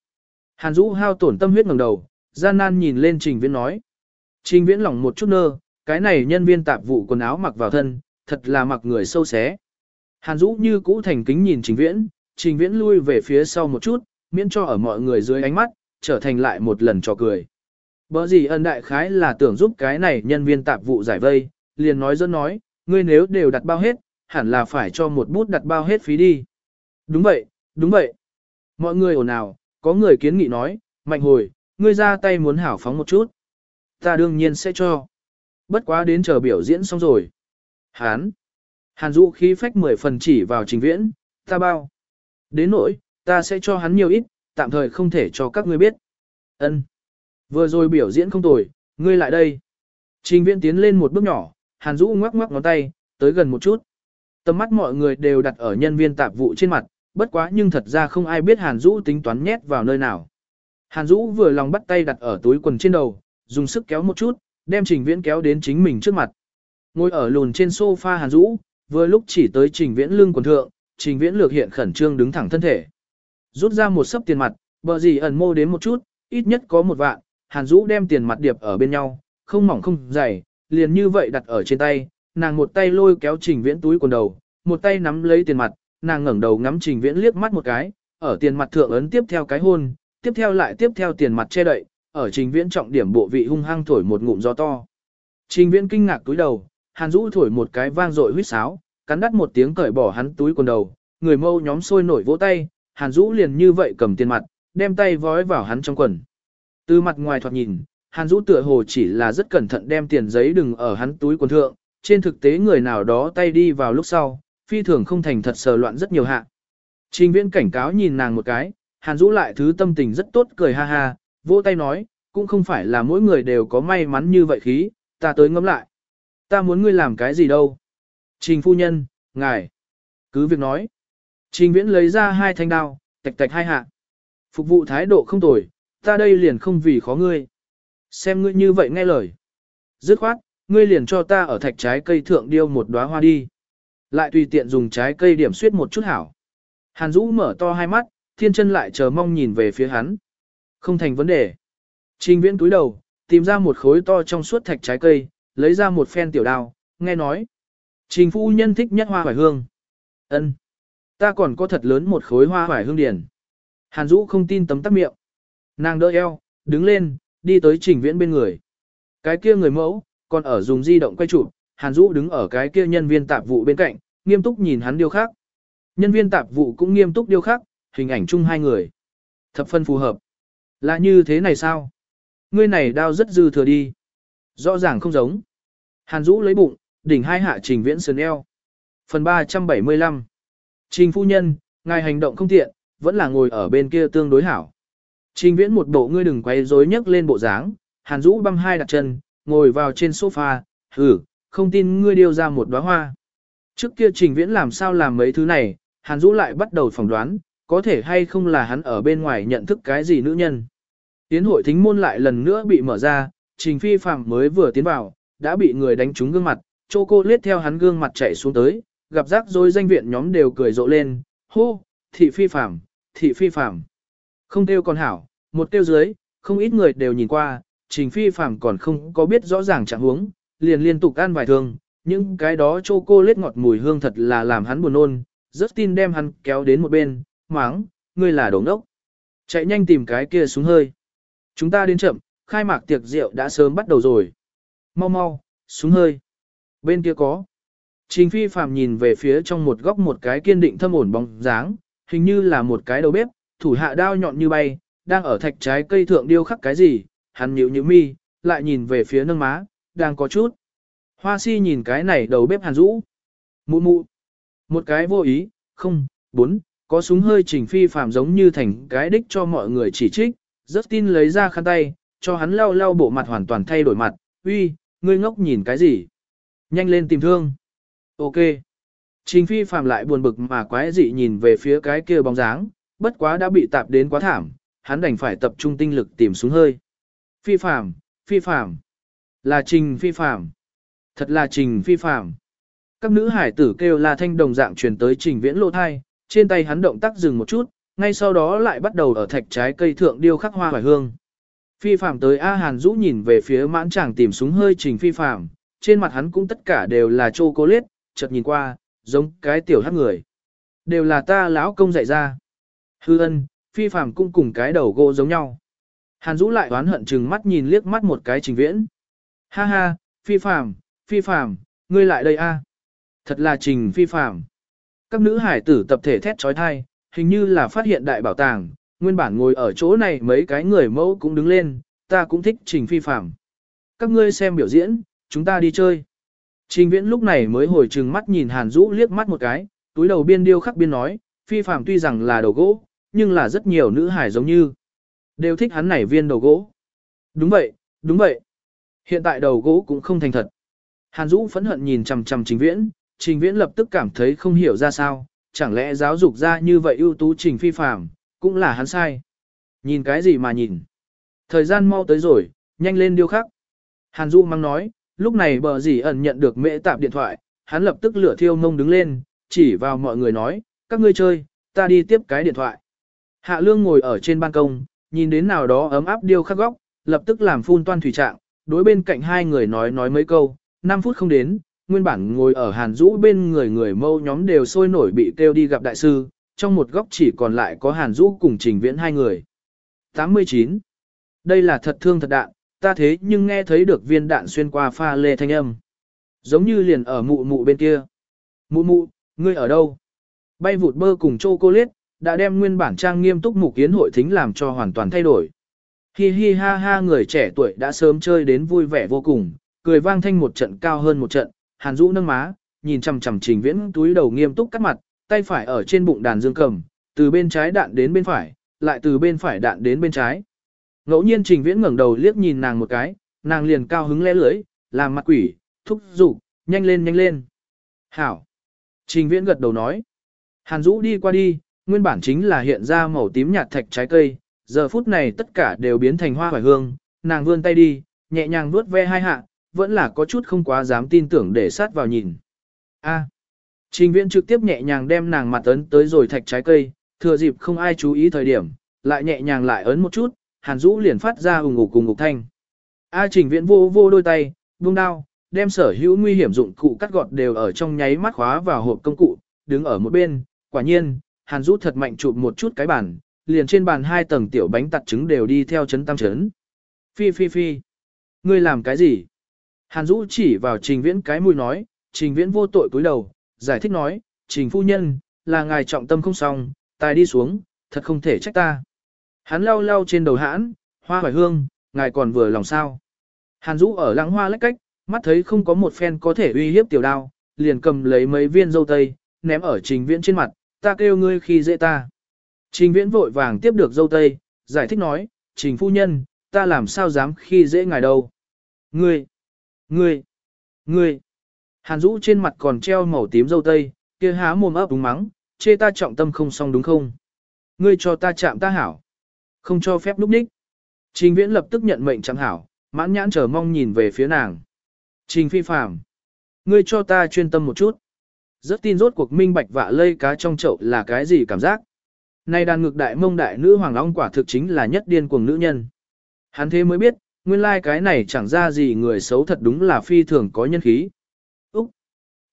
Hàn rũ hao tổn tâm huyết ngẩng đầu, gian nan nhìn lên trình viễn nói. Trình viễn lỏng một chút nơ, cái này nhân viên tạp vụ quần áo mặc vào thân, thật là mặc người sâu xé. Hàn Dũ như cũ thành kính nhìn Trình Viễn, Trình Viễn lui về phía sau một chút, miễn cho ở mọi người dưới ánh mắt, trở thành lại một lần trò cười. Bở gì ân đại khái là tưởng giúp cái này nhân viên tạp vụ giải vây, liền nói dẫn nói, ngươi nếu đều đặt bao hết, hẳn là phải cho một bút đặt bao hết phí đi. Đúng vậy, đúng vậy. Mọi người ồn ào, có người kiến nghị nói, mạnh hồi, ngươi ra tay muốn hảo phóng một chút. Ta đương nhiên sẽ cho. Bất quá đến chờ biểu diễn xong rồi. Hán. Hàn Dũ khí phách mười phần chỉ vào trình viễn, ta bao. Đến nỗi, ta sẽ cho hắn nhiều ít, tạm thời không thể cho các ngươi biết. Ân. Vừa rồi biểu diễn không tồi, ngươi lại đây. Trình viễn tiến lên một bước nhỏ, Hàn Dũ ngoắc ngoắc ngón tay, tới gần một chút. Tầm mắt mọi người đều đặt ở nhân viên tạp vụ trên mặt, bất quá nhưng thật ra không ai biết Hàn Dũ tính toán nhét vào nơi nào. Hàn Dũ vừa lòng bắt tay đặt ở túi quần trên đầu, dùng sức kéo một chút, đem Trình Viễn kéo đến chính mình trước mặt. Ngồi ở lùn trên sofa Hàn Dũ, vừa lúc chỉ tới Trình Viễn lưng quần thượng, Trình Viễn lược hiện khẩn trương đứng thẳng thân thể. Rút ra một sấp tiền mặt, bờ gì ẩn mô đến một chút, ít nhất có một vạn, Hàn Dũ đem tiền mặt điệp ở bên nhau, không mỏng không dày, liền như vậy đặt ở trên tay, nàng một tay lôi kéo Trình Viễn túi quần đầu, một tay nắm lấy tiền mặt, nàng ngẩng đầu ngắm Trình Viễn liếc mắt một cái, ở tiền mặt thượng ấn tiếp theo cái hôn, tiếp theo lại tiếp theo tiền mặt che đậy, ở Trình Viễn trọng điểm bộ vị hung hăng thổi một ngụm gió to. Trình Viễn kinh ngạc túi đầu, Hàn Dũ thổi một cái vang dội huýt sáo, cắn đắt một tiếng cởi bỏ hắn túi quần đầu, người mâu nhóm sôi nổi vỗ tay, Hàn Dũ liền như vậy cầm tiền mặt, đem tay vói vào hắn trong quần. Từ mặt ngoài thoạt nhìn, Hàn Dũ tựa hồ chỉ là rất cẩn thận đem tiền giấy đừng ở hắn túi quần thượng, trên thực tế người nào đó tay đi vào lúc sau, phi thường không thành thật sờ loạn rất nhiều hạ. Trình Viễn cảnh cáo nhìn nàng một cái, Hàn Dũ lại thứ tâm tình rất tốt cười ha ha, vỗ tay nói, cũng không phải là mỗi người đều có may mắn như vậy khí, ta tới ngẫm lại. Ta muốn ngươi làm cái gì đâu? Trình phu nhân, ngài. Cứ việc nói. Trình viễn lấy ra hai thanh đao, tạch tạch hai hạ. Phục vụ thái độ không tồi, ta đây liền không vì khó ngươi. Xem ngươi như vậy nghe lời. Dứt khoát, ngươi liền cho ta ở thạch trái cây thượng điêu một đóa hoa đi. Lại tùy tiện dùng trái cây điểm suyết một chút hảo. Hàn Dũ mở to hai mắt, thiên chân lại chờ mong nhìn về phía hắn. Không thành vấn đề. Trình viễn túi đầu, tìm ra một khối to trong suốt thạch trái cây, lấy ra một phen tiểu đao, nghe nói. Trình phu nhân thích nhất hoa hoài hương. ân Ta còn có thật lớn một khối hoa hoài hương điển. Hàn Dũ không tin tấm tắc miệng. Nàng đỡ eo, đứng lên, đi tới trình viễn bên người. Cái kia người mẫu, còn ở dùng di động quay chụp, Hàn Dũ đứng ở cái kia nhân viên tạp vụ bên cạnh, nghiêm túc nhìn hắn điêu khắc. Nhân viên tạp vụ cũng nghiêm túc điêu khắc, hình ảnh chung hai người. Thập phân phù hợp. Là như thế này sao? Ngươi này đao rất dư thừa đi. Rõ ràng không giống. Hàn Dũ lấy bụng, đỉnh hai hạ trình viễn sườn eo. Phần 375 Trình phu nhân, ngài hành động không tiện, vẫn là ngồi ở bên kia tương đối hảo. Trình viễn một bộ ngươi đừng quay rối nhấc lên bộ dáng, Hàn Dũ băm hai đặt chân, ngồi vào trên sofa, hử, không tin ngươi điêu ra một đóa hoa. Trước kia trình viễn làm sao làm mấy thứ này, Hàn Dũ lại bắt đầu phỏng đoán, có thể hay không là hắn ở bên ngoài nhận thức cái gì nữ nhân. Tiến hội thính môn lại lần nữa bị mở ra, trình phi phạm mới vừa tiến vào, đã bị người đánh trúng gương mặt, chô cô lết theo hắn gương mặt chạy xuống tới, gặp rắc rối danh viện nhóm đều cười rộ lên, hô, thị phi phạm, thị phi phạm. Không kêu còn hảo, một kêu dưới, không ít người đều nhìn qua, trình phi phạm còn không có biết rõ ràng trạng huống, liền liên tục ăn vài thương, những cái đó chô cô lết ngọt mùi hương thật là làm hắn buồn nôn, rất tin đem hắn kéo đến một bên, máng, ngươi là đồ ngốc. Chạy nhanh tìm cái kia xuống hơi. Chúng ta đến chậm, khai mạc tiệc rượu đã sớm bắt đầu rồi. Mau mau, xuống hơi. Bên kia có. Trình phi phàm nhìn về phía trong một góc một cái kiên định thâm ổn bóng dáng, hình như là một cái đầu bếp, thủ hạ đao nhọn như bay, đang ở thạch trái cây thượng điêu khắc cái gì, hắn nhíu nhíu mi, lại nhìn về phía nâng má, đang có chút. Hoa si nhìn cái này đầu bếp hàn rũ. Mụ mụ. Một cái vô ý, không, bốn, có súng hơi trình phi phàm giống như thành cái đích cho mọi người chỉ trích, rất tin lấy ra khăn tay, cho hắn lau lau bộ mặt hoàn toàn thay đổi mặt, uy, ngươi ngốc nhìn cái gì? Nhanh lên tìm thương. Ok. Trình phi phàm lại buồn bực mà quái dị nhìn về phía cái kia bóng dáng, bất quá đã bị tạp đến quá thảm, hắn đành phải tập trung tinh lực tìm xuống hơi. Phi phàm, phi phàm. Là trình phi phàm. Thật là trình phi phàm. Các nữ hải tử kêu là thanh đồng dạng truyền tới trình viễn lộ thai, trên tay hắn động tác dừng một chút, ngay sau đó lại bắt đầu ở thạch trái cây thượng điêu khắc hoa hoài hương. Phi Phàm tới A Hàn Dũ nhìn về phía mãn chàng tìm súng hơi trình phi Phàm, trên mặt hắn cũng tất cả đều là chocolate, chợt nhìn qua, giống cái tiểu hát người. Đều là ta lão công dạy ra. Hư ân, phi phàm cũng cùng cái đầu gỗ giống nhau. Hàn Dũ lại oán hận chừng mắt nhìn liếc mắt một cái trình viễn. Ha ha, phi phàm, phi phàm, ngươi lại đây a. Thật là trình phi phàm. Các nữ hải tử tập thể thét trói thai, hình như là phát hiện đại bảo tàng, nguyên bản ngồi ở chỗ này mấy cái người mẫu cũng đứng lên, ta cũng thích trình phi phàm. Các ngươi xem biểu diễn, chúng ta đi chơi. Trình viễn lúc này mới hồi trừng mắt nhìn Hàn Dũ liếc mắt một cái, túi đầu biên điêu khắc biên nói, phi phạm tuy rằng là đầu gỗ, nhưng là rất nhiều nữ hải giống như. Đều thích hắn này viên đầu gỗ. Đúng vậy, đúng vậy. Hiện tại đầu gỗ cũng không thành thật. Hàn Dũ phẫn hận nhìn chằm chằm trình viễn, trình viễn lập tức cảm thấy không hiểu ra sao, chẳng lẽ giáo dục ra như vậy ưu tú trình phi phạm, cũng là hắn sai. Nhìn cái gì mà nhìn. Thời gian mau tới rồi, nhanh lên điêu khắc. Hàn Dũ mang nói, lúc này bờ dì ẩn nhận được mễ tạp điện thoại, hắn lập tức lửa thiêu mông đứng lên, chỉ vào mọi người nói, các ngươi chơi, ta đi tiếp cái điện thoại. Hạ lương ngồi ở trên ban công, nhìn đến nào đó ấm áp điêu khắc góc, lập tức làm phun toan thủy trạng, đối bên cạnh hai người nói nói mấy câu, 5 phút không đến, nguyên bản ngồi ở hàn Dũ bên người người mâu nhóm đều sôi nổi bị kêu đi gặp đại sư, trong một góc chỉ còn lại có hàn Dũ cùng trình viễn hai người. 89. Đây là thật thương thật đạn, ta thế nhưng nghe thấy được viên đạn xuyên qua pha lê thanh âm. Giống như liền ở mụ mụ bên kia. Mụ mụ, ngươi ở đâu? Bay vụt bơ cùng chocolate, đã đem nguyên bản trang nghiêm túc mục kiến hội thính làm cho hoàn toàn thay đổi. Hi hi ha ha người trẻ tuổi đã sớm chơi đến vui vẻ vô cùng, cười vang thanh một trận cao hơn một trận, Hàn Dũ nâng má, nhìn chằm chằm Trình Viễn túi đầu nghiêm túc cắt mặt, tay phải ở trên bụng đàn dương cầm, từ bên trái đạn đến bên phải, lại từ bên phải đạn đến bên trái. Ngẫu nhiên Trình Viễn ngẩng đầu liếc nhìn nàng một cái, nàng liền cao hứng lẽ lưỡi, làm mặt quỷ, thúc giục, nhanh lên nhanh lên. Hảo. Trình Viễn gật đầu nói. Hàn Dũ đi qua đi, nguyên bản chính là hiện ra màu tím nhạt thạch trái cây, giờ phút này tất cả đều biến thành hoa hoài hương, nàng vươn tay đi, nhẹ nhàng vuốt ve hai hạ, vẫn là có chút không quá dám tin tưởng để sát vào nhìn. A. Trình viễn trực tiếp nhẹ nhàng đem nàng mặt ấn tới rồi thạch trái cây, thừa dịp không ai chú ý thời điểm, lại nhẹ nhàng lại ấn một chút, hàn Dũ liền phát ra ủng ngục cùng ngục thanh. A trình viễn vô vô đôi tay, buông đao, đem sở hữu nguy hiểm dụng cụ cắt gọt đều ở trong nháy mắt khóa vào hộp công cụ, đứng ở một bên, quả nhiên, hàn Dũ thật mạnh chụp một chút cái bàn, liền trên bàn hai tầng tiểu bánh tặt trứng đều đi theo chấn tam chấn. Phi phi phi, ngươi làm cái gì? Hàn Dũ chỉ vào trình viễn cái mũi nói, trình viễn vô tội cúi đầu, giải thích nói, trình phu nhân, là ngài trọng tâm không xong, tài đi xuống, thật không thể trách ta. Hắn lau lau trên đầu hãn, hoa hoài hương, ngài còn vừa lòng sao. Hàn Dũ ở lăng hoa lách cách, mắt thấy không có một phen có thể uy hiếp tiểu đao, liền cầm lấy mấy viên dâu tây, ném ở trình viễn trên mặt, ta kêu ngươi khi dễ ta. Trình viễn vội vàng tiếp được dâu tây, giải thích nói, trình phu nhân, ta làm sao dám khi dễ ngài đâu. Ngươi, Ngươi! Ngươi! Hàn Dũ trên mặt còn treo màu tím dâu tây, kia há mồm ấp đúng mắng, chê ta trọng tâm không xong đúng không? Ngươi cho ta chạm ta hảo. Không cho phép núp ních. Trình viễn lập tức nhận mệnh chẳng hảo, mãn nhãn chờ mong nhìn về phía nàng. Trình phi phạm. Ngươi cho ta chuyên tâm một chút. Rất tin rốt cuộc minh bạch vạ lây cá trong chậu là cái gì cảm giác. Nay đàn ngược đại mông đại nữ hoàng long quả thực chính là nhất điên cuồng nữ nhân. Hắn thế mới biết, nguyên lai like cái này chẳng ra gì người xấu thật đúng là phi thường có nhân khí. Úc!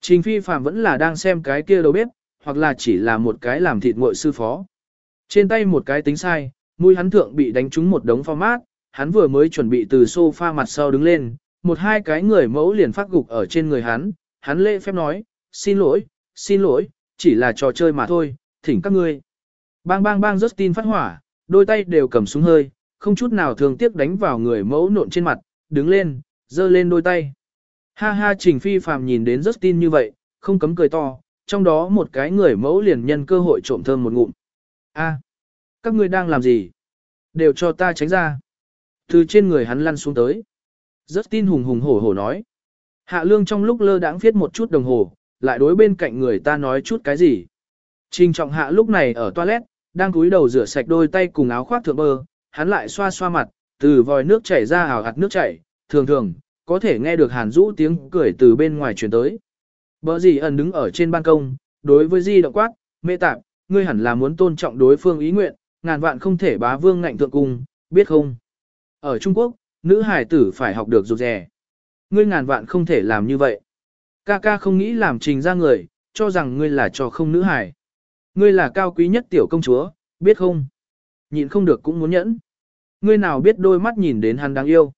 Trình phi phạm vẫn là đang xem cái kia đầu bếp, hoặc là chỉ là một cái làm thịt nguội sư phó. Trên tay một cái tính sai, Mũi hắn thượng bị đánh trúng một đống format, hắn vừa mới chuẩn bị từ sofa mặt sau đứng lên, một hai cái người mẫu liền phát gục ở trên người hắn, hắn lễ phép nói, xin lỗi, xin lỗi, chỉ là trò chơi mà thôi, thỉnh các ngươi. Bang bang bang Justin phát hỏa, đôi tay đều cầm súng hơi, không chút nào thường tiếc đánh vào người mẫu nộn trên mặt, đứng lên, giơ lên đôi tay. Ha ha Trình Phi phàm nhìn đến Justin như vậy, không cấm cười to, trong đó một cái người mẫu liền nhân cơ hội trộm thơm một ngụm. A, các ngươi đang làm gì? Đều cho ta tránh ra. Từ trên người hắn lăn xuống tới. rất tin hùng hùng hổ hổ nói. Hạ lương trong lúc lơ đãng viết một chút đồng hồ, lại đối bên cạnh người ta nói chút cái gì. Trình trọng hạ lúc này ở toilet, đang cúi đầu rửa sạch đôi tay cùng áo khoác thượng bơ, hắn lại xoa xoa mặt, từ vòi nước chảy ra ảo hạt nước chảy, thường thường, có thể nghe được hàn rũ tiếng cười từ bên ngoài truyền tới. Bờ gì ẩn đứng ở trên ban công, đối với di động quát, mê tạp, ngươi hẳn là muốn tôn trọng đối phương ý nguyện, ngàn vạn không thể bá vương ngạnh thượng cung, biết không? Ở Trung Quốc, nữ hải tử phải học được rụt rè. Ngươi ngàn vạn không thể làm như vậy. Ca ca không nghĩ làm trình ra người, cho rằng ngươi là trò không nữ hải. Ngươi là cao quý nhất tiểu công chúa, biết không? Nhìn không được cũng muốn nhẫn. Ngươi nào biết đôi mắt nhìn đến hắn đáng yêu.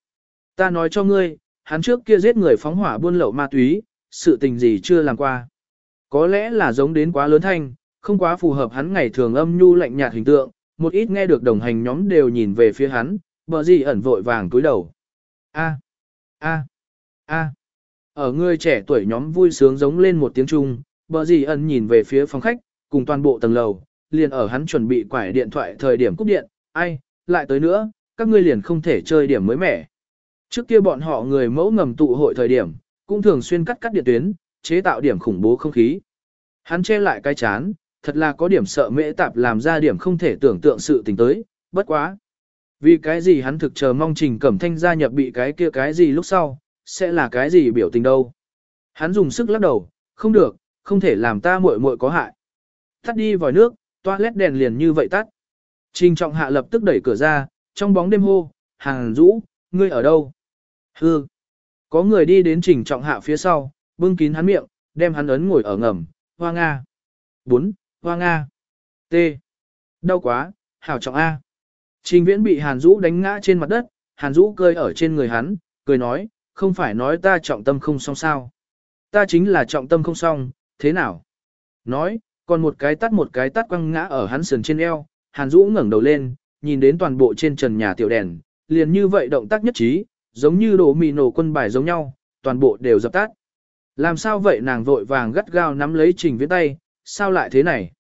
Ta nói cho ngươi, hắn trước kia giết người phóng hỏa buôn lậu ma túy, sự tình gì chưa làm qua. Có lẽ là giống đến quá lớn thanh, không quá phù hợp hắn ngày thường âm nhu lạnh nhạt hình tượng, một ít nghe được đồng hành nhóm đều nhìn về phía hắn, bờ gì ẩn vội vàng cúi đầu. A, a, a. Ở người trẻ tuổi nhóm vui sướng giống lên một tiếng chung, bờ gì ẩn nhìn về phía phòng khách, cùng toàn bộ tầng lầu, liền ở hắn chuẩn bị quải điện thoại thời điểm cúp điện, ai, lại tới nữa, các ngươi liền không thể chơi điểm mới mẻ. Trước kia bọn họ người mẫu ngầm tụ hội thời điểm, cũng thường xuyên cắt cắt điện tuyến, chế tạo điểm khủng bố không khí. Hắn che lại cái chán, thật là có điểm sợ mễ tạp làm ra điểm không thể tưởng tượng sự tình tới, bất quá. Vì cái gì hắn thực chờ mong trình cẩm thanh gia nhập bị cái kia cái gì lúc sau, sẽ là cái gì biểu tình đâu. Hắn dùng sức lắc đầu, không được, không thể làm ta muội muội có hại. Tắt đi vòi nước, toilet đèn liền như vậy tắt. Trình trọng hạ lập tức đẩy cửa ra, trong bóng đêm hô, hàng rũ, ngươi ở đâu? Hư. Có người đi đến trình trọng hạ phía sau, bưng kín hắn miệng, đem hắn ấn ngồi ở ngầm, hoa nga. 4. Hoa nga. T. Đau quá, hảo trọng A. Trình viễn bị Hàn Dũ đánh ngã trên mặt đất, Hàn Dũ cười ở trên người hắn, cười nói, không phải nói ta trọng tâm không xong sao. Ta chính là trọng tâm không xong, thế nào? Nói, còn một cái tắt một cái tắt quăng ngã ở hắn sườn trên eo, Hàn Dũ ngẩng đầu lên, nhìn đến toàn bộ trên trần nhà tiểu đèn, liền như vậy động tác nhất trí, giống như đổ mì nổ quân bài giống nhau, toàn bộ đều dập tắt. Làm sao vậy nàng vội vàng gắt gao nắm lấy trình viễn tay, sao lại thế này?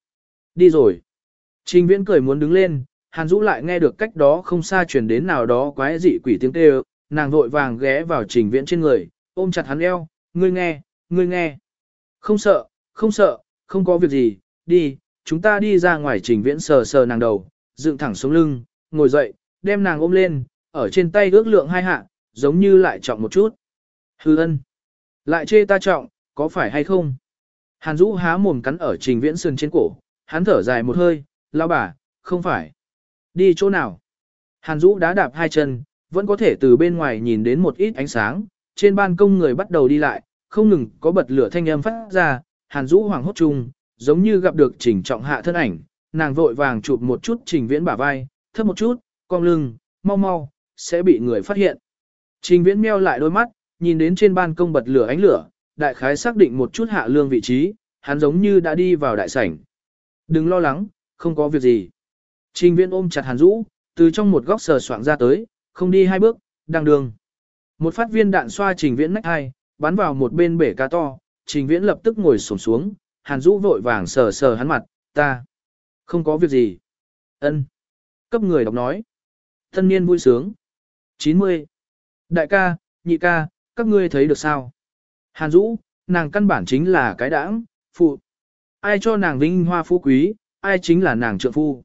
Đi rồi. Trình viễn cười muốn đứng lên, Hàn Dũ lại nghe được cách đó không xa truyền đến nào đó quái dị quỷ tiếng kêu, nàng vội vàng ghé vào trình viễn trên người, ôm chặt hắn eo, ngươi nghe, ngươi nghe. Không sợ, không sợ, không có việc gì, đi, chúng ta đi ra ngoài trình viễn sờ sờ nàng đầu, dựng thẳng xuống lưng, ngồi dậy, đem nàng ôm lên, ở trên tay ước lượng hai hạ, giống như lại trọng một chút. Hư ân. Lại chê ta trọng, có phải hay không? Hàn Dũ há mồm cắn ở trình viễn sườn trên cổ, hắn thở dài một hơi, lao bà, không phải. Đi chỗ nào? Hàn Dũ đã đạp hai chân, vẫn có thể từ bên ngoài nhìn đến một ít ánh sáng, trên ban công người bắt đầu đi lại, không ngừng có bật lửa thanh âm phát ra, Hàn Dũ hoàng hốt chung, giống như gặp được trình trọng hạ thân ảnh, nàng vội vàng chụp một chút trình viễn bả vai, thấp một chút, cong lưng, mau mau, sẽ bị người phát hiện. Trình viễn meo lại đôi mắt, nhìn đến trên ban công bật lửa ánh lửa, đại khái xác định một chút hạ lương vị trí, hắn giống như đã đi vào đại sảnh. Đừng lo lắng, không có việc gì. Trình viễn ôm chặt hàn rũ, từ trong một góc sờ soạng ra tới, không đi hai bước, đang đường. Một phát viên đạn xoa trình viễn nách hai, bắn vào một bên bể cá to, trình viễn lập tức ngồi sổm xuống, hàn rũ vội vàng sờ sờ hắn mặt, ta. Không có việc gì. ân Cấp người đọc nói. Thân niên vui sướng. 90. Đại ca, nhị ca, các ngươi thấy được sao? Hàn Dũ, nàng căn bản chính là cái đãng, phụ. Ai cho nàng vinh hoa phú quý, ai chính là nàng trượng phu.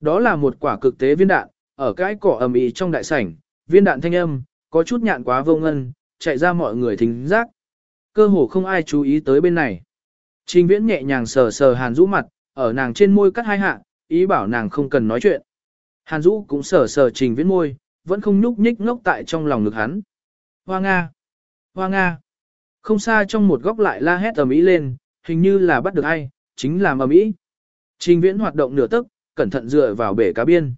Đó là một quả cực tế viên đạn, ở cái cỏ ầm ĩ trong đại sảnh, viên đạn thanh âm, có chút nhạn quá vô ngân, chạy ra mọi người thính giác. Cơ hồ không ai chú ý tới bên này. Trình viễn nhẹ nhàng sờ sờ Hàn Dũ mặt, ở nàng trên môi cắt hai hạ, ý bảo nàng không cần nói chuyện. Hàn Dũ cũng sờ sờ trình viễn môi, vẫn không nhúc nhích ngốc tại trong lòng ngực hắn. Hoa Nga! Hoa Nga! Không xa trong một góc lại la hét ầm ĩ lên, hình như là bắt được ai, chính là ầm ĩ. Trình viễn hoạt động nửa tức, cẩn thận dựa vào bể cá biên.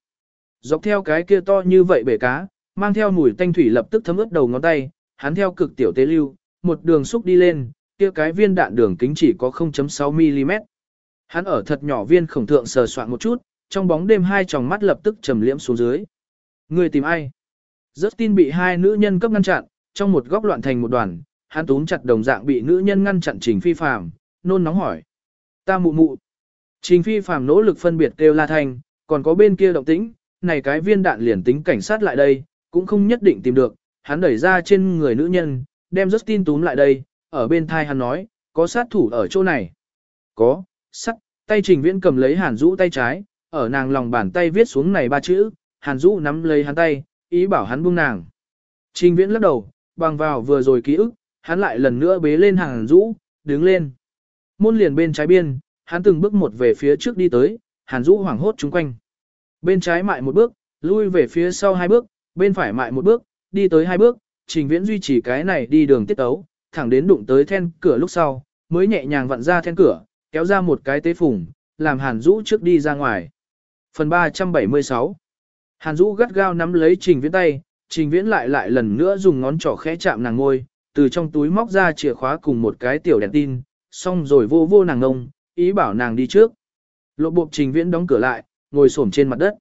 Dọc theo cái kia to như vậy bể cá, mang theo mùi tanh thủy lập tức thấm ướt đầu ngón tay, hắn theo cực tiểu tế lưu, một đường xúc đi lên, kia cái viên đạn đường kính chỉ có 0.6mm. Hắn ở thật nhỏ viên khổng thượng sờ soạn một chút, trong bóng đêm hai tròng mắt lập tức trầm liễm xuống dưới. Người tìm ai? Rất tin bị hai nữ nhân cấp ngăn chặn, trong một góc loạn thành một đoàn, hắn túm chặt đồng dạng bị nữ nhân ngăn chặn trình phi phàm, nôn nóng hỏi. Ta mụ mụ. Trình phi phàm nỗ lực phân biệt kêu la thanh, còn có bên kia động tĩnh, này cái viên đạn liền tính cảnh sát lại đây, cũng không nhất định tìm được, hắn đẩy ra trên người nữ nhân, đem Justin túm lại đây, ở bên thai hắn nói, có sát thủ ở chỗ này. Có, sắt, tay trình viễn cầm lấy hàn Dũ tay trái, ở nàng lòng bàn tay viết xuống này ba chữ, hàn Dũ nắm lấy hắn tay, ý bảo hắn buông nàng. Trình viễn lắc đầu, bằng vào vừa rồi ký ức, hắn lại lần nữa bế lên hàng rũ, đứng lên. Môn liền bên trái biên, hắn từng bước một về phía trước đi tới, hàn rũ hoảng hốt chung quanh. Bên trái mại một bước, lui về phía sau hai bước, bên phải mại một bước, đi tới hai bước, trình viễn duy trì cái này đi đường tiết tấu, thẳng đến đụng tới then cửa lúc sau, mới nhẹ nhàng vặn ra then cửa, kéo ra một cái tế phủng, làm Hàn rũ trước đi ra ngoài. Phần 376 Hàn rũ gắt gao nắm lấy trình viễn tay, trình viễn lại lại lần nữa dùng ngón trỏ khẽ chạm nàng ngôi, từ trong túi móc ra chìa khóa cùng một cái tiểu đèn tin, xong rồi vô vô nàng ngông, ý bảo nàng đi trước. Lộ bộ trình viễn đóng cửa lại, ngồi xổm trên mặt đất.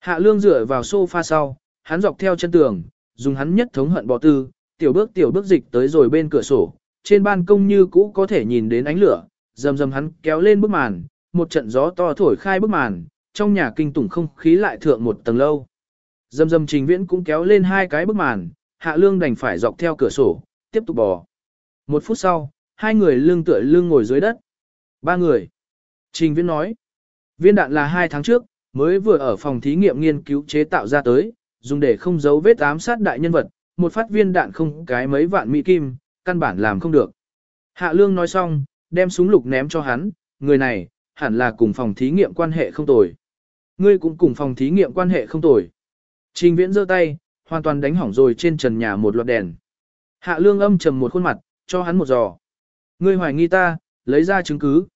Hạ lương dựa vào sofa sau, hắn dọc theo chân tường, dùng hắn nhất thống hận bỏ tư, tiểu bước tiểu bước dịch tới rồi bên cửa sổ, trên ban công như cũ có thể nhìn đến ánh lửa, dầm dầm hắn kéo lên bức màn, một trận gió to thổi khai bức màn, trong nhà kinh tủng không khí lại thượng một tầng lâu. Dầm dầm trình viễn cũng kéo lên hai cái bức màn, hạ lương đành phải dọc theo cửa sổ, tiếp tục bò. Một phút sau, hai người lưng tựa lưng ngồi dưới đất. Ba người. Trình viễn nói. Viên đạn là hai tháng trước, mới vừa ở phòng thí nghiệm nghiên cứu chế tạo ra tới, dùng để không giấu vết ám sát đại nhân vật, một phát viên đạn không cái mấy vạn mỹ kim, căn bản làm không được. Hạ Lương nói xong, đem súng lục ném cho hắn, người này, hẳn là cùng phòng thí nghiệm quan hệ không tồi. Ngươi cũng cùng phòng thí nghiệm quan hệ không tồi. Trình viễn giơ tay, hoàn toàn đánh hỏng rồi trên trần nhà một loạt đèn. Hạ Lương âm trầm một khuôn mặt, cho hắn một giò. Ngươi hoài nghi ta, lấy ra chứng cứ.